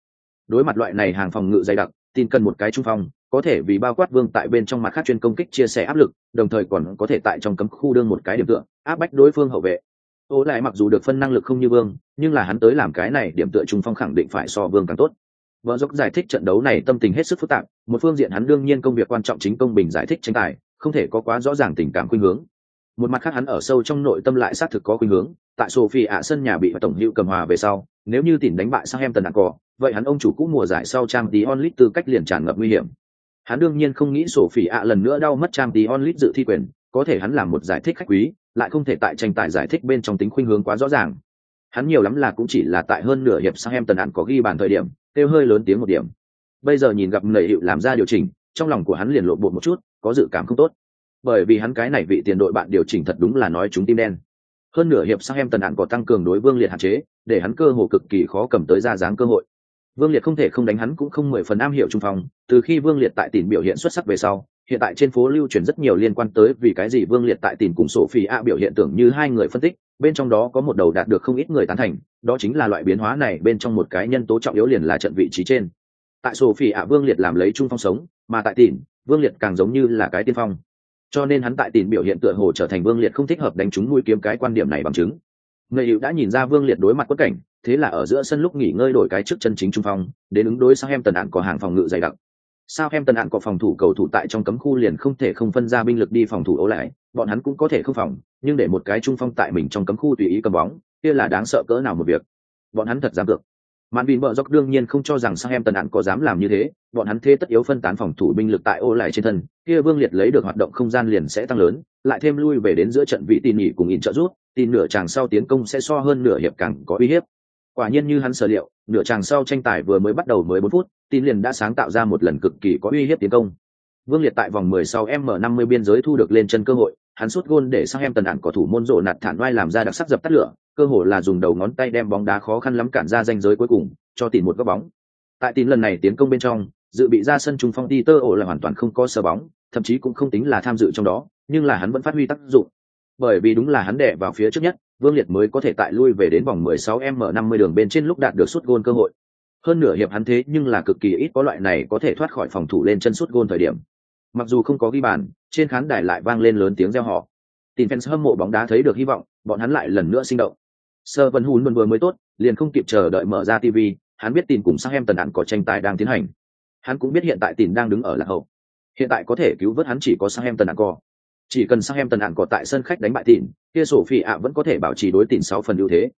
Đối mặt loại này hàng phòng ngự dày đặc tin cần một cái trung phong có thể vì bao quát vương tại bên trong mặt khác chuyên công kích chia sẻ áp lực đồng thời còn có thể tại trong cấm khu đương một cái điểm tựa áp bách đối phương hậu vệ ô lại mặc dù được phân năng lực không như vương, nhưng là hắn tới làm cái này điểm tựa trung phong khẳng định phải so vương càng tốt. Vợ dốc giải thích trận đấu này tâm tình hết sức phức tạp, một phương diện hắn đương nhiên công việc quan trọng chính công bình giải thích tranh tài, không thể có quá rõ ràng tình cảm khuynh hướng. Một mặt khác hắn ở sâu trong nội tâm lại xác thực có khuynh hướng, tại sophie ạ sân nhà bị tổng hữu cầm hòa về sau, nếu như tìm đánh bại sang em tần đạn cỏ, vậy hắn ông chủ cũ mùa giải sau trang tí onlit tư cách liền tràn ngập nguy hiểm. Hắn đương nhiên không nghĩ sophie ạ lần nữa đau mất trang tí onlit dự thi quyền, có thể hắn làm một giải thích khách quý lại không thể tại tranh tài giải thích bên trong tính khuynh hướng quá rõ ràng. Hắn nhiều lắm là cũng chỉ là tại hơn nửa hiệp sang em tần đạn có ghi bàn thời điểm kêu hơi lớn tiếng một điểm. Bây giờ nhìn gặp nầy hiệu làm ra điều chỉnh trong lòng của hắn liền lộ bộ một chút có dự cảm không tốt. Bởi vì hắn cái này vị tiền đội bạn điều chỉnh thật đúng là nói chúng tim đen. Hơn nửa hiệp sang em tần đạn có tăng cường đối vương liệt hạn chế để hắn cơ hồ cực kỳ khó cầm tới ra dáng cơ hội. Vương liệt không thể không đánh hắn cũng không mười phần am hiểu trung phòng, từ khi vương liệt tại tỉn biểu hiện xuất sắc về sau hiện tại trên phố lưu truyền rất nhiều liên quan tới vì cái gì vương liệt tại tìm cùng sổ phi a biểu hiện tưởng như hai người phân tích, bên trong đó có một đầu đạt được không ít người tán thành, đó chính là loại biến hóa này bên trong một cái nhân tố trọng yếu liền là trận vị trí trên. Tại sổ phi a vương liệt làm lấy trung phong sống, mà tại tìm, vương liệt càng giống như là cái tiên phong. Cho nên hắn tại tìm biểu hiện tựa hồ trở thành vương liệt không thích hợp đánh trúng nuôi kiếm cái quan điểm này bằng chứng. Người hữu đã nhìn ra vương liệt đối mặt quất cảnh, thế là ở giữa sân lúc nghỉ ngơi đổi cái trước chân chính trung phong, đến ứng đối sang em tần ạn có hàng phòng ngự dày đặc sao em tần hạn có phòng thủ cầu thủ tại trong cấm khu liền không thể không phân ra binh lực đi phòng thủ ấu lại? Bọn hắn cũng có thể không phòng, nhưng để một cái trung phong tại mình trong cấm khu tùy ý cầm bóng, kia là đáng sợ cỡ nào một việc. Bọn hắn thật dám được màn vin vợ dốc đương nhiên không cho rằng sang em tần hạn có dám làm như thế, bọn hắn thế tất yếu phân tán phòng thủ binh lực tại ô lại trên thân, kia vương liệt lấy được hoạt động không gian liền sẽ tăng lớn, lại thêm lui về đến giữa trận vị tin nhị cùng in trợ rút tin nửa chàng sau tiến công sẽ so hơn nửa hiệp càng có uy hiếp quả nhiên như hắn sở liệu, nửa chàng sau tranh tài vừa mới bắt đầu mới bốn phút, tin liền đã sáng tạo ra một lần cực kỳ có uy hiếp tiến công. Vương liệt tại vòng 10 sau m 50 biên giới thu được lên chân cơ hội, hắn sút gôn để sang em tần ản có thủ môn rộ nạt thản vai làm ra đặc sắc dập tắt lửa, cơ hội là dùng đầu ngón tay đem bóng đá khó khăn lắm cản ra danh giới cuối cùng, cho tìm một góc bóng. Tại tin lần này tiến công bên trong, dự bị ra sân trung phong đi tơ ổ là hoàn toàn không có sờ bóng, thậm chí cũng không tính là tham dự trong đó, nhưng là hắn vẫn phát huy tác dụng bởi vì đúng là hắn đẻ vào phía trước nhất, vương liệt mới có thể tại lui về đến vòng 16 m 50 đường bên trên lúc đạt được sút gôn cơ hội. Hơn nửa hiệp hắn thế nhưng là cực kỳ ít có loại này có thể thoát khỏi phòng thủ lên chân sút gôn thời điểm. Mặc dù không có ghi bàn, trên khán đài lại vang lên lớn tiếng reo hò. Tin fans hâm mộ bóng đá thấy được hy vọng, bọn hắn lại lần nữa sinh động. Sơ vân hùn vừa mới tốt, liền không kịp chờ đợi mở ra tv hắn biết tin cùng sang em tần đạn có tranh tài đang tiến hành. Hắn cũng biết hiện tại tin đang đứng ở lạc hậu. Hiện tại có thể cứu vớt hắn chỉ có sang em tần đạn cò chỉ cần sang em tần ạn có tại sân khách đánh bại tỉn, kia sổ phi ạ vẫn có thể bảo trì đối tỉn sáu phần ưu thế.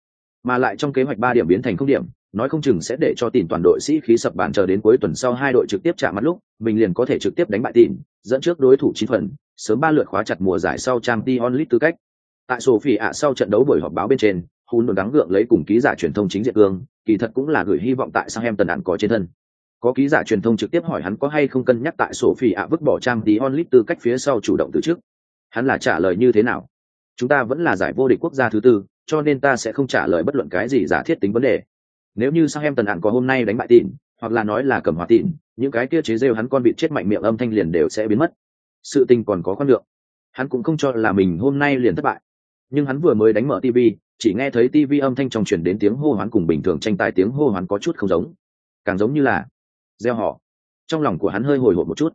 Mà lại trong kế hoạch ba điểm biến thành không điểm nói không chừng sẽ để cho tỉn toàn đội sĩ khí sập bàn chờ đến cuối tuần sau hai đội trực tiếp chạm mặt lúc mình liền có thể trực tiếp đánh bại tỉn, dẫn trước đối thủ chín phần sớm ba lượt khóa chặt mùa giải sau trang t onlit tư cách. Tại sổ phi ạ sau trận đấu buổi họp báo bên trên hun đồn đáng gượng lấy cùng ký giả truyền thông chính diện cương kỳ thật cũng là gửi hy vọng tại sang em tần ạn có trên thân. Có ký giả truyền thông trực tiếp hỏi hắn có hay không cân nhắc tại sổ phi ạ vứt bỏ trang tí onlit tư cách phía sau chủ động từ trước hắn là trả lời như thế nào? Chúng ta vẫn là giải vô địch quốc gia thứ tư, cho nên ta sẽ không trả lời bất luận cái gì giả thiết tính vấn đề. Nếu như sang em tần ạn có hôm nay đánh bại tịn, hoặc là nói là cầm hòa tịn, những cái kia chế rêu hắn con bị chết mạnh miệng âm thanh liền đều sẽ biến mất. Sự tình còn có con lượng hắn cũng không cho là mình hôm nay liền thất bại. Nhưng hắn vừa mới đánh mở tv chỉ nghe thấy tv âm thanh trong truyền đến tiếng hô hoán cùng bình thường tranh tài tiếng hô hoán có chút không giống. Càng giống như là gieo họ. Trong lòng của hắn hơi hồi hộp một chút.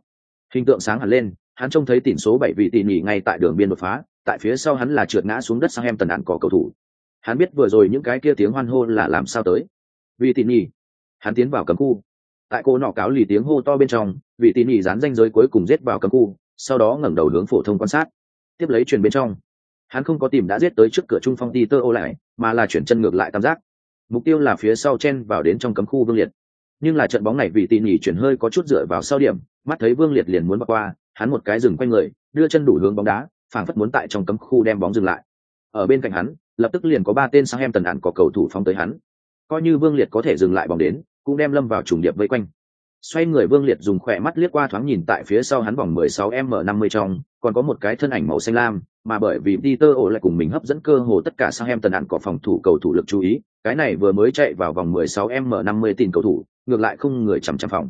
Hình tượng sáng hẳn lên hắn trông thấy tỉn số bảy vị tỉ nhỉ ngay tại đường biên đột phá, tại phía sau hắn là trượt ngã xuống đất sang em tần đạn cỏ cầu thủ. Hắn biết vừa rồi những cái kia tiếng hoan hô là làm sao tới. Vì tỉ nhỉ. Hắn tiến vào cấm khu. Tại cô nọ cáo lì tiếng hô to bên trong, vị tỉ nhỉ dán danh giới cuối cùng giết vào cấm khu, sau đó ngẩng đầu hướng phổ thông quan sát. Tiếp lấy truyền bên trong. Hắn không có tìm đã giết tới trước cửa trung phong đi tơ ô lại mà là chuyển chân ngược lại tam giác. Mục tiêu là phía sau chen vào đến trong cấm khu vương liệt. Nhưng là trận bóng này vì tỉ nhỉ chuyển hơi có chút dựa vào sau điểm, mắt thấy vương liệt liền muốn bỏ qua hắn một cái dừng quanh người, đưa chân đủ hướng bóng đá, phảng phất muốn tại trong cấm khu đem bóng dừng lại. Ở bên cạnh hắn, lập tức liền có ba tên sang em tần ạn có cầu thủ phóng tới hắn. Coi như vương liệt có thể dừng lại bóng đến, cũng đem lâm vào trùng điệp vây quanh. Xoay người vương liệt dùng khỏe mắt liếc qua thoáng nhìn tại phía sau hắn vòng 16 m 50 trong, còn có một cái thân ảnh màu xanh lam, mà bởi vì Peter ổ lại cùng mình hấp dẫn cơ hồ tất cả sang em tần ạn có phòng thủ cầu thủ lực chú ý, cái này vừa mới chạy vào vòng 16 m 50 tìm cầu thủ, ngược lại không người chằm chằm phòng.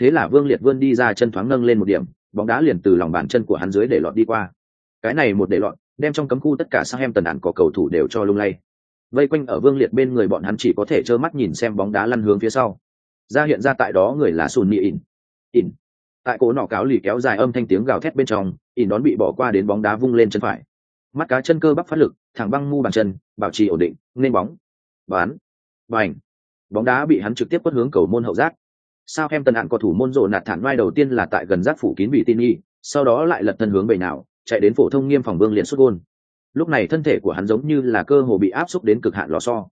Thế là vương liệt vươn đi ra chân thoáng nâng lên một điểm bóng đá liền từ lòng bàn chân của hắn dưới để lọt đi qua. Cái này một để lọt, đem trong cấm khu tất cả sang em tần ạn có cầu thủ đều cho lung lay. Vây quanh ở vương liệt bên người bọn hắn chỉ có thể trơ mắt nhìn xem bóng đá lăn hướng phía sau. Ra hiện ra tại đó người là sùn nhị ỉn ỉn tại cổ nọ cáo lì kéo dài âm thanh tiếng gào thét bên trong ỉn đón bị bỏ qua đến bóng đá vung lên chân phải. Mắt cá chân cơ bắp phát lực, thẳng băng mu bàn chân, bảo trì ổn định, nên bóng. Bán. Và ảnh bóng đá bị hắn trực tiếp quất hướng cầu môn hậu giác sao em tần hạn có thủ môn rộ nạt thản vai đầu tiên là tại gần giáp phủ kín bị tin y, sau đó lại lật thân hướng về nào, chạy đến phổ thông nghiêm phòng vương liền xuất gôn. Lúc này thân thể của hắn giống như là cơ hồ bị áp xúc đến cực hạn lò so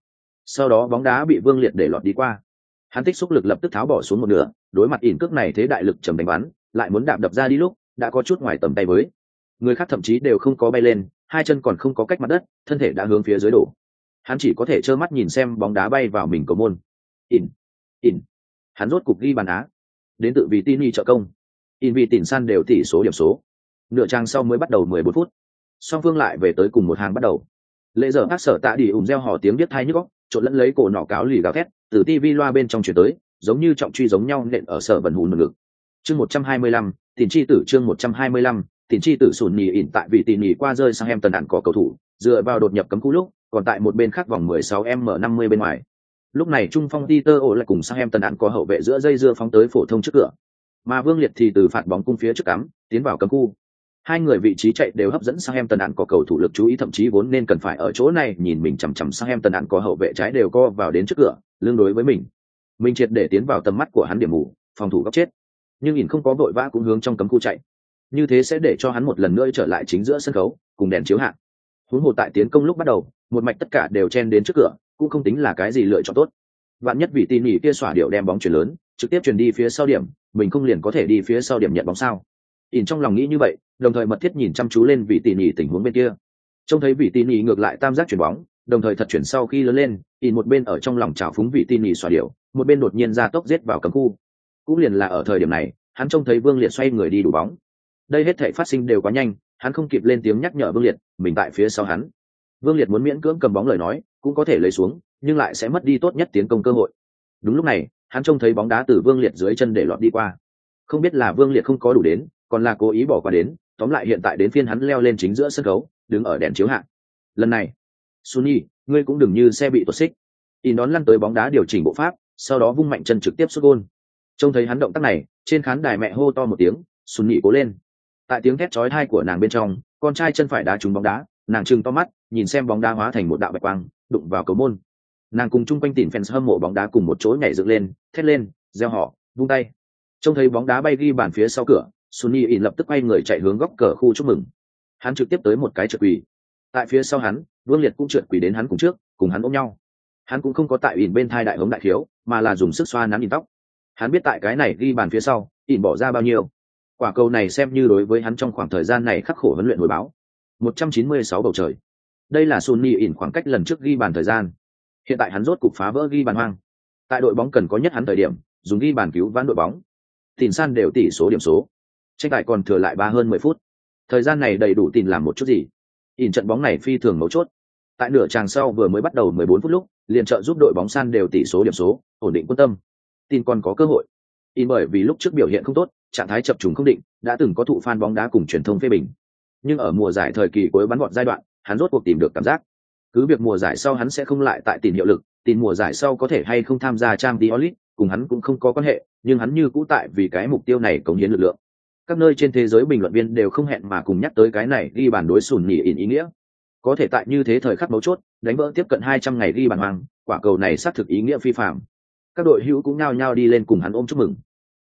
sau đó bóng đá bị vương liệt để lọt đi qua. Hắn tích xúc lực lập tức tháo bỏ xuống một nửa, đối mặt ỉn cước này thế đại lực trầm đánh bắn, lại muốn đạp đập ra đi lúc, đã có chút ngoài tầm tay với. Người khác thậm chí đều không có bay lên, hai chân còn không có cách mặt đất, thân thể đã hướng phía dưới đổ. Hắn chỉ có thể trơ mắt nhìn xem bóng đá bay vào mình cầu môn. Ỉn ỉn hắn rốt cục ghi bàn á. Đến tự vì tin y trợ công. In vì tỉn san đều tỷ số điểm số. Nửa trang sau mới bắt đầu mười bốn phút. Song phương lại về tới cùng một hàng bắt đầu. Lệ giờ các sở tạ đi ủng reo hò tiếng biết thai nhức góc trộn lẫn lấy cổ nọ cáo lì gào thét, từ TV loa bên trong chuyển tới, giống như trọng truy giống nhau nện ở sở vần hùn ngực. Chương một trăm hai mươi lăm tỉn chi tử chương một trăm hai mươi lăm tỉn chi tử sùn nhì ỉn tại vị tỉ nhì qua rơi sang em tần đạn có cầu thủ, dựa vào đột nhập cấm cú lúc, còn tại một bên khác vòng mười sáu m năm mươi bên ngoài lúc này trung phong đi tơ ổ lại cùng sang em tần đạn có hậu vệ giữa dây dưa phóng tới phổ thông trước cửa. Mà vương liệt thì từ phạt bóng cung phía trước cắm, tiến vào cấm khu. Hai người vị trí chạy đều hấp dẫn sang em tần đạn có cầu thủ lực chú ý, thậm chí vốn nên cần phải ở chỗ này nhìn mình chằm chằm sang em tần đạn có hậu vệ trái đều co vào đến trước cửa, lương đối với mình. Mình triệt để tiến vào tầm mắt của hắn điểm mù, phòng thủ góc chết. Nhưng nhìn không có vội vã cũng hướng trong cấm khu chạy. Như thế sẽ để cho hắn một lần nữa trở lại chính giữa sân khấu, cùng đèn chiếu hạ. Huống hồ tại tiến công lúc bắt đầu, một mạch tất cả đều chen đến trước cửa cũng không tính là cái gì lựa chọn tốt. Vạn nhất vị tin nhỉ kia xỏa điệu đem bóng chuyển lớn, trực tiếp chuyển đi phía sau điểm, mình không liền có thể đi phía sau điểm nhận bóng sao? Ỉn trong lòng nghĩ như vậy, đồng thời mật thiết nhìn chăm chú lên vị tỉ nhỉ tình huống bên kia. Trông thấy vị tỉ nhỉ ngược lại tam giác chuyển bóng, đồng thời thật chuyển sau khi lớn lên, ỉn một bên ở trong lòng trào phúng vị tỉ nhỉ xòa điệu, một bên đột nhiên ra tốc giết vào cấm khu. Cũng liền là ở thời điểm này, hắn trông thấy vương liệt xoay người đi đủ bóng. Đây hết thể phát sinh đều quá nhanh, hắn không kịp lên tiếng nhắc nhở vương liệt, mình tại phía sau hắn vương liệt muốn miễn cưỡng cầm bóng lời nói, cũng có thể lấy xuống, nhưng lại sẽ mất đi tốt nhất tiến công cơ hội. Đúng lúc này, hắn trông thấy bóng đá từ vương liệt dưới chân để lọt đi qua. Không biết là vương liệt không có đủ đến, còn là cố ý bỏ qua đến, tóm lại hiện tại đến phiên hắn leo lên chính giữa sân khấu, đứng ở đèn chiếu hạ. lần này, sunny, ngươi cũng đừng như xe bị tuột xích. In đón lăn tới bóng đá điều chỉnh bộ pháp, sau đó vung mạnh chân trực tiếp xuất gôn. Trông thấy hắn động tác này, trên khán đài mẹ hô to một tiếng, sunny cố lên. Tại tiếng thét chói tai của nàng bên trong, con trai chân phải đá trúng bóng đá, nàng trừng to mắt nhìn xem bóng đá hóa thành một đạo bạch quang, đụng vào cầu môn. Nàng cùng chung quanh tỉn fans hâm mộ bóng đá cùng một chỗ nhảy dựng lên, thét lên gieo họ vung tay. Trông thấy bóng đá bay ghi bàn phía sau cửa, sunny ỉn lập tức quay người chạy hướng góc cờ khu chúc mừng. Hắn trực tiếp tới một cái trượt quỳ. Tại phía sau hắn, vương liệt cũng trượt quỳ đến hắn cùng trước, cùng hắn ôm nhau. Hắn cũng không có tại ỉn bên thai đại hống đại thiếu, mà là dùng sức xoa nắn ỉn tóc. Hắn biết tại cái này ghi bàn phía sau, ỉn bỏ ra bao nhiêu. Quả cầu này xem như đối với hắn trong khoảng thời gian này khắc khổ huấn luyện hồi báo. 196 bầu trời đây là Sunni ỉn khoảng cách lần trước ghi bàn thời gian. Hiện tại hắn rốt cục phá vỡ ghi bàn hoang. Tại đội bóng cần có nhất hắn thời điểm, dùng ghi bàn cứu vãn đội bóng. Tìm san đều tỷ số điểm số. Tranh tài còn thừa lại ba hơn mười phút. Thời gian này đầy đủ tìm làm một chút gì. Ỉn trận bóng này phi thường mấu chốt. Tại nửa tràng sau vừa mới bắt đầu mười bốn phút lúc, liền trợ giúp đội bóng san đều tỷ số điểm số, ổn định quân tâm. Tin còn có cơ hội. In bởi vì lúc trước biểu hiện không tốt, trạng thái chập trùng không định, đã từng có thụ fan bóng đá cùng truyền thông phê bình. Nhưng ở mùa giải thời kỳ cuối bắn gọn giai đoạn hắn rốt cuộc tìm được cảm giác. Cứ việc mùa giải sau hắn sẽ không lại tại tìm hiệu lực, tìm mùa giải sau có thể hay không tham gia trang diolit cùng hắn cũng không có quan hệ, nhưng hắn như cũ tại vì cái mục tiêu này cống hiến lực lượng. Các nơi trên thế giới bình luận viên đều không hẹn mà cùng nhắc tới cái này ghi bàn đối sùn nhỉ ỉn ý nghĩa. Có thể tại như thế thời khắc mấu chốt, đánh vỡ tiếp cận hai trăm ngày ghi bàn hoàng quả cầu này xác thực ý nghĩa phi phạm các đội hữu cũng nhao nhao đi lên cùng hắn ôm chúc mừng.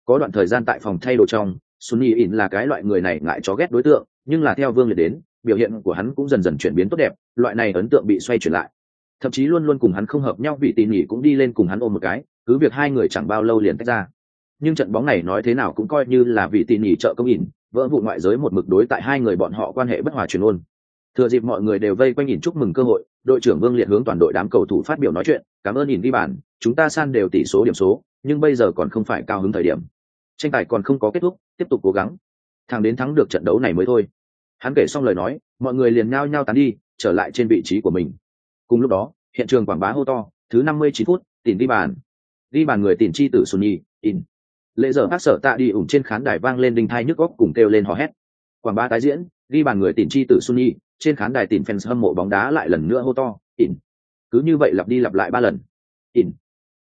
Có đoạn thời gian tại phòng thay đồ trong sunny in là cái loại người này ngại chó ghét đối tượng, nhưng là theo vương liệt đến biểu hiện của hắn cũng dần dần chuyển biến tốt đẹp, loại này ấn tượng bị xoay chuyển lại. Thậm chí luôn luôn cùng hắn không hợp nhau vị tỉ nhỉ cũng đi lên cùng hắn ôm một cái, cứ việc hai người chẳng bao lâu liền tách ra. Nhưng trận bóng này nói thế nào cũng coi như là vị tỉ nhỉ trợ công ỉn, vỡ vụ ngoại giới một mực đối tại hai người bọn họ quan hệ bất hòa truyền ôn. Thừa dịp mọi người đều vây quanh nhìn chúc mừng cơ hội, đội trưởng vương liệt hướng toàn đội đám cầu thủ phát biểu nói chuyện, cảm ơn nhìn ghi bàn, chúng ta san đều tỷ số điểm số, nhưng bây giờ còn không phải cao hứng thời điểm. Tranh tài còn không có kết thúc, tiếp tục cố gắng. Thằng đến thắng được trận đấu này mới thôi hắn kể xong lời nói, mọi người liền nhao nhao tán đi, trở lại trên vị trí của mình. Cùng lúc đó, hiện trường quảng bá hô to, thứ năm mươi chín phút tìm đi bàn. Đi bàn người tìm chi tử sunny in. Lệ giờ hát sở tạ đi ủng trên khán đài vang lên đinh thai nhức góc cùng kêu lên hò hét. Quảng bá tái diễn, đi bàn người tìm chi tử sunny trên khán đài tìm fans hâm mộ bóng đá lại lần nữa hô to, in. Cứ như vậy lặp đi lặp lại ba lần, in.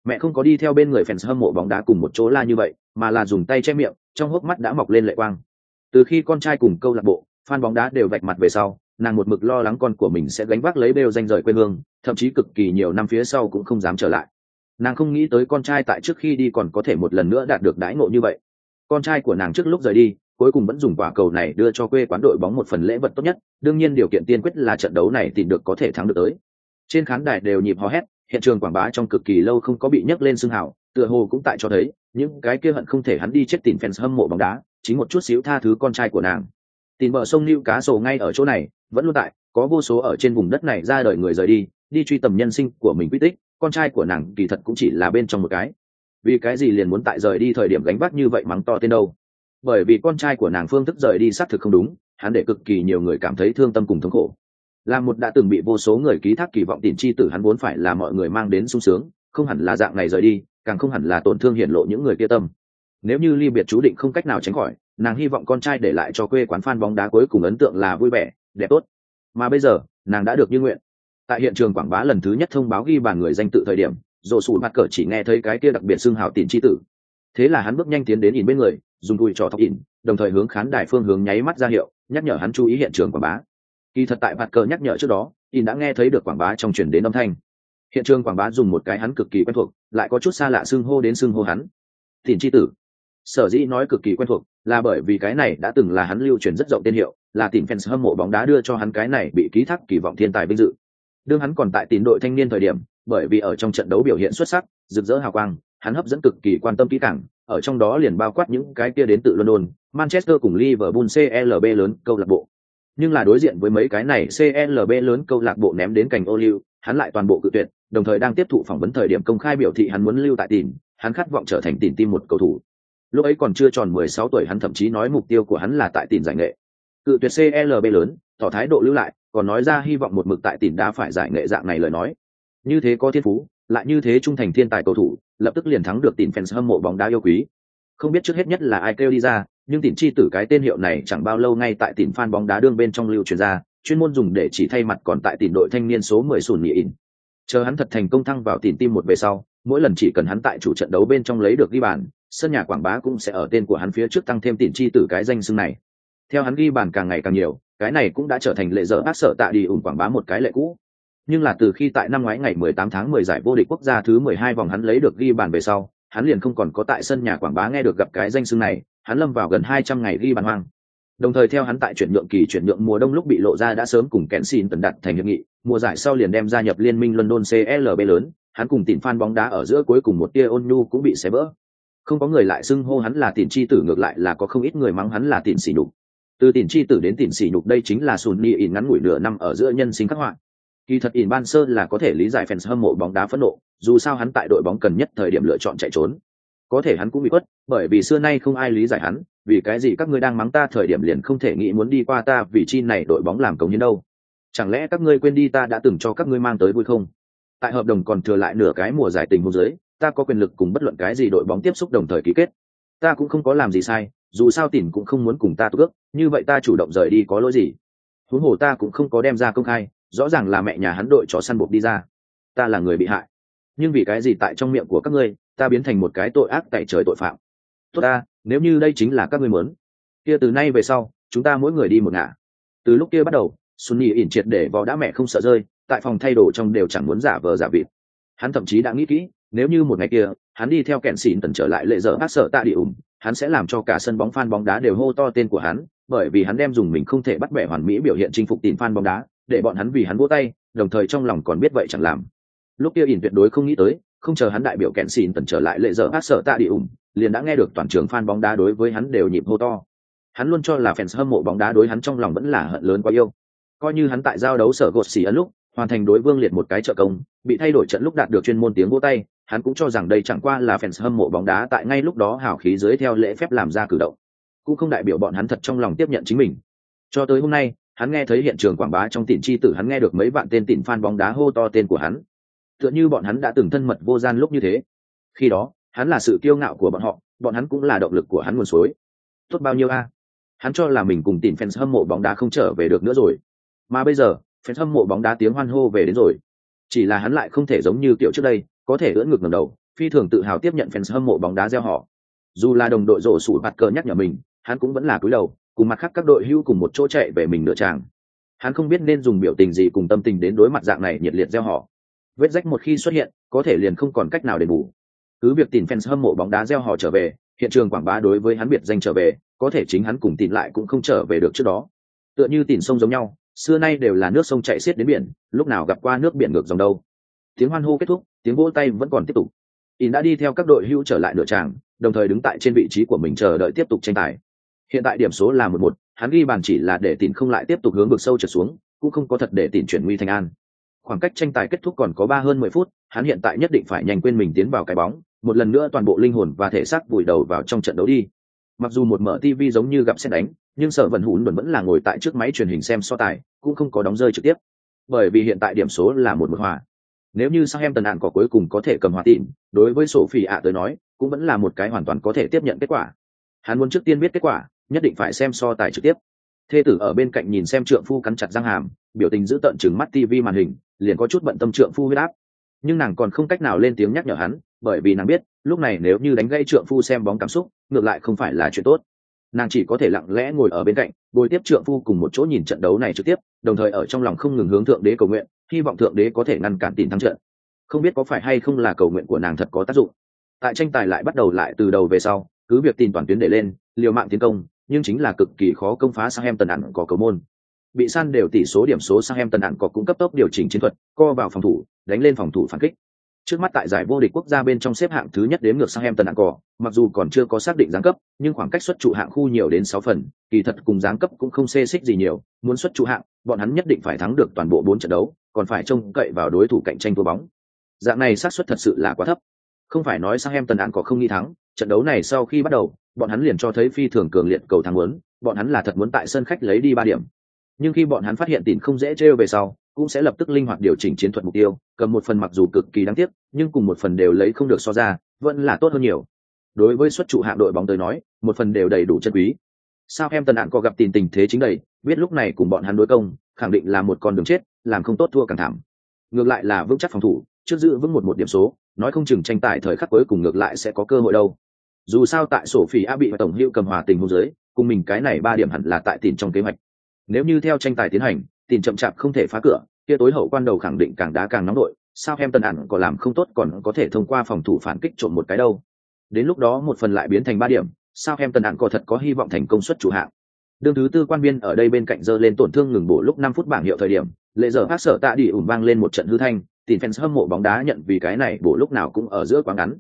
Mẹ không có đi theo bên người fans hâm mộ bóng đá cùng một chỗ la như vậy, mà là dùng tay che miệng, trong hốc mắt đã mọc lên lệ quang. Từ khi con trai cùng câu lạc bộ fan bóng đá đều vạch mặt về sau, nàng một mực lo lắng con của mình sẽ gánh vác lấy bêu danh rời quê hương, thậm chí cực kỳ nhiều năm phía sau cũng không dám trở lại. Nàng không nghĩ tới con trai tại trước khi đi còn có thể một lần nữa đạt được đãi ngộ như vậy. Con trai của nàng trước lúc rời đi, cuối cùng vẫn dùng quả cầu này đưa cho quê quán đội bóng một phần lễ vật tốt nhất, đương nhiên điều kiện tiên quyết là trận đấu này tìm được có thể thắng được tới. Trên khán đài đều nhịp hò hét, hiện trường quảng bá trong cực kỳ lâu không có bị nhấc lên xương hào, tựa hồ cũng tại cho thấy, những cái kia hận không thể hắn đi chết tìm fans hâm mộ bóng đá, chính một chút xíu tha thứ con trai của nàng tìm bờ sông lưu cá sổ ngay ở chỗ này, vẫn luôn tại, có vô số ở trên vùng đất này ra đời người rời đi đi truy tầm nhân sinh của mình quy tích, con trai của nàng kỳ thật cũng chỉ là bên trong một cái. Vì cái gì liền muốn tại rời đi thời điểm gánh vác như vậy mắng to tên đâu? Bởi vì con trai của nàng phương thức rời đi xác thực không đúng, hắn để cực kỳ nhiều người cảm thấy thương tâm cùng thống khổ. Là một đã từng bị vô số người ký thác kỳ vọng tìm chi tử hắn vốn phải là mọi người mang đến sung sướng, không hẳn là dạng này rời đi, càng không hẳn là tổn thương hiện lộ những người kia tâm. Nếu như ly biệt chú định không cách nào tránh khỏi nàng hy vọng con trai để lại cho quê quán fan bóng đá cuối cùng ấn tượng là vui vẻ, đẹp tốt. Mà bây giờ, nàng đã được như nguyện. Tại hiện trường quảng bá lần thứ nhất thông báo ghi bàn người danh tự thời điểm rổ sủ mặt cờ chỉ nghe thấy cái kia đặc biệt xưng hào tiền chi tử. Thế là hắn bước nhanh tiến đến nhìn bên người, dùng đùi trò thọc ỉn, đồng thời hướng khán đài phương hướng nháy mắt ra hiệu, nhắc nhở hắn chú ý hiện trường quảng bá. Kỳ thật tại mặt cờ nhắc nhở trước đó, ỉn đã nghe thấy được quảng bá trong chuyển đến âm thanh. Hiện trường quảng bá dùng một cái hắn cực kỳ quen thuộc, lại có chút xa lạ xưng hô đến xưng hô hắn. Tiền chi tử. Sở dĩ nói cực kỳ quen thuộc là bởi vì cái này đã từng là hắn lưu truyền rất rộng tên hiệu là tìm fans hâm mộ bóng đá đưa cho hắn cái này bị ký thác kỳ vọng thiên tài vinh dự. Đương hắn còn tại tín đội thanh niên thời điểm bởi vì ở trong trận đấu biểu hiện xuất sắc rực rỡ hào quang hắn hấp dẫn cực kỳ quan tâm kỹ càng ở trong đó liền bao quát những cái kia đến từ london manchester cùng liverpool clb lớn câu lạc bộ. Nhưng là đối diện với mấy cái này clb lớn câu lạc bộ ném đến cành ô liu hắn lại toàn bộ cự tuyệt đồng thời đang tiếp thụ phỏng vấn thời điểm công khai biểu thị hắn muốn lưu tại tỉnh, hắn khát vọng trở thành tỉnh tim một cầu thủ lúc ấy còn chưa tròn 16 tuổi hắn thậm chí nói mục tiêu của hắn là tại tìm giải nghệ. Cự tuyệt clb lớn, tỏ thái độ lưu lại, còn nói ra hy vọng một mực tại tìm đã phải giải nghệ dạng này lời nói. Như thế có thiên phú, lại như thế trung thành thiên tài cầu thủ, lập tức liền thắng được tìm fans hâm mộ bóng đá yêu quý. Không biết trước hết nhất là ai kêu đi ra, nhưng tìm chi tử cái tên hiệu này chẳng bao lâu ngay tại tìm fan bóng đá đương bên trong lưu truyền ra, chuyên môn dùng để chỉ thay mặt còn tại tìm đội thanh niên số 10 sùn nghỉ in chờ hắn thật thành công thăng vào tìm tim một về sau, mỗi lần chỉ cần hắn tại chủ trận đấu bên trong lấy được ghi bàn sân nhà quảng bá cũng sẽ ở tên của hắn phía trước tăng thêm tiền chi tử cái danh xưng này. Theo hắn ghi bàn càng ngày càng nhiều, cái này cũng đã trở thành lệ dở ác sợ tạ đi ủn quảng bá một cái lệ cũ. Nhưng là từ khi tại năm ngoái ngày 18 tháng 10 giải vô địch quốc gia thứ 12 vòng hắn lấy được ghi bàn về sau, hắn liền không còn có tại sân nhà quảng bá nghe được gặp cái danh xưng này, hắn lâm vào gần 200 ngày ghi bàn hoang. Đồng thời theo hắn tại chuyển nhượng kỳ chuyển nhượng mùa đông lúc bị lộ ra đã sớm cùng kẽn xin tần đặt thành hiệp nghị, mùa giải sau liền đem gia nhập liên minh london clb lớn, hắn cùng tìm fan bóng đá ở giữa cuối cùng một tia ôn nhu cũng bị xé vỡ không có người lại xưng hô hắn là tiền chi tử, ngược lại là có không ít người mắng hắn là tiền xỉ nhục. Từ tiền chi tử đến tiền xỉ nhục đây chính là sùn ni ỉn ngắn ngủi nửa năm ở giữa nhân sinh khắc họa. Kỳ thật ỉn ban sơ là có thể lý giải fans hâm mộ bóng đá phẫn nộ, dù sao hắn tại đội bóng cần nhất thời điểm lựa chọn chạy trốn. Có thể hắn cũng bị quất bởi vì xưa nay không ai lý giải hắn, vì cái gì các ngươi đang mắng ta thời điểm liền không thể nghĩ muốn đi qua ta, vì chi này đội bóng làm cống như đâu. Chẳng lẽ các ngươi quên đi ta đã từng cho các ngươi mang tới vui không? Tại hợp đồng còn thừa lại nửa cái mùa giải tình hôn giới ta có quyền lực cùng bất luận cái gì đội bóng tiếp xúc đồng thời ký kết. Ta cũng không có làm gì sai, dù sao tỉnh cũng không muốn cùng ta tước như vậy ta chủ động rời đi có lỗi gì? Huống hồ ta cũng không có đem ra công khai, rõ ràng là mẹ nhà hắn đội chó săn buộc đi ra. Ta là người bị hại. Nhưng vì cái gì tại trong miệng của các ngươi, ta biến thành một cái tội ác tại trời tội phạm? Tốt ta, nếu như đây chính là các ngươi muốn, kia từ nay về sau, chúng ta mỗi người đi một ngả. Từ lúc kia bắt đầu sunny ỉn triệt để vào đã mẹ không sợ rơi, tại phòng thay đồ trong đều chẳng muốn giả vờ giả vịt. Hắn thậm chí đã nghĩ kỹ nếu như một ngày kia, hắn đi theo kẹn xỉn tần trở lại lệ dở hát sợ tạ địa ủng, hắn sẽ làm cho cả sân bóng phan bóng đá đều hô to tên của hắn, bởi vì hắn đem dùng mình không thể bắt bẻ hoàn mỹ biểu hiện chinh phục tìm phan bóng đá, để bọn hắn vì hắn vỗ tay, đồng thời trong lòng còn biết vậy chẳng làm. Lúc kia ỉn tuyệt đối không nghĩ tới, không chờ hắn đại biểu kẹn xỉn tần trở lại lệ dở hát sợ tạ địa ủng, liền đã nghe được toàn trường phan bóng đá đối với hắn đều nhịp hô to. Hắn luôn cho là fans hâm mộ bóng đá đối hắn trong lòng vẫn là hận lớn quá yêu. Coi như hắn tại giao đấu sở gột xỉ ấn lúc, hoàn thành đối vương liệt một cái trợ công, bị thay đổi trận lúc đạt được chuyên môn tiếng vỗ tay hắn cũng cho rằng đây chẳng qua là fans hâm mộ bóng đá tại ngay lúc đó hào khí dưới theo lễ phép làm ra cử động. Cũng không đại biểu bọn hắn thật trong lòng tiếp nhận chính mình. Cho tới hôm nay, hắn nghe thấy hiện trường quảng bá trong tỉnh chi tử hắn nghe được mấy bạn tên tỉnh fan bóng đá hô to tên của hắn. Tựa như bọn hắn đã từng thân mật vô gian lúc như thế. Khi đó, hắn là sự kiêu ngạo của bọn họ, bọn hắn cũng là động lực của hắn nguồn suối. Tốt bao nhiêu a? Hắn cho là mình cùng tìm fans hâm mộ bóng đá không trở về được nữa rồi. Mà bây giờ, fans hâm mộ bóng đá tiếng hoan hô về đến rồi. Chỉ là hắn lại không thể giống như kiểu trước đây có thể ưỡn ngực ngẩng đầu, phi thường tự hào tiếp nhận fans hâm mộ bóng đá gieo họ. Dù là đồng đội rổ sủi bạt cờ nhắc nhở mình, hắn cũng vẫn là cúi đầu, cùng mặt khác các đội hưu cùng một chỗ chạy về mình nửa tràng. Hắn không biết nên dùng biểu tình gì cùng tâm tình đến đối mặt dạng này nhiệt liệt gieo họ. Vết rách một khi xuất hiện, có thể liền không còn cách nào để bù. Cứ việc tìm fans hâm mộ bóng đá gieo họ trở về, hiện trường quảng bá đối với hắn biệt danh trở về, có thể chính hắn cùng tìm lại cũng không trở về được trước đó. Tựa như tìm sông giống nhau, xưa nay đều là nước sông chạy xiết đến biển, lúc nào gặp qua nước biển ngược dòng đâu. Tiếng hoan hô kết thúc tiếng vỗ tay vẫn còn tiếp tục. In đã đi theo các đội hưu trở lại nửa tràng, đồng thời đứng tại trên vị trí của mình chờ đợi tiếp tục tranh tài. Hiện tại điểm số là một một, hắn ghi bàn chỉ là để tìm không lại tiếp tục hướng vực sâu trở xuống, cũng không có thật để tìm chuyển nguy thành an. Khoảng cách tranh tài kết thúc còn có ba hơn mười phút, hắn hiện tại nhất định phải nhanh quên mình tiến vào cái bóng, một lần nữa toàn bộ linh hồn và thể xác vùi đầu vào trong trận đấu đi. Mặc dù một mở tv giống như gặp xét đánh, nhưng sở vận hùn vẫn là ngồi tại trước máy truyền hình xem so tài, cũng không có đóng rơi trực tiếp. Bởi vì hiện tại điểm số là một một hòa nếu như sang em tần ạn có cuối cùng có thể cầm hòa tịn đối với sổ phi ạ tới nói, cũng vẫn là một cái hoàn toàn có thể tiếp nhận kết quả. Hắn muốn trước tiên biết kết quả, nhất định phải xem so tài trực tiếp. Thê tử ở bên cạnh nhìn xem trượng phu cắn chặt răng hàm, biểu tình giữ tận chừng mắt tv màn hình, liền có chút bận tâm trượng phu huyết áp. Nhưng nàng còn không cách nào lên tiếng nhắc nhở hắn, bởi vì nàng biết, lúc này nếu như đánh gây trượng phu xem bóng cảm xúc, ngược lại không phải là chuyện tốt nàng chỉ có thể lặng lẽ ngồi ở bên cạnh, bồi tiếp trượng phu cùng một chỗ nhìn trận đấu này trực tiếp, đồng thời ở trong lòng không ngừng hướng thượng đế cầu nguyện, hy vọng thượng đế có thể ngăn cản tìm thắng trận. Không biết có phải hay không là cầu nguyện của nàng thật có tác dụng. Tại tranh tài lại bắt đầu lại từ đầu về sau, cứ việc tìm toàn tuyến để lên, liều mạng tiến công, nhưng chính là cực kỳ khó công phá sang em tần ẩn có cầu môn. Bị san đều tỷ số điểm số sang em tần ẩn có cũng cấp tốc điều chỉnh chiến thuật, co vào phòng thủ, đánh lên phòng thủ phản kích trước mắt tại giải vô địch quốc gia bên trong xếp hạng thứ nhất đến ngược sang em tần hạng cỏ mặc dù còn chưa có xác định giáng cấp, nhưng khoảng cách xuất trụ hạng khu nhiều đến sáu phần, kỳ thật cùng giáng cấp cũng không xê xích gì nhiều, muốn xuất trụ hạng, bọn hắn nhất định phải thắng được toàn bộ bốn trận đấu, còn phải trông cậy vào đối thủ cạnh tranh thua bóng. Dạng này xác suất thật sự là quá thấp. Không phải nói sang em tần hạng cỏ không nghi thắng, trận đấu này sau khi bắt đầu, bọn hắn liền cho thấy phi thường cường liệt cầu thắng muốn, bọn hắn là thật muốn tại sân khách lấy đi ba điểm. Nhưng khi bọn hắn phát hiện tìm không dễ trêu về sau cũng sẽ lập tức linh hoạt điều chỉnh chiến thuật mục tiêu, cầm một phần mặc dù cực kỳ đáng tiếc, nhưng cùng một phần đều lấy không được so ra, vẫn là tốt hơn nhiều. Đối với xuất trụ hạng đội bóng tới nói, một phần đều đầy đủ chân quý. Sao em tần ạn có gặp tình tình thế chính đầy, biết lúc này cùng bọn hắn đối công, khẳng định là một con đường chết, làm không tốt thua càng thảm. Ngược lại là vững chắc phòng thủ, trước giữ vững một một điểm số, nói không chừng tranh tài thời khắc cuối cùng ngược lại sẽ có cơ hội đâu. Dù sao tại sổ phỉ a bị tổng hữu cầm hòa tình hôn giới cùng mình cái này ba điểm hẳn là tại tìm trong kế hoạch. Nếu như theo tranh tài tiến hành tìm chậm chạp không thể phá cửa, kia tối hậu quan đầu khẳng định càng đá càng nóng đội, sao em tần ẩn còn làm không tốt còn có thể thông qua phòng thủ phản kích trộm một cái đâu? Đến lúc đó một phần lại biến thành ba điểm, sao em tần ẩn còn thật có hy vọng thành công suất chủ hạng? Đương thứ tư quan viên ở đây bên cạnh dơ lên tổn thương ngừng bổ lúc năm phút bảng hiệu thời điểm, lệ giờ hát sở tạ đi ủng vang lên một trận hư thanh, tìm fans hâm mộ bóng đá nhận vì cái này bổ lúc nào cũng ở giữa quá ngắn.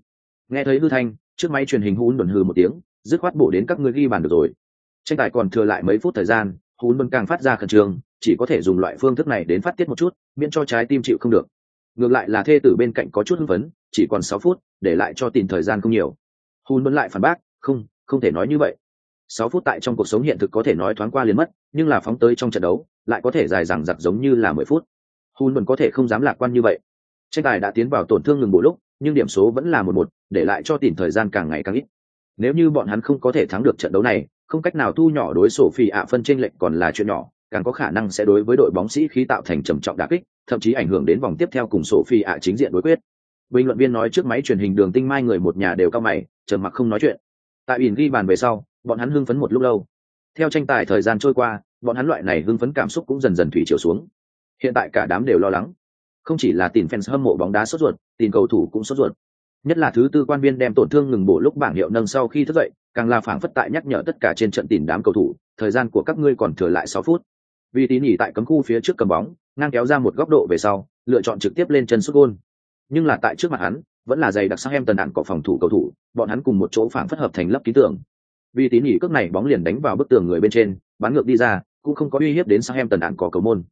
Nghe thấy hư thanh, trước máy truyền hình hún đồn hư một tiếng, dứt khoát bổ đến các người ghi bàn được rồi. Tranh tài còn thừa lại mấy phút thời gian hún đồn càng phát ra khẩn trương chỉ có thể dùng loại phương thức này đến phát tiết một chút, miễn cho trái tim chịu không được. Ngược lại là thê tử bên cạnh có chút hưng phấn, chỉ còn sáu phút, để lại cho tìm thời gian không nhiều. Hùn vẫn lại phản bác, không không thể nói như vậy. Sáu phút tại trong cuộc sống hiện thực có thể nói thoáng qua liền mất, nhưng là phóng tới trong trận đấu, lại có thể dài dằng dặc giống như là mười phút. Hun vẫn có thể không dám lạc quan như vậy. Tranh tài đã tiến vào tổn thương ngừng bộ lúc, nhưng điểm số vẫn là một một, để lại cho tìm thời gian càng ngày càng ít. Nếu như bọn hắn không có thể thắng được trận đấu này, không cách nào thu nhỏ đối sổ phi ạ phân tranh lệch còn là chuyện nhỏ càng có khả năng sẽ đối với đội bóng sĩ khí tạo thành trầm trọng đả kích, thậm chí ảnh hưởng đến vòng tiếp theo cùng sổ phi ạ chính diện đối quyết. Bình luận viên nói trước máy truyền hình đường tinh mai người một nhà đều cao mày, trầm mặc không nói chuyện. Tại ỉn ghi bàn về sau, bọn hắn hưng phấn một lúc lâu. Theo tranh tài thời gian trôi qua, bọn hắn loại này hưng phấn cảm xúc cũng dần dần thủy chiều xuống. Hiện tại cả đám đều lo lắng. Không chỉ là tiền fans hâm mộ bóng đá sốt ruột, tiền cầu thủ cũng sốt ruột. Nhất là thứ tư quan viên đem tổn thương ngừng bổ lúc bảng hiệu nâng sau khi thức dậy, càng là phảng phất tại nhắc nhở tất cả trên trận tìm đám cầu thủ, thời gian của các ngươi còn thừa lại sáu phút vì tín nhỉ tại cấm khu phía trước cầm bóng, ngang kéo ra một góc độ về sau, lựa chọn trực tiếp lên chân sút gôn. Nhưng là tại trước mặt hắn, vẫn là dày đặc sang em tần đạn có phòng thủ cầu thủ, bọn hắn cùng một chỗ phảng phất hợp thành lớp ký tưởng. Vì tín nhỉ cước này bóng liền đánh vào bức tường người bên trên, bắn ngược đi ra, cũng không có uy hiếp đến sang em tần đạn có cầu môn.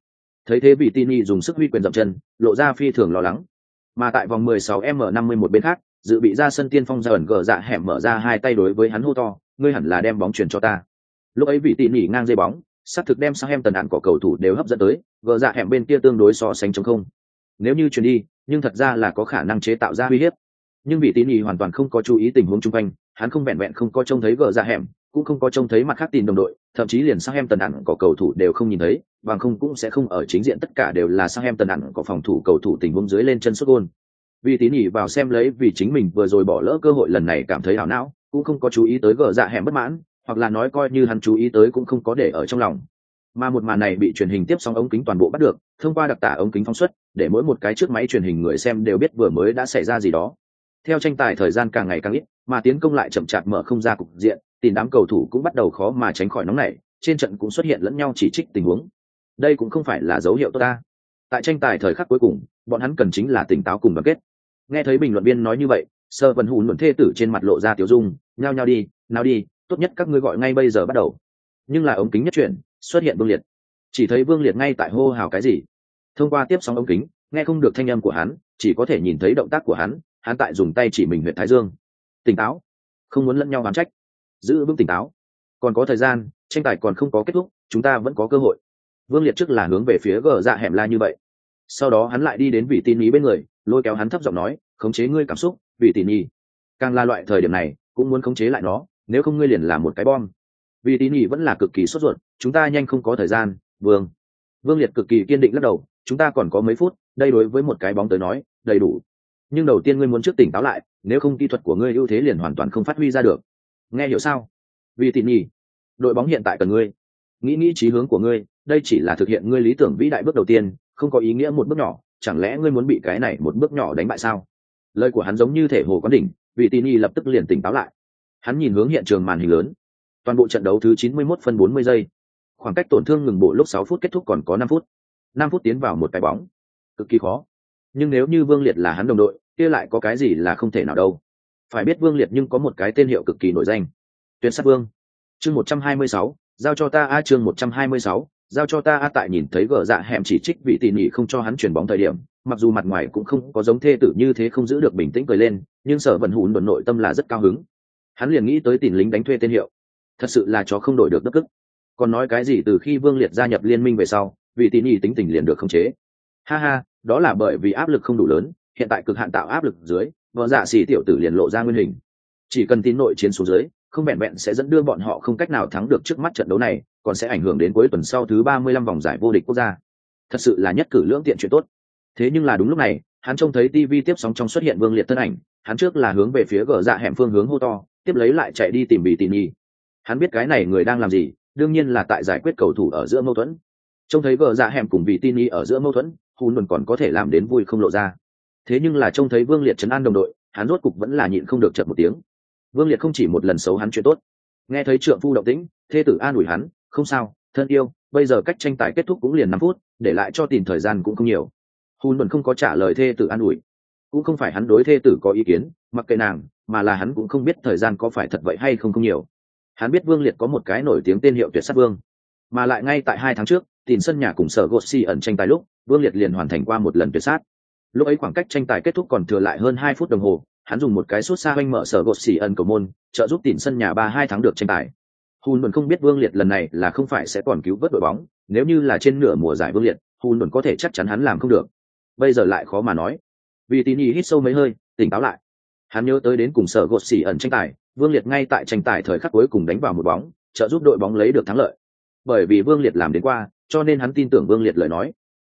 Thấy thế Vì vị nhỉ dùng sức huy quyền dậm chân, lộ ra phi thường lo lắng. Mà tại vòng 16 m 51 bên khác, dự bị ra sân tiên phong ra ẩn gờ dạ hẻm mở ra hai tay đối với hắn hô to, ngươi hẳn là đem bóng chuyển cho ta. Lúc ấy vị tỉ nỉ ngang dây bóng xác thực đem sang em tần đạn của cầu thủ đều hấp dẫn tới gờ dạ hẻm bên kia tương đối so sánh chống không nếu như chuyển đi nhưng thật ra là có khả năng chế tạo ra uy hiếp nhưng vị tín ý hoàn toàn không có chú ý tình huống chung quanh hắn không vẹn vẹn không có trông thấy gờ dạ hẻm cũng không có trông thấy mặt khác tìm đồng đội, thậm chí liền sang em tần ẩn của cầu thủ đều không nhìn thấy, bằng không cũng sẽ không ở chính diện tất cả đều là sang em tần ẩn của phòng thủ cầu thủ tình huống dưới lên chân sút gôn. Vì tín ý vào xem lấy vì chính mình vừa rồi bỏ lỡ cơ hội lần này cảm thấy ảo não, cũng không có chú ý tới gờ dạ hẻm bất mãn, hoặc là nói coi như hắn chú ý tới cũng không có để ở trong lòng. Mà một màn này bị truyền hình tiếp sóng ống kính toàn bộ bắt được, thông qua đặc tả ống kính phóng xuất, để mỗi một cái trước máy truyền hình người xem đều biết vừa mới đã xảy ra gì đó. Theo tranh tài thời gian càng ngày càng ít, mà tiến công lại chậm chạp mở không ra cục diện, tìm đám cầu thủ cũng bắt đầu khó mà tránh khỏi nóng này. trên trận cũng xuất hiện lẫn nhau chỉ trích tình huống. Đây cũng không phải là dấu hiệu tốt ta. Tại tranh tài thời khắc cuối cùng, bọn hắn cần chính là tỉnh táo cùng đoàn kết. Nghe thấy bình luận viên nói như vậy, Sơ Vân Hùn luận thê tử trên mặt lộ ra tiểu dung, nhao nhao đi, nào đi, tốt nhất các ngươi gọi ngay bây giờ bắt đầu. Nhưng là ống kính nhất chuyển, xuất hiện Vương Liệt. Chỉ thấy Vương Liệt ngay tại hô hào cái gì. Thông qua tiếp sóng ống kính, nghe không được thanh âm của hắn, chỉ có thể nhìn thấy động tác của hắn, hắn tại dùng tay chỉ mình huyện Thái Dương. Tỉnh táo, không muốn lẫn nhau oán trách giữ vững tỉnh táo còn có thời gian tranh tài còn không có kết thúc chúng ta vẫn có cơ hội vương liệt trước là hướng về phía gờ dạ hẻm la như vậy sau đó hắn lại đi đến vị tin ý bên người lôi kéo hắn thấp giọng nói khống chế ngươi cảm xúc vị tin ý càng là loại thời điểm này cũng muốn khống chế lại nó nếu không ngươi liền là một cái bom. Vì tín nhị vẫn là cực kỳ sốt ruột, chúng ta nhanh không có thời gian, vương. Vương liệt cực kỳ kiên định lắc đầu, chúng ta còn có mấy phút, đây đối với một cái bóng tới nói, đầy đủ. Nhưng đầu tiên ngươi muốn trước tỉnh táo lại, nếu không kỹ thuật của ngươi ưu thế liền hoàn toàn không phát huy ra được. Nghe hiểu sao? Vì tỉ nhỉ đội bóng hiện tại cần ngươi. Nghĩ nghĩ trí hướng của ngươi, đây chỉ là thực hiện ngươi lý tưởng vĩ đại bước đầu tiên, không có ý nghĩa một bước nhỏ, chẳng lẽ ngươi muốn bị cái này một bước nhỏ đánh bại sao? Lời của hắn giống như thể hồ quán đỉnh, vì tỉ nhỉ lập tức liền tỉnh táo lại hắn nhìn hướng hiện trường màn hình lớn. Toàn bộ trận đấu thứ 91 phân 40 giây. Khoảng cách tổn thương ngừng bộ lúc 6 phút kết thúc còn có 5 phút. 5 phút tiến vào một cái bóng. Cực kỳ khó. Nhưng nếu như vương liệt là hắn đồng đội, kia lại có cái gì là không thể nào đâu. Phải biết vương liệt nhưng có một cái tên hiệu cực kỳ nổi danh. Tuyến sát vương. Chương một trăm hai mươi sáu, giao cho ta a, chương một trăm hai mươi sáu, giao cho ta a, tại nhìn thấy gờ dạ hẻm chỉ trích vị tỉ nỉ không cho hắn chuyển bóng thời điểm, mặc dù mặt ngoài cũng không có giống thê tử như thế không giữ được bình tĩnh cười lên, nhưng sở vận hùn đồn nội tâm là rất cao hứng hắn liền nghĩ tới tìm lính đánh thuê tên hiệu. Thật sự là chó không đổi được đất ức còn nói cái gì từ khi vương liệt gia nhập liên minh về sau vị tín nỉ tính tình liền được khống chế. Ha ha, đó là bởi vì áp lực không đủ lớn, hiện tại cực hạn tạo áp lực dưới, vợ dạ xỉ tiểu tử liền lộ ra nguyên hình. Chỉ cần tin nội chiến xuống dưới, không vẹn vẹn sẽ dẫn đưa bọn họ không cách nào thắng được trước mắt trận đấu này, còn sẽ ảnh hưởng đến cuối tuần sau thứ ba mươi lăm vòng giải vô địch quốc gia. Thật sự là nhất cử lưỡng tiện chuyện tốt. Thế nhưng là đúng lúc này, hắn trông thấy tv tiếp sóng trong xuất hiện vương liệt thân ảnh, hắn trước là hướng về phía gờ dạ hẻm phương hướng hô to tiếp lấy lại chạy đi tìm bị tỉ nhi hắn biết cái này người đang làm gì, đương nhiên là tại giải quyết cầu thủ ở giữa mâu thuẫn. Trông thấy vợ dạ hẻm cùng bị tin y ở giữa mâu thuẫn hùn luôn còn có thể làm đến vui không lộ ra. Thế nhưng là trông thấy vương liệt chấn an đồng đội, hắn rốt cục vẫn là nhịn không được chậm một tiếng. Vương liệt không chỉ một lần xấu hắn chuyện tốt. Nghe thấy trượng phu động tĩnh, thê tử an ủi hắn, không sao, thân yêu, bây giờ cách tranh tài kết thúc cũng liền năm phút, để lại cho tìm thời gian cũng không nhiều. Hùn vẫn không có trả lời thê tử an ủi. Cũng không phải hắn đối thê tử có ý kiến, mặc kệ nàng mà là hắn cũng không biết thời gian có phải thật vậy hay không không nhiều. Hắn biết vương liệt có một cái nổi tiếng tên hiệu tuyệt sát vương. Mà lại ngay tại hai tháng trước, tìm sân nhà cùng sở gột ẩn tranh tài lúc, vương liệt liền hoàn thành qua một lần tuyệt sát. Lúc ấy khoảng cách tranh tài kết thúc còn thừa lại hơn hai phút đồng hồ, hắn dùng một cái sút xa oanh mở sở gột ẩn cầu môn, trợ giúp tìm sân nhà ba hai tháng được tranh tài. Hùn luận không biết vương liệt lần này là không phải sẽ còn cứu vớt đội bóng, nếu như là trên nửa mùa giải vương liệt, hùn luận có thể chắc chắn hắn làm không được. Bây giờ lại khó mà nói. Vì tín ý hít sâu mấy hơi, tỉnh táo lại hắn nhớ tới đến cùng sở gột xỉ ẩn tranh tài, vương liệt ngay tại tranh tài thời khắc cuối cùng đánh vào một bóng, trợ giúp đội bóng lấy được thắng lợi. Bởi vì vương liệt làm đến qua, cho nên hắn tin tưởng vương liệt lời nói.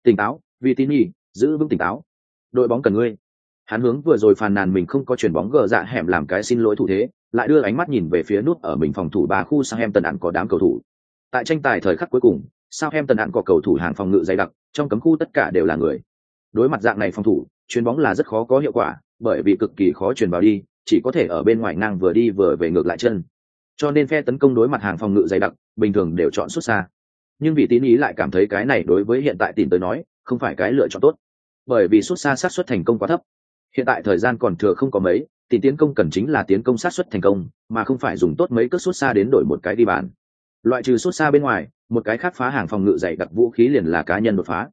Tỉnh táo vì tin nhi giữ vững tỉnh táo. Đội bóng cần ngươi. Hắn hướng vừa rồi phàn nàn mình không có chuyền bóng gờ dạ hẻm làm cái xin lỗi thủ thế, lại đưa ánh mắt nhìn về phía nút ở mình phòng thủ ba khu sang em tần ạn có đám cầu thủ. Tại tranh tài thời khắc cuối cùng sao em tần ạn có cầu thủ hàng phòng ngự dày đặc, trong cấm khu tất cả đều là người. Đối mặt dạng này phòng thủ chuyền bóng là rất khó có hiệu quả bởi vì cực kỳ khó truyền vào đi, chỉ có thể ở bên ngoài ngang vừa đi vừa về ngược lại chân. Cho nên phe tấn công đối mặt hàng phòng ngự dày đặc, bình thường đều chọn xuất xa. Nhưng vị tín ý lại cảm thấy cái này đối với hiện tại tìm tới nói, không phải cái lựa chọn tốt. Bởi vì xuất xa sát xuất thành công quá thấp. Hiện tại thời gian còn thừa không có mấy, thì tiến công cần chính là tiến công sát xuất thành công, mà không phải dùng tốt mấy cước xuất xa đến đổi một cái đi bàn. Loại trừ xuất xa bên ngoài, một cái khác phá hàng phòng ngự dày đặc vũ khí liền là cá nhân đột phá.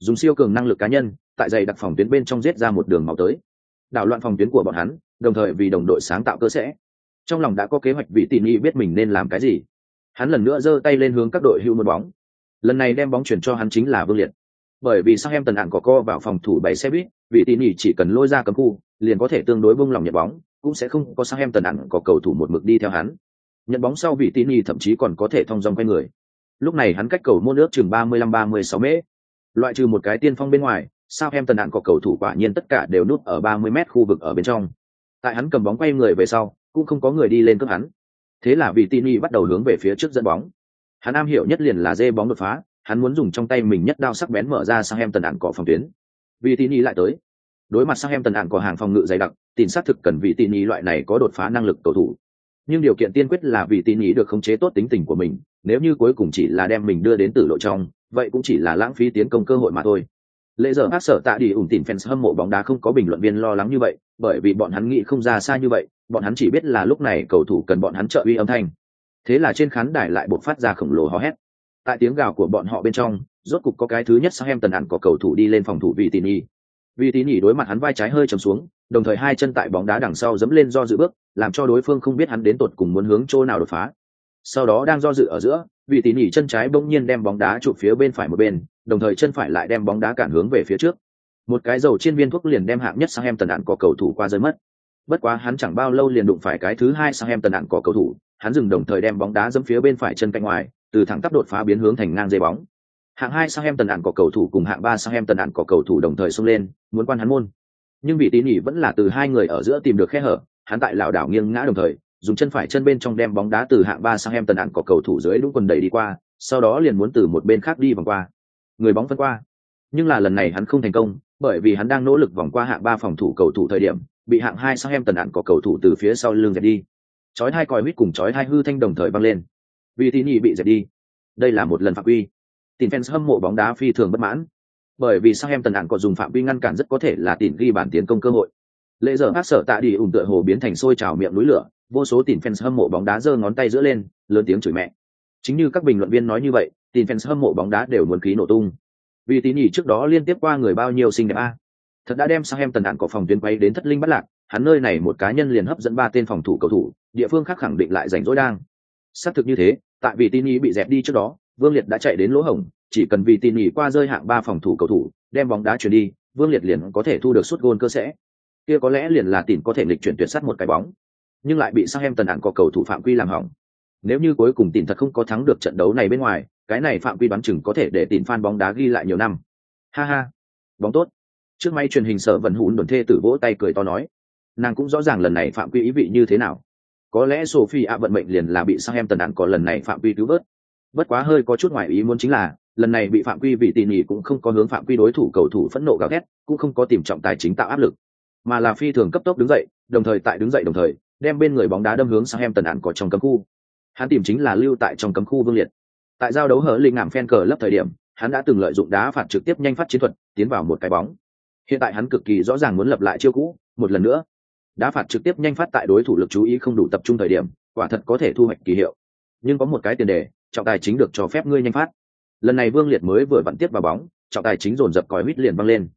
Dùng siêu cường năng lực cá nhân, tại dày đặc phòng tuyến bên trong giết ra một đường máu tới đảo loạn phòng tuyến của bọn hắn, đồng thời vì đồng đội sáng tạo cơ sẽ. Trong lòng đã có kế hoạch vị tỉ nhi biết mình nên làm cái gì. Hắn lần nữa giơ tay lên hướng các đội hưu một bóng. Lần này đem bóng chuyển cho hắn chính là vương liệt. Bởi vì sao em tần ạn có co vào phòng thủ bảy xe buýt vị tỉ nỉ chỉ cần lôi ra cấm khu, liền có thể tương đối bông lòng nhận bóng, cũng sẽ không có sang em tần ạn có cầu thủ một mực đi theo hắn. Nhận bóng sau vị tỉ nhì thậm chí còn có thể thong dong quay người. Lúc này hắn cách cầu môn nước chừng ba mươi lăm ba mươi sáu mễ loại trừ một cái tiên phong bên ngoài sao em tần nạn có cầu thủ quả nhiên tất cả đều nút ở ba mươi mét khu vực ở bên trong. Tại hắn cầm bóng quay người về sau, cũng không có người đi lên cướp hắn. Thế là vị tini bắt đầu hướng về phía trước dẫn bóng. Hắn am hiểu nhất liền là dê bóng đột phá, hắn muốn dùng trong tay mình nhất đao sắc bén mở ra sang em tần nạn cỏ phòng tuyến. Vị tini lại tới. Đối mặt sang em tần nạn có hàng phòng ngự dày đặc, tin xác thực cần vị tini loại này có đột phá năng lực cầu thủ. Nhưng điều kiện tiên quyết là vì tin được khống chế tốt tính tình của mình, nếu như cuối cùng chỉ là đem mình đưa đến tử lộ trong, vậy cũng chỉ là lãng phí tiến công cơ hội mà thôi lễ giờ hát sở tạ đi ủng tìm fans hâm mộ bóng đá không có bình luận viên lo lắng như vậy, bởi vì bọn hắn nghĩ không ra xa như vậy, bọn hắn chỉ biết là lúc này cầu thủ cần bọn hắn trợ uy âm thanh. Thế là trên khán đài lại buộc phát ra khổng lồ hò hét. Tại tiếng gào của bọn họ bên trong, rốt cục có cái thứ nhất sang em tần ạn có cầu thủ đi lên phòng thủ vì tin y vì tín nhỉ đối mặt hắn vai trái hơi trầm xuống, đồng thời hai chân tại bóng đá đằng sau dẫm lên do dự bước, làm cho đối phương không biết hắn đến tột cùng muốn hướng chỗ nào đột phá. Sau đó đang do dự ở giữa vị tỉ nỉ chân trái bỗng nhiên đem bóng đá chụp phía bên phải một bên, đồng thời chân phải lại đem bóng đá cản hướng về phía trước. Một cái dầu trên viên thuốc liền đem hạng nhất sang em tần đạn có cầu thủ qua rơi mất. Bất quá hắn chẳng bao lâu liền đụng phải cái thứ hai sang em tần đạn có cầu thủ, hắn dừng đồng thời đem bóng đá dẫm phía bên phải chân cạnh ngoài, từ thẳng tắp đột phá biến hướng thành ngang dây bóng. Hạng hai sang em tần đạn có cầu thủ cùng hạng ba sang em tần đạn có cầu thủ đồng thời xông lên, muốn quan hắn môn. Nhưng vị tỉ nhỉ vẫn là từ hai người ở giữa tìm được khe hở, hắn tại lảo đảo nghiêng ngã đồng thời dùng chân phải chân bên trong đem bóng đá từ hạng ba sang em tần đạn có cầu thủ dưới đúng quần đẩy đi qua, sau đó liền muốn từ một bên khác đi vòng qua. Người bóng phân qua. Nhưng là lần này hắn không thành công, bởi vì hắn đang nỗ lực vòng qua hạng ba phòng thủ cầu thủ thời điểm, bị hạng hai sang em tần đạn có cầu thủ từ phía sau lưng dẹp đi. Chói hai còi huýt cùng chói hai hư thanh đồng thời văng lên. Vì tín nhỉ bị dẹp đi. Đây là một lần phạm quy tìm fans hâm mộ bóng đá phi thường bất mãn. Bởi vì sang em tần ạn có dùng phạm vi ngăn cản rất có thể là tìm ghi bản tiến công cơ hội. Lễ giờ hát sở tạ đi ủng tựa hồ biến thành sôi trào miệng núi lửa vô số tìm fans hâm mộ bóng đá giơ ngón tay giữa lên, lớn tiếng chửi mẹ. Chính như các bình luận viên nói như vậy tìm fans hâm mộ bóng đá đều muốn khí nổ tung. Vì tín nhỉ trước đó liên tiếp qua người bao nhiêu xinh đẹp a. Thật đã đem sang em tần đạn có phòng tuyến quay đến thất linh bắt lạc, hắn nơi này một cá nhân liền hấp dẫn ba tên phòng thủ cầu thủ, địa phương khác khẳng định lại rảnh rỗi đang. Xác thực như thế, tại vì tin ý bị dẹp đi trước đó, vương liệt đã chạy đến lỗ hổng, chỉ cần vì tin ý qua rơi hạng ba phòng thủ cầu thủ, đem bóng đá chuyển đi, vương liệt liền có thể thu được suốt gôn cơ sẽ. Kia có lẽ liền là tìm có thể lịch chuyển tuyệt sắt một cái bóng nhưng lại bị sang em tần ạn có cầu thủ phạm quy làm hỏng. Nếu như cuối cùng tìm thật không có thắng được trận đấu này bên ngoài, cái này phạm quy đoán chừng có thể để tìm fan bóng đá ghi lại nhiều năm. Ha ha. Bóng tốt. Trước may truyền hình sở vận hụn đồn thê tử vỗ tay cười to nói. Nàng cũng rõ ràng lần này phạm quy ý vị như thế nào. Có lẽ sophie ạ vận mệnh liền là bị sang em tần đạn có lần này phạm quy cứu vớt. Bất quá hơi có chút ngoại ý muốn chính là, lần này bị phạm quy vì tỉ mỉ cũng không có hướng phạm quy đối thủ cầu thủ phẫn nộ gào thét, cũng không có tìm trọng tài chính tạo áp lực. Mà là phi thường cấp tốc đứng dậy, đồng thời tại đứng dậy đồng thời đem bên người bóng đá đâm hướng sang em tần đạn có trong cấm khu. Hắn tìm chính là lưu tại trong cấm khu vương liệt. Tại giao đấu hở linh ngảm phen cờ lấp thời điểm, hắn đã từng lợi dụng đá phạt trực tiếp nhanh phát chiến thuật, tiến vào một cái bóng. Hiện tại hắn cực kỳ rõ ràng muốn lập lại chiêu cũ, một lần nữa. Đá phạt trực tiếp nhanh phát tại đối thủ lực chú ý không đủ tập trung thời điểm, quả thật có thể thu hoạch kỳ hiệu. Nhưng có một cái tiền đề, trọng tài chính được cho phép ngươi nhanh phát. Lần này vương liệt mới vừa vặn tiếp vào bóng, trọng tài chính dồn dập còi huýt liền văng lên.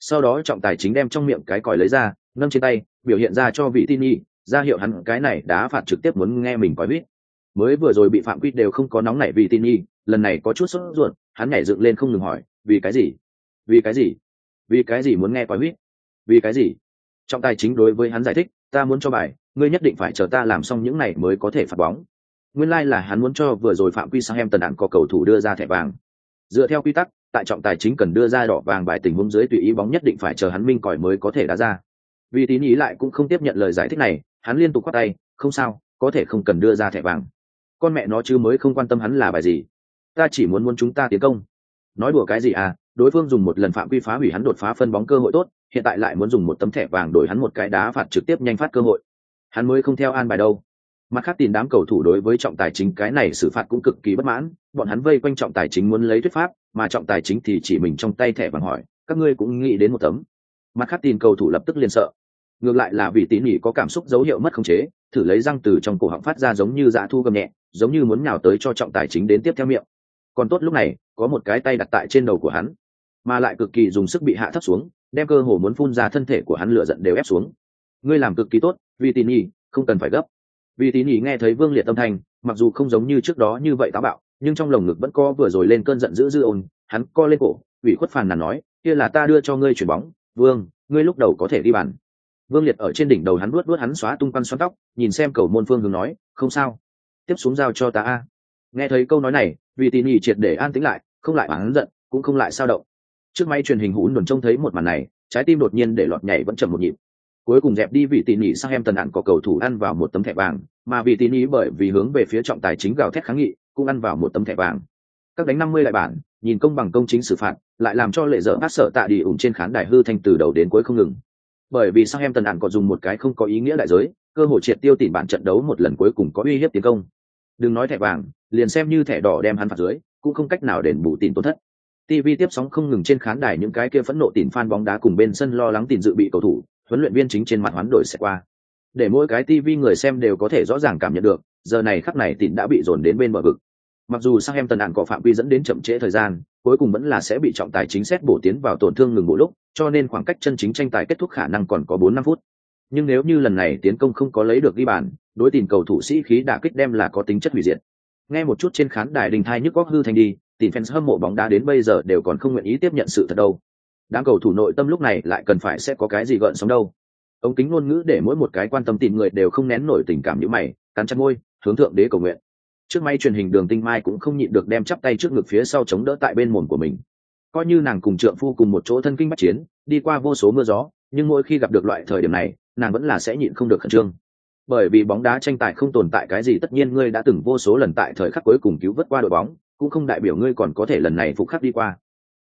Sau đó trọng tài chính đem trong miệng cái còi lấy ra, nâng trên tay, biểu hiện ra cho vị tin nhi ra hiệu hắn cái này đá phạt trực tiếp muốn nghe mình quái huyết mới vừa rồi bị phạm quy đều không có nóng nảy vì tin nhi, lần này có chút sốt ruột, hắn nhảy dựng lên không ngừng hỏi, vì cái gì? Vì cái gì? Vì cái gì muốn nghe quái huýt vì cái gì? Trọng tài chính đối với hắn giải thích, ta muốn cho bài, ngươi nhất định phải chờ ta làm xong những này mới có thể phạt bóng. Nguyên lai、like、là hắn muốn cho vừa rồi phạm quy sang em tần đạn có cầu thủ đưa ra thẻ vàng. Dựa theo quy tắc, tại trọng tài chính cần đưa ra đỏ vàng bài tình huống dưới tùy ý bóng nhất định phải chờ hắn minh còi mới có thể đá ra. Vì tín ý lại cũng không tiếp nhận lời giải thích này hắn liên tục quát tay, không sao, có thể không cần đưa ra thẻ vàng. Con mẹ nó chứ mới không quan tâm hắn là bài gì. Ta chỉ muốn muốn chúng ta tiến công. Nói đùa cái gì à đối phương dùng một lần phạm quy phá hủy hắn đột phá phân bóng cơ hội tốt, hiện tại lại muốn dùng một tấm thẻ vàng đổi hắn một cái đá phạt trực tiếp nhanh phát cơ hội. Hắn mới không theo an bài đâu. Mặt khác tìm đám cầu thủ đối với trọng tài chính, cái này xử phạt cũng cực kỳ bất mãn, bọn hắn vây quanh trọng tài chính muốn lấy thuyết pháp, mà trọng tài chính thì chỉ mình trong tay thẻ vàng hỏi, các ngươi cũng nghĩ đến một tấm? Mặt khác tìm cầu thủ lập tức liền sợ ngược lại là vì tín mỉ có cảm xúc dấu hiệu mất khống chế, thử lấy răng từ trong cổ họng phát ra giống như dã thu gầm nhẹ, giống như muốn nào tới cho trọng tài chính đến tiếp theo miệng. Còn tốt lúc này, có một cái tay đặt tại trên đầu của hắn, mà lại cực kỳ dùng sức bị hạ thấp xuống, đem cơ hồ muốn phun ra thân thể của hắn lửa giận đều ép xuống. Ngươi làm cực kỳ tốt, vì tín mỉ, không cần phải gấp. Vì tín mỉ nghe thấy vương liệt tâm thanh, mặc dù không giống như trước đó như vậy táo bạo, nhưng trong lồng ngực vẫn co vừa rồi lên cơn giận dữ dư ôn, hắn co lên cổ, ủy khuất phàn nàn nói, kia là ta đưa cho ngươi chuyển bóng, vương, ngươi lúc đầu có thể đi bàn vương liệt ở trên đỉnh đầu hắn luốt luốt hắn xóa tung quăn xoắn tóc, nhìn xem cầu môn phương hướng nói, không sao. Tiếp xuống giao cho ta a. Nghe thấy câu nói này, vị tỉ nỉ triệt để an tĩnh lại, không lại hắn giận, cũng không lại sao động. Trước máy truyền hình hũ luồn trông thấy một màn này, trái tim đột nhiên để lọt nhảy vẫn chậm một nhịp. Cuối cùng dẹp đi vị tỉ nỉ sang em tần hạn có cầu thủ ăn vào một tấm thẻ vàng, mà vị tỉ nỉ bởi vì hướng về phía trọng tài chính gào thét kháng nghị, cũng ăn vào một tấm thẻ vàng. Các đánh năm mươi lại bản, nhìn công bằng công chính xử phạt, lại làm cho lệ dở bát sợ tạ đi ủng trên khán đài hư thanh từ đầu đến cuối không ngừng bởi vì sang em tần ạn có dùng một cái không có ý nghĩa đại giới cơ hội triệt tiêu tỉn bản trận đấu một lần cuối cùng có uy hiếp tiến công đừng nói thẻ vàng liền xem như thẻ đỏ đem hắn phạt dưới cũng không cách nào đền bù tỉn tổn thất TV tiếp sóng không ngừng trên khán đài những cái kia phẫn nộ tỉn fan bóng đá cùng bên sân lo lắng tỉn dự bị cầu thủ, huấn luyện viên chính trên mặt hoán đổi sẽ qua. Để mỗi cái TV người xem đều có thể rõ ràng cảm nhận được, giờ này khắc này tỉn đã bị dồn đến bên bờ vực. Mặc dù sang em tần ạn có phạm vi dẫn đến chậm trễ thời gian, cuối cùng vẫn là sẽ bị trọng tài chính xét bổ tiến vào tổn thương ngừng bộ lúc, cho nên khoảng cách chân chính tranh tài kết thúc khả năng còn có 4 năm phút. Nhưng nếu như lần này tiến công không có lấy được ghi bàn, đối tìm cầu thủ sĩ khí đả kích đem là có tính chất hủy diệt. Nghe một chút trên khán đài đình thai nhức góc hư thành đi, tìm fans hâm mộ bóng đá đến bây giờ đều còn không nguyện ý tiếp nhận sự thật đâu. Đám cầu thủ nội tâm lúc này lại cần phải sẽ có cái gì gợn sóng đâu. Ông kính ngôn ngữ để mỗi một cái quan tâm tìm người đều không nén nổi tình cảm như mày, cắn chặt môi, hướng thượng đế cầu nguyện. Trước may truyền hình đường tinh mai cũng không nhịn được đem chắp tay trước ngực phía sau chống đỡ tại bên mồm của mình. Coi như nàng cùng trượng phu cùng một chỗ thân kinh bắt chiến, đi qua vô số mưa gió, nhưng mỗi khi gặp được loại thời điểm này, nàng vẫn là sẽ nhịn không được khẩn trương. Bởi vì bóng đá tranh tài không tồn tại cái gì tất nhiên ngươi đã từng vô số lần tại thời khắc cuối cùng cứu vớt qua đội bóng cũng không đại biểu ngươi còn có thể lần này phục khắc đi qua.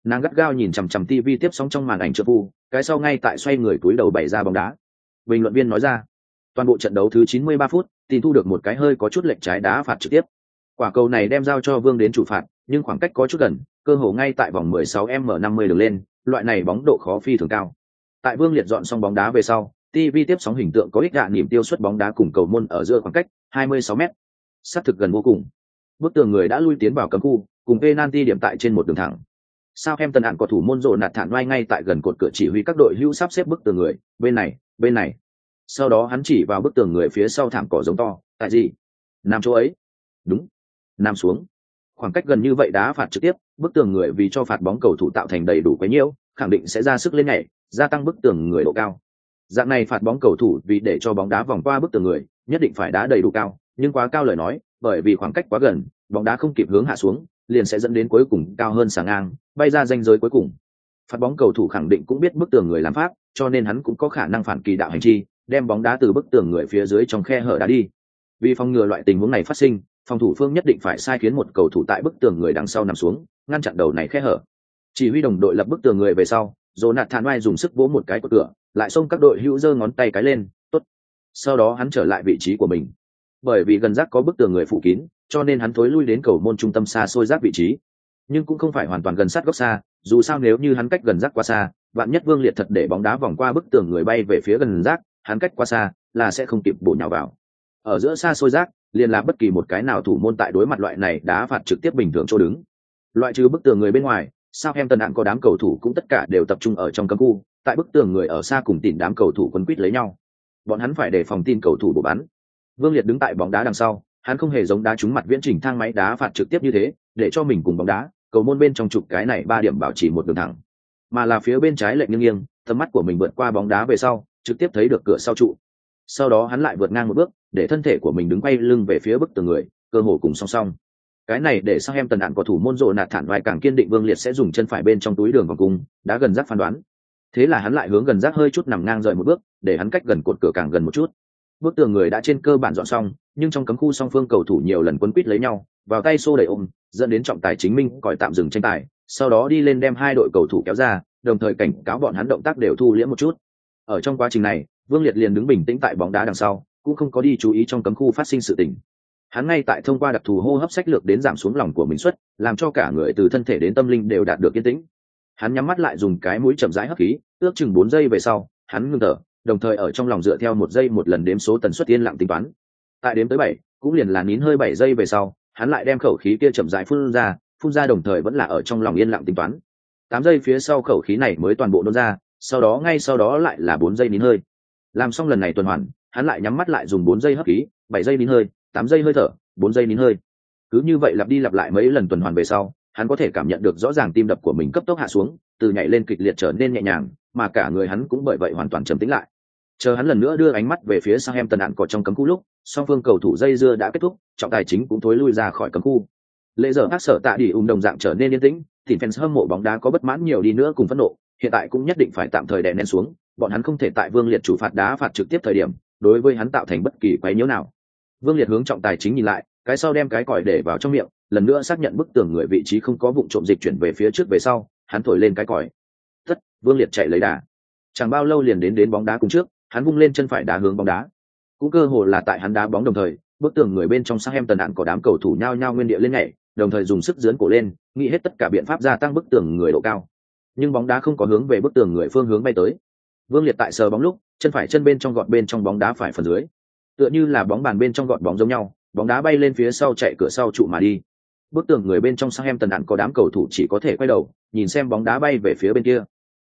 Nàng gắt gao nhìn chằm chằm tv tiếp sóng trong màn ảnh trượng phu cái sau ngay tại xoay người túi đầu bày ra bóng đá. Bình luận viên nói ra toàn bộ trận đấu thứ 93 phút tin thu được một cái hơi có chút lệch trái đá phạt trực tiếp quả cầu này đem giao cho vương đến chủ phạt, nhưng khoảng cách có chút gần, cơ hồ ngay tại vòng 16 m 50 đường lên, loại này bóng độ khó phi thường cao. Tại vương liệt dọn xong bóng đá về sau tv tiếp sóng hình tượng có ích đạn niềm tiêu suất bóng đá cùng cầu môn ở giữa khoảng cách 26 m sát thực gần vô cùng. Bức tường người đã lui tiến vào cấm khu, cùng penalty điểm tại trên một đường thẳng. Sao em tần hạn có thủ môn rộ nạt thản oai ngay tại gần cột cửa chỉ huy các đội hữu sắp xếp bức tường người, bên này bên này. Sau đó hắn chỉ vào bức tường người phía sau thảm cỏ giống to, tại gì? Nam chỗ ấy. Đúng nam xuống. Khoảng cách gần như vậy đá phạt trực tiếp, bức tường người vì cho phạt bóng cầu thủ tạo thành đầy đủ quấy nhiễu, khẳng định sẽ ra sức lên nhảy, gia tăng bức tường người độ cao. Dạng này phạt bóng cầu thủ vì để cho bóng đá vòng qua bức tường người, nhất định phải đá đầy đủ cao, nhưng quá cao lời nói, bởi vì khoảng cách quá gần, bóng đá không kịp hướng hạ xuống, liền sẽ dẫn đến cuối cùng cao hơn sáng ngang, bay ra danh giới cuối cùng. Phạt bóng cầu thủ khẳng định cũng biết bức tường người làm pháp, cho nên hắn cũng có khả năng phản kỳ đạo hành chi, đem bóng đá từ bức tường người phía dưới trong khe hở đá đi. Vì phòng ngừa loại tình huống này phát sinh phòng thủ phương nhất định phải sai khiến một cầu thủ tại bức tường người đằng sau nằm xuống, ngăn chặn đầu này khe hở. Chỉ huy đồng đội lập bức tường người về sau rồi nạt thản oai dùng sức vỗ một cái của cửa, lại xông các đội hữu giơ ngón tay cái lên, tốt. Sau đó hắn trở lại vị trí của mình. Bởi vì gần rác có bức tường người phủ kín, cho nên hắn thối lui đến cầu môn trung tâm xa xôi rác vị trí. Nhưng cũng không phải hoàn toàn gần sát góc xa, dù sao nếu như hắn cách gần rác quá xa bạn nhất vương liệt thật để bóng đá vòng qua bức tường người bay về phía gần rác, hắn cách quá xa là sẽ không kịp bổ nhào vào. Ở giữa xa xôi rác liền là bất kỳ một cái nào thủ môn tại đối mặt loại này đá phạt trực tiếp bình thường chỗ đứng. Loại trừ bức tường người bên ngoài sao em tần đạn có đám cầu thủ cũng tất cả đều tập trung ở trong cấm khu, tại bức tường người ở xa cùng tìm đám cầu thủ quấn quýt lấy nhau. Bọn hắn phải đề phòng tin cầu thủ bổ bắn vương liệt đứng tại bóng đá đằng sau, hắn không hề giống đá trúng mặt viễn trình thang máy đá phạt trực tiếp như thế, để cho mình cùng bóng đá, cầu môn bên trong chụp cái này ba điểm bảo trì một đường thẳng. Mà là phía bên trái lệch nghiêng nghiêng, tầm mắt của mình vượt qua bóng đá về sau, trực tiếp thấy được cửa sau trụ sau đó hắn lại vượt ngang một bước, để thân thể của mình đứng quay lưng về phía bức tường người, cơ hồ cùng song song. Cái này để sang em tần đạn có thủ môn rộ nạt thản vai càng kiên định vương liệt sẽ dùng chân phải bên trong túi đường vòng cung, đã gần rác phán đoán. Thế là hắn lại hướng gần rác hơi chút nằm ngang rời một bước, để hắn cách gần cột cửa càng gần một chút. Bức tường người đã trên cơ bản dọn xong, nhưng trong cấm khu song phương cầu thủ nhiều lần quấn quýt lấy nhau, vào tay xô đẩy ôm, dẫn đến trọng tài chính minh còi tạm dừng tranh tài, sau đó đi lên đem hai đội cầu thủ kéo ra, đồng thời cảnh cáo bọn hắn động tác đều thu liễm một chút. Ở trong quá trình này vương liệt liền đứng bình tĩnh tại bóng đá đằng sau, cũng không có đi chú ý trong cấm khu phát sinh sự tình. Hắn ngay tại thông qua đặc thù hô hấp sách lược đến giảm xuống lòng của mình xuất làm cho cả người từ thân thể đến tâm linh đều đạt được yên tĩnh. Hắn nhắm mắt lại dùng cái mũi chậm rãi hấp khí, ước chừng bốn giây về sau, hắn ngưng thở, đồng thời ở trong lòng dựa theo một giây một lần đếm số tần suất yên lặng tính toán. Tại đếm tới bảy, cũng liền là nín hơi bảy giây về sau, hắn lại đem khẩu khí kia chậm rãi phun ra phun ra đồng thời vẫn là ở trong lòng yên lặng tính toán. Tám giây phía sau khẩu khí này mới toàn bộ nôn ra, sau đó ngay sau đó lại là bốn giây nín hơi làm xong lần này tuần hoàn, hắn lại nhắm mắt lại dùng bốn giây hấp khí, bảy giây nín hơi, tám giây hơi thở, bốn giây nín hơi. Cứ như vậy lặp đi lặp lại mấy lần tuần hoàn về sau, hắn có thể cảm nhận được rõ ràng tim đập của mình cấp tốc hạ xuống, từ nhảy lên kịch liệt trở nên nhẹ nhàng, mà cả người hắn cũng bởi vậy hoàn toàn trầm tĩnh lại. Chờ hắn lần nữa đưa ánh mắt về phía sang em tần ạn cỏ trong cấm khu lúc, song phương cầu thủ dây dưa đã kết thúc, trọng tài chính cũng thối lui ra khỏi cấm khu. Lễ giờ các sở tạ đi ung đồng dạng trở nên yên tĩnh, thì fans hâm mộ bóng đá có bất mãn nhiều đi nữa cùng phẫn nộ, hiện tại cũng nhất định phải tạm thời đè nén xuống bọn hắn không thể tại vương liệt chủ phạt đá phạt trực tiếp thời điểm, đối với hắn tạo thành bất kỳ quấy nhiễu nào. Vương liệt hướng trọng tài chính nhìn lại, cái sau đem cái còi để vào trong miệng, lần nữa xác nhận bức tường người vị trí không có vụ trộm dịch chuyển về phía trước về sau, hắn thổi lên cái còi. Tất, vương liệt chạy lấy đà. Chẳng bao lâu liền đến đến bóng đá cùng trước, hắn vung lên chân phải đá hướng bóng đá. Cũng cơ hồ là tại hắn đá bóng đồng thời, bức tường người bên trong sang em tần nạn có đám cầu thủ nhao nhao nguyên địa lên nhảy, đồng thời dùng sức dướn cổ lên, nghĩ hết tất cả biện pháp gia tăng bức tường người độ cao. Nhưng bóng đá không có hướng về bức tường người phương hướng bay tới vương liệt tại sờ bóng lúc, chân phải chân bên trong gọn bên trong bóng đá phải phần dưới. Tựa như là bóng bàn bên trong gọn bóng giống nhau, bóng đá bay lên phía sau chạy cửa sau trụ mà đi. Bức tường người bên trong sang em tần đạn có đám cầu thủ chỉ có thể quay đầu, nhìn xem bóng đá bay về phía bên kia.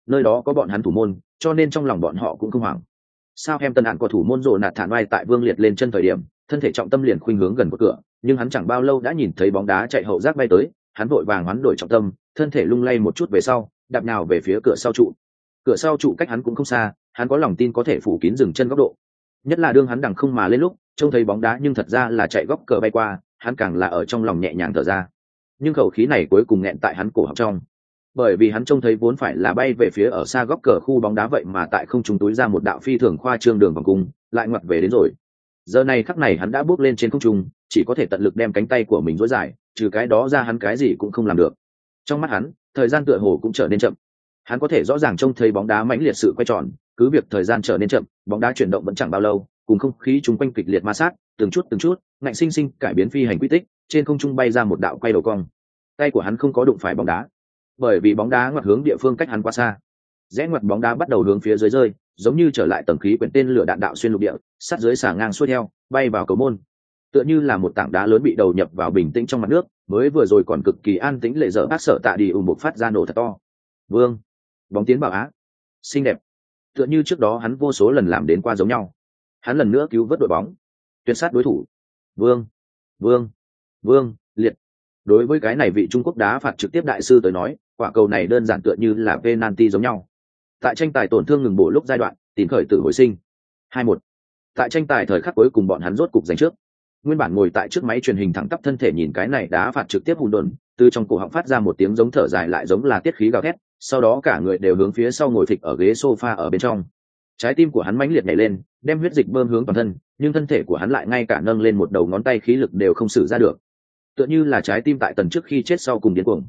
Nơi đó có bọn hắn thủ môn, cho nên trong lòng bọn họ cũng không hoảng. Sao em tần đạn có thủ môn rồ nạt thản vai tại vương liệt lên chân thời điểm, thân thể trọng tâm liền khuynh hướng gần một cửa, nhưng hắn chẳng bao lâu đã nhìn thấy bóng đá chạy hậu giác bay tới, hắn vội vàng hoán đổi trọng tâm, thân thể lung lay một chút về sau, đạp nào về phía cửa sau trụ cửa sau trụ cách hắn cũng không xa, hắn có lòng tin có thể phủ kín dừng chân góc độ. Nhất là đương hắn đằng không mà lên lúc, trông thấy bóng đá nhưng thật ra là chạy góc cờ bay qua, hắn càng là ở trong lòng nhẹ nhàng thở ra. Nhưng khẩu khí này cuối cùng nghẹn tại hắn cổ học trong. Bởi vì hắn trông thấy vốn phải là bay về phía ở xa góc cờ khu bóng đá vậy mà tại không trùng túi ra một đạo phi thường khoa trương đường vòng cung, lại ngoặt về đến rồi. Giờ này khắc này hắn đã bước lên trên không trung, chỉ có thể tận lực đem cánh tay của mình dối dài, trừ cái đó ra hắn cái gì cũng không làm được. Trong mắt hắn, thời gian tựa hồ cũng trở nên chậm hắn có thể rõ ràng trông thấy bóng đá mãnh liệt sự quay tròn, cứ việc thời gian trở nên chậm, bóng đá chuyển động vẫn chẳng bao lâu, cùng không khí chung quanh kịch liệt ma sát, từng chút từng chút, ngạnh sinh sinh cải biến phi hành quy tích, trên không trung bay ra một đạo quay đầu cong. Tay của hắn không có đụng phải bóng đá, bởi vì bóng đá ngoặt hướng địa phương cách hắn quá xa. Rẽ ngoặt bóng đá bắt đầu hướng phía dưới rơi, giống như trở lại tầng khí quyển tên lửa đạn đạo xuyên lục địa, sát dưới xả ngang suốt theo, bay vào cầu môn. Tựa như là một tảng đá lớn bị đầu nhập vào bình tĩnh trong mặt nước, mới vừa rồi còn cực kỳ an tĩnh lệ dở bác sợ tạ đi ùm một phát ra nổ thật to. Vương! Bóng tiến bảo á. Xinh đẹp. Tựa như trước đó hắn vô số lần làm đến qua giống nhau. Hắn lần nữa cứu vớt đội bóng. Tuyệt sát đối thủ. Vương. Vương. Vương. Liệt. Đối với cái này vị trung quốc đá phạt trực tiếp đại sư tới nói, quả cầu này đơn giản tựa như là penalty giống nhau. Tại tranh tài tổn thương ngừng bổ lúc giai đoạn tìm khởi tử hồi sinh. Hai một. Tại tranh tài thời khắc cuối cùng bọn hắn rốt cục giành trước. Nguyên bản ngồi tại trước máy truyền hình thẳng tắp thân thể nhìn cái này đá phạt trực tiếp hùn đồn, từ trong cổ họng phát ra một tiếng giống thở dài lại giống là tiết khí gào thét sau đó cả người đều hướng phía sau ngồi thịt ở ghế sofa ở bên trong. Trái tim của hắn mãnh liệt nhảy lên, đem huyết dịch bơm hướng toàn thân, nhưng thân thể của hắn lại ngay cả nâng lên một đầu ngón tay khí lực đều không xử ra được. Tựa như là trái tim tại tần trước khi chết sau cùng điên cuồng.